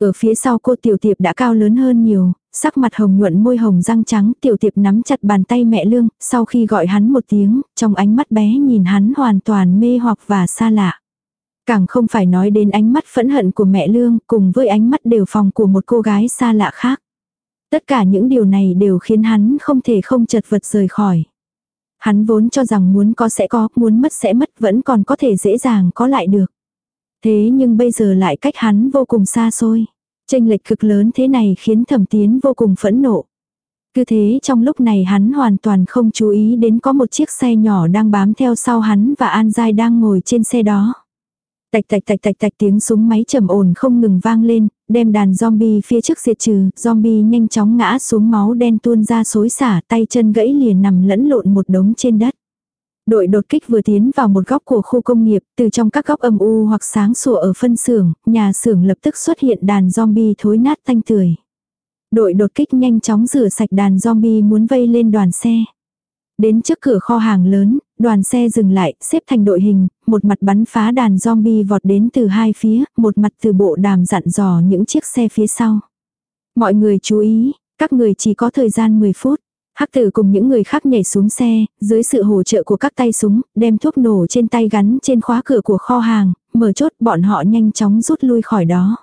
Ở phía sau cô tiểu tiệp đã cao lớn hơn nhiều, sắc mặt hồng nhuận môi hồng răng trắng tiểu tiệp nắm chặt bàn tay mẹ lương, sau khi gọi hắn một tiếng, trong ánh mắt bé nhìn hắn hoàn toàn mê hoặc và xa lạ. Càng không phải nói đến ánh mắt phẫn hận của mẹ lương cùng với ánh mắt đều phòng của một cô gái xa lạ khác. Tất cả những điều này đều khiến hắn không thể không chật vật rời khỏi. Hắn vốn cho rằng muốn có sẽ có, muốn mất sẽ mất, vẫn còn có thể dễ dàng có lại được. Thế nhưng bây giờ lại cách hắn vô cùng xa xôi. Tranh lệch cực lớn thế này khiến thẩm tiến vô cùng phẫn nộ. Cứ thế trong lúc này hắn hoàn toàn không chú ý đến có một chiếc xe nhỏ đang bám theo sau hắn và An Giai đang ngồi trên xe đó. Tạch tạch tạch tạch tạch tiếng súng máy trầm ồn không ngừng vang lên, đem đàn zombie phía trước diệt trừ, zombie nhanh chóng ngã xuống máu đen tuôn ra xối xả, tay chân gãy liền nằm lẫn lộn một đống trên đất. Đội đột kích vừa tiến vào một góc của khu công nghiệp, từ trong các góc âm u hoặc sáng sủa ở phân xưởng, nhà xưởng lập tức xuất hiện đàn zombie thối nát thanh tưởi. Đội đột kích nhanh chóng rửa sạch đàn zombie muốn vây lên đoàn xe. Đến trước cửa kho hàng lớn, đoàn xe dừng lại, xếp thành đội hình, một mặt bắn phá đàn zombie vọt đến từ hai phía, một mặt từ bộ đàm dặn dò những chiếc xe phía sau. Mọi người chú ý, các người chỉ có thời gian 10 phút. Hắc tử cùng những người khác nhảy xuống xe, dưới sự hỗ trợ của các tay súng, đem thuốc nổ trên tay gắn trên khóa cửa của kho hàng, mở chốt bọn họ nhanh chóng rút lui khỏi đó.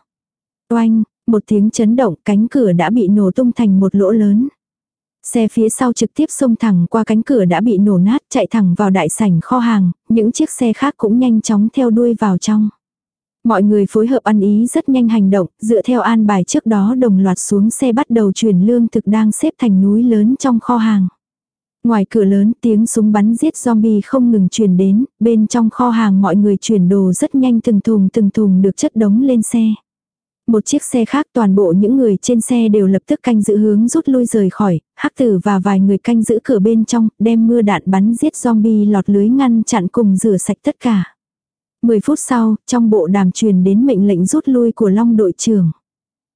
Oanh, một tiếng chấn động cánh cửa đã bị nổ tung thành một lỗ lớn. Xe phía sau trực tiếp xông thẳng qua cánh cửa đã bị nổ nát chạy thẳng vào đại sảnh kho hàng, những chiếc xe khác cũng nhanh chóng theo đuôi vào trong. Mọi người phối hợp ăn ý rất nhanh hành động, dựa theo an bài trước đó đồng loạt xuống xe bắt đầu chuyển lương thực đang xếp thành núi lớn trong kho hàng. Ngoài cửa lớn tiếng súng bắn giết zombie không ngừng truyền đến, bên trong kho hàng mọi người chuyển đồ rất nhanh từng thùng từng thùng được chất đống lên xe một chiếc xe khác toàn bộ những người trên xe đều lập tức canh giữ hướng rút lui rời khỏi, hắc tử và vài người canh giữ cửa bên trong, đem mưa đạn bắn giết zombie lọt lưới ngăn chặn cùng rửa sạch tất cả. 10 phút sau, trong bộ đàm truyền đến mệnh lệnh rút lui của Long đội trưởng.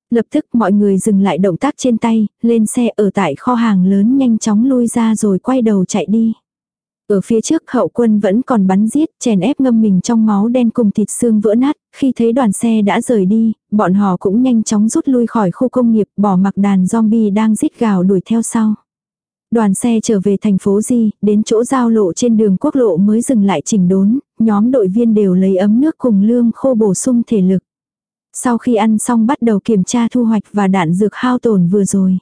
Lập tức mọi người dừng lại động tác trên tay, lên xe ở tại kho hàng lớn nhanh chóng lui ra rồi quay đầu chạy đi. Ở phía trước hậu quân vẫn còn bắn giết, chèn ép ngâm mình trong máu đen cùng thịt xương vỡ nát, khi thấy đoàn xe đã rời đi, bọn họ cũng nhanh chóng rút lui khỏi khu công nghiệp, bỏ mặc đàn zombie đang rít gào đuổi theo sau. Đoàn xe trở về thành phố Di, đến chỗ giao lộ trên đường quốc lộ mới dừng lại chỉnh đốn, nhóm đội viên đều lấy ấm nước cùng lương khô bổ sung thể lực. Sau khi ăn xong bắt đầu kiểm tra thu hoạch và đạn dược hao tổn vừa rồi.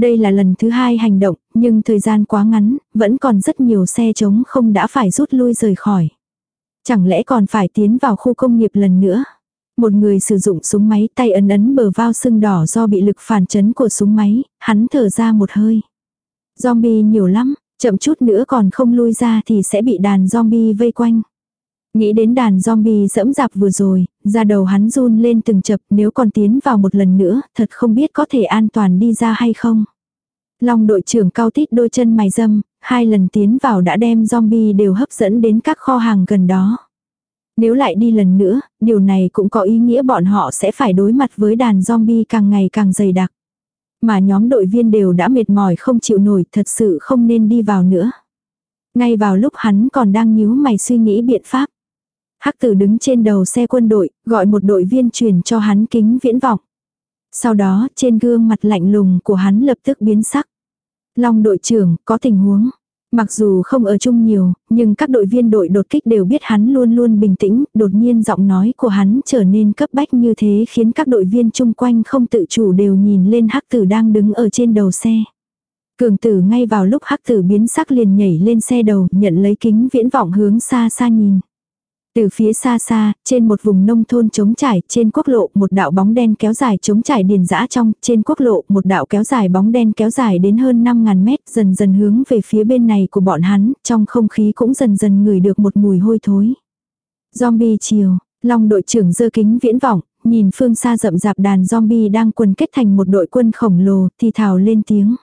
Đây là lần thứ hai hành động, nhưng thời gian quá ngắn, vẫn còn rất nhiều xe trống không đã phải rút lui rời khỏi. Chẳng lẽ còn phải tiến vào khu công nghiệp lần nữa? Một người sử dụng súng máy tay ấn ấn bờ vào sưng đỏ do bị lực phản chấn của súng máy, hắn thở ra một hơi. Zombie nhiều lắm, chậm chút nữa còn không lui ra thì sẽ bị đàn zombie vây quanh. Nghĩ đến đàn zombie dẫm dạp vừa rồi, ra đầu hắn run lên từng chập nếu còn tiến vào một lần nữa, thật không biết có thể an toàn đi ra hay không. Long đội trưởng cao tít đôi chân mày dâm, hai lần tiến vào đã đem zombie đều hấp dẫn đến các kho hàng gần đó. Nếu lại đi lần nữa, điều này cũng có ý nghĩa bọn họ sẽ phải đối mặt với đàn zombie càng ngày càng dày đặc. Mà nhóm đội viên đều đã mệt mỏi không chịu nổi thật sự không nên đi vào nữa. Ngay vào lúc hắn còn đang nhíu mày suy nghĩ biện pháp. Hắc tử đứng trên đầu xe quân đội, gọi một đội viên truyền cho hắn kính viễn vọng. Sau đó trên gương mặt lạnh lùng của hắn lập tức biến sắc. Long đội trưởng, có tình huống. Mặc dù không ở chung nhiều, nhưng các đội viên đội đột kích đều biết hắn luôn luôn bình tĩnh, đột nhiên giọng nói của hắn trở nên cấp bách như thế khiến các đội viên chung quanh không tự chủ đều nhìn lên hắc tử đang đứng ở trên đầu xe. Cường tử ngay vào lúc hắc tử biến sắc liền nhảy lên xe đầu, nhận lấy kính viễn vọng hướng xa xa nhìn. Từ phía xa xa, trên một vùng nông thôn trống trải, trên quốc lộ một đạo bóng đen kéo dài trống trải điền dã trong, trên quốc lộ một đạo kéo dài bóng đen kéo dài đến hơn 5.000 mét dần dần hướng về phía bên này của bọn hắn, trong không khí cũng dần dần ngửi được một mùi hôi thối. Zombie chiều, long đội trưởng dơ kính viễn vọng, nhìn phương xa rậm rạp đàn zombie đang quần kết thành một đội quân khổng lồ, thì thào lên tiếng.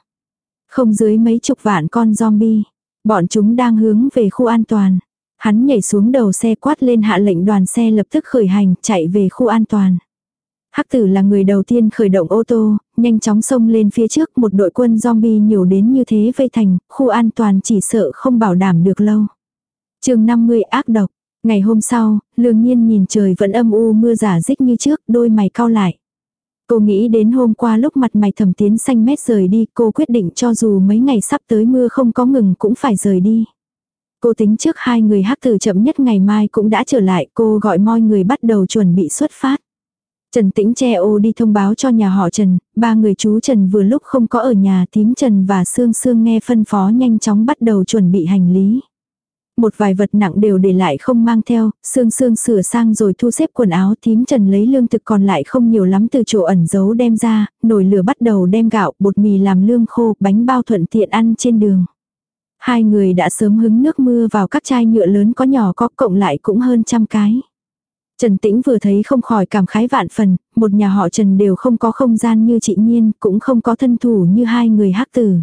Không dưới mấy chục vạn con zombie, bọn chúng đang hướng về khu an toàn. Hắn nhảy xuống đầu xe quát lên hạ lệnh đoàn xe lập tức khởi hành, chạy về khu an toàn. Hắc tử là người đầu tiên khởi động ô tô, nhanh chóng xông lên phía trước một đội quân zombie nhiều đến như thế vây thành, khu an toàn chỉ sợ không bảo đảm được lâu. chương 50 ác độc, ngày hôm sau, lương nhiên nhìn trời vẫn âm u mưa giả dích như trước, đôi mày cao lại. Cô nghĩ đến hôm qua lúc mặt mày thẩm tiến xanh mét rời đi, cô quyết định cho dù mấy ngày sắp tới mưa không có ngừng cũng phải rời đi. Cô tính trước hai người hắc tử chậm nhất ngày mai cũng đã trở lại, cô gọi mọi người bắt đầu chuẩn bị xuất phát. Trần Tĩnh che ô đi thông báo cho nhà họ Trần, ba người chú Trần vừa lúc không có ở nhà tím Trần và Sương Sương nghe phân phó nhanh chóng bắt đầu chuẩn bị hành lý. Một vài vật nặng đều để lại không mang theo, Sương Sương sửa sang rồi thu xếp quần áo tím Trần lấy lương thực còn lại không nhiều lắm từ chỗ ẩn giấu đem ra, nồi lửa bắt đầu đem gạo, bột mì làm lương khô, bánh bao thuận tiện ăn trên đường hai người đã sớm hứng nước mưa vào các chai nhựa lớn có nhỏ có cộng lại cũng hơn trăm cái. Trần Tĩnh vừa thấy không khỏi cảm khái vạn phần, một nhà họ Trần đều không có không gian như chị Nhiên, cũng không có thân thủ như hai người hắc tử.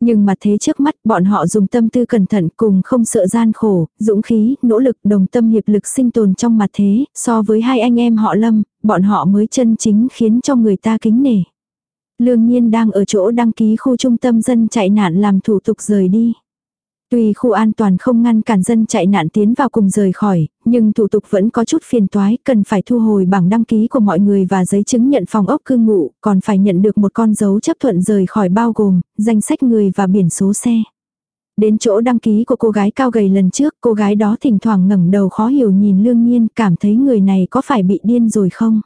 Nhưng mà thế trước mắt bọn họ dùng tâm tư cẩn thận cùng không sợ gian khổ, dũng khí, nỗ lực đồng tâm hiệp lực sinh tồn trong mặt thế, so với hai anh em họ lâm, bọn họ mới chân chính khiến cho người ta kính nể. Lương nhiên đang ở chỗ đăng ký khu trung tâm dân chạy nạn làm thủ tục rời đi. Tuy khu an toàn không ngăn cản dân chạy nạn tiến vào cùng rời khỏi, nhưng thủ tục vẫn có chút phiền toái, cần phải thu hồi bảng đăng ký của mọi người và giấy chứng nhận phòng ốc cư ngụ, còn phải nhận được một con dấu chấp thuận rời khỏi bao gồm, danh sách người và biển số xe. Đến chỗ đăng ký của cô gái cao gầy lần trước, cô gái đó thỉnh thoảng ngẩng đầu khó hiểu nhìn lương nhiên, cảm thấy người này có phải bị điên rồi không?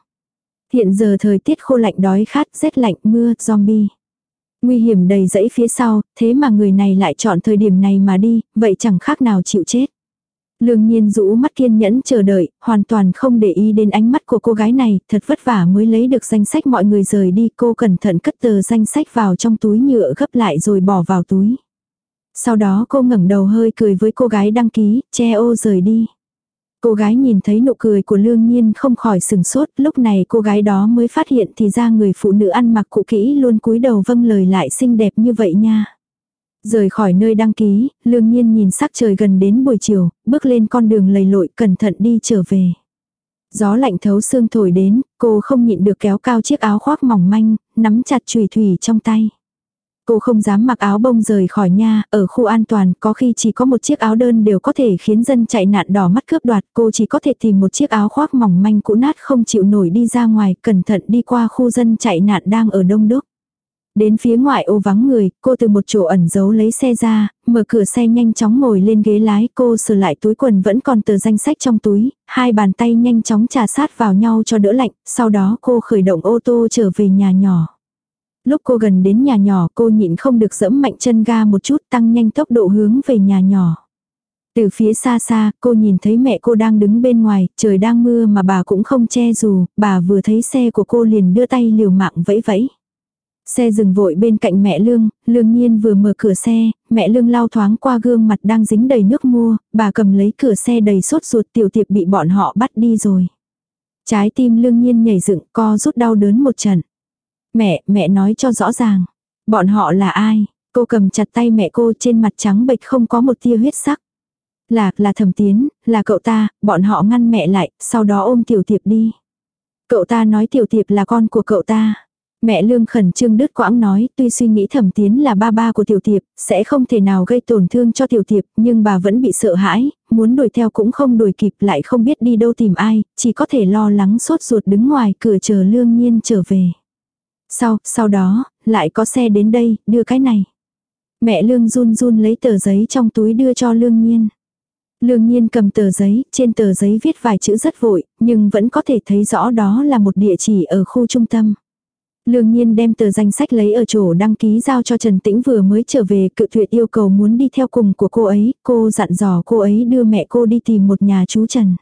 Hiện giờ thời tiết khô lạnh đói khát, rét lạnh, mưa, zombie. Nguy hiểm đầy dẫy phía sau, thế mà người này lại chọn thời điểm này mà đi, vậy chẳng khác nào chịu chết. Lương nhiên rũ mắt kiên nhẫn chờ đợi, hoàn toàn không để ý đến ánh mắt của cô gái này, thật vất vả mới lấy được danh sách mọi người rời đi, cô cẩn thận cất tờ danh sách vào trong túi nhựa gấp lại rồi bỏ vào túi. Sau đó cô ngẩng đầu hơi cười với cô gái đăng ký, che ô rời đi. Cô gái nhìn thấy nụ cười của lương nhiên không khỏi sừng sốt, lúc này cô gái đó mới phát hiện thì ra người phụ nữ ăn mặc cụ kỹ luôn cúi đầu vâng lời lại xinh đẹp như vậy nha. Rời khỏi nơi đăng ký, lương nhiên nhìn sắc trời gần đến buổi chiều, bước lên con đường lầy lội cẩn thận đi trở về. Gió lạnh thấu xương thổi đến, cô không nhịn được kéo cao chiếc áo khoác mỏng manh, nắm chặt chùy thủy trong tay. Cô không dám mặc áo bông rời khỏi nhà, ở khu an toàn có khi chỉ có một chiếc áo đơn đều có thể khiến dân chạy nạn đỏ mắt cướp đoạt. Cô chỉ có thể tìm một chiếc áo khoác mỏng manh cũ nát không chịu nổi đi ra ngoài, cẩn thận đi qua khu dân chạy nạn đang ở đông đúc. Đến phía ngoại ô vắng người, cô từ một chỗ ẩn giấu lấy xe ra, mở cửa xe nhanh chóng ngồi lên ghế lái cô sửa lại túi quần vẫn còn tờ danh sách trong túi, hai bàn tay nhanh chóng trà sát vào nhau cho đỡ lạnh, sau đó cô khởi động ô tô trở về nhà nhỏ. Lúc cô gần đến nhà nhỏ cô nhịn không được dẫm mạnh chân ga một chút tăng nhanh tốc độ hướng về nhà nhỏ. Từ phía xa xa, cô nhìn thấy mẹ cô đang đứng bên ngoài, trời đang mưa mà bà cũng không che dù, bà vừa thấy xe của cô liền đưa tay liều mạng vẫy vẫy. Xe dừng vội bên cạnh mẹ Lương, Lương Nhiên vừa mở cửa xe, mẹ Lương lao thoáng qua gương mặt đang dính đầy nước mua, bà cầm lấy cửa xe đầy sốt ruột tiểu tiệp bị bọn họ bắt đi rồi. Trái tim Lương Nhiên nhảy dựng co rút đau đớn một trận. Mẹ, mẹ nói cho rõ ràng. Bọn họ là ai? Cô cầm chặt tay mẹ cô trên mặt trắng bệch không có một tia huyết sắc. Là, là thẩm tiến, là cậu ta, bọn họ ngăn mẹ lại, sau đó ôm tiểu tiệp đi. Cậu ta nói tiểu tiệp là con của cậu ta. Mẹ lương khẩn trương đứt quãng nói tuy suy nghĩ thẩm tiến là ba ba của tiểu tiệp, sẽ không thể nào gây tổn thương cho tiểu tiệp, nhưng bà vẫn bị sợ hãi, muốn đuổi theo cũng không đuổi kịp lại không biết đi đâu tìm ai, chỉ có thể lo lắng sốt ruột đứng ngoài cửa chờ lương nhiên trở về. Sau, sau đó, lại có xe đến đây, đưa cái này. Mẹ Lương run run lấy tờ giấy trong túi đưa cho Lương Nhiên. Lương Nhiên cầm tờ giấy, trên tờ giấy viết vài chữ rất vội, nhưng vẫn có thể thấy rõ đó là một địa chỉ ở khu trung tâm. Lương Nhiên đem tờ danh sách lấy ở chỗ đăng ký giao cho Trần Tĩnh vừa mới trở về cự tuyệt yêu cầu muốn đi theo cùng của cô ấy, cô dặn dò cô ấy đưa mẹ cô đi tìm một nhà chú Trần.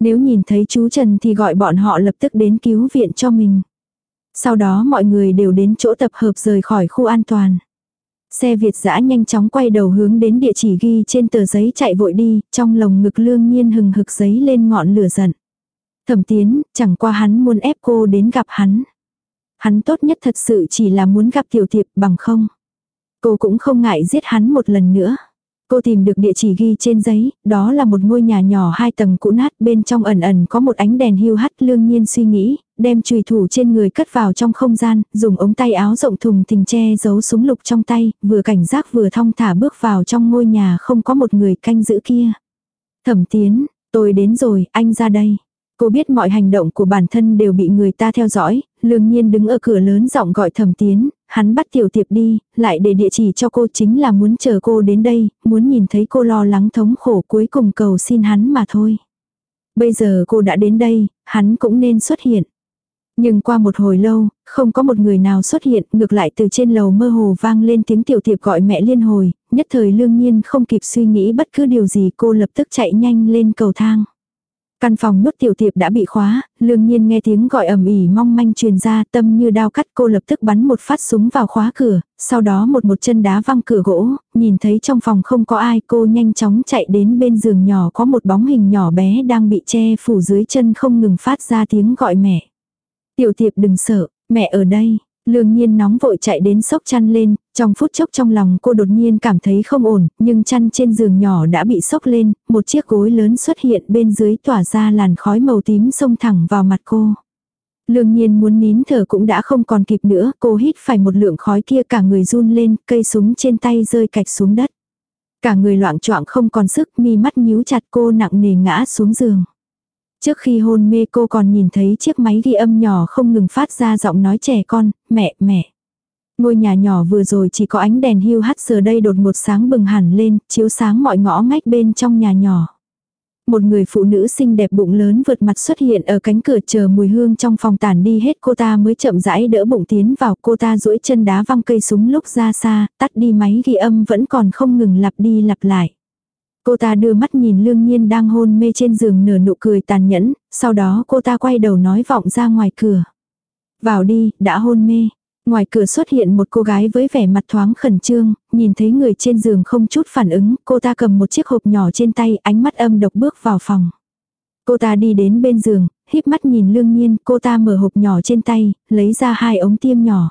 Nếu nhìn thấy chú Trần thì gọi bọn họ lập tức đến cứu viện cho mình sau đó mọi người đều đến chỗ tập hợp rời khỏi khu an toàn. Xe Việt dã nhanh chóng quay đầu hướng đến địa chỉ ghi trên tờ giấy chạy vội đi, trong lồng ngực lương nhiên hừng hực giấy lên ngọn lửa giận. Thẩm tiến, chẳng qua hắn muốn ép cô đến gặp hắn. Hắn tốt nhất thật sự chỉ là muốn gặp tiểu thiệp bằng không. Cô cũng không ngại giết hắn một lần nữa. Cô tìm được địa chỉ ghi trên giấy, đó là một ngôi nhà nhỏ hai tầng cũ nát bên trong ẩn ẩn có một ánh đèn hưu hắt lương nhiên suy nghĩ, đem trùy thủ trên người cất vào trong không gian, dùng ống tay áo rộng thùng thình che giấu súng lục trong tay, vừa cảnh giác vừa thong thả bước vào trong ngôi nhà không có một người canh giữ kia. Thẩm tiến, tôi đến rồi, anh ra đây. Cô biết mọi hành động của bản thân đều bị người ta theo dõi, lương nhiên đứng ở cửa lớn giọng gọi thẩm tiến, hắn bắt tiểu tiệp đi, lại để địa chỉ cho cô chính là muốn chờ cô đến đây, muốn nhìn thấy cô lo lắng thống khổ cuối cùng cầu xin hắn mà thôi. Bây giờ cô đã đến đây, hắn cũng nên xuất hiện. Nhưng qua một hồi lâu, không có một người nào xuất hiện, ngược lại từ trên lầu mơ hồ vang lên tiếng tiểu thiệp gọi mẹ liên hồi, nhất thời lương nhiên không kịp suy nghĩ bất cứ điều gì cô lập tức chạy nhanh lên cầu thang. Căn phòng nhốt tiểu tiệp đã bị khóa, lương nhiên nghe tiếng gọi ầm ỉ mong manh truyền ra tâm như đao cắt cô lập tức bắn một phát súng vào khóa cửa, sau đó một một chân đá văng cửa gỗ, nhìn thấy trong phòng không có ai cô nhanh chóng chạy đến bên giường nhỏ có một bóng hình nhỏ bé đang bị che phủ dưới chân không ngừng phát ra tiếng gọi mẹ. Tiểu Thiệp đừng sợ, mẹ ở đây. Lương nhiên nóng vội chạy đến sốc chăn lên, trong phút chốc trong lòng cô đột nhiên cảm thấy không ổn, nhưng chăn trên giường nhỏ đã bị sốc lên, một chiếc gối lớn xuất hiện bên dưới tỏa ra làn khói màu tím xông thẳng vào mặt cô. Lương nhiên muốn nín thở cũng đã không còn kịp nữa, cô hít phải một lượng khói kia cả người run lên, cây súng trên tay rơi cạch xuống đất. Cả người loạn choạng không còn sức, mi mắt nhíu chặt cô nặng nề ngã xuống giường. Trước khi hôn mê cô còn nhìn thấy chiếc máy ghi âm nhỏ không ngừng phát ra giọng nói trẻ con, mẹ, mẹ. Ngôi nhà nhỏ vừa rồi chỉ có ánh đèn hưu hắt giờ đây đột ngột sáng bừng hẳn lên, chiếu sáng mọi ngõ ngách bên trong nhà nhỏ. Một người phụ nữ xinh đẹp bụng lớn vượt mặt xuất hiện ở cánh cửa chờ mùi hương trong phòng tàn đi hết cô ta mới chậm rãi đỡ bụng tiến vào cô ta duỗi chân đá văng cây súng lúc ra xa, tắt đi máy ghi âm vẫn còn không ngừng lặp đi lặp lại. Cô ta đưa mắt nhìn lương nhiên đang hôn mê trên giường nửa nụ cười tàn nhẫn, sau đó cô ta quay đầu nói vọng ra ngoài cửa. Vào đi, đã hôn mê. Ngoài cửa xuất hiện một cô gái với vẻ mặt thoáng khẩn trương, nhìn thấy người trên giường không chút phản ứng, cô ta cầm một chiếc hộp nhỏ trên tay, ánh mắt âm độc bước vào phòng. Cô ta đi đến bên giường, híp mắt nhìn lương nhiên, cô ta mở hộp nhỏ trên tay, lấy ra hai ống tiêm nhỏ.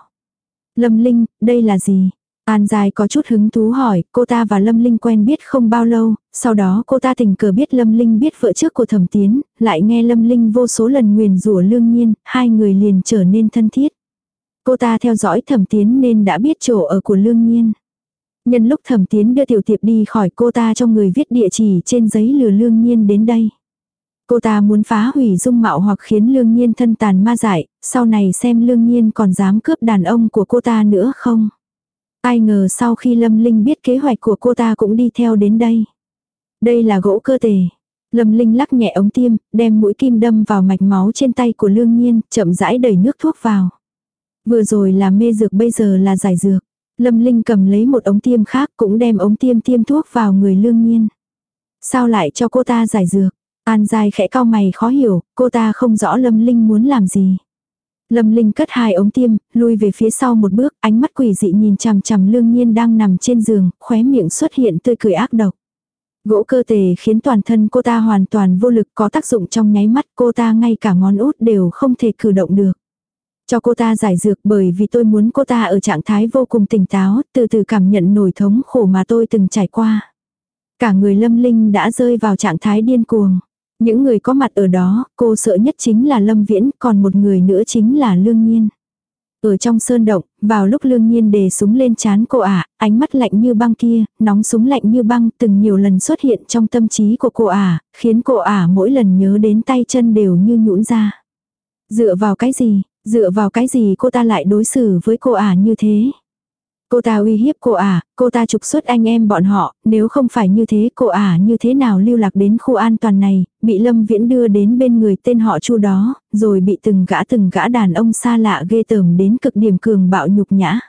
Lâm Linh, đây là gì? An Dài có chút hứng thú hỏi, cô ta và Lâm Linh quen biết không bao lâu, sau đó cô ta tình cờ biết Lâm Linh biết vợ trước của Thẩm Tiến, lại nghe Lâm Linh vô số lần nguyền rủa lương nhiên, hai người liền trở nên thân thiết. Cô ta theo dõi Thẩm Tiến nên đã biết chỗ ở của lương nhiên. Nhân lúc Thẩm Tiến đưa Tiểu Tiệp đi khỏi cô ta cho người viết địa chỉ trên giấy lừa lương nhiên đến đây. Cô ta muốn phá hủy dung mạo hoặc khiến lương nhiên thân tàn ma dại, sau này xem lương nhiên còn dám cướp đàn ông của cô ta nữa không. Ai ngờ sau khi Lâm Linh biết kế hoạch của cô ta cũng đi theo đến đây. Đây là gỗ cơ tề. Lâm Linh lắc nhẹ ống tiêm, đem mũi kim đâm vào mạch máu trên tay của Lương Nhiên, chậm rãi đẩy nước thuốc vào. Vừa rồi là mê dược bây giờ là giải dược. Lâm Linh cầm lấy một ống tiêm khác cũng đem ống tiêm tiêm thuốc vào người Lương Nhiên. Sao lại cho cô ta giải dược? An dài khẽ cao mày khó hiểu, cô ta không rõ Lâm Linh muốn làm gì. Lâm Linh cất hai ống tiêm, lui về phía sau một bước, ánh mắt quỷ dị nhìn chằm chằm lương nhiên đang nằm trên giường, khóe miệng xuất hiện tươi cười ác độc. Gỗ cơ tề khiến toàn thân cô ta hoàn toàn vô lực có tác dụng trong nháy mắt cô ta ngay cả ngón út đều không thể cử động được. Cho cô ta giải dược bởi vì tôi muốn cô ta ở trạng thái vô cùng tỉnh táo, từ từ cảm nhận nổi thống khổ mà tôi từng trải qua. Cả người lâm linh đã rơi vào trạng thái điên cuồng. Những người có mặt ở đó, cô sợ nhất chính là Lâm Viễn, còn một người nữa chính là Lương Nhiên. Ở trong sơn động, vào lúc Lương Nhiên đề súng lên chán cô ả, à, ánh mắt lạnh như băng kia, nóng súng lạnh như băng từng nhiều lần xuất hiện trong tâm trí của cô ả, à, khiến cô ả à mỗi lần nhớ đến tay chân đều như nhũn ra. Dựa vào cái gì, dựa vào cái gì cô ta lại đối xử với cô ả như thế? Cô ta uy hiếp cô à, cô ta trục xuất anh em bọn họ, nếu không phải như thế cô à như thế nào lưu lạc đến khu an toàn này, bị Lâm Viễn đưa đến bên người tên họ chu đó, rồi bị từng gã từng gã đàn ông xa lạ ghê tởm đến cực điểm cường bạo nhục nhã.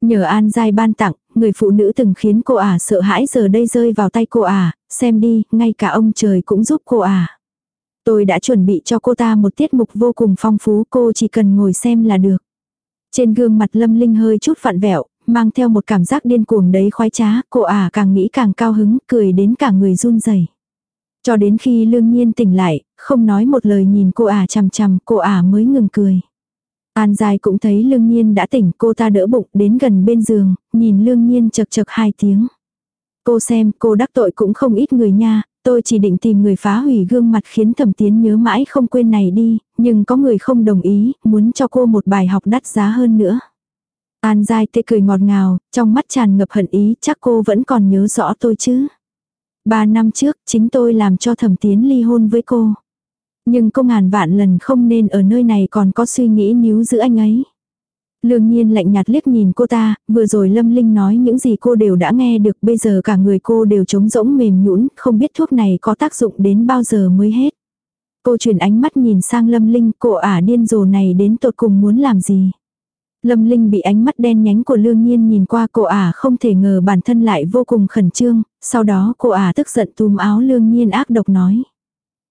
Nhờ An Giai ban tặng, người phụ nữ từng khiến cô à sợ hãi giờ đây rơi vào tay cô à, xem đi, ngay cả ông trời cũng giúp cô à. Tôi đã chuẩn bị cho cô ta một tiết mục vô cùng phong phú cô chỉ cần ngồi xem là được. Trên gương mặt Lâm Linh hơi chút vặn vẹo, mang theo một cảm giác điên cuồng đấy khoái trá, cô ả càng nghĩ càng cao hứng, cười đến cả người run rẩy. Cho đến khi lương nhiên tỉnh lại, không nói một lời nhìn cô ả à chằm chằm, cô ả mới ngừng cười. An dài cũng thấy lương nhiên đã tỉnh, cô ta đỡ bụng đến gần bên giường, nhìn lương nhiên chật chật hai tiếng. Cô xem, cô đắc tội cũng không ít người nha, tôi chỉ định tìm người phá hủy gương mặt khiến thẩm tiến nhớ mãi không quên này đi, nhưng có người không đồng ý, muốn cho cô một bài học đắt giá hơn nữa. An Giai Tê cười ngọt ngào, trong mắt tràn ngập hận ý chắc cô vẫn còn nhớ rõ tôi chứ. Ba năm trước, chính tôi làm cho thẩm tiến ly hôn với cô. Nhưng cô ngàn vạn lần không nên ở nơi này còn có suy nghĩ níu giữ anh ấy. Lương nhiên lạnh nhạt liếc nhìn cô ta, vừa rồi Lâm Linh nói những gì cô đều đã nghe được bây giờ cả người cô đều trống rỗng mềm nhũn, không biết thuốc này có tác dụng đến bao giờ mới hết. Cô chuyển ánh mắt nhìn sang Lâm Linh, cô ả điên rồ này đến tột cùng muốn làm gì. Lâm Linh bị ánh mắt đen nhánh của Lương Nhiên nhìn qua cô ả à không thể ngờ bản thân lại vô cùng khẩn trương, sau đó cô ả à tức giận túm áo Lương Nhiên ác độc nói.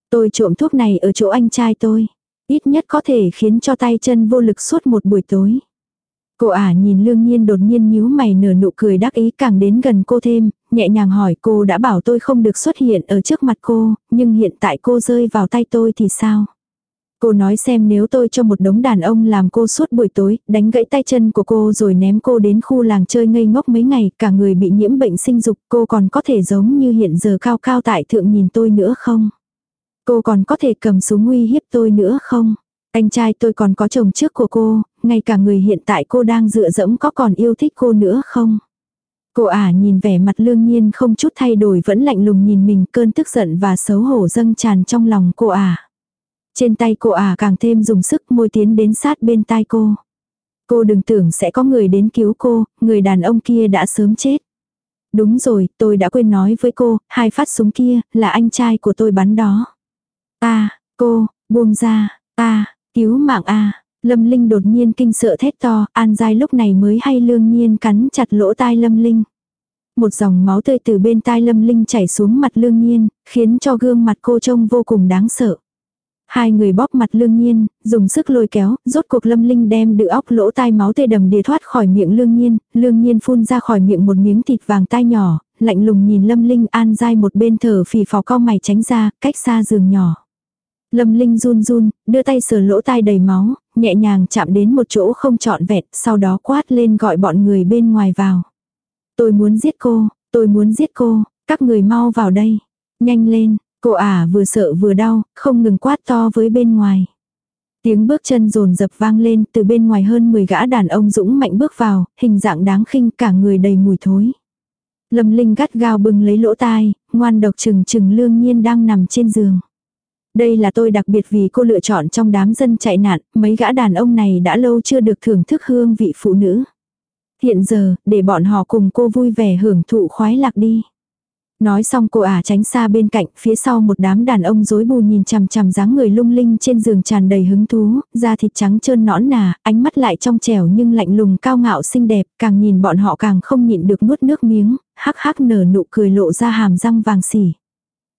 Tôi trộm thuốc này ở chỗ anh trai tôi, ít nhất có thể khiến cho tay chân vô lực suốt một buổi tối. Cô ả à nhìn Lương Nhiên đột nhiên nhíu mày nở nụ cười đắc ý càng đến gần cô thêm, nhẹ nhàng hỏi cô đã bảo tôi không được xuất hiện ở trước mặt cô, nhưng hiện tại cô rơi vào tay tôi thì sao? Cô nói xem nếu tôi cho một đống đàn ông làm cô suốt buổi tối, đánh gãy tay chân của cô rồi ném cô đến khu làng chơi ngây ngốc mấy ngày, cả người bị nhiễm bệnh sinh dục, cô còn có thể giống như hiện giờ cao cao tại thượng nhìn tôi nữa không? Cô còn có thể cầm súng nguy hiếp tôi nữa không? Anh trai tôi còn có chồng trước của cô, ngay cả người hiện tại cô đang dựa dẫm có còn yêu thích cô nữa không? Cô ả à nhìn vẻ mặt lương nhiên không chút thay đổi vẫn lạnh lùng nhìn mình cơn tức giận và xấu hổ dâng tràn trong lòng cô ả. À. Trên tay cô à càng thêm dùng sức môi tiến đến sát bên tai cô. Cô đừng tưởng sẽ có người đến cứu cô, người đàn ông kia đã sớm chết. Đúng rồi, tôi đã quên nói với cô, hai phát súng kia, là anh trai của tôi bắn đó. ta à, cô, buông ra, ta à, cứu mạng a à. Lâm Linh đột nhiên kinh sợ thét to, An Giai lúc này mới hay lương nhiên cắn chặt lỗ tai Lâm Linh. Một dòng máu tươi từ bên tai Lâm Linh chảy xuống mặt lương nhiên, khiến cho gương mặt cô trông vô cùng đáng sợ. Hai người bóp mặt lương nhiên, dùng sức lôi kéo, rốt cuộc lâm linh đem đự óc lỗ tai máu tê đầm để thoát khỏi miệng lương nhiên, lương nhiên phun ra khỏi miệng một miếng thịt vàng tai nhỏ, lạnh lùng nhìn lâm linh an dai một bên thở phì phò co mày tránh ra, cách xa giường nhỏ. Lâm linh run run, đưa tay sờ lỗ tai đầy máu, nhẹ nhàng chạm đến một chỗ không trọn vẹt sau đó quát lên gọi bọn người bên ngoài vào. Tôi muốn giết cô, tôi muốn giết cô, các người mau vào đây, nhanh lên, Cô ả à vừa sợ vừa đau, không ngừng quát to với bên ngoài. Tiếng bước chân rồn dập vang lên từ bên ngoài hơn 10 gã đàn ông dũng mạnh bước vào, hình dạng đáng khinh cả người đầy mùi thối. Lâm Linh gắt gao bừng lấy lỗ tai, ngoan độc trừng trừng lương nhiên đang nằm trên giường. Đây là tôi đặc biệt vì cô lựa chọn trong đám dân chạy nạn, mấy gã đàn ông này đã lâu chưa được thưởng thức hương vị phụ nữ. Hiện giờ, để bọn họ cùng cô vui vẻ hưởng thụ khoái lạc đi. Nói xong cô ả tránh xa bên cạnh, phía sau một đám đàn ông rối bù nhìn chằm chằm dáng người lung linh trên giường tràn đầy hứng thú, da thịt trắng trơn nõn nà, ánh mắt lại trong trẻo nhưng lạnh lùng cao ngạo xinh đẹp, càng nhìn bọn họ càng không nhịn được nuốt nước miếng, hắc hắc nở nụ cười lộ ra hàm răng vàng xỉ.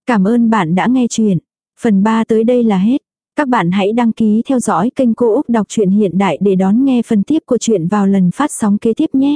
Cảm ơn bạn đã nghe chuyện. Phần 3 tới đây là hết. Các bạn hãy đăng ký theo dõi kênh Cô Úc Đọc truyện Hiện Đại để đón nghe phần tiếp của chuyện vào lần phát sóng kế tiếp nhé.